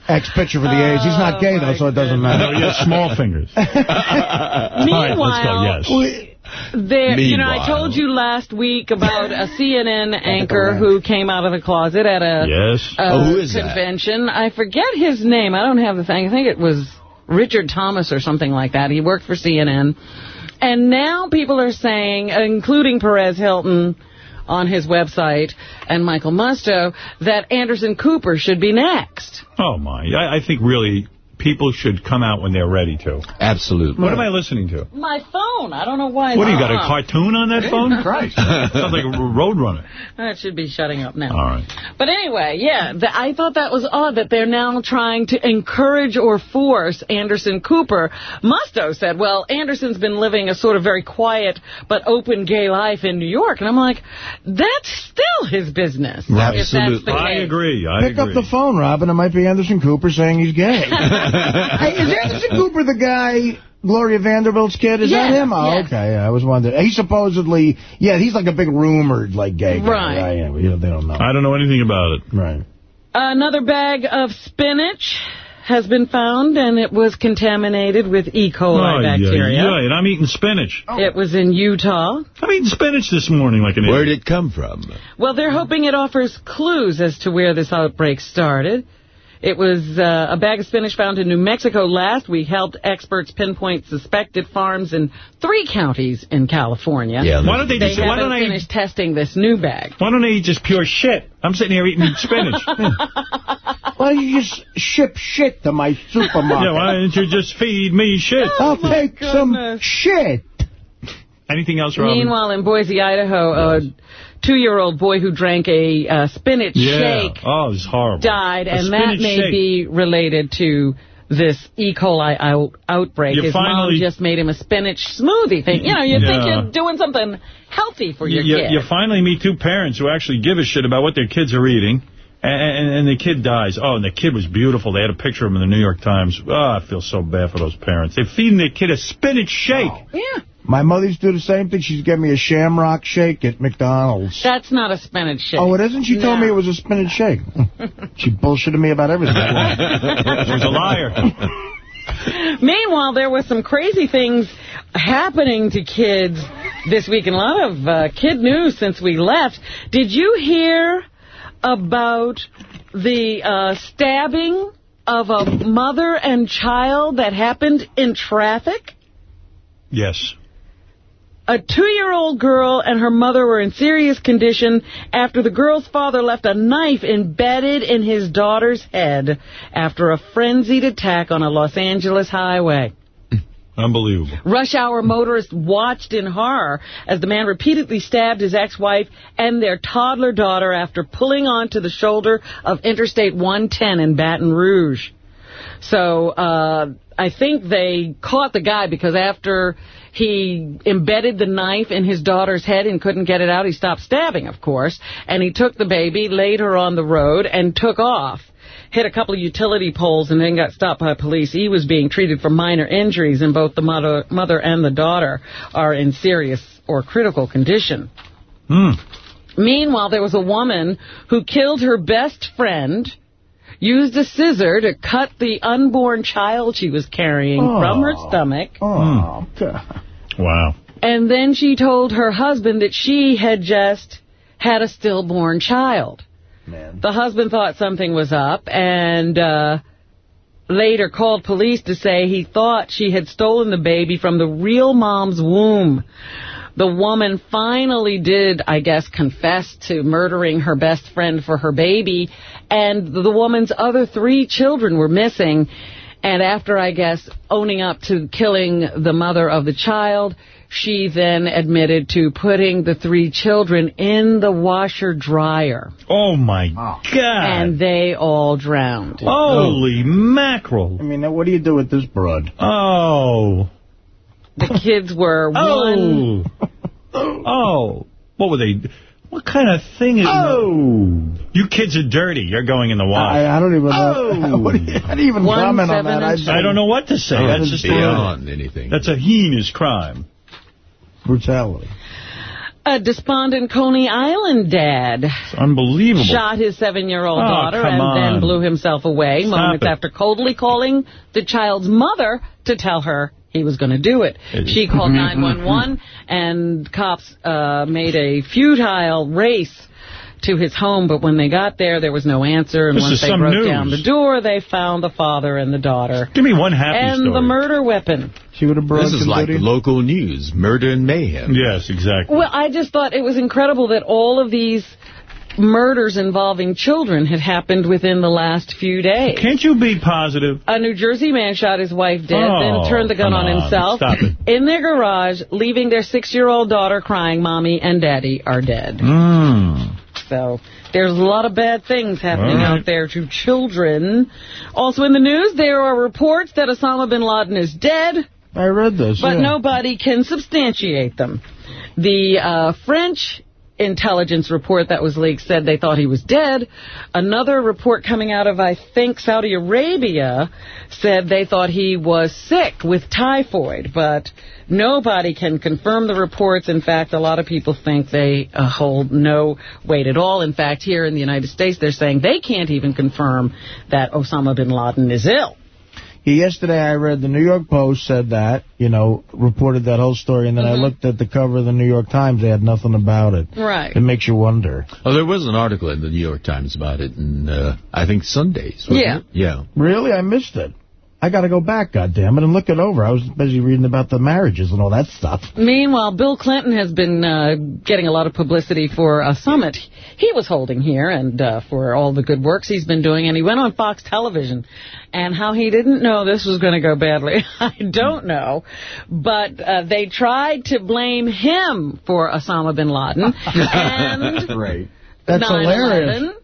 Ex pitcher for the A's. He's not gay, though, so it doesn't matter. No, yes, small fingers. All right, let's go. Yes. There, you know, I told you last week about a CNN anchor who came out of the closet at a Yes. uh, Oh, who is that? convention. I forget his name. I don't have the thing. I think it was Richard Thomas or something like that. He worked for CNN. And now people are saying, including Perez Hilton on his website and Michael Musto, that Anderson Cooper should be next. Oh, my. I, I think really people should come out when they're ready to. Absolutely. What am I listening to? My phone. I don't know why. What, do you got a cartoon on that Jesus phone? Christ. Sounds like a Roadrunner. That should be shutting up now. All right. But anyway, yeah, th I thought that was odd that they're now trying to encourage or force Anderson Cooper. Musto said, well, Anderson's been living a sort of very quiet but open gay life in New York. And I'm like, that's still his business. If that's the I agree. I Pick agree. up the phone, Robin. It might be Anderson Cooper saying he's gay. hey, is Anderson Cooper the guy, Gloria Vanderbilt's kid? Is that him? Oh, yes. okay. I was wondering. He supposedly, yeah, he's like a big rumored, like, gay guy. Right. Yeah, yeah, we- they don't know. I don't know anything about it. Right. Another bag of spinach has been found, and it was contaminated with E. coli Oh, yeah, bacteria. yeah, and I'm eating spinach. Oh. It was in Utah. I'm eating spinach this morning like an Where idiot. did it come from? Well, they're hoping it offers clues as to where this outbreak started. It was uh, a bag of spinach found in New Mexico last week helped experts pinpoint suspected farms in three counties in California. Yeah, Why don't they they just- why haven't don't I- finished testing this new bag. Why don't they eat just pure shit? I'm sitting here eating spinach. Why don't you just ship shit to my supermarket? yeah, why don't you just feed me shit? I'll take some shit. Anything else, Robin? Meanwhile, in Boise, Idaho, a two-year-old boy who drank a uh, spinach yeah. shake Oh, it's horrible. died, A and that may shake. be related to this E. coli out, outbreak. You His mom finally- just made him a spinach smoothie thing. You know, you think you're doing something healthy for your you, kid. you finally meet two parents who actually give a shit about what their kids are eating, and, and, and the kid dies. Oh, and the kid was beautiful. They had a picture of him in the New York Times. Oh, I feel so bad for those parents. They're feeding their kid a spinach shake. Yeah. My mother used to do the same thing. She'd give me a shamrock shake at McDonald's. That's not a spinach shake. Oh, it isn't? She told me it was a spinach shake. she bullshitted me about everything. She's a liar. Meanwhile, there were some crazy things happening to kids this week, and a lot of uh, kid news since we left. Did you hear about the uh, stabbing of a mother and child that happened in traffic? Yes. A two-year-old girl and her mother were in serious condition after the girl's father left a knife embedded in his daughter's head after a frenzied attack on a Los Angeles highway. Unbelievable. Rush hour motorists watched in horror as the man repeatedly stabbed his ex-wife and their toddler daughter after pulling onto the shoulder of Interstate 110 in Baton Rouge. So uh, I think they caught the guy because after he embedded the knife in his daughter's head and couldn't get it out, he stopped stabbing, of course, and he took the baby, laid her on the road, and took off hit a couple of utility poles and then got stopped by police. He was being treated for minor injuries, and both the mother, mother and the daughter are in serious or critical condition. Hmm. Meanwhile, there was a woman who killed her best friend, used a scissor to cut the unborn child she was carrying Oh. from her stomach, Oh, Wow. and then she told her husband that she had just had a stillborn child. Man. The husband thought something was up and uh, later called police to say he thought she had stolen the baby from the real mom's womb. The woman finally did, I guess, confess to murdering her best friend for her baby, and the woman's other three children were missing. And after, I guess, owning up to killing the mother of the child, she then admitted to putting the three children in the washer dryer. Oh, my God. And they all drowned. Holy oh. mackerel. I mean, what do you do with this broad? Oh. The kids were oh. one. Oh. oh. What were they? What kind of thing is... Oh. You kids are dirty. You're going in the wash. I, I don't even know. Oh. What do you, how do you even One, comment on that? and I don't know what to say. That's just beyond anything. That's a heinous crime. Brutality. A despondent Coney Island dad It's unbelievable. shot his seven-year-old Oh, daughter and on. then blew himself away Stop moments it. after coldly calling the child's mother to tell her he was going to do it. She called 911, and cops uh, made a futile race to his home, but when they got there, there was no answer, and This once they broke news. down the door, they found the father and the daughter. Give me one happy and story. the murder weapon. She would have brought This is like local news, murder and mayhem. Yes, exactly. Well, I just thought it was incredible that all of these murders involving children had happened within the last few days. Can't you be positive? A New Jersey man shot his wife dead, Oh, then turned the gun on on. himself in their garage, leaving their six-year-old daughter crying, Mommy and Daddy are dead. Mm. So there's a lot of bad things happening right. out there to children. Also in the news, there are reports that Osama bin Laden is dead. I read this. But yeah. nobody can substantiate them. The uh, French intelligence report that was leaked said they thought he was dead. Another report coming out of, I think, Saudi Arabia said they thought he was sick with typhoid, but nobody can confirm the reports. In fact, a lot of people think they uh, hold no weight at all. In fact, here in the United States, they're saying they can't even confirm that Osama bin Laden is ill. Yeah, yesterday I read the New York Post said that, you know, reported that whole story, and then I Mhm. looked at the cover of the New York Times. They had nothing about it. Right. It makes you wonder. Oh, there was an article in the New York Times about it, and uh, I think Sundays. Yeah. it? Yeah. Really? I missed it. I got to go back, goddammit, and look it over. I was busy reading about the marriages and all that stuff. Meanwhile, Bill Clinton has been uh, getting a lot of publicity for a summit he was holding here and uh, for all the good works he's been doing. And he went on Fox Television. And how he didn't know this was going to go badly, I don't know. But uh, they tried to blame him for Osama bin Laden. and Great. That's 9/11, hilarious.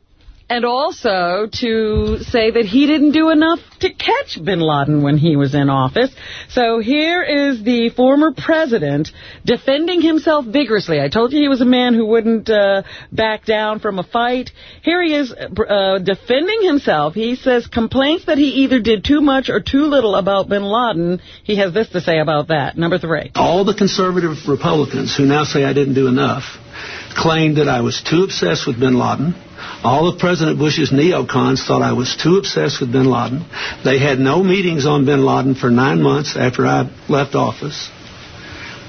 And also to say that he didn't do enough to catch bin Laden when he was in office. So here is the former president defending himself vigorously. I told you he was a man who wouldn't uh, back down from a fight. Here he is uh, defending himself. He says complaints that he either did too much or too little about bin Laden. He has this to say about that. Number three. All the conservative Republicans who now say I didn't do enough claimed that I was too obsessed with bin Laden. All of President Bush's neocons thought I was too obsessed with bin Laden. They had no meetings on bin Laden for nine months after I left office.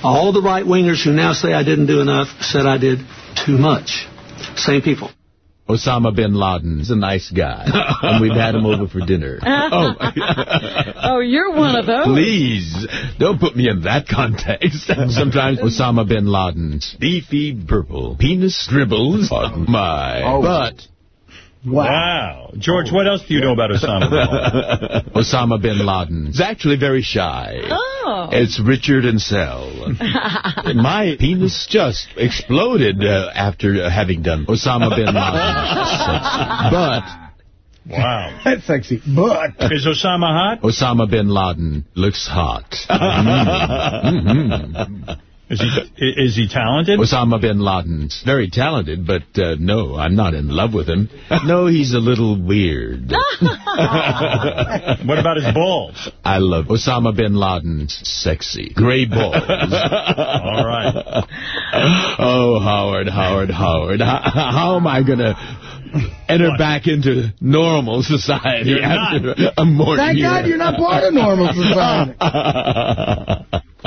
All the right wingers who now say I didn't do enough said I did too much. Same people. Osama bin Laden's a nice guy, and we've had him over for dinner. oh, oh, you're one of those. Please, don't put me in that context. Sometimes Osama bin Laden's beefy purple penis dribbles on my Oh. butt. Wow. George, what else do you know about Osama bin Laden? Osama bin Laden is actually very shy. Oh. It's Richard and Sal. My penis just exploded uh, after having done Osama bin Laden. But Wow. That's sexy. But Is Osama hot? Osama bin Laden looks hot. Mhm. Is he is he talented? Osama bin Laden's very talented, but uh, no, I'm not in love with him. No, he's a little weird. what about his balls? I love Osama bin Laden's sexy gray balls. All right. Oh, Howard, Howard, Howard. How, how am I going to enter back into normal society You're after a morning Thank here? God you're not part of normal society.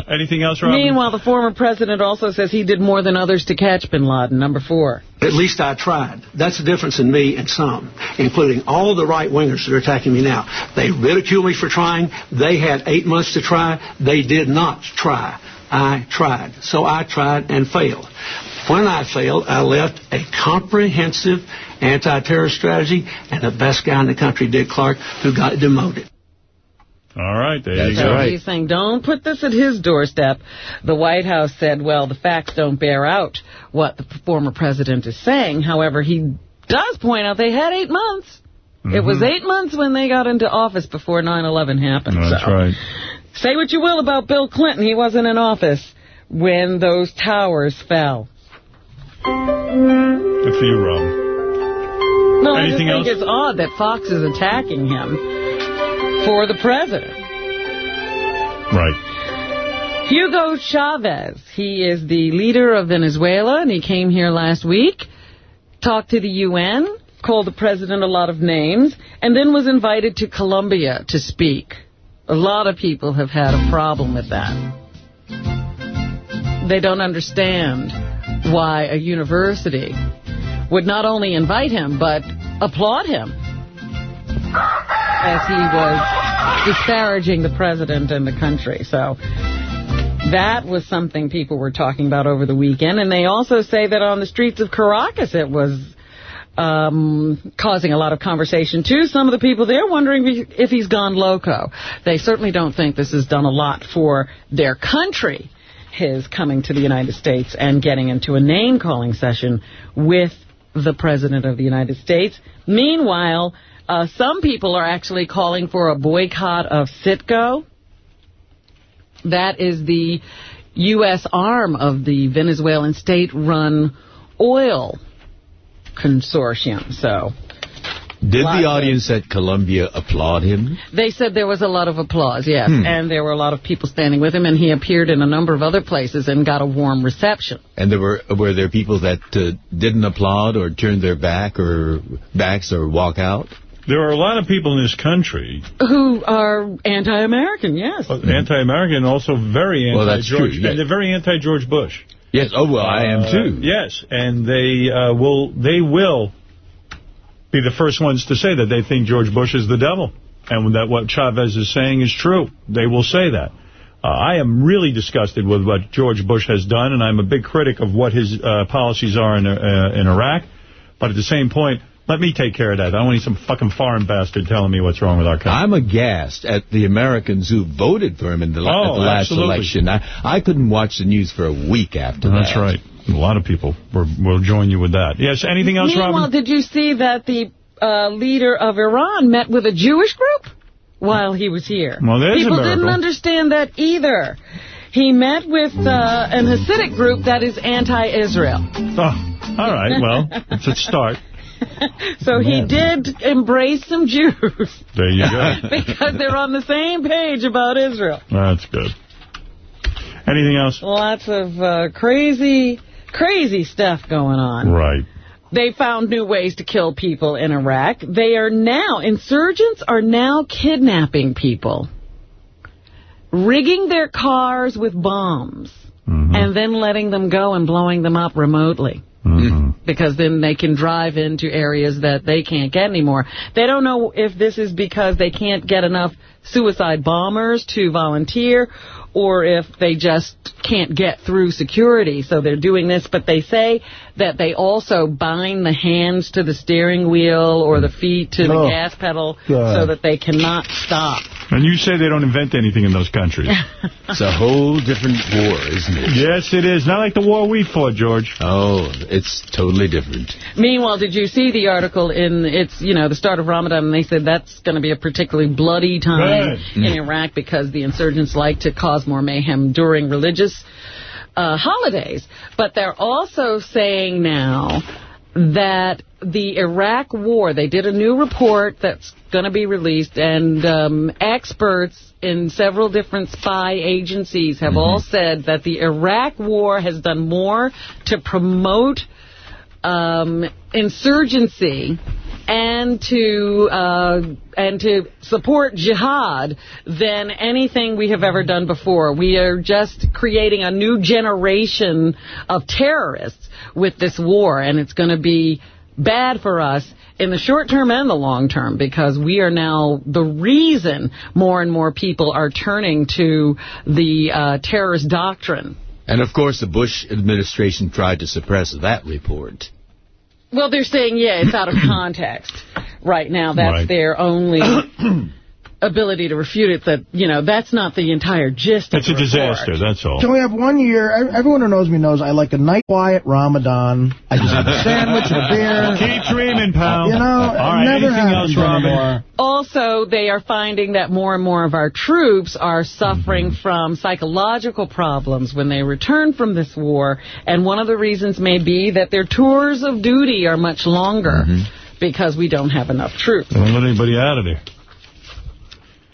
Anything else, Robin? Meanwhile, the former president also says he did more than others to catch bin Laden, number four. At least I tried. That's the difference in me and some, including all the right-wingers that are attacking me now. They ridicule me for trying. They had eight months to try. They did not try. I tried. So I tried and failed. When I failed, I left a comprehensive anti-terror strategy and the best guy in the country, Dick Clarke, who got demoted. All right, there you So go. he's saying, don't put this at his doorstep. The White House said, well, the facts don't bear out what the former president is saying. However, he does point out they had eight months. It was mm-hmm. eight months when they got into office before 9-11 happened. That's so. right. Say what you will about Bill Clinton. He wasn't in office when those towers fell. Good for you, Robin. No, Anything I just think else? it's odd that Fox is attacking him for the president. Right. Hugo Chavez, he is the leader of Venezuela, and he came here last week, talked to the UN, called the president a lot of names, and then was invited to Columbia to speak. A lot of people have had a problem with that. They don't understand why a university would not only invite him, but applaud him as he was disparaging the president and the country. So that was something people were talking about over the weekend. And they also say that on the streets of Caracas it was um, causing a lot of conversation, too. Some of the people there wondering if if he's gone loco. They certainly don't think this has done a lot for their country, his coming to the United States and getting into a name-calling session with the President of the United States. Meanwhile, uh, some people are actually calling for a boycott of Citgo. That is the U.S. arm of the Venezuelan state-run oil consortium. So Did Lots the of- audience at Columbia applaud him? they said there was a lot of applause, yes, Hmm. and there were a lot of people standing with him, and he appeared in a number of other places and got a warm reception. And there were were there people that uh, didn't applaud or turned their back or backs or walk out? There are a lot of people in this country, Who are anti-American, yes. uh, anti-American, and also very Well, that's anti-George, true, yeah. and they're very anti-George Bush. Yes. Oh well, I am Uh, too. Yes, and they uh, will they will be the first ones to say that they think George Bush is the devil, and that what Chavez is saying is true. They will say that. Uh, I am really disgusted with what George Bush has done, and I'm a big critic of what his uh, policies are in uh, in Iraq. But at the same point, let me take care of that. I don't need some fucking foreign bastard telling me what's wrong with our country. I'm aghast at the Americans who voted for him in the, Oh, the last absolutely. election. I, I couldn't watch the news for a week after that. That's right. A lot of people will, will join you with that. Yes, anything else, Meanwhile, Robin? did you see that the uh, leader of Iran met with a Jewish group while he was here? Well, there's a People didn't understand that either. He met with uh, an Hasidic group that is anti-Israel. Oh, all right. Well, it's a start. So he did embrace some Jews There you go. because they're on the same page about Israel. That's good. Anything else? Lots of uh, crazy, crazy stuff going on. Right. They found new ways to kill people in Iraq. They are now, insurgents are now kidnapping people, rigging their cars with bombs, Mm-hmm. and then letting them go and blowing them up remotely. because then they can drive into areas that they can't get anymore. They don't know if this is because they can't get enough suicide bombers to volunteer or if they just can't get through security. So they're doing this, but they say that they also bind the hands to the steering wheel or the feet to the Oh, gas pedal God. so that they cannot stop. And you say they don't invent anything in those countries. It's a whole different war, isn't it? yes, it is. Not like the war we fought, George. Oh, it's totally different. Meanwhile, did you see the article in, it's, you know, the start of Ramadan, and they said that's going to be a particularly bloody time Good. in Iraq because the insurgents like to cause more mayhem during religious uh, holidays. But they're also saying now that the Iraq war, they did a new report that's going to be released, and um, experts in several different spy agencies have all said that the Iraq war has done more to promote um, insurgency and to uh, and to support jihad than anything we have ever done before. We are just creating a new generation of terrorists with this war, and it's going to be bad for us in the short term and the long term because we are now the reason more and more people are turning to the uh, terrorist doctrine. And of course, the Bush administration tried to suppress that report. Well, they're saying, yeah, it's out of context right now. That's Right. their only ability to refute it, that, you know, that's not the entire gist It's a of the report. disaster, that's all. Can we have one year? Everyone who knows me knows I like a night quiet Ramadan. I just have a sandwich and a beer. Keep dreaming, pal. You know, All right, never anything else, happens Robin? anymore. Also, they are finding that more and more of our troops are suffering mm-hmm. from psychological problems when they return from this war. And one of the reasons may be that their tours of duty are much longer mm-hmm. because we don't have enough troops. Don't let anybody out of there.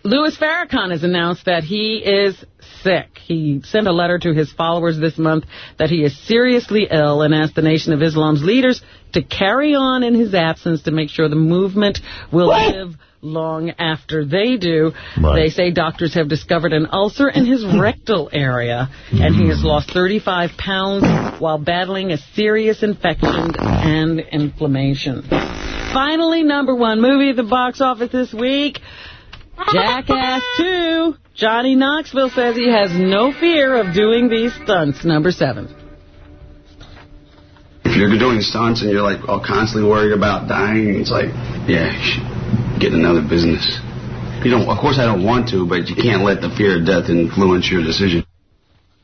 Louis Farrakhan has announced that he is sick. He sent a letter to his followers this month that he is seriously ill and asked the Nation of Islam's leaders to carry on in his absence to make sure the movement will live long after they do. They say doctors have discovered an ulcer in his rectal area, and he has mm. lost 35 pounds while battling a serious infection and inflammation. Finally, number one movie at the box office this week, Jackass 2. Johnny Knoxville says he has no fear of doing these stunts. Number seven. If you're doing stunts and you're like all constantly worried about dying, it's like, yeah, get another business. You don't. Of course, I don't want to, but you can't let the fear of death influence your decision.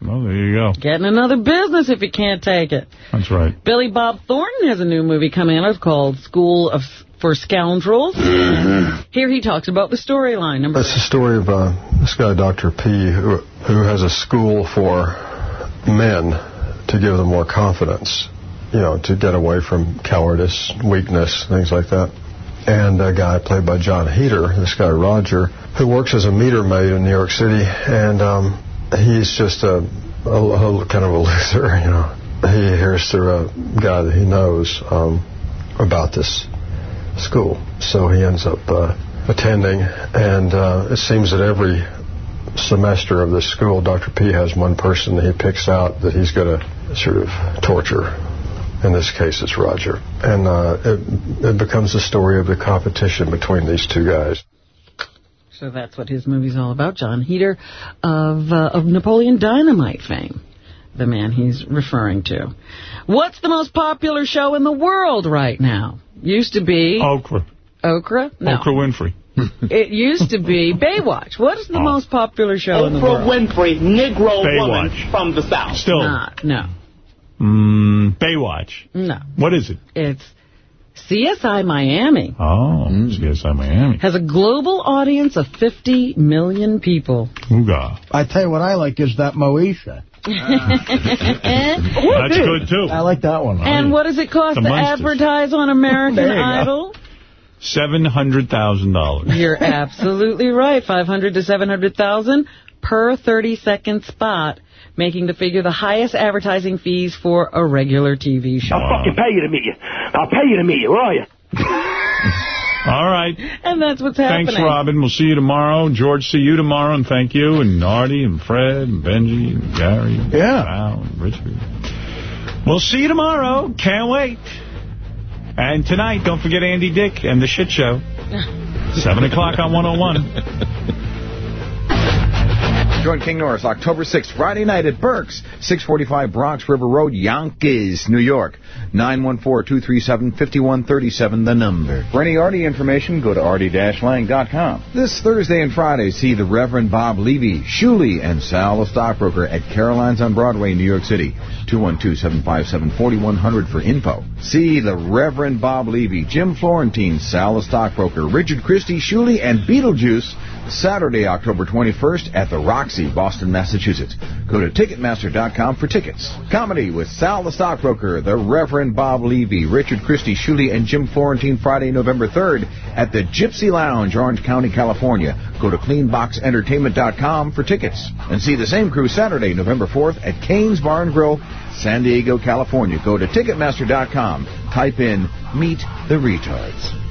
Well, there you go. Getting another business if you can't take it. That's right. Billy Bob Thornton has a new movie coming out. It's called School of for Scoundrels. Here he talks about the storyline. Number That's the story of uh, this guy, Dr. P, who, who has a school for men to give them more confidence, you know, to get away from cowardice, weakness, things like that. And a guy played by Jon Heder, this guy Roger, who works as a meter maid in New York City, and um, he's just a, a, a kind of a loser, you know. He hears through a guy that he knows um, about this school. So he ends up uh, attending, and uh, it seems that every semester of this school, Dr. P has one person that he picks out that he's going to sort of torture. In this case, it's Roger. And uh, it, it becomes the story of the competition between these two guys. So that's what his movie's all about. Jon Heder of uh, of Napoleon Dynamite fame, the man he's referring to. What's the most popular show in the world right now? Used to be Okra. Okra. No, Oprah Winfrey. it used to be Baywatch. What is the most popular show in the Oprah world? Winfrey, Negro woman from the South. Still. Not, no, Mm, Baywatch. no. What is it? It's CSI Miami. Oh, mm. CSI Miami. Has a global audience of 50 million people. Ooga. I tell you what I like is that Moesha. That's good, too. I like that one. And what does it cost to advertise on American There you go. Idol? $700,000. You're absolutely right. 500 to 700,000 per 30-second spot, making the figure the highest advertising fees for a regular TV show. I'll fucking pay you to meet you. I'll pay you to meet you, where are you? All right. And that's what's happening. Thanks, Robin. We'll see you tomorrow. George, see you tomorrow, and thank you. And Artie, and Fred, and Benjy, and Gary, and Yeah. Al, and Richard. We'll see you tomorrow. Can't wait. And tonight, don't forget Andy Dick and the Shit Show. 7 o'clock on 101. Join King Norris October 6th, Friday night at Burke's, 645 Bronx River Road, Yonkers, New York. 914-237-5137, the number. For any Artie information, go to artie-lang.com. This Thursday and Friday, see the Reverend Bob Levy, Shuli, and Sal the Stockbroker at Caroline's on Broadway, New York City. 212-757-4100 for info. See the Reverend Bob Levy, Jim Florentine, Sal the Stockbroker, Richard Christie, Shuli, and Beetlejuice Saturday, October 21st at the Roxy, Boston, Massachusetts. Go to Ticketmaster.com for tickets. Comedy with Sal the Stockbroker, the Reverend Bob Levy, Richard Christie, Shuli, and Jim Florentine Friday, November 3rd at the Gypsy Lounge, Orange County, California. Go to CleanBoxEntertainment.com for tickets. And see the same crew Saturday, November 4th at Kane's Barn Grill, San Diego, California. Go to Ticketmaster.com. Type in Meet the Retards.